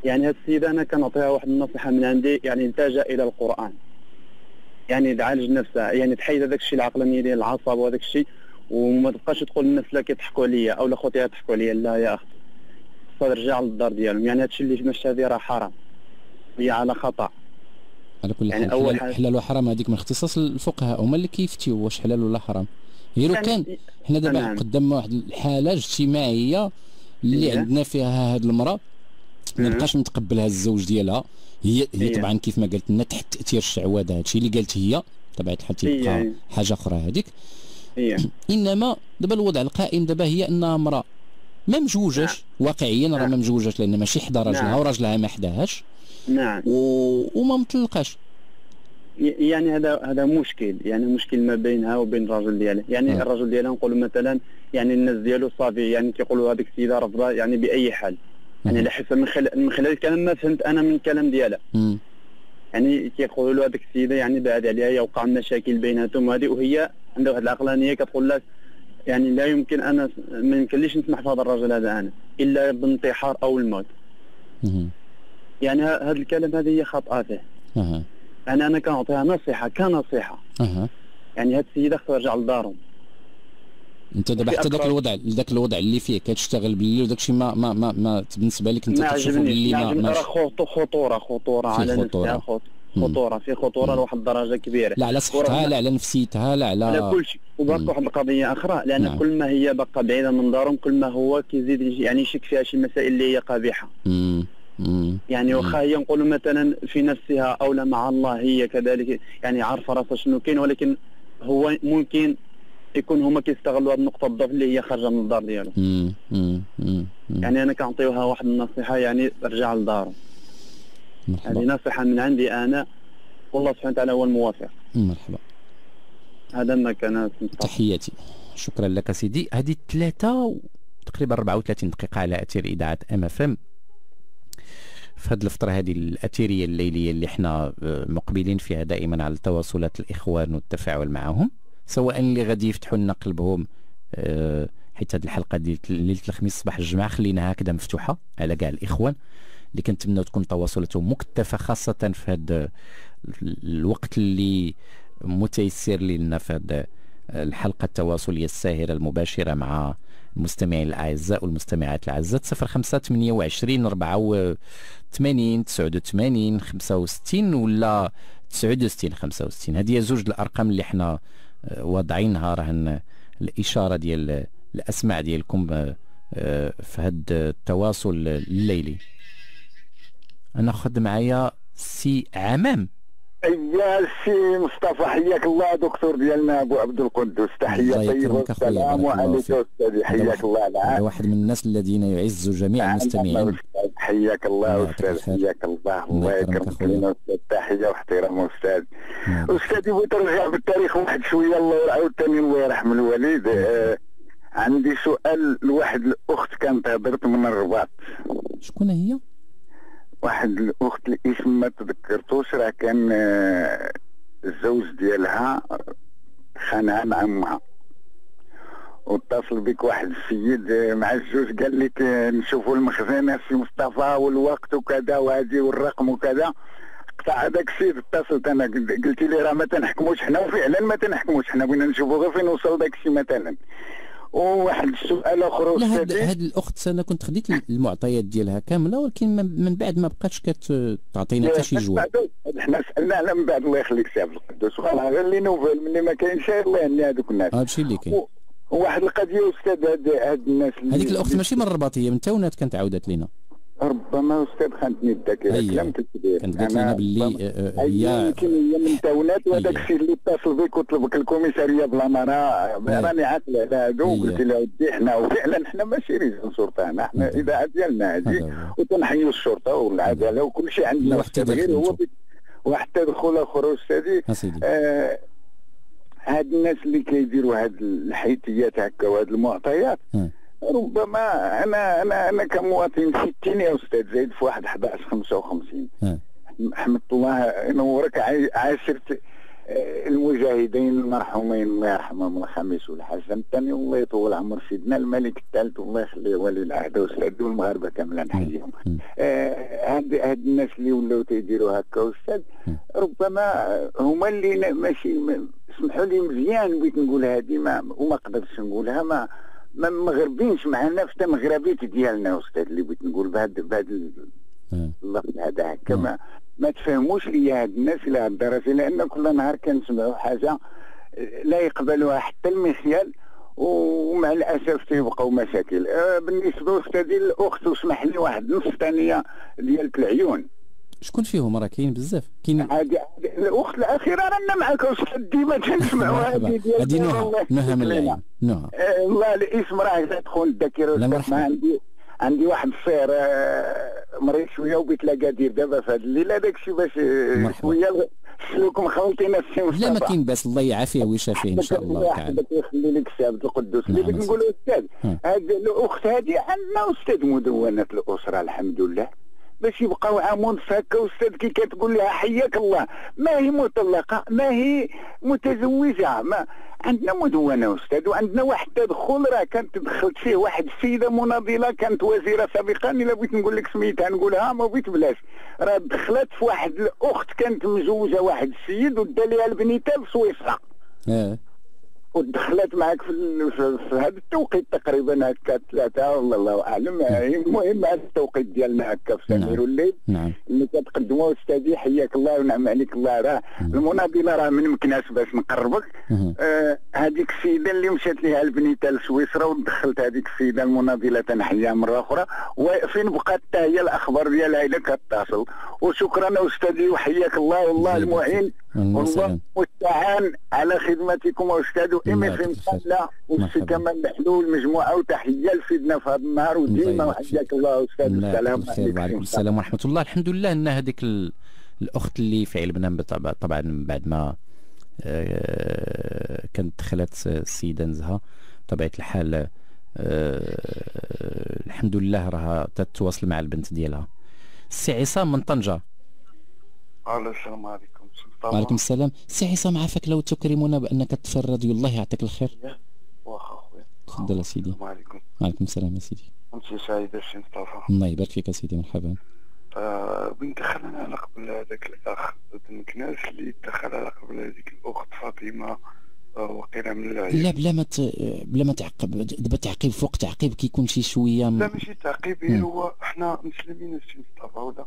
يعني هذه السيدة أنا كنعطيها واحد النصيحة من عندي يعني التجأ إلى القرآن. يعني تعالج نفسها يعني تحيد هذاك الشيء العقلاني ديال العصب وهذاك الشيء وما تبقاش تقول للناس لا كيضحكوا عليا أو لا خوتي يضحكوا عليا لا يا أختي خصها ترجع للدار ديالهم. يعني هذا الشيء اللي مشى هذه راه حرام. هي على خطأ. على كل يعني حال أول حلال, حلال وحرام هذيك من اختصاص الفقهاء. هما اللي كيفتيو واش حلال ولا حرام. غير يعني كان حنا دابا نعم. قدام واحد الحالة اجتماعية اللي إيه. عندنا فيها هذه المرأة ما بقاش متقبلها الزوج ديالها هي هي إيه. طبعا كيف ما قلت لنا تحت تاثير الشعوذه هذا الشيء اللي قالت هي طبيعه الحال تيبقى إيه. حاجة أخرى هذيك *clears throat* إنما دابا الوضع القائم دابا هي انها امرأة ما مجوجاش نعم. واقعيا راه ما نعم. مجوجاش لأن ماشي حدا راجلها نعم. وراجلها ما حداهاش نعم و... وما مطلقاش يعني هذا هذا مشكل يعني مشكل ما بينها وبين الرجل ديالها يعني آه. الرجل ديالها نقولوا مثلا يعني الناس ديالو صافي يعني كيقولوا هذيك السيدة رفضه يعني بأي حال يعني على حسب من خلال من خلال الكلام ما فهمت أنا من الكلام ديالها يعني كيقولوا له هذيك السيدة يعني بعد عليها يوقع مشاكل بيناتهم وهذه وهي عندها واحد العقلانية كتقول لك يعني لا يمكن أنا ما يمكنليش نسمح في هذا الرجل هذا أنا إلا بالانتحار أو الموت. يعني هذا الكلام هذه هي خطأته أه. يعني أنا كنعطيها نصيحة كنصيحة. أه. يعني هاد السيدة خصها ترجع لدارهم. انت دابا حتى ذاك الوضع ذاك الوضع اللي فيه كتشتغل بالليل وداك الشيء ما ما ما, ما بالنسبة لك انت كتشوفه باللي ما ما خطورة خطورة على خطورة. خطورة في خطورة لواحد الدرجة كبيرة. لا على صحتها لا على نفسيتها لا على على كل شيء. وباقي واحد القضية أخرى لأن نعم. كل ما هي بقى بعيدة من دارهم كل ما هو كيزيد يعني يشك فيها شي مسائل اللي هي قبيحة. مم. يعني واخا هي نقولوا مثلا في نفسها أو لا مع الله هي كذلك يعني عارفة راسها شنو كاين ولكن هو ممكن يكون هما كيستغلوا هذه النقطة الضعف اللي هي خارجة من الدار ديالهم يعني أنا كنعطيوها واحد النصيحة يعني رجع لدارهم هذه نصيحة من عندي أنا. والله سبحانه وتعالى هو الموافق. مرحبا. هذا ما كان تحياتي. شكرا لك سيدي. هذه ثلاثة تقريبا 34 دقيقة على أثير إذاعة أم اف ام في هذه الفترة هذه الأثيرية الليلية اللي إحنا آه، مقبلين فيها دائما على تواصلات الإخوان والتفاعل معهم. سواء اللي غادي يفتحوا لنا قلبهم آه، حيت هذه الحلقة ديال ليلة الخميس صباح الجمعة خليناها هكذا مفتوحة على كاع الإخوان اللي كنتمناو تكون تواصلاتهم مكتفة خاصة في هذا الوقت اللي متيسر لنا في هذا الحلقة التواصلية الساهرة المباشرة مع المستمعين الأعزاء والمستمعات الأعزاء. 05 28 84 89 65 ولا 69 65 هذه زوج الأرقام اللي إحنا آه، واضعينها راهن الإشارة ديال الأسماء ديالكم آه، في هذا التواصل الليلي. أنا أخذ معايا سي عمام. يا سي مصطفى حياك الله دكتور ديالنا أبو عبد القدوس. تحية طيبة والسلام عليك أستاذي. حياك الله. هذا واحد من الناس الذين يعز جميع المستمعين. حياك الله أستاذ حياك الله. الله يكرمك لنا أستاذ. تحية واحترام أستاذ. أستاذي بغيت نرجع بالتاريخ واحد شوية. الله عاوتاني الله يرحم الوالد. آه عندي سؤال. لواحد الأخت كانت هضرت من الرباط. شكون هي؟ واحد الأخت الاسم ما تذكرتوش راه كان آه، الزوج ديالها خانها مع أمها. واتصل بك واحد السيد آه، مع الزوج قال لك آه، نشوفوا المخزن سي مصطفى والوقت وكذا وهذه والرقم وكذا. قطع هذاك السيد اتصلت أنا قلت لي راه ما تنحكموش حنا وفعلا ما تنحكموش حنا بغينا نشوفوا غير فين وصل داك الشيء مثلا. وواحد السؤال آخر لا هاد, هاد الأخت أنا كنت خديت المعطيات ديالها كاملة ولكن من بعد ما بقاتش كتعطينا حتى شي جواب. حنا سألنا على من بعد الله يخليك سي عبد القدوس. غير les nouvelles ملي ما كاينش الله يهني هذوك الناس. هادشي اللي كاين. وواحد القضية أستاذ هاد الناس هذيك الأخت ماشي من الرباط هي من تاونات كانت عاودت لنا ربما أستاذ خانتني الذاكره أيه. كلام كبير كانت قالت لنا باللي آه، آه، هي يمكن هي من تاونات وهذاك الشيء اللي اتصل بك وطلبك الكوميسارية بلا مرا راني عاقل على هادو وقلت له ودي حنا وفعلا حنا ماشي رجال شرطة حنا حنا اذاعه ديالنا هذه وتنحيوا الشرطة والعدالة وكل شيء عندنا غير هو واحد التدخل آخر أستاذي. آه هاد الناس اللي كيديروا هاد الحيثيات هكا وهاد المعطيات ربما أنا أنا أنا كمواطن ستين يا أستاذ زايد في واحد 11 55 حمد الله ينورك عاشرت آه، المجاهدين المرحومين الله يرحمهم الخميس والحسن الثاني الله يطول عمر سيدنا الملك الثالث والله يخليه ولي العهد وسعد والمغاربه كاملة نحييهم. آه، هاد آه هاد الناس اللي ولاو تيديروا هكا أستاذ ربما هما اللي ماشي اسمحوا لي مزيان بغيت نقول هذه ما وما قدرتش نقولها ما ما مغربينش معنا في مغربيت ديالنا أستاذ اللي بغيت نقول بهذا بهذا اللفظ هذا هكا. ما, ما تفهموش لي هاد الناس إلى هاد الدرجة لأن كل نهار كنسمعوا حاجة لا يقبلها حتى المخيال ومع الأسف تيبقاو مشاكل. آه، بالنسبة أستاذي الأخت واسمح لي واحد نص ثانية ديال العيون. شكون فيهم؟ راه كاين بزاف. كاين هذه الاخت الاخيره رانا معك أستاذ ديما تنسمعوا. *laughs* هذه ديال هذه نهى نهى من العين. نهى والله الاسم راه تدخل الذاكرة ما عندي عندي واحد الصير آه، مريض شوية وبيت قادير دابا في هذا الليل. هذاك الشيء باش شوية السلوك مخلطين السي مصطفى لا ما كاين باس. الله يعافيه ويشافيه إن شاء الله تعالى. يخلي لك السي عبد القدوس اللي بغيت نقول أستاذ هذه الأخت هذه عندنا أستاذ مدونة الأسرة الحمد لله. باش يبقاو عامون هكا أستاذ كي كتقول لها حياك الله. ما هي مطلقة؟ ما هي متزوجة؟ ما عندنا مدونة أستاذ وعندنا واحد التدخل راه كانت دخلت فيه واحد السيدة مناضلة كانت وزيرة سابقا الا بغيت نقول لك سميتها نقولها ما بغيت بلاش. راه دخلت في واحد الأخت كانت مزوجة واحد السيد ودا ليها البنيتة في سويسرا آه ودخلت معك في, في هذا التوقيت تقريبا هكا ثلاثة والله الله اعلم المهم هذا التوقيت ديالنا هكا في سمير نعم. الليل. نعم. اللي كتقدموا أستاذي حياك الله ونعم عليك. الله راه. المناضلة راه من مكناس باش نقربك. آه هذيك السيدة اللي مشات لها البنيتة لسويسرا ودخلت هذيك السيدة المناضلة تنحيها مرة أخرى. وفين بقات حتى هي الأخبار ديالها إلا كتصل وشكرا أستاذي وحياك الله. والله المعين والله المستعان على خدمتكم أستاذ MFM لا والسي كمال الحلول مجموعة وتحية لسيدنا في هذا النهار وديما وحياك الله أستاذ. السلام عليكم. السلام ورحمة الله. الحمد لله أن هذيك الأخت اللي في علمنا طبعا بعد ما كانت دخلت السيدة نزهة بطبيعة الحال الحمد لله راها تتواصل مع البنت ديالها. السي عصام من طنجة. السلام عليكم. وعليكم السلام. سي عصام عافاك لو تكرمنا بأنك تفرد الله يعطيك الخير. واخا خويا تفضل سيدي. السلام عليكم. وعليكم السلام يا سيدي. أنت سعيد السي مصطفى الله يبارك فيك سيدي. مرحبا. آه بين دخلنا على قبل هذاك الأخ الناس اللي دخل على قبل هذيك الأخت فاطمة آه، وقيلة من العيب. لا بلا ما بلا ما تعقب دابا تعقيب فوق تعقيب كيكون شي شوية لا ماشي تعقيب. هو إحنا مسلمين السي مصطفى ولا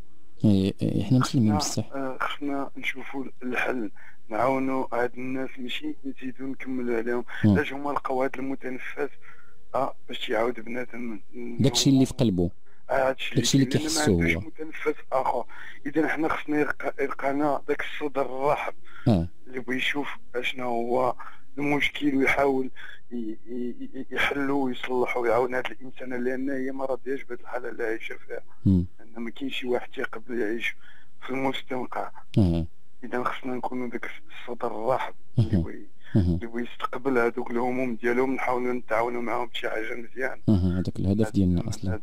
إحنا مسلمين بصح. آه، خصنا نشوفوا الحل نعاونوا هاد الناس ماشي نزيدوا نكملوا عليهم. علاش هما لقاو هاد المتنفس؟ آه باش يعاود بنادم داكشي اللي في قلبه داكشي اللي كيحسو هو. متنفس آخر. اذا حنا خصنا يلقى لنا داك الصدر الرحب آه. اللي بغى يشوف اشنا هو المشكل ويحاول يحلو ويصلحو ويعاون هذا الإنسان لأن هي ما راضياش بهذه الحالة اللي عايشة فيها. ما كاينش شي واحد تيقبل يعيش في المستنقع. إذا خصنا نكونوا داك الصدر الرحب اللي اللي بغى يستقبل هذوك الهموم ديالهم نحاولوا نتعاونوا معاهم بشي حاجة مزيان. هذاك الهدف ديالنا أصلا.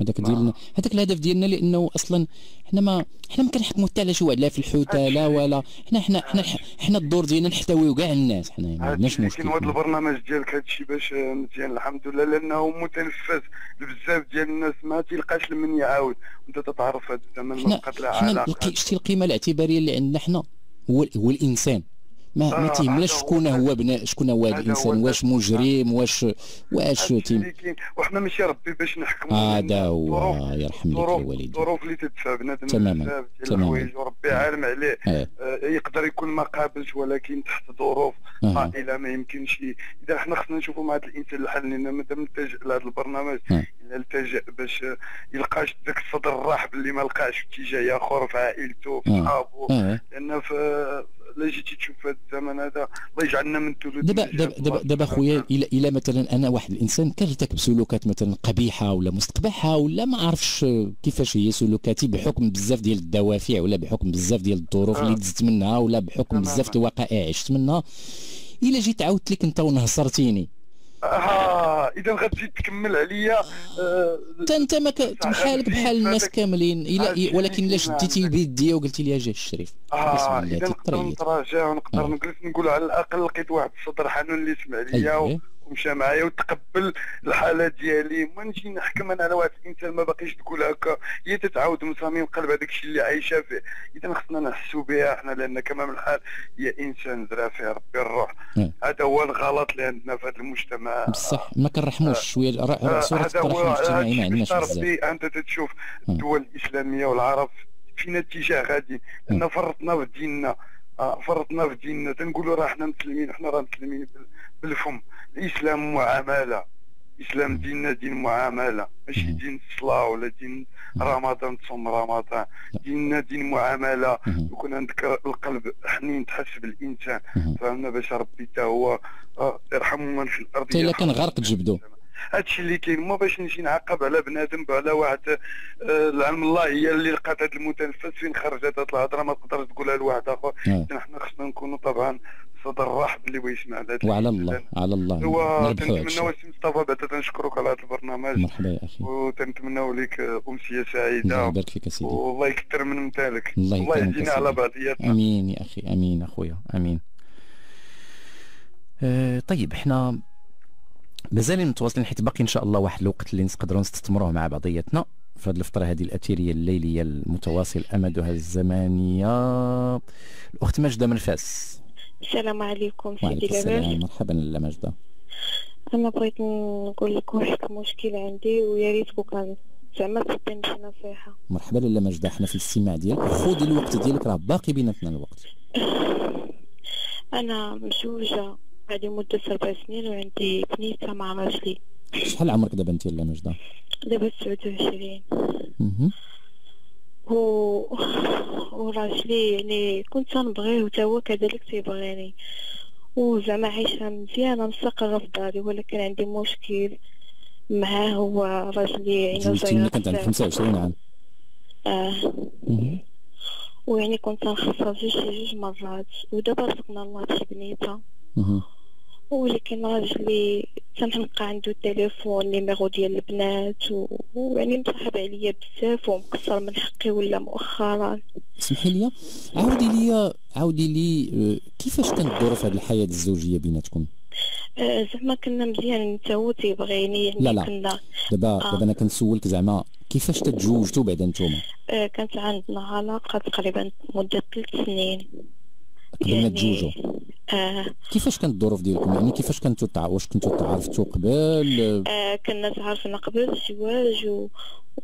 هذاك ديالنا هذاك الهدف ديالنا لأنه أصلا حنا ما حنا ما كنحكموا حتى على شي واحد لا في الحوتة لا ولا. حنا حنا حنا حنا الدور ديالنا نحتويو كاع الناس حنا ما عندناش مشكل. كاين هذا البرنامج ديالك هذا الشيء باش مزيان الحمد لله لأنه متنفس بزاف ديال الناس ما تلقاش لمن يعاود. وأنت تتعرف هذا الزمن ما بقات لا علاقه شتي القيمة الاعتبارية اللي عندنا حنا هو هو الإنسان. ما ما آه، تيهمناش شكون هو بنا شكون هو هذا الإنسان؟ واش مجرم؟ واش واش تيم؟ وحنا ماشي ربي باش نحكموا هذا هو يرحم لك الوالدين الظروف اللي تدفع بنادم تماما تماما. وربي عالم عليه. آه. يقدر يكون ما قابلش ولكن تحت ظروف قائلة ما يمكنش. إذا حنا خصنا نشوفوا مع هذا الإنسان الحل لأن مادام التجأ لهذا البرنامج التجأ باش يلقاش ذاك الصدر الرحب اللي ما لقاش في اتجاه آخر في عائلته في صحابه. لأن في لا جيتي تشوف هذا الزمن هذا الله يجعلنا من تولد دابا دابا دابا خويا إلى إلى مثلا أنا واحد الإنسان كيرتكب سلوكات مثلا قبيحة ولا مستقبحة ولا ما عرفش كيفاش هي سلوكاتي بحكم بزاف ديال الدوافع ولا بحكم بزاف ديال الظروف اللي آه. دزت منها ولا بحكم بزاف الوقائع عشت منها. إلا جيت عاودت لك أنت ونهصرتيني آه إذا غتزيد تكمل عليا انت آه انت ما بحالك بحال الناس كاملين إلى ولكن إلا شديتي بيديا وقلتي لي أجي الشريف آه إذا نقدر نتراجع ونقدر آه. نجلس نقول على الأقل لقيت واحد الصدر حنون اللي سمع ليا أيوة. ومشى معايا وتقبل الحاله ديالي. ما نجي نحكم أنا على واحد الإنسان ما باقيش تقول هكا. هي تتعاود من صميم قلب هذاك الشيء اللي عايشة فيه. إذا خصنا نحسوا بها إحنا لأن كما من الحال هي إنسان زرع فيه ربي الروح. هذا هو الغلط اللي عندنا في هذا المجتمع. بصح ما كنرحموش شوية صورة الترحم الاجتماعي ما عندناش بزاف. أنت تشوف الدول الإسلامية والعرب فينا اتجاه غادي لأن فرطنا في ديننا. آه، فرطنا في ديننا. تنقولوا راه حنا مسلمين حنا راه مسلمين بالفم. الاسلام معاملة. الاسلام ديننا دين معاملة. ماشي دين الصلاه ولا دين رمضان تصوم رمضان. ديننا دين معاملة. يكون عندك القلب حنين تحس بالإنسان. فهمنا باش ربي حتى هو آه، يرحم من في الأرض حتى إلا كان غرق تجبدو هادشي اللي كاين ما باش نجي نعاقب على بنادم على واحد آه العلم الله هي اللي لقات هذا المتنفس فين خرجت هذه الهضرة؟ ما تقدرش تقولها لواحد آخر. نحن خصنا نكونوا طبعا صدر رحب اللي بغى هذا وعلى الله على الله هو تنتمنى سي مصطفى بعد تنشكرك على هذا البرنامج. مرحبا يا أخي. وتنتمنى لك امسيه سعيده الله يبارك فيك سيدي. والله يكثر من مثالك الله, الله يهدينا على بعضياتنا أمين يا أخي أمين أخويا أمين. أه طيب إحنا مازال متواصلين حيت باقي إن شاء الله واحد الوقت اللي نقدروا نستثمروه مع بعضياتنا في هذه الفترة هذه الأثيرية الليلية المتواصل أمدها الزمانية. الأخت ماجدة من فاس السلام عليكم سيدي لاباس مرحبا لاله ماجدة. أنا بغيت نقول لك واحد المشكل عندي ويا ريت كان زعما تعطيني شي نصيحة. مرحبا لاله ماجدة. حنا في الاستماع ديالك. خذي الوقت ديالك راه باقي بيناتنا الوقت. *sighs* أنا مزوجة هذه مدة سبع سنين وعندي بنيتة مع راجلي شحال عمرك دابا انت لا مجدة؟ دابا 29 و *laughs* وراجلي يعني كنت تنبغيه وتا هو كذلك تيبغيني. وزعما عايشة مزيانة مستقرة في داري ولكن عندي مشكل معاه هو راجلي عينو زايرة كنت عندك 25 عام. آه. ويعني كنت نخسر شي جوج مرات ودابا رزقنا الله بشي بنيته ولكن راجلي تنبقى عنده التليفون نيميرو ديال البنات ويعني مصاحب عليا بزاف ومقصر من حقي ولا مؤخرا. سمحي لي عاودي لي عاودي لي آه، كيفاش كانت الظروف هذه الحياة الزوجية بيناتكم؟ آه زعما كنا مزيان انت هو تيبغيني يعني لا لا. كنا دابا آه. دابا أنا كنسولك زعما كيفاش تتزوجتوا بعدا نتوما؟ آه كانت عندنا علاقة تقريبا مدة ثلاث سنين. قبل ما تزوجوا آه. كيفاش كانت الظروف ديالكم؟ يعني كيفاش كنتوا تع... واش كنتوا تعرفتوا قبل؟ آه كنا تعرفنا قبل الزواج و...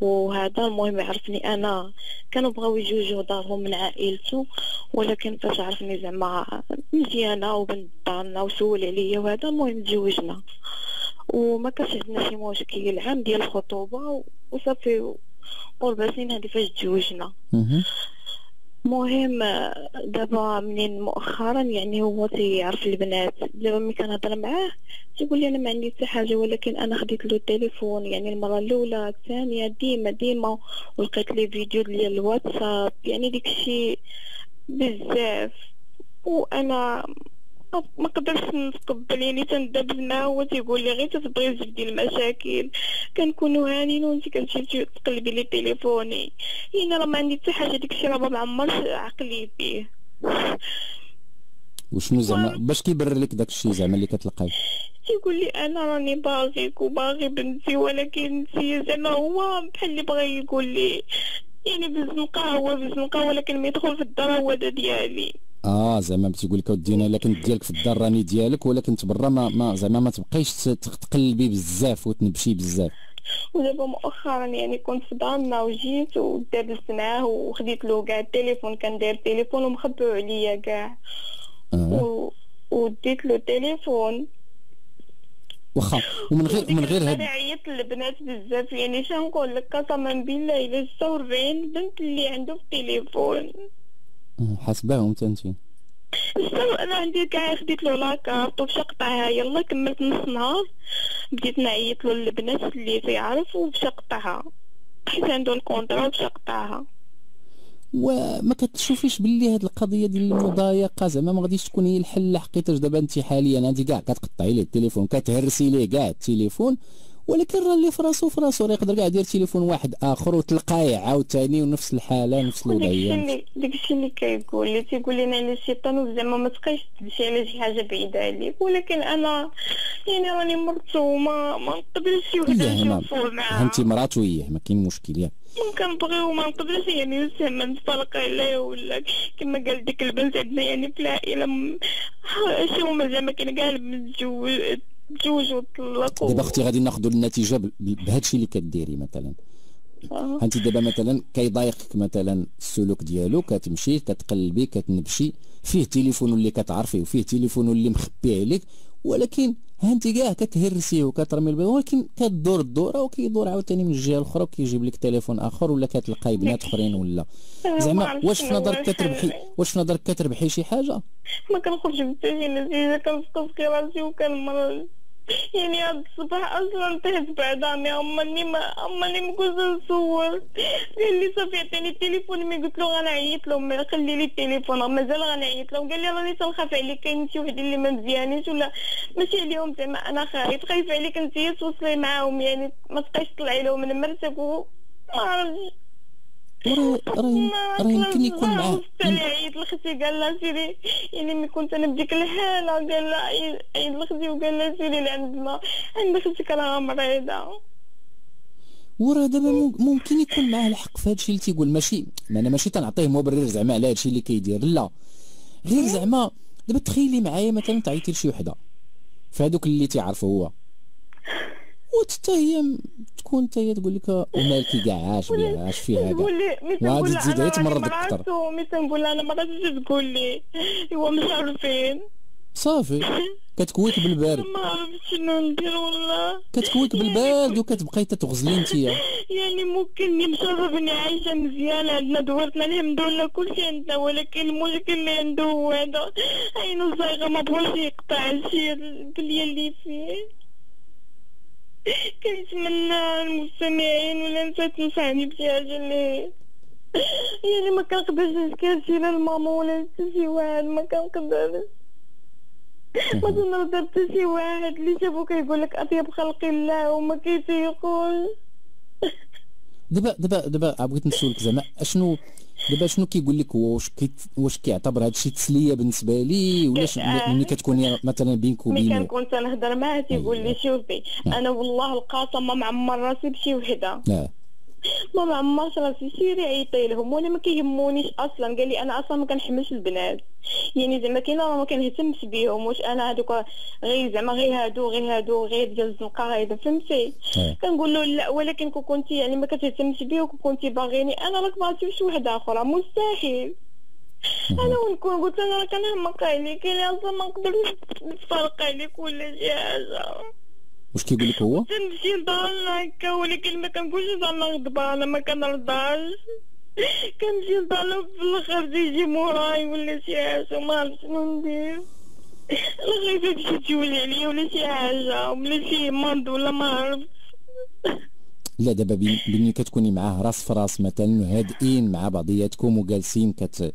وهذا المهم عرفني أنا. كانوا بغاو يجوجوا دارهم من عائلته ولكن فاش عرفني زعما مزيانة وبنت دارنا وسول عليا وهذا المهم تزوجنا. وما كانش عندنا شي مشكل العام ديال الخطوبة وصافي وربع سنين هذه فاش تزوجنا. مهم دابا منين مؤخرا يعني هو تيعرف البنات. دابا ملي كنهضر معاه تيقول لي أنا ما عندي حتى حاجة ولكن أنا خديت له التليفون. يعني المرة الأولى الثانية ديما ديما ولقيت لي فيديو ديال الواتساب. يعني داكشي بزاف. وأنا ما قدرتش نتقبل يعني تندبز معاه هو تيقول لي غير تتبغي تجبدي المشاكل. كنكونوا هانين وانت كتمشي تقلبي لي تليفوني. يعني راه ما عندي حتى حاجة داكشي راه ما عمرش عقلي فيه. وشنو زعما؟ باش كيبرر لك داك الشيء زعما اللي كتلقاي تيقول لي أنا راني باغيك وباغي بنتي ولكن انت زعما هو بحال اللي بغى يقول لي. يعني بالزنقه هو بالزنقه ولكن ما يدخل في الدار هو ديالي. آه زعما تيقول لك اودينا الا كنت ديالك في الدار راني ديالك ولكن برا ما, ما زعما ما تبقيش تقلبي بزاف وتنبشي بزاف. ودابا مؤخرا يعني كنت في دارنا وجيت ودابزت معاه وخديت له كاع التليفون كان داير التليفون ومخبو عليا كاع. آه. وديت له التليفون. واخا ومن غير ومن غير هاد أنا عيطت للبنات بزاف يعني شنقول لك؟ قسما بالله إلا 46 بنت اللي عنده في التليفون. حاسباهم انت انت. أنا عندي كاع خديت له لاكارت ومشى قطعها يلا كملت نص نهار. بديت نعيط له البنات اللي تيعرف ومشى قطعها حيت عنده الكونترا ومشى قطعها وما كتشوفيش باللي هاد القضية ديال المضايقة. زعما ما غاديش تكون هي الحل لحقيقه دابا انت حاليا انت كاع كتقطعي ليه التليفون كتهرسي ليه كاع التليفون. ولكن راه اللي في راسو في راسو راه يقدر كاع يدير تليفون واحد آخر وتلقاه عاوتاني ونفس الحالة نفس الوضعية. داكشي اللي كيقول لي تيقول لي أنا الشيطان زعما ما تبقايش تمشي على شي حاجة بعيدة عليك ولكن أنا يعني راني مرتو وما ما نقدرش شي وحده نشوفو معاها انت مراتو وياه ما كاين مشكل ياك كنبغيو ما نقدرش يعني زعما نتفرق عليه ولا كما قال ديك البنت عندنا يعني في العائله شي هما زعما كاين كاع متزوج تزوج وطلق دابا أختي غادي ناخذوا النتيجة بهذا الشيء اللي كديري مثلا. انت دابا مثلا كيضايقك مثلا السلوك ديالو كتمشي كتقلبي كتنبشي فيه تليفون اللي كتعرفيه وفيه تليفون اللي مخبي عليك ولكن ها انت كاع كتهرسيه وكترمي البيض ولكن كدور الدورة وكيدور عاوتاني من الجهة الأخرى وكيجيب لك تليفون آخر ولا كتلقاي بنات أخرين ولا. زعما واش في نظرك كتربحي واش في نظرك كتربحي شي حاجة؟ ما كنخرجش بالتجهيز كنفقد في راسي وكنمرض. يعني هاد الصباح أصلا تهت بعدامي اماني ما اماني مكوز نصور. قال لي صافي عطيني التليفون. mais قلت له غنعيط له خلي لي التليفون. مازال غنعيط له. قال لي راني تنخاف عليك كاين شي وحدين اللي ما مزيانينش ولا ماشي عليهم زعما أنا خايف خايف عليك انت توصلي معاهم يعني ما تبقايش تطلعي لهم. من مرتك و ما عرفتش. راه راه يمكن يكون معاه. عيط لختي قال لها سيري يعني ملي كنت أنا بديك الحاله قال لها عيط لختي وقال لها سيري لعندنا عند أختك راه مريضة. وراه دابا ممكن يكون معاه الحق في هادشي اللي تيقول. ماشي ما أنا ماشي تنعطيه مبرر زعما على هادشي اللي كيدير لا. غير زعما دابا تخيلي معايا مثلا تعيطي لشي وحدة. في هذوك اللي تيعرفوا هو. وحتى هي تكون حتى هي تقول لك ومالكي كاع عاش بها عاش في هذا. وغادي تزيد غير تمرضك أكثر. مي تنقول أنا ما غاديش تقول لي هو مش عارفين صافي. *laughs* كتكويك بالبارد ما عرفتش شنو ندير والله. كتكويك بالبارد وكتبقاي تتغزلي انت. *laughs* يعني ممكن مشرفني عايشة مزيان عندنا دورتنا الحمد لله كلشي عندنا ولكن المشكل اللي عنده هو هذا. عينو صايغة ما بغاش يقطع الشيء اللي فيه كنتمنى المستمعين ولا بشي حاجة اللي يعني ما كنقدرش نشكي لا لماما ولا شي واحد ما كنقدرش. ما تنرضى حتى شي واحد اللي شافو كيقول لك أطيب خلق الله وما كيتيقوش. دابا دابا دابا بغيت نسولك زعما اشنو دابا شنو كيقول لك هو واش كي واش كيعتبر هذا الشيء تسلية بالنسبة لي ولا ملي كتكوني مثلا بينك وبينه؟ ملي كنكون تنهضر معاه تيقول لي شوفي أنا والله القاسم ما معمر راسي بشي وحدة. ما معمرش راسي سيري عيطي لهم وأنا ما كيهمونيش أصلا. قال لي أنا أصلا ما كنحملش البنات. يعني زعما كاين ما كنهتمش بيهم. واش أنا هذوك غير زعما غير هادو غير هادو غير ديال الزنقه غير فهمتي؟ كنقول له لا ولكن كون كنتي يعني ما كتهتمش بيه وكون كنتي باغيني أنا راك باغي بشي وحدة أخرى. مستحيل. أنا ونكون قلت أنا راه كنهمك عليك؟ أنا أصلا ما نقدرش نتفرق عليك ولا شي حاجة. واش كيقول لك هو؟ تمشي نضل هكا ولكن ما كنقولش زعما غضبانه ما كنرضاش. *laughs* كنمشي نضل في الأخر تيجي موراي ولا شي حاجة ما عرفت شنو ندير. *laughs* خايفه تمشي تولي عليا ولا شي حاجة ولا شي مرض ولا ما عرفت *laughs* لا دابا بين كتكوني معاه راس في راس مثلا هادئين مع بعضياتكم وجالسين كت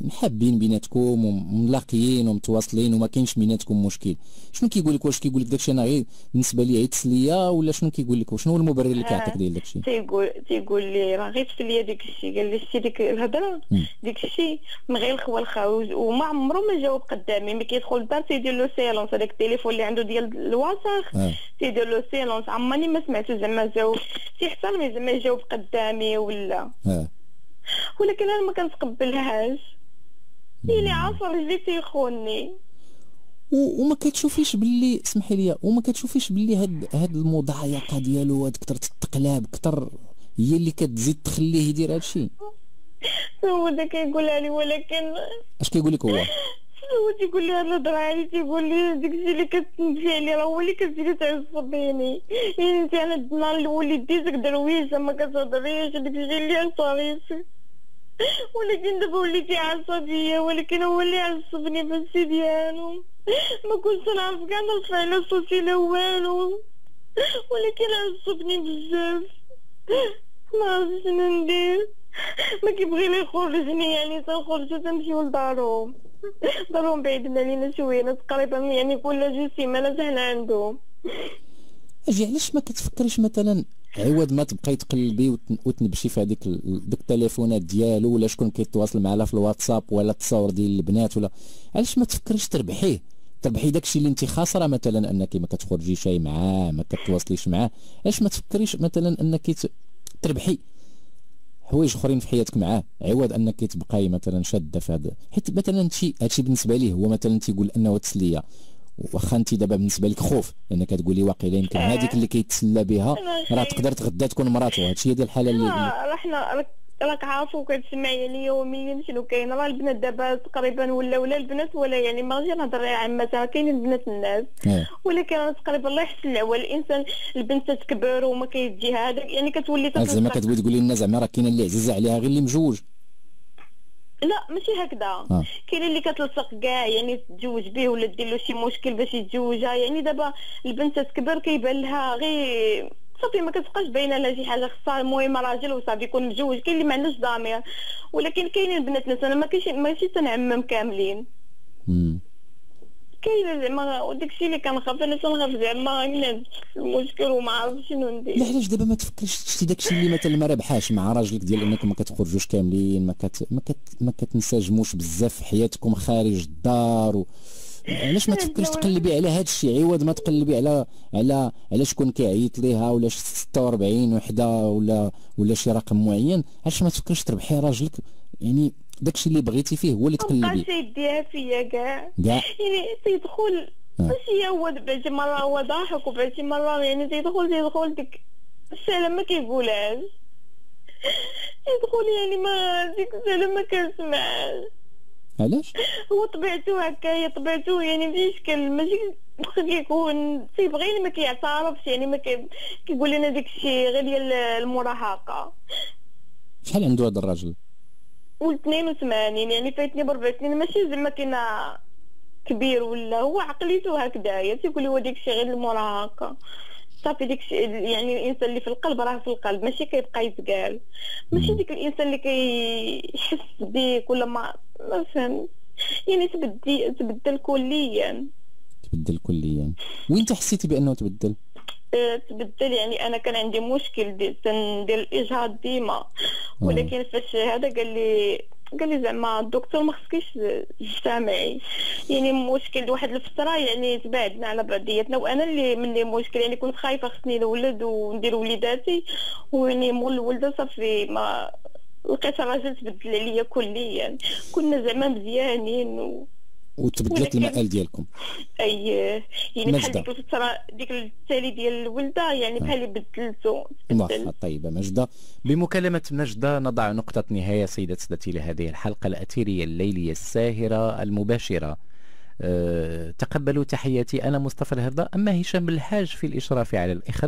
محابين بيناتكم وملاقيين ومتواصلين وما كاينش بيناتكم مشكل. شنو كيقول لك واش كيقول لك داكشي؟ أنا غير بالنسبة لي غير تسليه ولا شنو كيقول لك؟ وشنو هو المبرر اللي كيعطيك ديال داكشي؟ تيقول تيقول لي راه غير تسليه ديك الشيء قال لي شتي ديك الهضرة ديك الشيء من غير الخوا الخاوي وما عمرو ما جاوب قدامي. ملي كيدخل الدار تيدير له silence هذاك التليفون اللي عنده ديال الوسخ تيدير له silence عمرني ما سمعتو زعما جاوب. تيحترمي زعما يجاوب قدامي ولا. ولكن أنا ما كنتقبلهاش. اللي عصر رجلي تيخوني وما كتشوفيش باللي اسمحي لي وما كتشوفيش باللي هاد هاد المضايقة ديالو هاد كثرة التقلاب كثر هي اللي كتزيد تخليه يدير هادشي هو دا كيقولها لي ولكن اش كيقول لك هو؟ هو تيقول لي هاد الهضرة هادي تيقول لي داكشي اللي كتنفي عليه راه هو اللي كتزيدي تعصبيني. يعني انت أنا النهار الأول اللي ديتك درويشة ما كتهضريش داكشي اللي عصاريتي ولكن دابا وليتي عصبية ولكن هو اللي عصبني بالسي ديالو ما كنتش نعرف كاع نرفع على صوتي لا والو. ولكن عصبني بزاف. ما عرفتش شنو ندير. ما كيبغي لي يخرجني يعني تنخرج تنمشيو لدارهم. دارهم بعيدين علينا شوية تقريبا يعني كل جوج سيمانه حنا عندهم. أجي علاش ما كتفكريش مثلا عوض ما تبقاي تقلبي وتنبشي في هذيك ديك التليفونات ديالو ولا شكون كيتواصل معاه في الواتساب ولا التصاور ديال البنات ولا؟ علاش ما تفكريش تربحيه؟ تربحي داكشي اللي انت خاسرة مثلا أنك ما كتخرجيش شي معاه ما كتواصليش معاه. علاش ما تفكريش مثلا أنك تربحي حوايج أخرين في حياتك معاه؟ عوض أنك تبقاي مثلا شادة في هذا. حيت مثلا شي هادشي بالنسبة ليه هو مثلا تيقول أنه تسلية. واخا انت دابا بالنسبة لك خوف لانك تقولي واقيلا يمكن هذيك اللي كيتسلى بها راه تقدر تغدا تكون مراته هادشي هي الحاله اللي راه حنا راك عارف وكتسمع يعني يوميا شنو كاين. راه البنات دابا تقريبا ولا ولا البنات ولا يعني ما غادي نهضر عامه كاينين البنات الناس. ولكن تقريبا الله يحسن العوال. الانسان البنت تكبر وما كيجيها هذاك يعني كتولي زعما كتبغي تقولي لنا زعما راه كاينة اللي عزيزة عليها غير اللي مجوج. لا ماشي هكذا. آه. كاين اللي كتلصق كاع يعني تتزوج به ولا دير له شي مشكل باش يتزوجها. يعني دابا البنت تكبر كيبان لها غير صافي ما كتبقاش باينة لها شي حاجة خصها المهم راجل وصافي يكون متزوج كاين اللي ما عندوش ضمير ولكن كاينين البنات مثلا ما كاينش ماشي تنعمم كاملين. كاين زعما وداك الشيء اللي كنخاف أنا تنخاف زعما المشكل وما عرفتش شنو ندير. لا علاش دابا ما تفكريش شتي داك الشيء اللي مثلا ما ربحاش مع راجلك ديال إنكم ما كتخرجوش كاملين ما كت ما, كت ما كتنسجموش بزاف في حياتكم خارج الدار و... علاش ما تفكريش تقلبي على هذا الشيء عوض ما تقلبي على على على شكون كيعيط ليها ولا 46 وحدة ولا ولا شي رقم معين؟ علاش ما تفكريش تربحي راجلك؟ يعني داكشي اللي بغيتي فيه هو اللي تقلبي. مابقاش يديها فيا كاع. كاع. يعني تيدخل ماشي هو بعض مرة هو ضاحك وبعض مرة يعني تيدخل تيدخل ديك السلام ما كيقولهاش. يدخل يعني ما ديك السلام ما كنسمعش علاش؟ هو طبيعته هكا هي طبيعته يعني بشكل ماشي كيكون تيبغي ما كيعترفش يعني ما كيقول لنا داك الشيء غير ديال المراهقة. شحال عنده هذا الراجل؟ و 82 يعني فايتني بربع سنين. ماشي زعما كاينة كبير ولا هو عقليته هكذايا تيقول هو داك الشيء غير المراهقه صافي ديك يعني الإنسان اللي في القلب راه في القلب ماشي كيبقى يتقال. ماشي ديك الإنسان اللي كيحس بيك ولا ما ما فهمت. يعني تبدي تبدل كليا. تبدل كليا. وين حسيتي بأنه تبدل؟ تبدل يعني أنا كان عندي مشكل ندير الإجهاض ديما. ولكن فاش هذا قال لي قال لي زعما الدكتور ما خصكيش تجتمعي. يعني مشكل واحد الفترة يعني تبعدنا على بعضياتنا وأنا اللي مني مشكل. يعني كنت خايفة خصني نولد وندير وليداتي ويعني مول الولده صافي ما لقيت الراجل تبدل عليا كليا. كنا زعما مزيانين و... وتبدلت المآل ديالكم. أي يعني بحال ديك الفترة ديك التالي ديال الولدة يعني بحال بدلتو واخا طيبة مجدة. بمكالمة مجدة نضع نقطة نهاية سيدات سادتي لهذه الحلقة الأثيرية الليلية الساهرة المباشرة. أه تقبلوا تحياتي أنا مصطفى الهرده أما هشام الحاج في الإشراف على الإخراج.